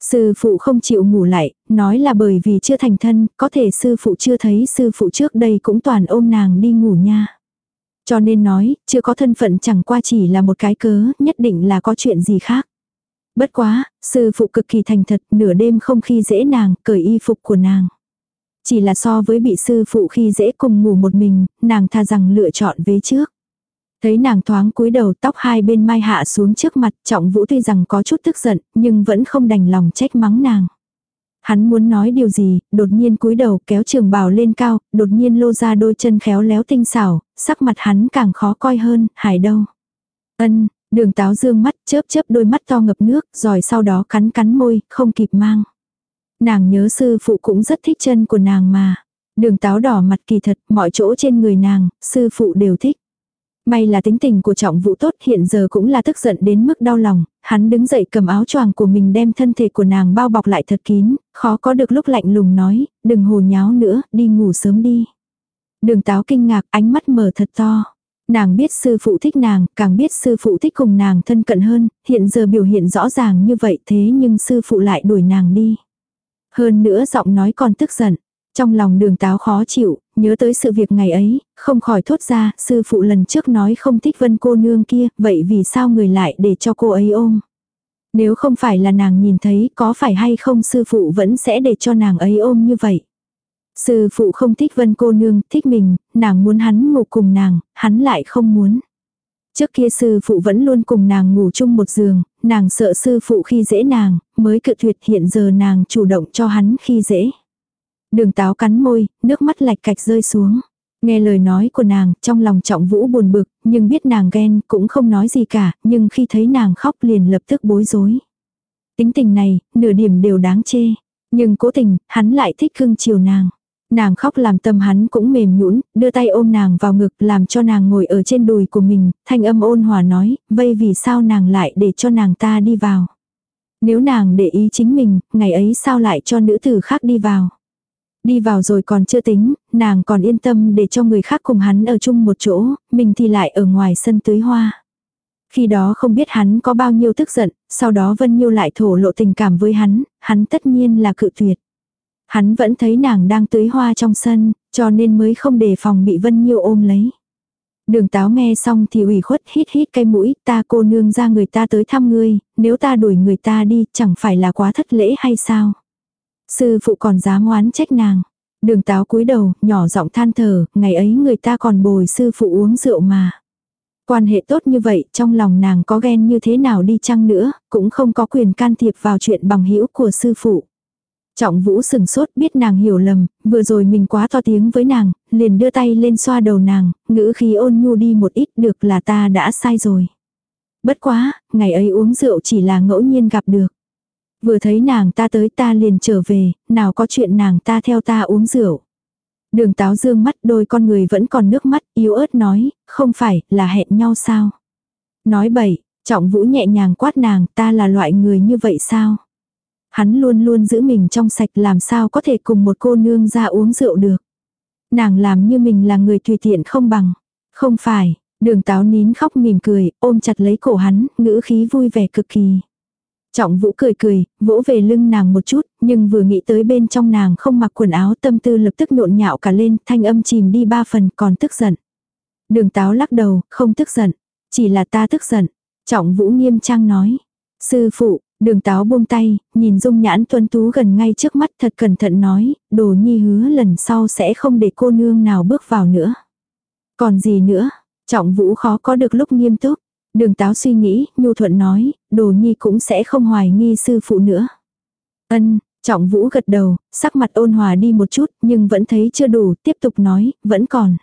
Sư phụ không chịu ngủ lại, nói là bởi vì chưa thành thân, có thể sư phụ chưa thấy sư phụ trước đây cũng toàn ôm nàng đi ngủ nha. Cho nên nói, chưa có thân phận chẳng qua chỉ là một cái cớ, nhất định là có chuyện gì khác. Bất quá, sư phụ cực kỳ thành thật, nửa đêm không khi dễ nàng, cởi y phục của nàng. Chỉ là so với bị sư phụ khi dễ cùng ngủ một mình, nàng tha rằng lựa chọn vế trước. Thấy nàng thoáng cúi đầu tóc hai bên mai hạ xuống trước mặt, trọng vũ tuy rằng có chút tức giận, nhưng vẫn không đành lòng trách mắng nàng. Hắn muốn nói điều gì, đột nhiên cúi đầu kéo trường bào lên cao, đột nhiên lô ra đôi chân khéo léo tinh xảo, sắc mặt hắn càng khó coi hơn, hải đâu. Ân, đường táo dương mắt chớp chớp đôi mắt to ngập nước, rồi sau đó cắn cắn môi, không kịp mang. Nàng nhớ sư phụ cũng rất thích chân của nàng mà. Đường táo đỏ mặt kỳ thật, mọi chỗ trên người nàng, sư phụ đều thích. May là tính tình của trọng vũ tốt hiện giờ cũng là tức giận đến mức đau lòng, hắn đứng dậy cầm áo choàng của mình đem thân thể của nàng bao bọc lại thật kín, khó có được lúc lạnh lùng nói, đừng hồ nháo nữa, đi ngủ sớm đi. Đường táo kinh ngạc ánh mắt mở thật to. Nàng biết sư phụ thích nàng, càng biết sư phụ thích cùng nàng thân cận hơn, hiện giờ biểu hiện rõ ràng như vậy thế nhưng sư phụ lại đuổi nàng đi. Hơn nữa giọng nói còn tức giận. Trong lòng đường táo khó chịu, nhớ tới sự việc ngày ấy, không khỏi thốt ra, sư phụ lần trước nói không thích vân cô nương kia, vậy vì sao người lại để cho cô ấy ôm. Nếu không phải là nàng nhìn thấy, có phải hay không sư phụ vẫn sẽ để cho nàng ấy ôm như vậy. Sư phụ không thích vân cô nương, thích mình, nàng muốn hắn ngủ cùng nàng, hắn lại không muốn. Trước kia sư phụ vẫn luôn cùng nàng ngủ chung một giường, nàng sợ sư phụ khi dễ nàng, mới cự tuyệt hiện giờ nàng chủ động cho hắn khi dễ. Đường táo cắn môi, nước mắt lạch cạch rơi xuống. Nghe lời nói của nàng, trong lòng trọng vũ buồn bực, nhưng biết nàng ghen cũng không nói gì cả, nhưng khi thấy nàng khóc liền lập tức bối rối. Tính tình này, nửa điểm đều đáng chê. Nhưng cố tình, hắn lại thích cưng chiều nàng. Nàng khóc làm tâm hắn cũng mềm nhũn, đưa tay ôm nàng vào ngực làm cho nàng ngồi ở trên đùi của mình, thanh âm ôn hòa nói, vây vì sao nàng lại để cho nàng ta đi vào. Nếu nàng để ý chính mình, ngày ấy sao lại cho nữ tử khác đi vào. Đi vào rồi còn chưa tính, nàng còn yên tâm để cho người khác cùng hắn ở chung một chỗ, mình thì lại ở ngoài sân tưới hoa. Khi đó không biết hắn có bao nhiêu tức giận, sau đó Vân Nhiêu lại thổ lộ tình cảm với hắn, hắn tất nhiên là cự tuyệt. Hắn vẫn thấy nàng đang tưới hoa trong sân, cho nên mới không đề phòng bị Vân Nhiêu ôm lấy. Đường táo nghe xong thì ủy khuất hít hít cái mũi, ta cô nương ra người ta tới thăm ngươi, nếu ta đuổi người ta đi chẳng phải là quá thất lễ hay sao. Sư phụ còn dám oán trách nàng. Đường táo cúi đầu, nhỏ giọng than thở, ngày ấy người ta còn bồi sư phụ uống rượu mà. Quan hệ tốt như vậy, trong lòng nàng có ghen như thế nào đi chăng nữa, cũng không có quyền can thiệp vào chuyện bằng hữu của sư phụ. Trọng vũ sừng sốt biết nàng hiểu lầm, vừa rồi mình quá to tiếng với nàng, liền đưa tay lên xoa đầu nàng, ngữ khí ôn nhu đi một ít được là ta đã sai rồi. Bất quá, ngày ấy uống rượu chỉ là ngẫu nhiên gặp được. Vừa thấy nàng ta tới ta liền trở về, nào có chuyện nàng ta theo ta uống rượu. Đường táo dương mắt đôi con người vẫn còn nước mắt, yếu ớt nói, không phải, là hẹn nhau sao. Nói bậy, trọng vũ nhẹ nhàng quát nàng, ta là loại người như vậy sao. Hắn luôn luôn giữ mình trong sạch làm sao có thể cùng một cô nương ra uống rượu được. Nàng làm như mình là người tùy tiện không bằng. Không phải, đường táo nín khóc mỉm cười, ôm chặt lấy cổ hắn, ngữ khí vui vẻ cực kỳ. Trọng vũ cười cười, vỗ về lưng nàng một chút, nhưng vừa nghĩ tới bên trong nàng không mặc quần áo tâm tư lập tức nhộn nhạo cả lên, thanh âm chìm đi ba phần còn tức giận. Đường táo lắc đầu, không tức giận, chỉ là ta tức giận. Trọng vũ nghiêm trang nói. Sư phụ, đường táo buông tay, nhìn dung nhãn Tuân tú gần ngay trước mắt thật cẩn thận nói, đồ nhi hứa lần sau sẽ không để cô nương nào bước vào nữa. Còn gì nữa, trọng vũ khó có được lúc nghiêm túc. Đường táo suy nghĩ, nhu thuận nói, đồ nhi cũng sẽ không hoài nghi sư phụ nữa. Ân, trọng vũ gật đầu, sắc mặt ôn hòa đi một chút, nhưng vẫn thấy chưa đủ, tiếp tục nói, vẫn còn.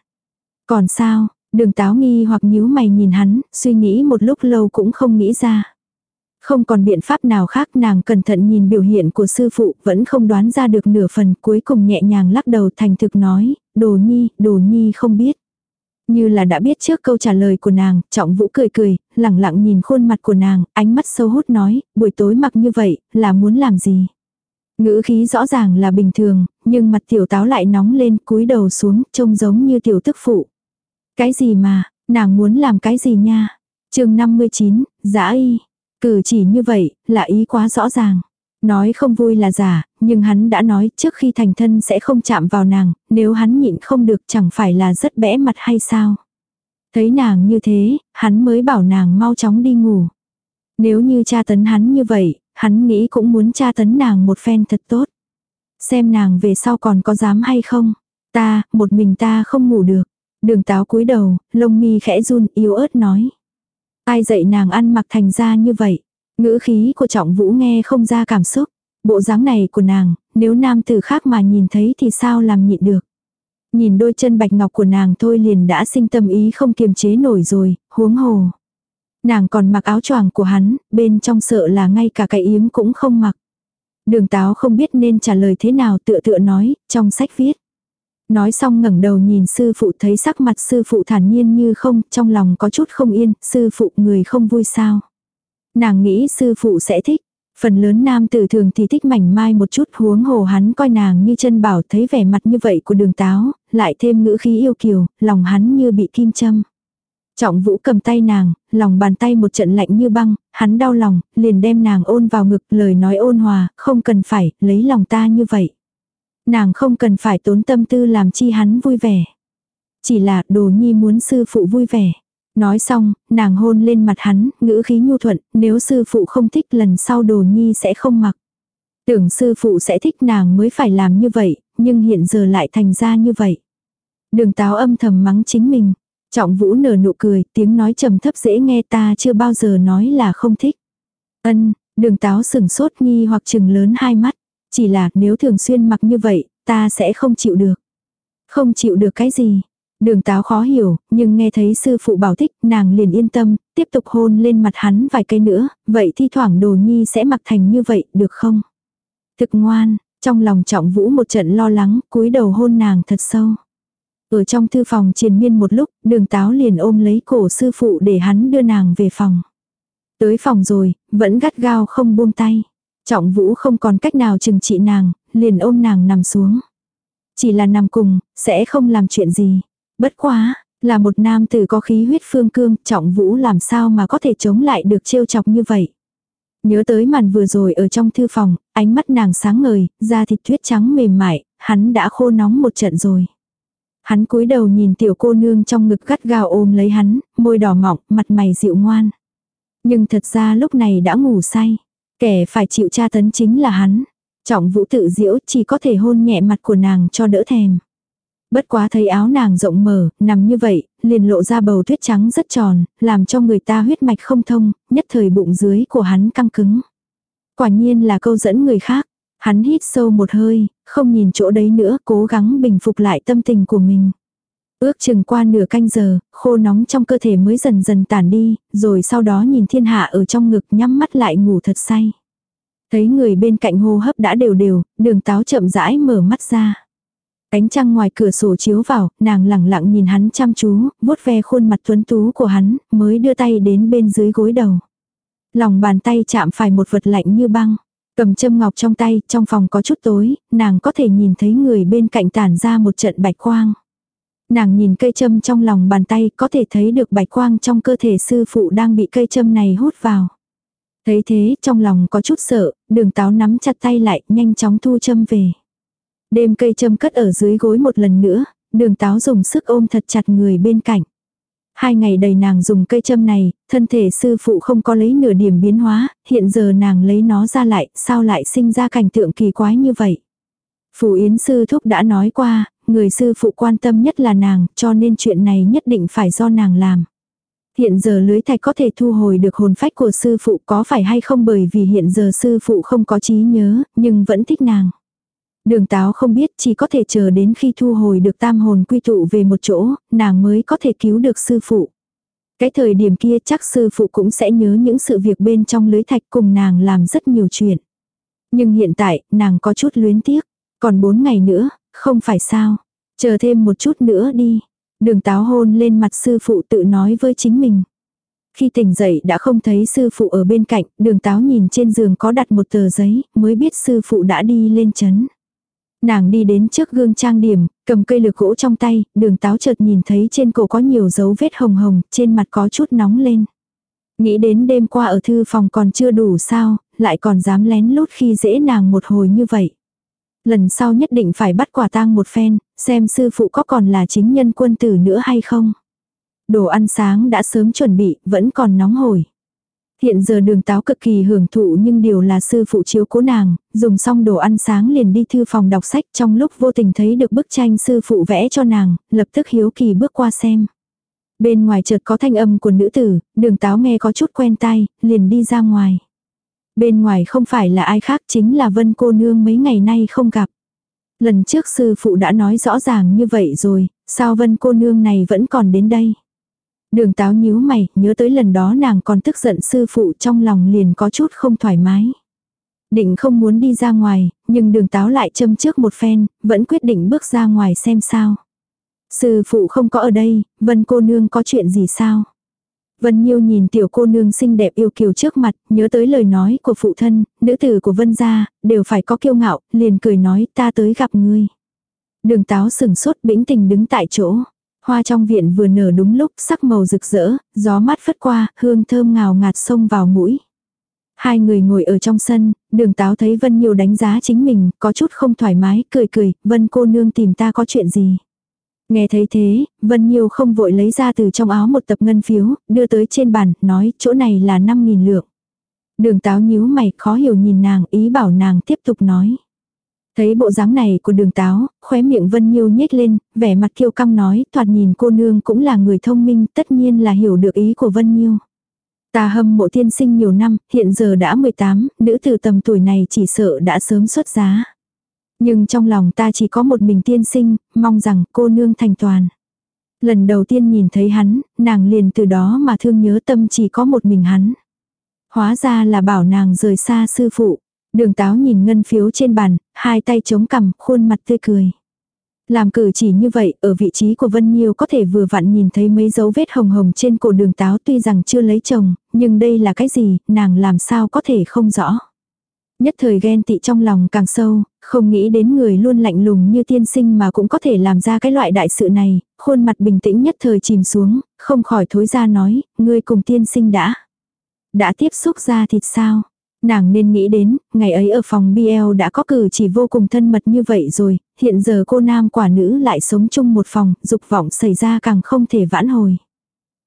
Còn sao, đường táo nghi hoặc nhíu mày nhìn hắn, suy nghĩ một lúc lâu cũng không nghĩ ra. Không còn biện pháp nào khác nàng cẩn thận nhìn biểu hiện của sư phụ vẫn không đoán ra được nửa phần cuối cùng nhẹ nhàng lắc đầu thành thực nói, đồ nhi, đồ nhi không biết. Như là đã biết trước câu trả lời của nàng, trọng vũ cười cười, lẳng lặng nhìn khuôn mặt của nàng, ánh mắt sâu hút nói, buổi tối mặc như vậy, là muốn làm gì? Ngữ khí rõ ràng là bình thường, nhưng mặt tiểu táo lại nóng lên cúi đầu xuống, trông giống như tiểu tức phụ. Cái gì mà, nàng muốn làm cái gì nha? chương 59, giã y. Cử chỉ như vậy, là ý quá rõ ràng. Nói không vui là giả, nhưng hắn đã nói trước khi thành thân sẽ không chạm vào nàng, nếu hắn nhịn không được chẳng phải là rất bẽ mặt hay sao. Thấy nàng như thế, hắn mới bảo nàng mau chóng đi ngủ. Nếu như cha tấn hắn như vậy, hắn nghĩ cũng muốn cha tấn nàng một phen thật tốt. Xem nàng về sau còn có dám hay không. Ta, một mình ta không ngủ được. Đường táo cúi đầu, lông mi khẽ run yếu ớt nói. Ai dạy nàng ăn mặc thành ra như vậy. Ngữ khí của trọng vũ nghe không ra cảm xúc. Bộ dáng này của nàng, nếu nam tử khác mà nhìn thấy thì sao làm nhịn được. Nhìn đôi chân bạch ngọc của nàng thôi liền đã sinh tâm ý không kiềm chế nổi rồi, huống hồ. Nàng còn mặc áo choàng của hắn, bên trong sợ là ngay cả cái yếm cũng không mặc. Đường táo không biết nên trả lời thế nào tựa tựa nói, trong sách viết. Nói xong ngẩng đầu nhìn sư phụ thấy sắc mặt sư phụ thản nhiên như không, trong lòng có chút không yên, sư phụ người không vui sao. Nàng nghĩ sư phụ sẽ thích. Phần lớn nam tử thường thì thích mảnh mai một chút huống hồ hắn coi nàng như chân bảo thấy vẻ mặt như vậy của đường táo, lại thêm ngữ khí yêu kiều, lòng hắn như bị kim châm. Trọng vũ cầm tay nàng, lòng bàn tay một trận lạnh như băng, hắn đau lòng, liền đem nàng ôn vào ngực, lời nói ôn hòa, không cần phải, lấy lòng ta như vậy. Nàng không cần phải tốn tâm tư làm chi hắn vui vẻ. Chỉ là đồ nhi muốn sư phụ vui vẻ. Nói xong, nàng hôn lên mặt hắn, ngữ khí nhu thuận, nếu sư phụ không thích lần sau đồ nhi sẽ không mặc. Tưởng sư phụ sẽ thích nàng mới phải làm như vậy, nhưng hiện giờ lại thành ra như vậy. Đường táo âm thầm mắng chính mình. Trọng vũ nở nụ cười, tiếng nói trầm thấp dễ nghe ta chưa bao giờ nói là không thích. Ân, đường táo sừng sốt nghi hoặc chừng lớn hai mắt. Chỉ là nếu thường xuyên mặc như vậy, ta sẽ không chịu được. Không chịu được cái gì. Đường táo khó hiểu, nhưng nghe thấy sư phụ bảo thích, nàng liền yên tâm, tiếp tục hôn lên mặt hắn vài cây nữa, vậy thi thoảng đồ nhi sẽ mặc thành như vậy, được không? Thực ngoan, trong lòng trọng vũ một trận lo lắng, cúi đầu hôn nàng thật sâu. Ở trong thư phòng triền miên một lúc, đường táo liền ôm lấy cổ sư phụ để hắn đưa nàng về phòng. Tới phòng rồi, vẫn gắt gao không buông tay. Trọng vũ không còn cách nào chừng trị nàng, liền ôm nàng nằm xuống. Chỉ là nằm cùng, sẽ không làm chuyện gì. Bất quá, là một nam tử có khí huyết phương cương, trọng vũ làm sao mà có thể chống lại được trêu chọc như vậy. Nhớ tới màn vừa rồi ở trong thư phòng, ánh mắt nàng sáng ngời, da thịt tuyết trắng mềm mại, hắn đã khô nóng một trận rồi. Hắn cúi đầu nhìn tiểu cô nương trong ngực gắt gao ôm lấy hắn, môi đỏ mọng, mặt mày dịu ngoan. Nhưng thật ra lúc này đã ngủ say. Kẻ phải chịu tra tấn chính là hắn. Trọng vũ tự diễu chỉ có thể hôn nhẹ mặt của nàng cho đỡ thèm. Bất quá thấy áo nàng rộng mở, nằm như vậy, liền lộ ra bầu tuyết trắng rất tròn, làm cho người ta huyết mạch không thông, nhất thời bụng dưới của hắn căng cứng. Quả nhiên là câu dẫn người khác. Hắn hít sâu một hơi, không nhìn chỗ đấy nữa, cố gắng bình phục lại tâm tình của mình. Ước chừng qua nửa canh giờ, khô nóng trong cơ thể mới dần dần tản đi, rồi sau đó nhìn thiên hạ ở trong ngực nhắm mắt lại ngủ thật say. Thấy người bên cạnh hô hấp đã đều đều, đường táo chậm rãi mở mắt ra. Ánh trăng ngoài cửa sổ chiếu vào, nàng lẳng lặng nhìn hắn chăm chú, vuốt ve khuôn mặt tuấn tú của hắn, mới đưa tay đến bên dưới gối đầu. Lòng bàn tay chạm phải một vật lạnh như băng. Cầm châm ngọc trong tay, trong phòng có chút tối, nàng có thể nhìn thấy người bên cạnh tản ra một trận bạch quang. Nàng nhìn cây châm trong lòng bàn tay, có thể thấy được bạch quang trong cơ thể sư phụ đang bị cây châm này hút vào. Thấy thế, trong lòng có chút sợ, đường táo nắm chặt tay lại, nhanh chóng thu châm về. Đêm cây châm cất ở dưới gối một lần nữa, đường táo dùng sức ôm thật chặt người bên cạnh. Hai ngày đầy nàng dùng cây châm này, thân thể sư phụ không có lấy nửa điểm biến hóa, hiện giờ nàng lấy nó ra lại, sao lại sinh ra cảnh tượng kỳ quái như vậy. Phủ Yến sư thúc đã nói qua, người sư phụ quan tâm nhất là nàng, cho nên chuyện này nhất định phải do nàng làm. Hiện giờ lưới thạch có thể thu hồi được hồn phách của sư phụ có phải hay không bởi vì hiện giờ sư phụ không có trí nhớ, nhưng vẫn thích nàng. Đường táo không biết chỉ có thể chờ đến khi thu hồi được tam hồn quy tụ về một chỗ, nàng mới có thể cứu được sư phụ. Cái thời điểm kia chắc sư phụ cũng sẽ nhớ những sự việc bên trong lưới thạch cùng nàng làm rất nhiều chuyện. Nhưng hiện tại, nàng có chút luyến tiếc. Còn bốn ngày nữa, không phải sao. Chờ thêm một chút nữa đi. Đường táo hôn lên mặt sư phụ tự nói với chính mình. Khi tỉnh dậy đã không thấy sư phụ ở bên cạnh, đường táo nhìn trên giường có đặt một tờ giấy, mới biết sư phụ đã đi lên chấn. Nàng đi đến trước gương trang điểm, cầm cây lược gỗ trong tay, đường táo chợt nhìn thấy trên cổ có nhiều dấu vết hồng hồng, trên mặt có chút nóng lên. Nghĩ đến đêm qua ở thư phòng còn chưa đủ sao, lại còn dám lén lút khi dễ nàng một hồi như vậy. Lần sau nhất định phải bắt quả tang một phen, xem sư phụ có còn là chính nhân quân tử nữa hay không. Đồ ăn sáng đã sớm chuẩn bị, vẫn còn nóng hổi. Hiện giờ đường táo cực kỳ hưởng thụ nhưng điều là sư phụ chiếu cố nàng, dùng xong đồ ăn sáng liền đi thư phòng đọc sách trong lúc vô tình thấy được bức tranh sư phụ vẽ cho nàng, lập tức hiếu kỳ bước qua xem. Bên ngoài chợt có thanh âm của nữ tử, đường táo nghe có chút quen tai, liền đi ra ngoài. Bên ngoài không phải là ai khác chính là vân cô nương mấy ngày nay không gặp. Lần trước sư phụ đã nói rõ ràng như vậy rồi, sao vân cô nương này vẫn còn đến đây. Đường táo nhíu mày, nhớ tới lần đó nàng còn tức giận sư phụ trong lòng liền có chút không thoải mái. Định không muốn đi ra ngoài, nhưng đường táo lại châm trước một phen, vẫn quyết định bước ra ngoài xem sao. Sư phụ không có ở đây, vân cô nương có chuyện gì sao? Vân Nhiêu nhìn tiểu cô nương xinh đẹp yêu kiều trước mặt, nhớ tới lời nói của phụ thân, nữ tử của Vân gia, đều phải có kiêu ngạo, liền cười nói ta tới gặp ngươi. Đường táo sừng sốt bĩnh tình đứng tại chỗ. Hoa trong viện vừa nở đúng lúc sắc màu rực rỡ, gió mát phất qua, hương thơm ngào ngạt xông vào mũi. Hai người ngồi ở trong sân, đường táo thấy Vân nhiều đánh giá chính mình, có chút không thoải mái, cười cười, Vân cô nương tìm ta có chuyện gì. Nghe thấy thế, Vân Nhiêu không vội lấy ra từ trong áo một tập ngân phiếu, đưa tới trên bàn, nói chỗ này là 5.000 lượng. Đường táo nhíu mày, khó hiểu nhìn nàng, ý bảo nàng tiếp tục nói. Thấy bộ dáng này của đường táo, khóe miệng Vân Nhiêu nhếch lên, vẻ mặt kiêu căng nói, thoạt nhìn cô nương cũng là người thông minh, tất nhiên là hiểu được ý của Vân Nhiêu. Ta hâm mộ tiên sinh nhiều năm, hiện giờ đã 18, nữ từ tầm tuổi này chỉ sợ đã sớm xuất giá. Nhưng trong lòng ta chỉ có một mình tiên sinh, mong rằng cô nương thành toàn. Lần đầu tiên nhìn thấy hắn, nàng liền từ đó mà thương nhớ tâm chỉ có một mình hắn. Hóa ra là bảo nàng rời xa sư phụ. Đường táo nhìn ngân phiếu trên bàn, hai tay chống cằm, khuôn mặt tươi cười. Làm cử chỉ như vậy, ở vị trí của Vân Nhiêu có thể vừa vặn nhìn thấy mấy dấu vết hồng hồng trên cổ đường táo tuy rằng chưa lấy chồng, nhưng đây là cái gì, nàng làm sao có thể không rõ. Nhất thời ghen tị trong lòng càng sâu, không nghĩ đến người luôn lạnh lùng như tiên sinh mà cũng có thể làm ra cái loại đại sự này, khuôn mặt bình tĩnh nhất thời chìm xuống, không khỏi thối ra nói, ngươi cùng tiên sinh đã. Đã tiếp xúc ra thịt sao? Nàng nên nghĩ đến, ngày ấy ở phòng BL đã có cử chỉ vô cùng thân mật như vậy rồi, hiện giờ cô nam quả nữ lại sống chung một phòng, dục vọng xảy ra càng không thể vãn hồi.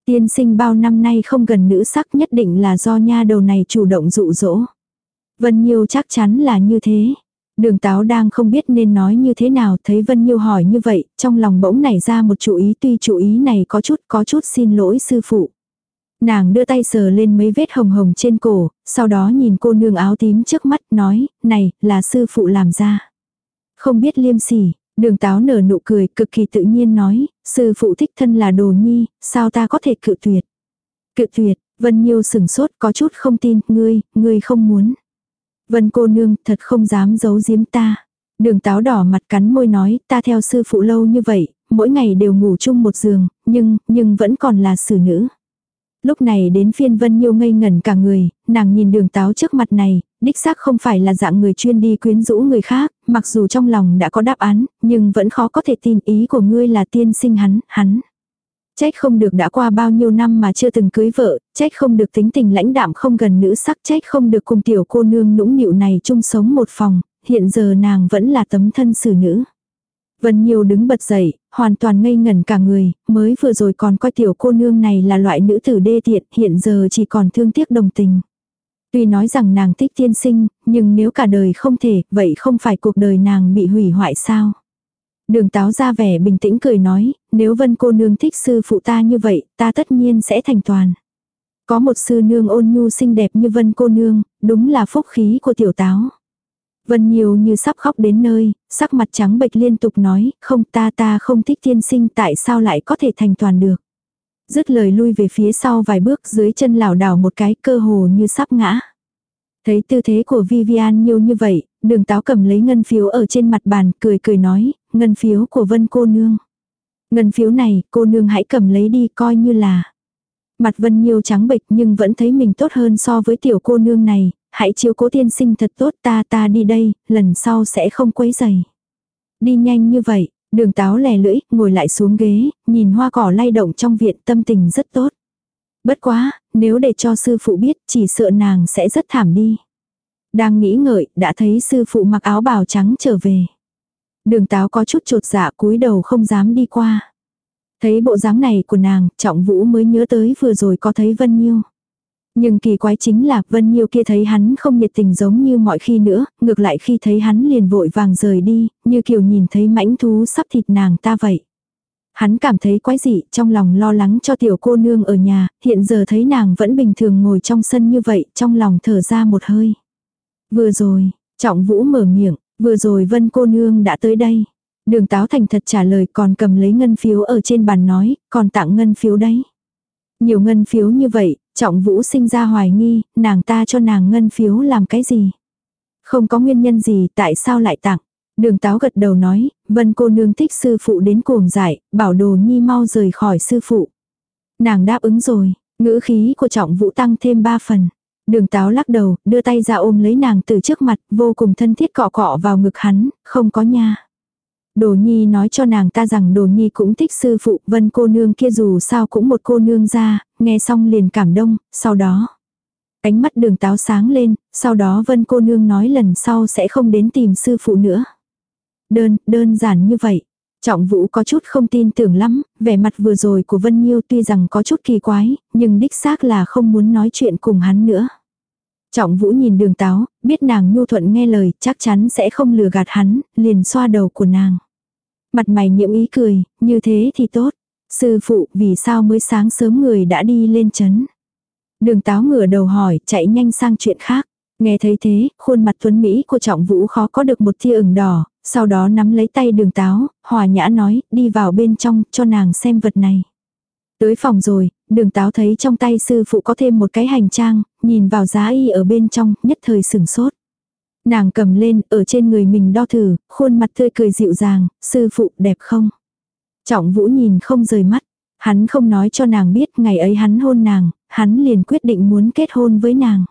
Tiên sinh bao năm nay không gần nữ sắc nhất định là do nha đầu này chủ động dụ dỗ. Vân Nhiêu chắc chắn là như thế. Đường táo đang không biết nên nói như thế nào, thấy Vân Nhiêu hỏi như vậy, trong lòng bỗng nảy ra một chủ ý tuy chủ ý này có chút có chút xin lỗi sư phụ. Nàng đưa tay sờ lên mấy vết hồng hồng trên cổ, sau đó nhìn cô nương áo tím trước mắt nói, này, là sư phụ làm ra. Không biết liêm sỉ, đường táo nở nụ cười cực kỳ tự nhiên nói, sư phụ thích thân là đồ nhi, sao ta có thể cự tuyệt. Cự tuyệt, Vân Nhiêu sừng sốt có chút không tin, ngươi, ngươi không muốn. Vân cô nương thật không dám giấu giếm ta. Đường táo đỏ mặt cắn môi nói ta theo sư phụ lâu như vậy, mỗi ngày đều ngủ chung một giường, nhưng, nhưng vẫn còn là xử nữ. Lúc này đến phiên Vân Nhiêu ngây ngẩn cả người, nàng nhìn đường táo trước mặt này, đích xác không phải là dạng người chuyên đi quyến rũ người khác, mặc dù trong lòng đã có đáp án, nhưng vẫn khó có thể tin ý của ngươi là tiên sinh hắn, hắn. Trách không được đã qua bao nhiêu năm mà chưa từng cưới vợ, trách không được tính tình lãnh đạm không gần nữ sắc, trách không được cùng tiểu cô nương nũng nịu này chung sống một phòng, hiện giờ nàng vẫn là tấm thân xử nữ. Vân Nhiêu đứng bật dậy, hoàn toàn ngây ngẩn cả người, mới vừa rồi còn coi tiểu cô nương này là loại nữ tử đê tiện, hiện giờ chỉ còn thương tiếc đồng tình. Tuy nói rằng nàng thích tiên sinh, nhưng nếu cả đời không thể, vậy không phải cuộc đời nàng bị hủy hoại sao? Đường táo ra vẻ bình tĩnh cười nói, nếu vân cô nương thích sư phụ ta như vậy, ta tất nhiên sẽ thành toàn. Có một sư nương ôn nhu xinh đẹp như vân cô nương, đúng là phúc khí của tiểu táo. Vân nhiêu như sắp khóc đến nơi, sắc mặt trắng bệch liên tục nói, không ta ta không thích tiên sinh tại sao lại có thể thành toàn được. Dứt lời lui về phía sau vài bước dưới chân lảo đảo một cái cơ hồ như sắp ngã. Thấy tư thế của Vivian nhiều như vậy, đường táo cầm lấy ngân phiếu ở trên mặt bàn, cười cười nói, ngân phiếu của vân cô nương. Ngân phiếu này, cô nương hãy cầm lấy đi coi như là. Mặt vân nhiêu trắng bệch nhưng vẫn thấy mình tốt hơn so với tiểu cô nương này, hãy chiếu cố tiên sinh thật tốt ta ta đi đây, lần sau sẽ không quấy giày. Đi nhanh như vậy, đường táo lè lưỡi, ngồi lại xuống ghế, nhìn hoa cỏ lay động trong viện tâm tình rất tốt. Bất quá, nếu để cho sư phụ biết chỉ sợ nàng sẽ rất thảm đi. Đang nghĩ ngợi, đã thấy sư phụ mặc áo bào trắng trở về. Đường táo có chút trột dạ cúi đầu không dám đi qua. Thấy bộ dáng này của nàng, trọng vũ mới nhớ tới vừa rồi có thấy Vân Nhiêu. Nhưng kỳ quái chính là Vân Nhiêu kia thấy hắn không nhiệt tình giống như mọi khi nữa, ngược lại khi thấy hắn liền vội vàng rời đi, như kiểu nhìn thấy mãnh thú sắp thịt nàng ta vậy. Hắn cảm thấy quái dị, trong lòng lo lắng cho tiểu cô nương ở nhà, hiện giờ thấy nàng vẫn bình thường ngồi trong sân như vậy, trong lòng thở ra một hơi. Vừa rồi, trọng vũ mở miệng, vừa rồi vân cô nương đã tới đây. Đường táo thành thật trả lời còn cầm lấy ngân phiếu ở trên bàn nói, còn tặng ngân phiếu đấy. Nhiều ngân phiếu như vậy, trọng vũ sinh ra hoài nghi, nàng ta cho nàng ngân phiếu làm cái gì. Không có nguyên nhân gì tại sao lại tặng. Đường táo gật đầu nói, vân cô nương thích sư phụ đến cuồng giải bảo đồ nhi mau rời khỏi sư phụ. Nàng đáp ứng rồi, ngữ khí của trọng vũ tăng thêm ba phần. Đường táo lắc đầu, đưa tay ra ôm lấy nàng từ trước mặt, vô cùng thân thiết cọ cọ vào ngực hắn, không có nha. Đồ nhi nói cho nàng ta rằng đồ nhi cũng thích sư phụ vân cô nương kia dù sao cũng một cô nương ra, nghe xong liền cảm động, sau đó. Ánh mắt đường táo sáng lên, sau đó vân cô nương nói lần sau sẽ không đến tìm sư phụ nữa. Đơn, đơn giản như vậy. Trọng vũ có chút không tin tưởng lắm, vẻ mặt vừa rồi của Vân Nhiêu tuy rằng có chút kỳ quái, nhưng đích xác là không muốn nói chuyện cùng hắn nữa. Trọng vũ nhìn đường táo, biết nàng nhu thuận nghe lời, chắc chắn sẽ không lừa gạt hắn, liền xoa đầu của nàng. Mặt mày nhiễm ý cười, như thế thì tốt. Sư phụ vì sao mới sáng sớm người đã đi lên chấn. Đường táo ngửa đầu hỏi, chạy nhanh sang chuyện khác. Nghe thấy thế, khuôn mặt tuấn Mỹ của trọng vũ khó có được một tia ửng đỏ, sau đó nắm lấy tay đường táo, hòa nhã nói, đi vào bên trong, cho nàng xem vật này. Tới phòng rồi, đường táo thấy trong tay sư phụ có thêm một cái hành trang, nhìn vào giá y ở bên trong, nhất thời sừng sốt. Nàng cầm lên, ở trên người mình đo thử, khuôn mặt tươi cười dịu dàng, sư phụ đẹp không? Trọng vũ nhìn không rời mắt, hắn không nói cho nàng biết ngày ấy hắn hôn nàng, hắn liền quyết định muốn kết hôn với nàng.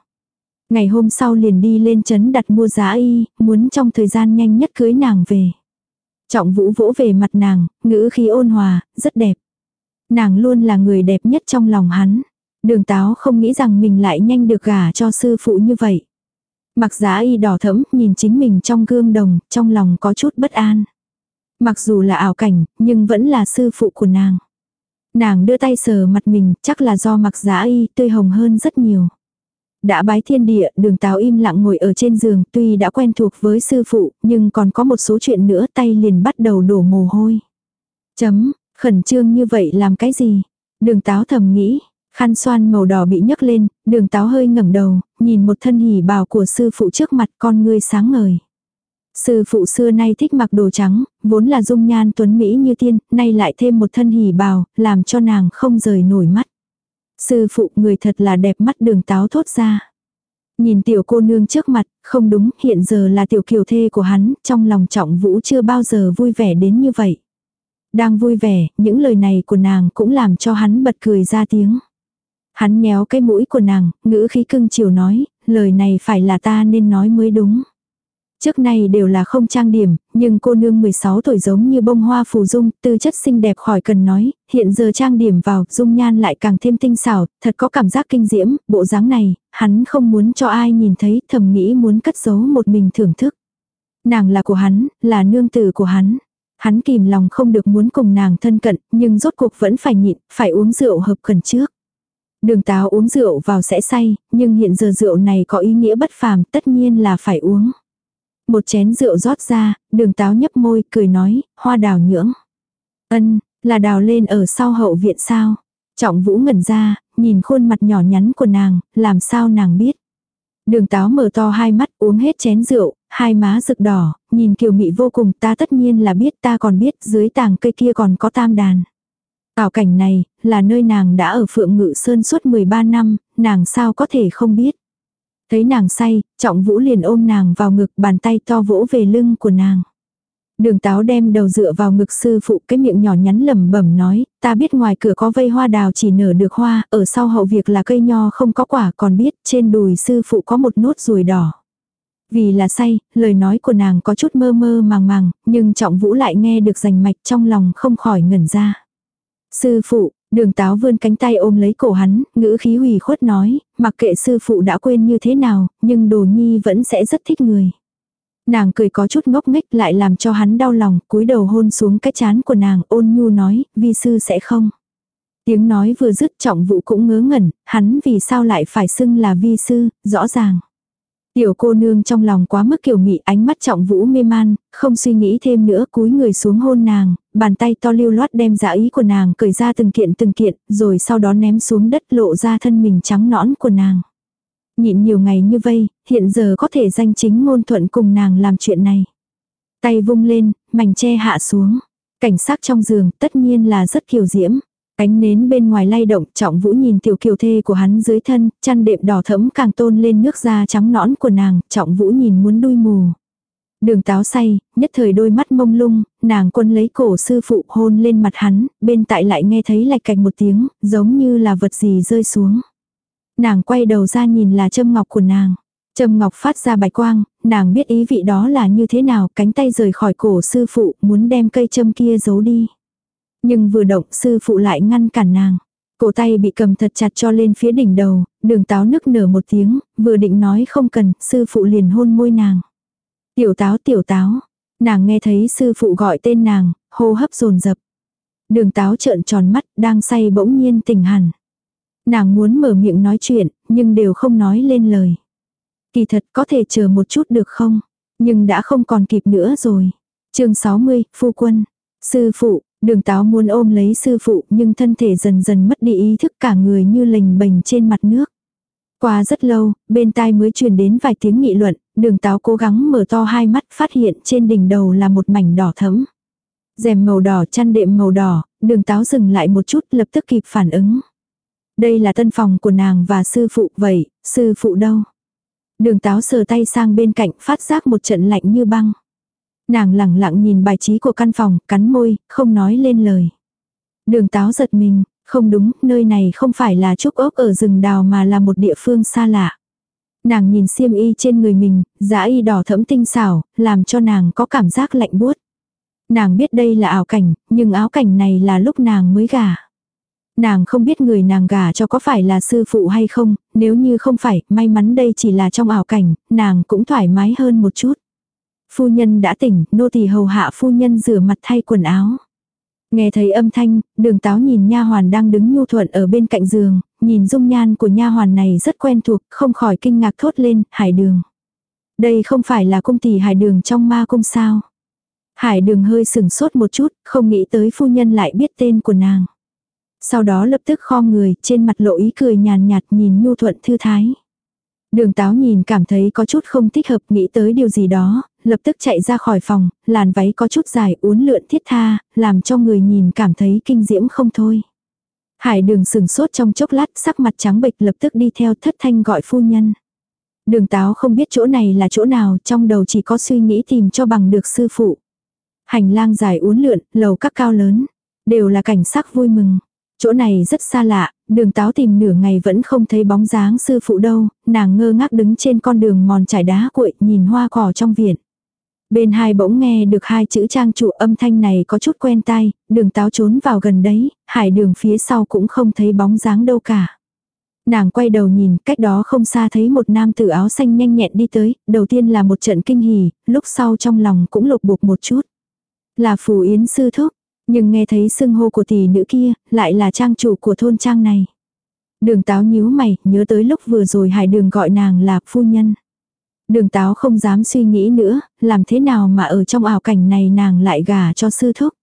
Ngày hôm sau liền đi lên chấn đặt mua giá y, muốn trong thời gian nhanh nhất cưới nàng về. Trọng vũ vỗ về mặt nàng, ngữ khí ôn hòa, rất đẹp. Nàng luôn là người đẹp nhất trong lòng hắn. Đường táo không nghĩ rằng mình lại nhanh được gả cho sư phụ như vậy. Mặc giá y đỏ thẫm, nhìn chính mình trong gương đồng, trong lòng có chút bất an. Mặc dù là ảo cảnh, nhưng vẫn là sư phụ của nàng. Nàng đưa tay sờ mặt mình, chắc là do mặc giá y tươi hồng hơn rất nhiều. Đã bái thiên địa, đường táo im lặng ngồi ở trên giường, tuy đã quen thuộc với sư phụ, nhưng còn có một số chuyện nữa tay liền bắt đầu đổ mồ hôi. Chấm, khẩn trương như vậy làm cái gì? Đường táo thầm nghĩ, khăn xoan màu đỏ bị nhấc lên, đường táo hơi ngẩng đầu, nhìn một thân hỉ bào của sư phụ trước mặt con ngươi sáng ngời. Sư phụ xưa nay thích mặc đồ trắng, vốn là dung nhan tuấn Mỹ như tiên, nay lại thêm một thân hỉ bào, làm cho nàng không rời nổi mắt. Sư phụ người thật là đẹp mắt đường táo thốt ra. Nhìn tiểu cô nương trước mặt, không đúng, hiện giờ là tiểu kiều thê của hắn, trong lòng trọng vũ chưa bao giờ vui vẻ đến như vậy. Đang vui vẻ, những lời này của nàng cũng làm cho hắn bật cười ra tiếng. Hắn nhéo cái mũi của nàng, ngữ khí cưng chiều nói, lời này phải là ta nên nói mới đúng. Trước nay đều là không trang điểm, nhưng cô nương 16 tuổi giống như bông hoa phù dung, tư chất xinh đẹp khỏi cần nói, hiện giờ trang điểm vào, dung nhan lại càng thêm tinh xảo, thật có cảm giác kinh diễm, bộ dáng này, hắn không muốn cho ai nhìn thấy, thầm nghĩ muốn cất giấu một mình thưởng thức. Nàng là của hắn, là nương tử của hắn. Hắn kìm lòng không được muốn cùng nàng thân cận, nhưng rốt cuộc vẫn phải nhịn, phải uống rượu hợp cần trước. Đường táo uống rượu vào sẽ say, nhưng hiện giờ rượu này có ý nghĩa bất phàm, tất nhiên là phải uống. Một chén rượu rót ra, đường táo nhấp môi, cười nói, hoa đào nhưỡng. Ân, là đào lên ở sau hậu viện sao? Trọng vũ ngẩn ra, nhìn khuôn mặt nhỏ nhắn của nàng, làm sao nàng biết. Đường táo mở to hai mắt uống hết chén rượu, hai má rực đỏ, nhìn kiều mị vô cùng ta tất nhiên là biết ta còn biết dưới tàng cây kia còn có tam đàn. Ảo cảnh này, là nơi nàng đã ở Phượng Ngự Sơn suốt 13 năm, nàng sao có thể không biết. Thấy nàng say, trọng vũ liền ôm nàng vào ngực bàn tay to vỗ về lưng của nàng. Đường táo đem đầu dựa vào ngực sư phụ cái miệng nhỏ nhắn lẩm bẩm nói, ta biết ngoài cửa có vây hoa đào chỉ nở được hoa, ở sau hậu việc là cây nho không có quả còn biết trên đùi sư phụ có một nốt ruồi đỏ. Vì là say, lời nói của nàng có chút mơ mơ màng màng, nhưng trọng vũ lại nghe được rành mạch trong lòng không khỏi ngẩn ra. Sư phụ, Đường táo vươn cánh tay ôm lấy cổ hắn, ngữ khí hủy khuất nói, mặc kệ sư phụ đã quên như thế nào, nhưng đồ nhi vẫn sẽ rất thích người. Nàng cười có chút ngốc nghếch lại làm cho hắn đau lòng, cúi đầu hôn xuống cái chán của nàng ôn nhu nói, vi sư sẽ không. Tiếng nói vừa dứt trọng vụ cũng ngớ ngẩn, hắn vì sao lại phải xưng là vi sư, rõ ràng. Tiểu cô nương trong lòng quá mức kiểu mị ánh mắt trọng vũ mê man, không suy nghĩ thêm nữa cúi người xuống hôn nàng, bàn tay to lưu loát đem dạ ý của nàng cởi ra từng kiện từng kiện, rồi sau đó ném xuống đất lộ ra thân mình trắng nõn của nàng. Nhịn nhiều ngày như vây, hiện giờ có thể danh chính ngôn thuận cùng nàng làm chuyện này. Tay vung lên, mảnh che hạ xuống. Cảnh sát trong giường tất nhiên là rất kiều diễm. Cánh nến bên ngoài lay động, trọng vũ nhìn tiểu kiều thê của hắn dưới thân, chăn đệm đỏ thẫm càng tôn lên nước da trắng nõn của nàng, trọng vũ nhìn muốn đuôi mù. Đường táo say, nhất thời đôi mắt mông lung, nàng quân lấy cổ sư phụ hôn lên mặt hắn, bên tại lại nghe thấy lạch cạch một tiếng, giống như là vật gì rơi xuống. Nàng quay đầu ra nhìn là châm ngọc của nàng. Châm ngọc phát ra bạch quang, nàng biết ý vị đó là như thế nào, cánh tay rời khỏi cổ sư phụ, muốn đem cây châm kia giấu đi. Nhưng vừa động sư phụ lại ngăn cản nàng. Cổ tay bị cầm thật chặt cho lên phía đỉnh đầu, đường táo nức nở một tiếng, vừa định nói không cần, sư phụ liền hôn môi nàng. Tiểu táo tiểu táo, nàng nghe thấy sư phụ gọi tên nàng, hô hấp dồn dập Đường táo trợn tròn mắt, đang say bỗng nhiên tỉnh hẳn. Nàng muốn mở miệng nói chuyện, nhưng đều không nói lên lời. Kỳ thật có thể chờ một chút được không? Nhưng đã không còn kịp nữa rồi. chương 60, phu quân. Sư phụ, đường táo muốn ôm lấy sư phụ nhưng thân thể dần dần mất đi ý thức cả người như lềnh bềnh trên mặt nước. Qua rất lâu, bên tai mới truyền đến vài tiếng nghị luận, đường táo cố gắng mở to hai mắt phát hiện trên đỉnh đầu là một mảnh đỏ thẫm. rèm màu đỏ chăn đệm màu đỏ, đường táo dừng lại một chút lập tức kịp phản ứng. Đây là tân phòng của nàng và sư phụ vậy, sư phụ đâu? Đường táo sờ tay sang bên cạnh phát giác một trận lạnh như băng. Nàng lẳng lặng nhìn bài trí của căn phòng, cắn môi, không nói lên lời. Đường táo giật mình, không đúng, nơi này không phải là trúc ốc ở rừng đào mà là một địa phương xa lạ. Nàng nhìn xiêm y trên người mình, giá y đỏ thẫm tinh xảo, làm cho nàng có cảm giác lạnh buốt. Nàng biết đây là ảo cảnh, nhưng áo cảnh này là lúc nàng mới gả. Nàng không biết người nàng gả cho có phải là sư phụ hay không, nếu như không phải, may mắn đây chỉ là trong ảo cảnh, nàng cũng thoải mái hơn một chút. Phu nhân đã tỉnh, nô tỳ hầu hạ phu nhân rửa mặt thay quần áo. Nghe thấy âm thanh, đường táo nhìn nha hoàn đang đứng nhu thuận ở bên cạnh giường, nhìn dung nhan của nha hoàn này rất quen thuộc, không khỏi kinh ngạc thốt lên, hải đường. Đây không phải là cung tỷ hải đường trong ma cung sao. Hải đường hơi sừng sốt một chút, không nghĩ tới phu nhân lại biết tên của nàng. Sau đó lập tức khom người, trên mặt lộ ý cười nhàn nhạt nhìn nhu thuận thư thái. Đường táo nhìn cảm thấy có chút không thích hợp nghĩ tới điều gì đó, lập tức chạy ra khỏi phòng, làn váy có chút dài uốn lượn thiết tha, làm cho người nhìn cảm thấy kinh diễm không thôi. Hải đường sừng sốt trong chốc lát sắc mặt trắng bệch lập tức đi theo thất thanh gọi phu nhân. Đường táo không biết chỗ này là chỗ nào, trong đầu chỉ có suy nghĩ tìm cho bằng được sư phụ. Hành lang dài uốn lượn, lầu các cao lớn, đều là cảnh sắc vui mừng. Chỗ này rất xa lạ, đường táo tìm nửa ngày vẫn không thấy bóng dáng sư phụ đâu, nàng ngơ ngác đứng trên con đường mòn trải đá cuội nhìn hoa cỏ trong viện. Bên hai bỗng nghe được hai chữ trang trụ âm thanh này có chút quen tai, đường táo trốn vào gần đấy, hải đường phía sau cũng không thấy bóng dáng đâu cả. Nàng quay đầu nhìn, cách đó không xa thấy một nam tử áo xanh nhanh nhẹn đi tới, đầu tiên là một trận kinh hỉ, lúc sau trong lòng cũng lục bục một chút. Là phù yến sư thúc, nhưng nghe thấy xưng hô của tỷ nữ kia, lại là trang chủ của thôn trang này. Đường táo nhíu mày, nhớ tới lúc vừa rồi hải đường gọi nàng là phu nhân. Đường táo không dám suy nghĩ nữa, làm thế nào mà ở trong ảo cảnh này nàng lại gả cho sư thúc.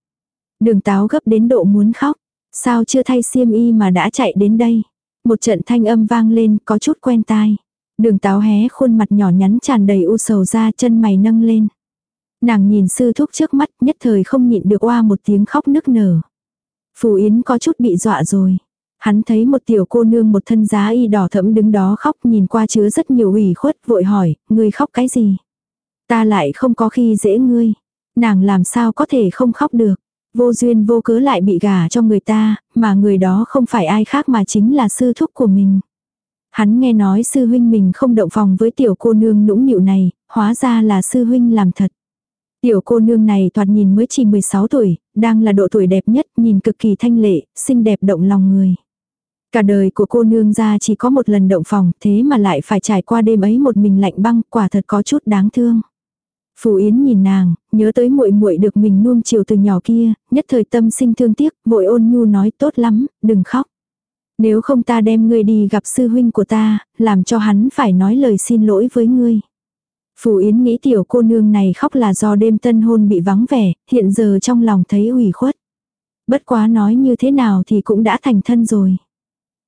Đường táo gấp đến độ muốn khóc. Sao chưa thay xiêm y mà đã chạy đến đây. Một trận thanh âm vang lên có chút quen tai. Đường táo hé khuôn mặt nhỏ nhắn tràn đầy u sầu ra chân mày nâng lên. Nàng nhìn sư thúc trước mắt nhất thời không nhịn được oa một tiếng khóc nức nở. Phù Yến có chút bị dọa rồi. Hắn thấy một tiểu cô nương một thân giá y đỏ thẫm đứng đó khóc nhìn qua chứa rất nhiều ủy khuất vội hỏi, ngươi khóc cái gì? Ta lại không có khi dễ ngươi. Nàng làm sao có thể không khóc được. Vô duyên vô cớ lại bị gả cho người ta, mà người đó không phải ai khác mà chính là sư thúc của mình. Hắn nghe nói sư huynh mình không động phòng với tiểu cô nương nũng nịu này, hóa ra là sư huynh làm thật. Tiểu cô nương này thoạt nhìn mới chỉ 16 tuổi, đang là độ tuổi đẹp nhất, nhìn cực kỳ thanh lệ, xinh đẹp động lòng người. Cả đời của cô nương ra chỉ có một lần động phòng, thế mà lại phải trải qua đêm ấy một mình lạnh băng, quả thật có chút đáng thương. Phù Yến nhìn nàng, nhớ tới muội muội được mình nuông chiều từ nhỏ kia, nhất thời tâm sinh thương tiếc, vội ôn nhu nói tốt lắm, đừng khóc. Nếu không ta đem ngươi đi gặp sư huynh của ta, làm cho hắn phải nói lời xin lỗi với ngươi. Phù Yến nghĩ tiểu cô nương này khóc là do đêm tân hôn bị vắng vẻ, hiện giờ trong lòng thấy ủy khuất. Bất quá nói như thế nào thì cũng đã thành thân rồi.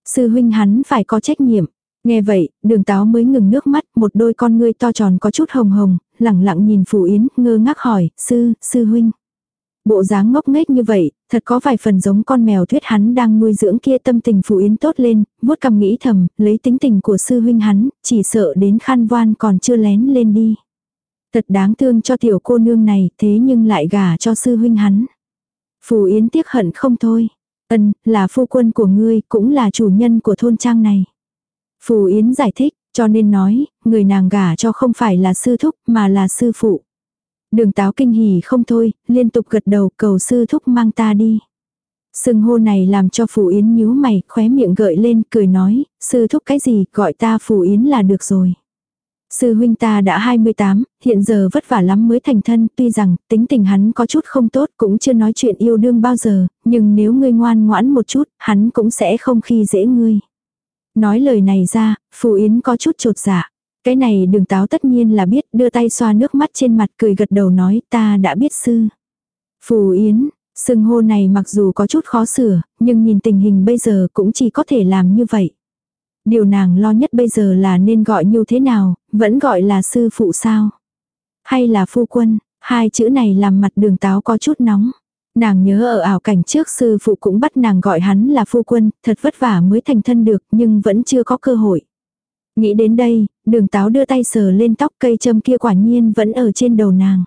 Sư huynh hắn phải có trách nhiệm. Nghe vậy, đường táo mới ngừng nước mắt, một đôi con ngươi to tròn có chút hồng hồng, lẳng lặng nhìn Phù Yến, ngơ ngác hỏi, sư, sư huynh. Bộ dáng ngốc nghếch như vậy, thật có vài phần giống con mèo thuyết hắn đang nuôi dưỡng kia tâm tình Phù Yến tốt lên, vuốt cầm nghĩ thầm, lấy tính tình của sư huynh hắn, chỉ sợ đến khăn voan còn chưa lén lên đi. Thật đáng thương cho tiểu cô nương này, thế nhưng lại gả cho sư huynh hắn. Phù Yến tiếc hận không thôi. Ân, là phu quân của ngươi, cũng là chủ nhân của thôn trang này. Phù Yến giải thích, cho nên nói, người nàng gả cho không phải là sư thúc, mà là sư phụ. Đường táo kinh hỉ không thôi, liên tục gật đầu cầu sư thúc mang ta đi. Sừng hô này làm cho Phù Yến nhíu mày, khóe miệng gợi lên, cười nói, sư thúc cái gì, gọi ta Phù Yến là được rồi. Sư huynh ta đã 28, hiện giờ vất vả lắm mới thành thân, tuy rằng tính tình hắn có chút không tốt cũng chưa nói chuyện yêu đương bao giờ, nhưng nếu ngươi ngoan ngoãn một chút, hắn cũng sẽ không khi dễ ngươi. Nói lời này ra, Phù Yến có chút trột dạ. Cái này đường táo tất nhiên là biết đưa tay xoa nước mắt trên mặt cười gật đầu nói ta đã biết sư. Phù Yến, sưng hô này mặc dù có chút khó sửa, nhưng nhìn tình hình bây giờ cũng chỉ có thể làm như vậy. Điều nàng lo nhất bây giờ là nên gọi như thế nào, vẫn gọi là sư phụ sao? Hay là phu quân, hai chữ này làm mặt đường táo có chút nóng. Nàng nhớ ở ảo cảnh trước sư phụ cũng bắt nàng gọi hắn là phu quân, thật vất vả mới thành thân được nhưng vẫn chưa có cơ hội. Nghĩ đến đây, đường táo đưa tay sờ lên tóc cây châm kia quả nhiên vẫn ở trên đầu nàng.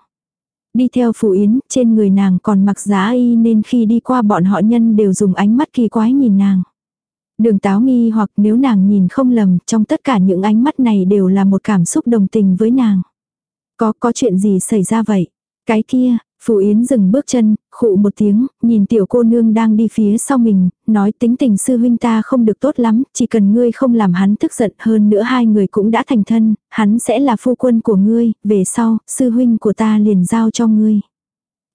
Đi theo phù yến, trên người nàng còn mặc giá y nên khi đi qua bọn họ nhân đều dùng ánh mắt kỳ quái nhìn nàng. Đường táo nghi hoặc nếu nàng nhìn không lầm, trong tất cả những ánh mắt này đều là một cảm xúc đồng tình với nàng. Có, có chuyện gì xảy ra vậy? Cái kia, Phù Yến dừng bước chân, khụ một tiếng, nhìn tiểu cô nương đang đi phía sau mình, nói tính tình sư huynh ta không được tốt lắm, chỉ cần ngươi không làm hắn tức giận hơn nữa hai người cũng đã thành thân, hắn sẽ là phu quân của ngươi, về sau, sư huynh của ta liền giao cho ngươi.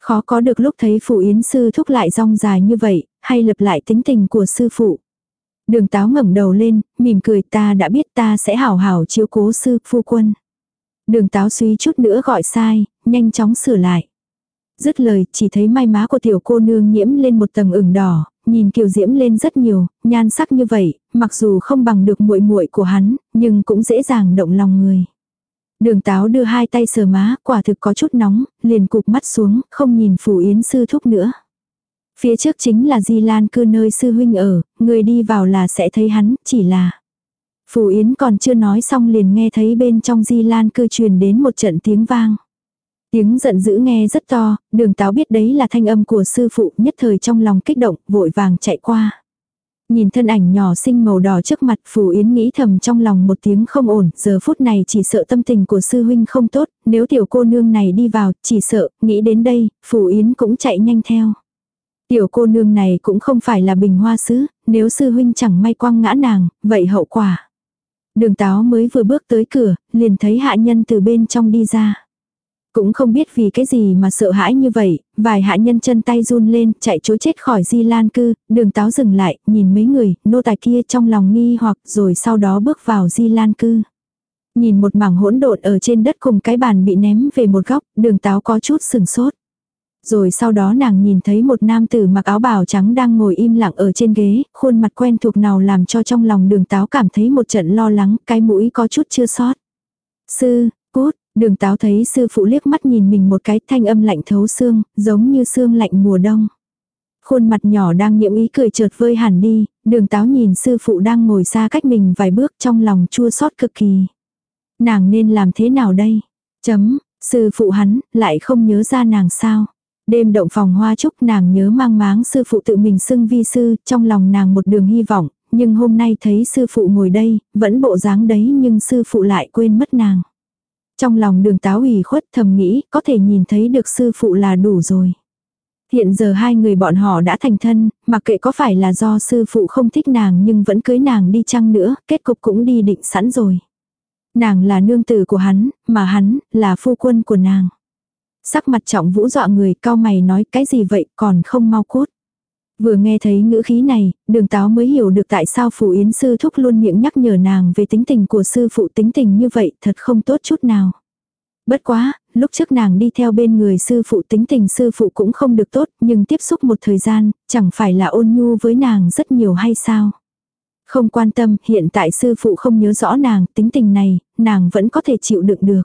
Khó có được lúc thấy Phù Yến sư thúc lại rong dài như vậy, hay lập lại tính tình của sư phụ. Đường táo ngẩng đầu lên, mỉm cười ta đã biết ta sẽ hảo hảo chiếu cố sư phu quân. Đường táo suy chút nữa gọi sai, nhanh chóng sửa lại. Dứt lời, chỉ thấy mai má của tiểu cô nương nhiễm lên một tầng ửng đỏ, nhìn kiều diễm lên rất nhiều, nhan sắc như vậy, mặc dù không bằng được muội muội của hắn, nhưng cũng dễ dàng động lòng người. Đường táo đưa hai tay sờ má, quả thực có chút nóng, liền cục mắt xuống, không nhìn phủ yến sư thúc nữa. Phía trước chính là Di Lan cư nơi sư huynh ở, người đi vào là sẽ thấy hắn, chỉ là. phù Yến còn chưa nói xong liền nghe thấy bên trong Di Lan cư truyền đến một trận tiếng vang. Tiếng giận dữ nghe rất to, đường táo biết đấy là thanh âm của sư phụ nhất thời trong lòng kích động, vội vàng chạy qua. Nhìn thân ảnh nhỏ xinh màu đỏ trước mặt Phù Yến nghĩ thầm trong lòng một tiếng không ổn, giờ phút này chỉ sợ tâm tình của sư huynh không tốt, nếu tiểu cô nương này đi vào, chỉ sợ, nghĩ đến đây, Phù Yến cũng chạy nhanh theo. Tiểu cô nương này cũng không phải là bình hoa sứ, nếu sư huynh chẳng may quăng ngã nàng, vậy hậu quả. Đường táo mới vừa bước tới cửa, liền thấy hạ nhân từ bên trong đi ra. Cũng không biết vì cái gì mà sợ hãi như vậy, vài hạ nhân chân tay run lên, chạy chối chết khỏi di lan cư, đường táo dừng lại, nhìn mấy người, nô tài kia trong lòng nghi hoặc rồi sau đó bước vào di lan cư. Nhìn một mảng hỗn độn ở trên đất cùng cái bàn bị ném về một góc, đường táo có chút sừng sốt. Rồi sau đó nàng nhìn thấy một nam tử mặc áo bào trắng đang ngồi im lặng ở trên ghế, khuôn mặt quen thuộc nào làm cho trong lòng đường táo cảm thấy một trận lo lắng, cái mũi có chút chưa sót. Sư, cút, đường táo thấy sư phụ liếc mắt nhìn mình một cái thanh âm lạnh thấu xương, giống như xương lạnh mùa đông. Khuôn mặt nhỏ đang nhiễm ý cười chợt vơi hẳn đi, đường táo nhìn sư phụ đang ngồi xa cách mình vài bước trong lòng chua xót cực kỳ. Nàng nên làm thế nào đây? Chấm, sư phụ hắn, lại không nhớ ra nàng sao? Đêm động phòng hoa trúc nàng nhớ mang máng sư phụ tự mình xưng vi sư, trong lòng nàng một đường hy vọng, nhưng hôm nay thấy sư phụ ngồi đây, vẫn bộ dáng đấy nhưng sư phụ lại quên mất nàng. Trong lòng đường táo ủy khuất thầm nghĩ, có thể nhìn thấy được sư phụ là đủ rồi. Hiện giờ hai người bọn họ đã thành thân, mặc kệ có phải là do sư phụ không thích nàng nhưng vẫn cưới nàng đi chăng nữa, kết cục cũng đi định sẵn rồi. Nàng là nương tử của hắn, mà hắn là phu quân của nàng. Sắc mặt trọng vũ dọa người cao mày nói cái gì vậy còn không mau cút. Vừa nghe thấy ngữ khí này, đường táo mới hiểu được tại sao phủ yến sư thúc luôn miệng nhắc nhở nàng về tính tình của sư phụ tính tình như vậy thật không tốt chút nào. Bất quá, lúc trước nàng đi theo bên người sư phụ tính tình sư phụ cũng không được tốt nhưng tiếp xúc một thời gian, chẳng phải là ôn nhu với nàng rất nhiều hay sao. Không quan tâm, hiện tại sư phụ không nhớ rõ nàng, tính tình này, nàng vẫn có thể chịu đựng được.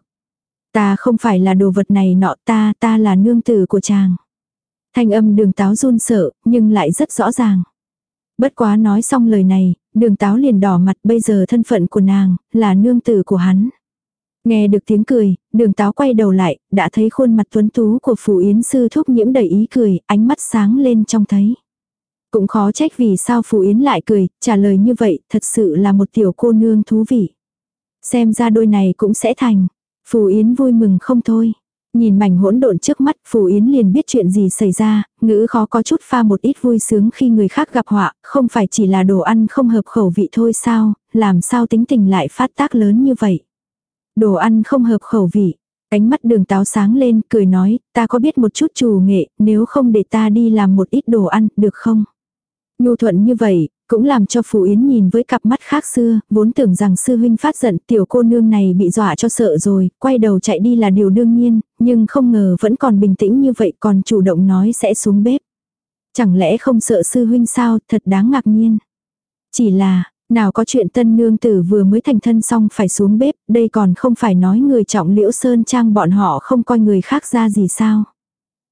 Ta không phải là đồ vật này nọ ta, ta là nương tử của chàng. Thanh âm đường táo run sợ, nhưng lại rất rõ ràng. Bất quá nói xong lời này, đường táo liền đỏ mặt bây giờ thân phận của nàng, là nương tử của hắn. Nghe được tiếng cười, đường táo quay đầu lại, đã thấy khuôn mặt tuấn tú của phủ yến sư thúc nhiễm đầy ý cười, ánh mắt sáng lên trong thấy. Cũng khó trách vì sao phủ yến lại cười, trả lời như vậy, thật sự là một tiểu cô nương thú vị. Xem ra đôi này cũng sẽ thành. Phù Yến vui mừng không thôi. Nhìn mảnh hỗn độn trước mắt, Phù Yến liền biết chuyện gì xảy ra, ngữ khó có chút pha một ít vui sướng khi người khác gặp họa, không phải chỉ là đồ ăn không hợp khẩu vị thôi sao, làm sao tính tình lại phát tác lớn như vậy. Đồ ăn không hợp khẩu vị. Ánh mắt đường táo sáng lên, cười nói, ta có biết một chút chủ nghệ, nếu không để ta đi làm một ít đồ ăn, được không? Nhu thuận như vậy, cũng làm cho Phù Yến nhìn với cặp mắt khác xưa, vốn tưởng rằng sư huynh phát giận tiểu cô nương này bị dọa cho sợ rồi, quay đầu chạy đi là điều đương nhiên, nhưng không ngờ vẫn còn bình tĩnh như vậy còn chủ động nói sẽ xuống bếp. Chẳng lẽ không sợ sư huynh sao, thật đáng ngạc nhiên. Chỉ là, nào có chuyện tân nương tử vừa mới thành thân xong phải xuống bếp, đây còn không phải nói người trọng liễu sơn trang bọn họ không coi người khác ra gì sao.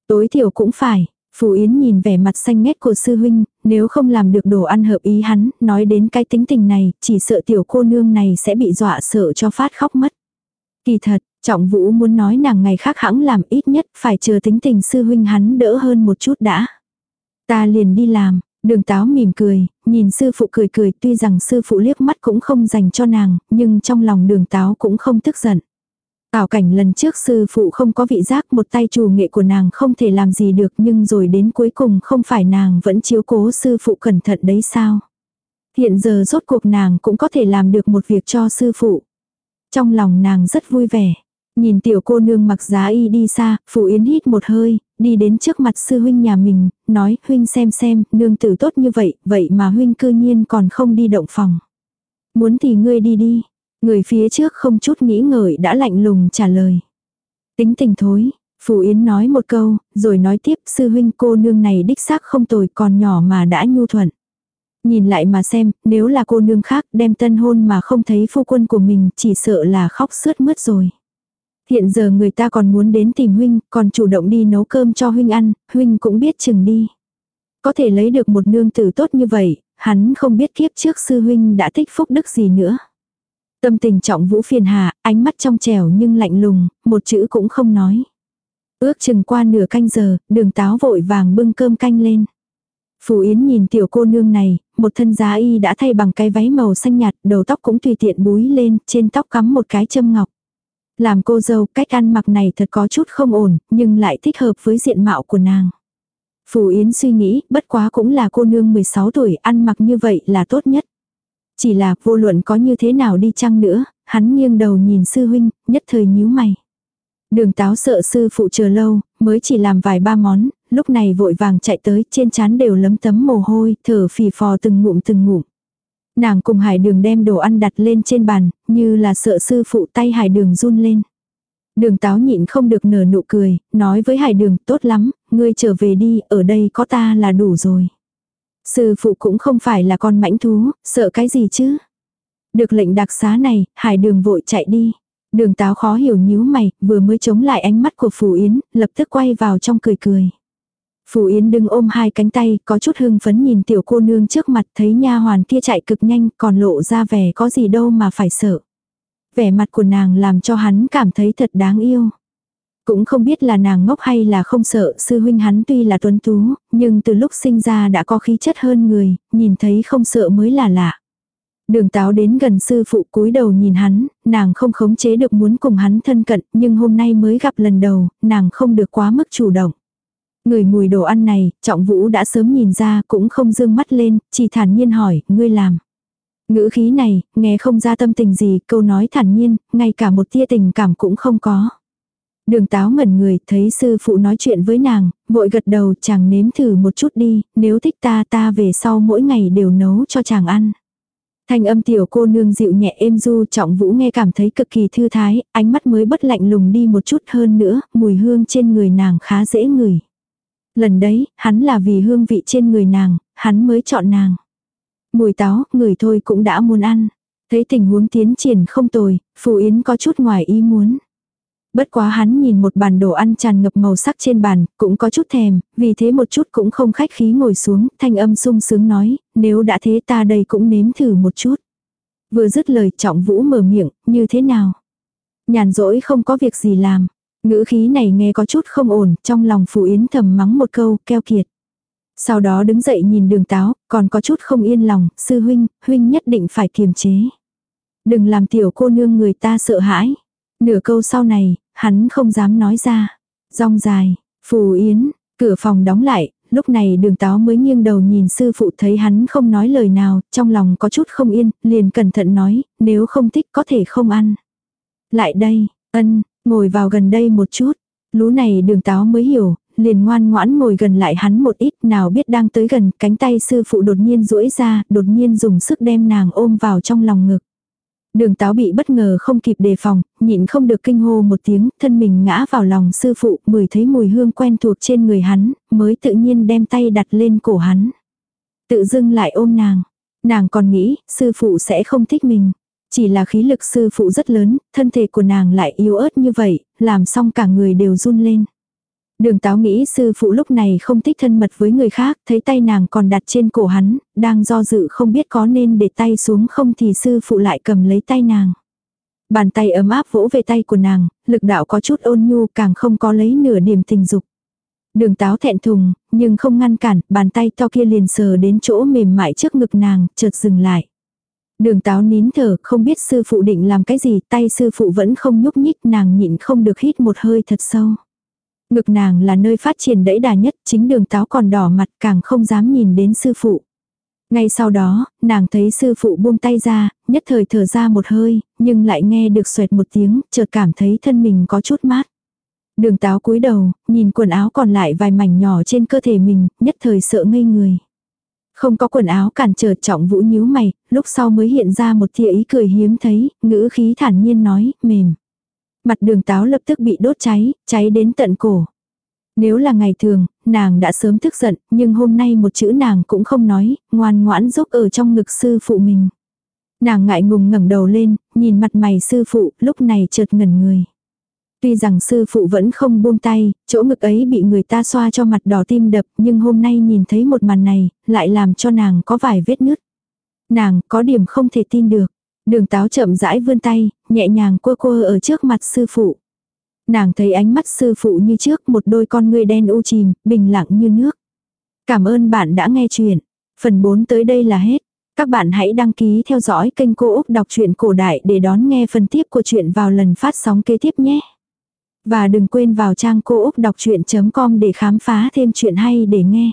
Tối thiểu cũng phải, Phù Yến nhìn vẻ mặt xanh ngét của sư huynh, nếu không làm được đồ ăn hợp ý hắn, nói đến cái tính tình này, chỉ sợ tiểu cô nương này sẽ bị dọa sợ cho phát khóc mất. Kỳ thật, trọng vũ muốn nói nàng ngày khác hãng làm ít nhất phải chờ tính tình sư huynh hắn đỡ hơn một chút đã. Ta liền đi làm, đường táo mỉm cười, nhìn sư phụ cười cười tuy rằng sư phụ liếc mắt cũng không dành cho nàng, nhưng trong lòng đường táo cũng không tức giận tảo cảnh lần trước sư phụ không có vị giác một tay chủ nghệ của nàng không thể làm gì được nhưng rồi đến cuối cùng không phải nàng vẫn chiếu cố sư phụ cẩn thận đấy sao. Hiện giờ rốt cuộc nàng cũng có thể làm được một việc cho sư phụ. Trong lòng nàng rất vui vẻ. Nhìn tiểu cô nương mặc giá y đi xa, phụ yến hít một hơi, đi đến trước mặt sư huynh nhà mình, nói huynh xem xem, nương tử tốt như vậy, vậy mà huynh cư nhiên còn không đi động phòng. Muốn thì ngươi đi đi, Người phía trước không chút nghĩ ngợi đã lạnh lùng trả lời. Tính tình thối, Phù Yến nói một câu, rồi nói tiếp sư huynh cô nương này đích xác không tồi còn nhỏ mà đã nhu thuận. Nhìn lại mà xem, nếu là cô nương khác đem tân hôn mà không thấy phu quân của mình chỉ sợ là khóc sướt mướt rồi. Hiện giờ người ta còn muốn đến tìm huynh, còn chủ động đi nấu cơm cho huynh ăn, huynh cũng biết chừng đi. Có thể lấy được một nương tử tốt như vậy, hắn không biết kiếp trước sư huynh đã tích phúc đức gì nữa. Tâm tình trọng vũ phiền hà, ánh mắt trong trẻo nhưng lạnh lùng, một chữ cũng không nói. Ước chừng qua nửa canh giờ, đường táo vội vàng bưng cơm canh lên. Phù Yến nhìn tiểu cô nương này, một thân giá y đã thay bằng cái váy màu xanh nhạt, đầu tóc cũng tùy tiện búi lên, trên tóc cắm một cái châm ngọc. Làm cô dâu, cách ăn mặc này thật có chút không ổn, nhưng lại thích hợp với diện mạo của nàng. Phù Yến suy nghĩ, bất quá cũng là cô nương 16 tuổi, ăn mặc như vậy là tốt nhất. Chỉ là vô luận có như thế nào đi chăng nữa, hắn nghiêng đầu nhìn sư huynh, nhất thời nhíu mày. Đường táo sợ sư phụ chờ lâu, mới chỉ làm vài ba món, lúc này vội vàng chạy tới, trên chán đều lấm tấm mồ hôi, thở phì phò từng ngụm từng ngụm. Nàng cùng hải đường đem đồ ăn đặt lên trên bàn, như là sợ sư phụ tay hải đường run lên. Đường táo nhịn không được nở nụ cười, nói với hải đường, tốt lắm, ngươi trở về đi, ở đây có ta là đủ rồi. Sư phụ cũng không phải là con mãnh thú, sợ cái gì chứ. Được lệnh đặc xá này, hải đường vội chạy đi. Đường táo khó hiểu nhíu mày, vừa mới chống lại ánh mắt của Phù Yến, lập tức quay vào trong cười cười. Phù Yến đứng ôm hai cánh tay, có chút hưng phấn nhìn tiểu cô nương trước mặt thấy nha hoàn kia chạy cực nhanh, còn lộ ra vẻ có gì đâu mà phải sợ. Vẻ mặt của nàng làm cho hắn cảm thấy thật đáng yêu. Cũng không biết là nàng ngốc hay là không sợ, sư huynh hắn tuy là tuấn tú, nhưng từ lúc sinh ra đã có khí chất hơn người, nhìn thấy không sợ mới là lạ. Đường táo đến gần sư phụ cúi đầu nhìn hắn, nàng không khống chế được muốn cùng hắn thân cận, nhưng hôm nay mới gặp lần đầu, nàng không được quá mức chủ động. Người mùi đồ ăn này, trọng vũ đã sớm nhìn ra cũng không dương mắt lên, chỉ thản nhiên hỏi, ngươi làm. Ngữ khí này, nghe không ra tâm tình gì, câu nói thản nhiên, ngay cả một tia tình cảm cũng không có. Đường táo ngẩn người, thấy sư phụ nói chuyện với nàng, vội gật đầu chàng nếm thử một chút đi, nếu thích ta ta về sau mỗi ngày đều nấu cho chàng ăn. Thanh âm tiểu cô nương dịu nhẹ êm du trọng vũ nghe cảm thấy cực kỳ thư thái, ánh mắt mới bất lạnh lùng đi một chút hơn nữa, mùi hương trên người nàng khá dễ ngửi. Lần đấy, hắn là vì hương vị trên người nàng, hắn mới chọn nàng. Mùi táo, người thôi cũng đã muốn ăn. Thấy tình huống tiến triển không tồi, Phù Yến có chút ngoài ý muốn. Bất quá hắn nhìn một bàn đồ ăn tràn ngập màu sắc trên bàn, cũng có chút thèm, vì thế một chút cũng không khách khí ngồi xuống, thanh âm sung sướng nói, nếu đã thế ta đây cũng nếm thử một chút. Vừa dứt lời trọng vũ mở miệng, như thế nào? Nhàn rỗi không có việc gì làm. Ngữ khí này nghe có chút không ổn, trong lòng Phù Yến thầm mắng một câu, keo kiệt. Sau đó đứng dậy nhìn đường táo, còn có chút không yên lòng, sư huynh, huynh nhất định phải kiềm chế. Đừng làm tiểu cô nương người ta sợ hãi. Nửa câu sau này, hắn không dám nói ra. Rong dài, Phù Yến, cửa phòng đóng lại, lúc này đường táo mới nghiêng đầu nhìn sư phụ thấy hắn không nói lời nào, trong lòng có chút không yên, liền cẩn thận nói, nếu không thích có thể không ăn. Lại đây, ân, ngồi vào gần đây một chút. Lú này đường táo mới hiểu, liền ngoan ngoãn ngồi gần lại hắn một ít nào biết đang tới gần, cánh tay sư phụ đột nhiên duỗi ra, đột nhiên dùng sức đem nàng ôm vào trong lòng ngực. Đường táo bị bất ngờ không kịp đề phòng, nhịn không được kinh hô một tiếng, thân mình ngã vào lòng sư phụ, mười thấy mùi hương quen thuộc trên người hắn, mới tự nhiên đem tay đặt lên cổ hắn. Tự dưng lại ôm nàng. Nàng còn nghĩ, sư phụ sẽ không thích mình. Chỉ là khí lực sư phụ rất lớn, thân thể của nàng lại yếu ớt như vậy, làm xong cả người đều run lên. Đường táo nghĩ sư phụ lúc này không thích thân mật với người khác, thấy tay nàng còn đặt trên cổ hắn, đang do dự không biết có nên để tay xuống không thì sư phụ lại cầm lấy tay nàng. Bàn tay ấm áp vỗ về tay của nàng, lực đạo có chút ôn nhu càng không có lấy nửa niềm tình dục. Đường táo thẹn thùng, nhưng không ngăn cản, bàn tay to kia liền sờ đến chỗ mềm mại trước ngực nàng, chợt dừng lại. Đường táo nín thở, không biết sư phụ định làm cái gì, tay sư phụ vẫn không nhúc nhích, nàng nhịn không được hít một hơi thật sâu. Ngực nàng là nơi phát triển đẫy đà nhất, chính đường táo còn đỏ mặt càng không dám nhìn đến sư phụ. Ngay sau đó, nàng thấy sư phụ buông tay ra, nhất thời thở ra một hơi, nhưng lại nghe được xoẹt một tiếng, chợt cảm thấy thân mình có chút mát. Đường táo cúi đầu, nhìn quần áo còn lại vài mảnh nhỏ trên cơ thể mình, nhất thời sợ ngây người. Không có quần áo cản trở trọng vũ nhíu mày, lúc sau mới hiện ra một tia ý cười hiếm thấy, ngữ khí thản nhiên nói, mềm. Mặt đường táo lập tức bị đốt cháy, cháy đến tận cổ. Nếu là ngày thường, nàng đã sớm thức giận, nhưng hôm nay một chữ nàng cũng không nói, ngoan ngoãn dốc ở trong ngực sư phụ mình. Nàng ngại ngùng ngẩng đầu lên, nhìn mặt mày sư phụ, lúc này chợt ngẩn người. Tuy rằng sư phụ vẫn không buông tay, chỗ ngực ấy bị người ta xoa cho mặt đỏ tim đập, nhưng hôm nay nhìn thấy một màn này, lại làm cho nàng có vài vết nứt. Nàng có điểm không thể tin được. Đường táo chậm rãi vươn tay, nhẹ nhàng quơ cua ở trước mặt sư phụ. Nàng thấy ánh mắt sư phụ như trước một đôi con ngươi đen u chìm, bình lặng như nước. Cảm ơn bạn đã nghe chuyện. Phần 4 tới đây là hết. Các bạn hãy đăng ký theo dõi kênh Cô Úc Đọc truyện Cổ Đại để đón nghe phần tiếp của chuyện vào lần phát sóng kế tiếp nhé. Và đừng quên vào trang cô úc đọc chuyện.com để khám phá thêm chuyện hay để nghe.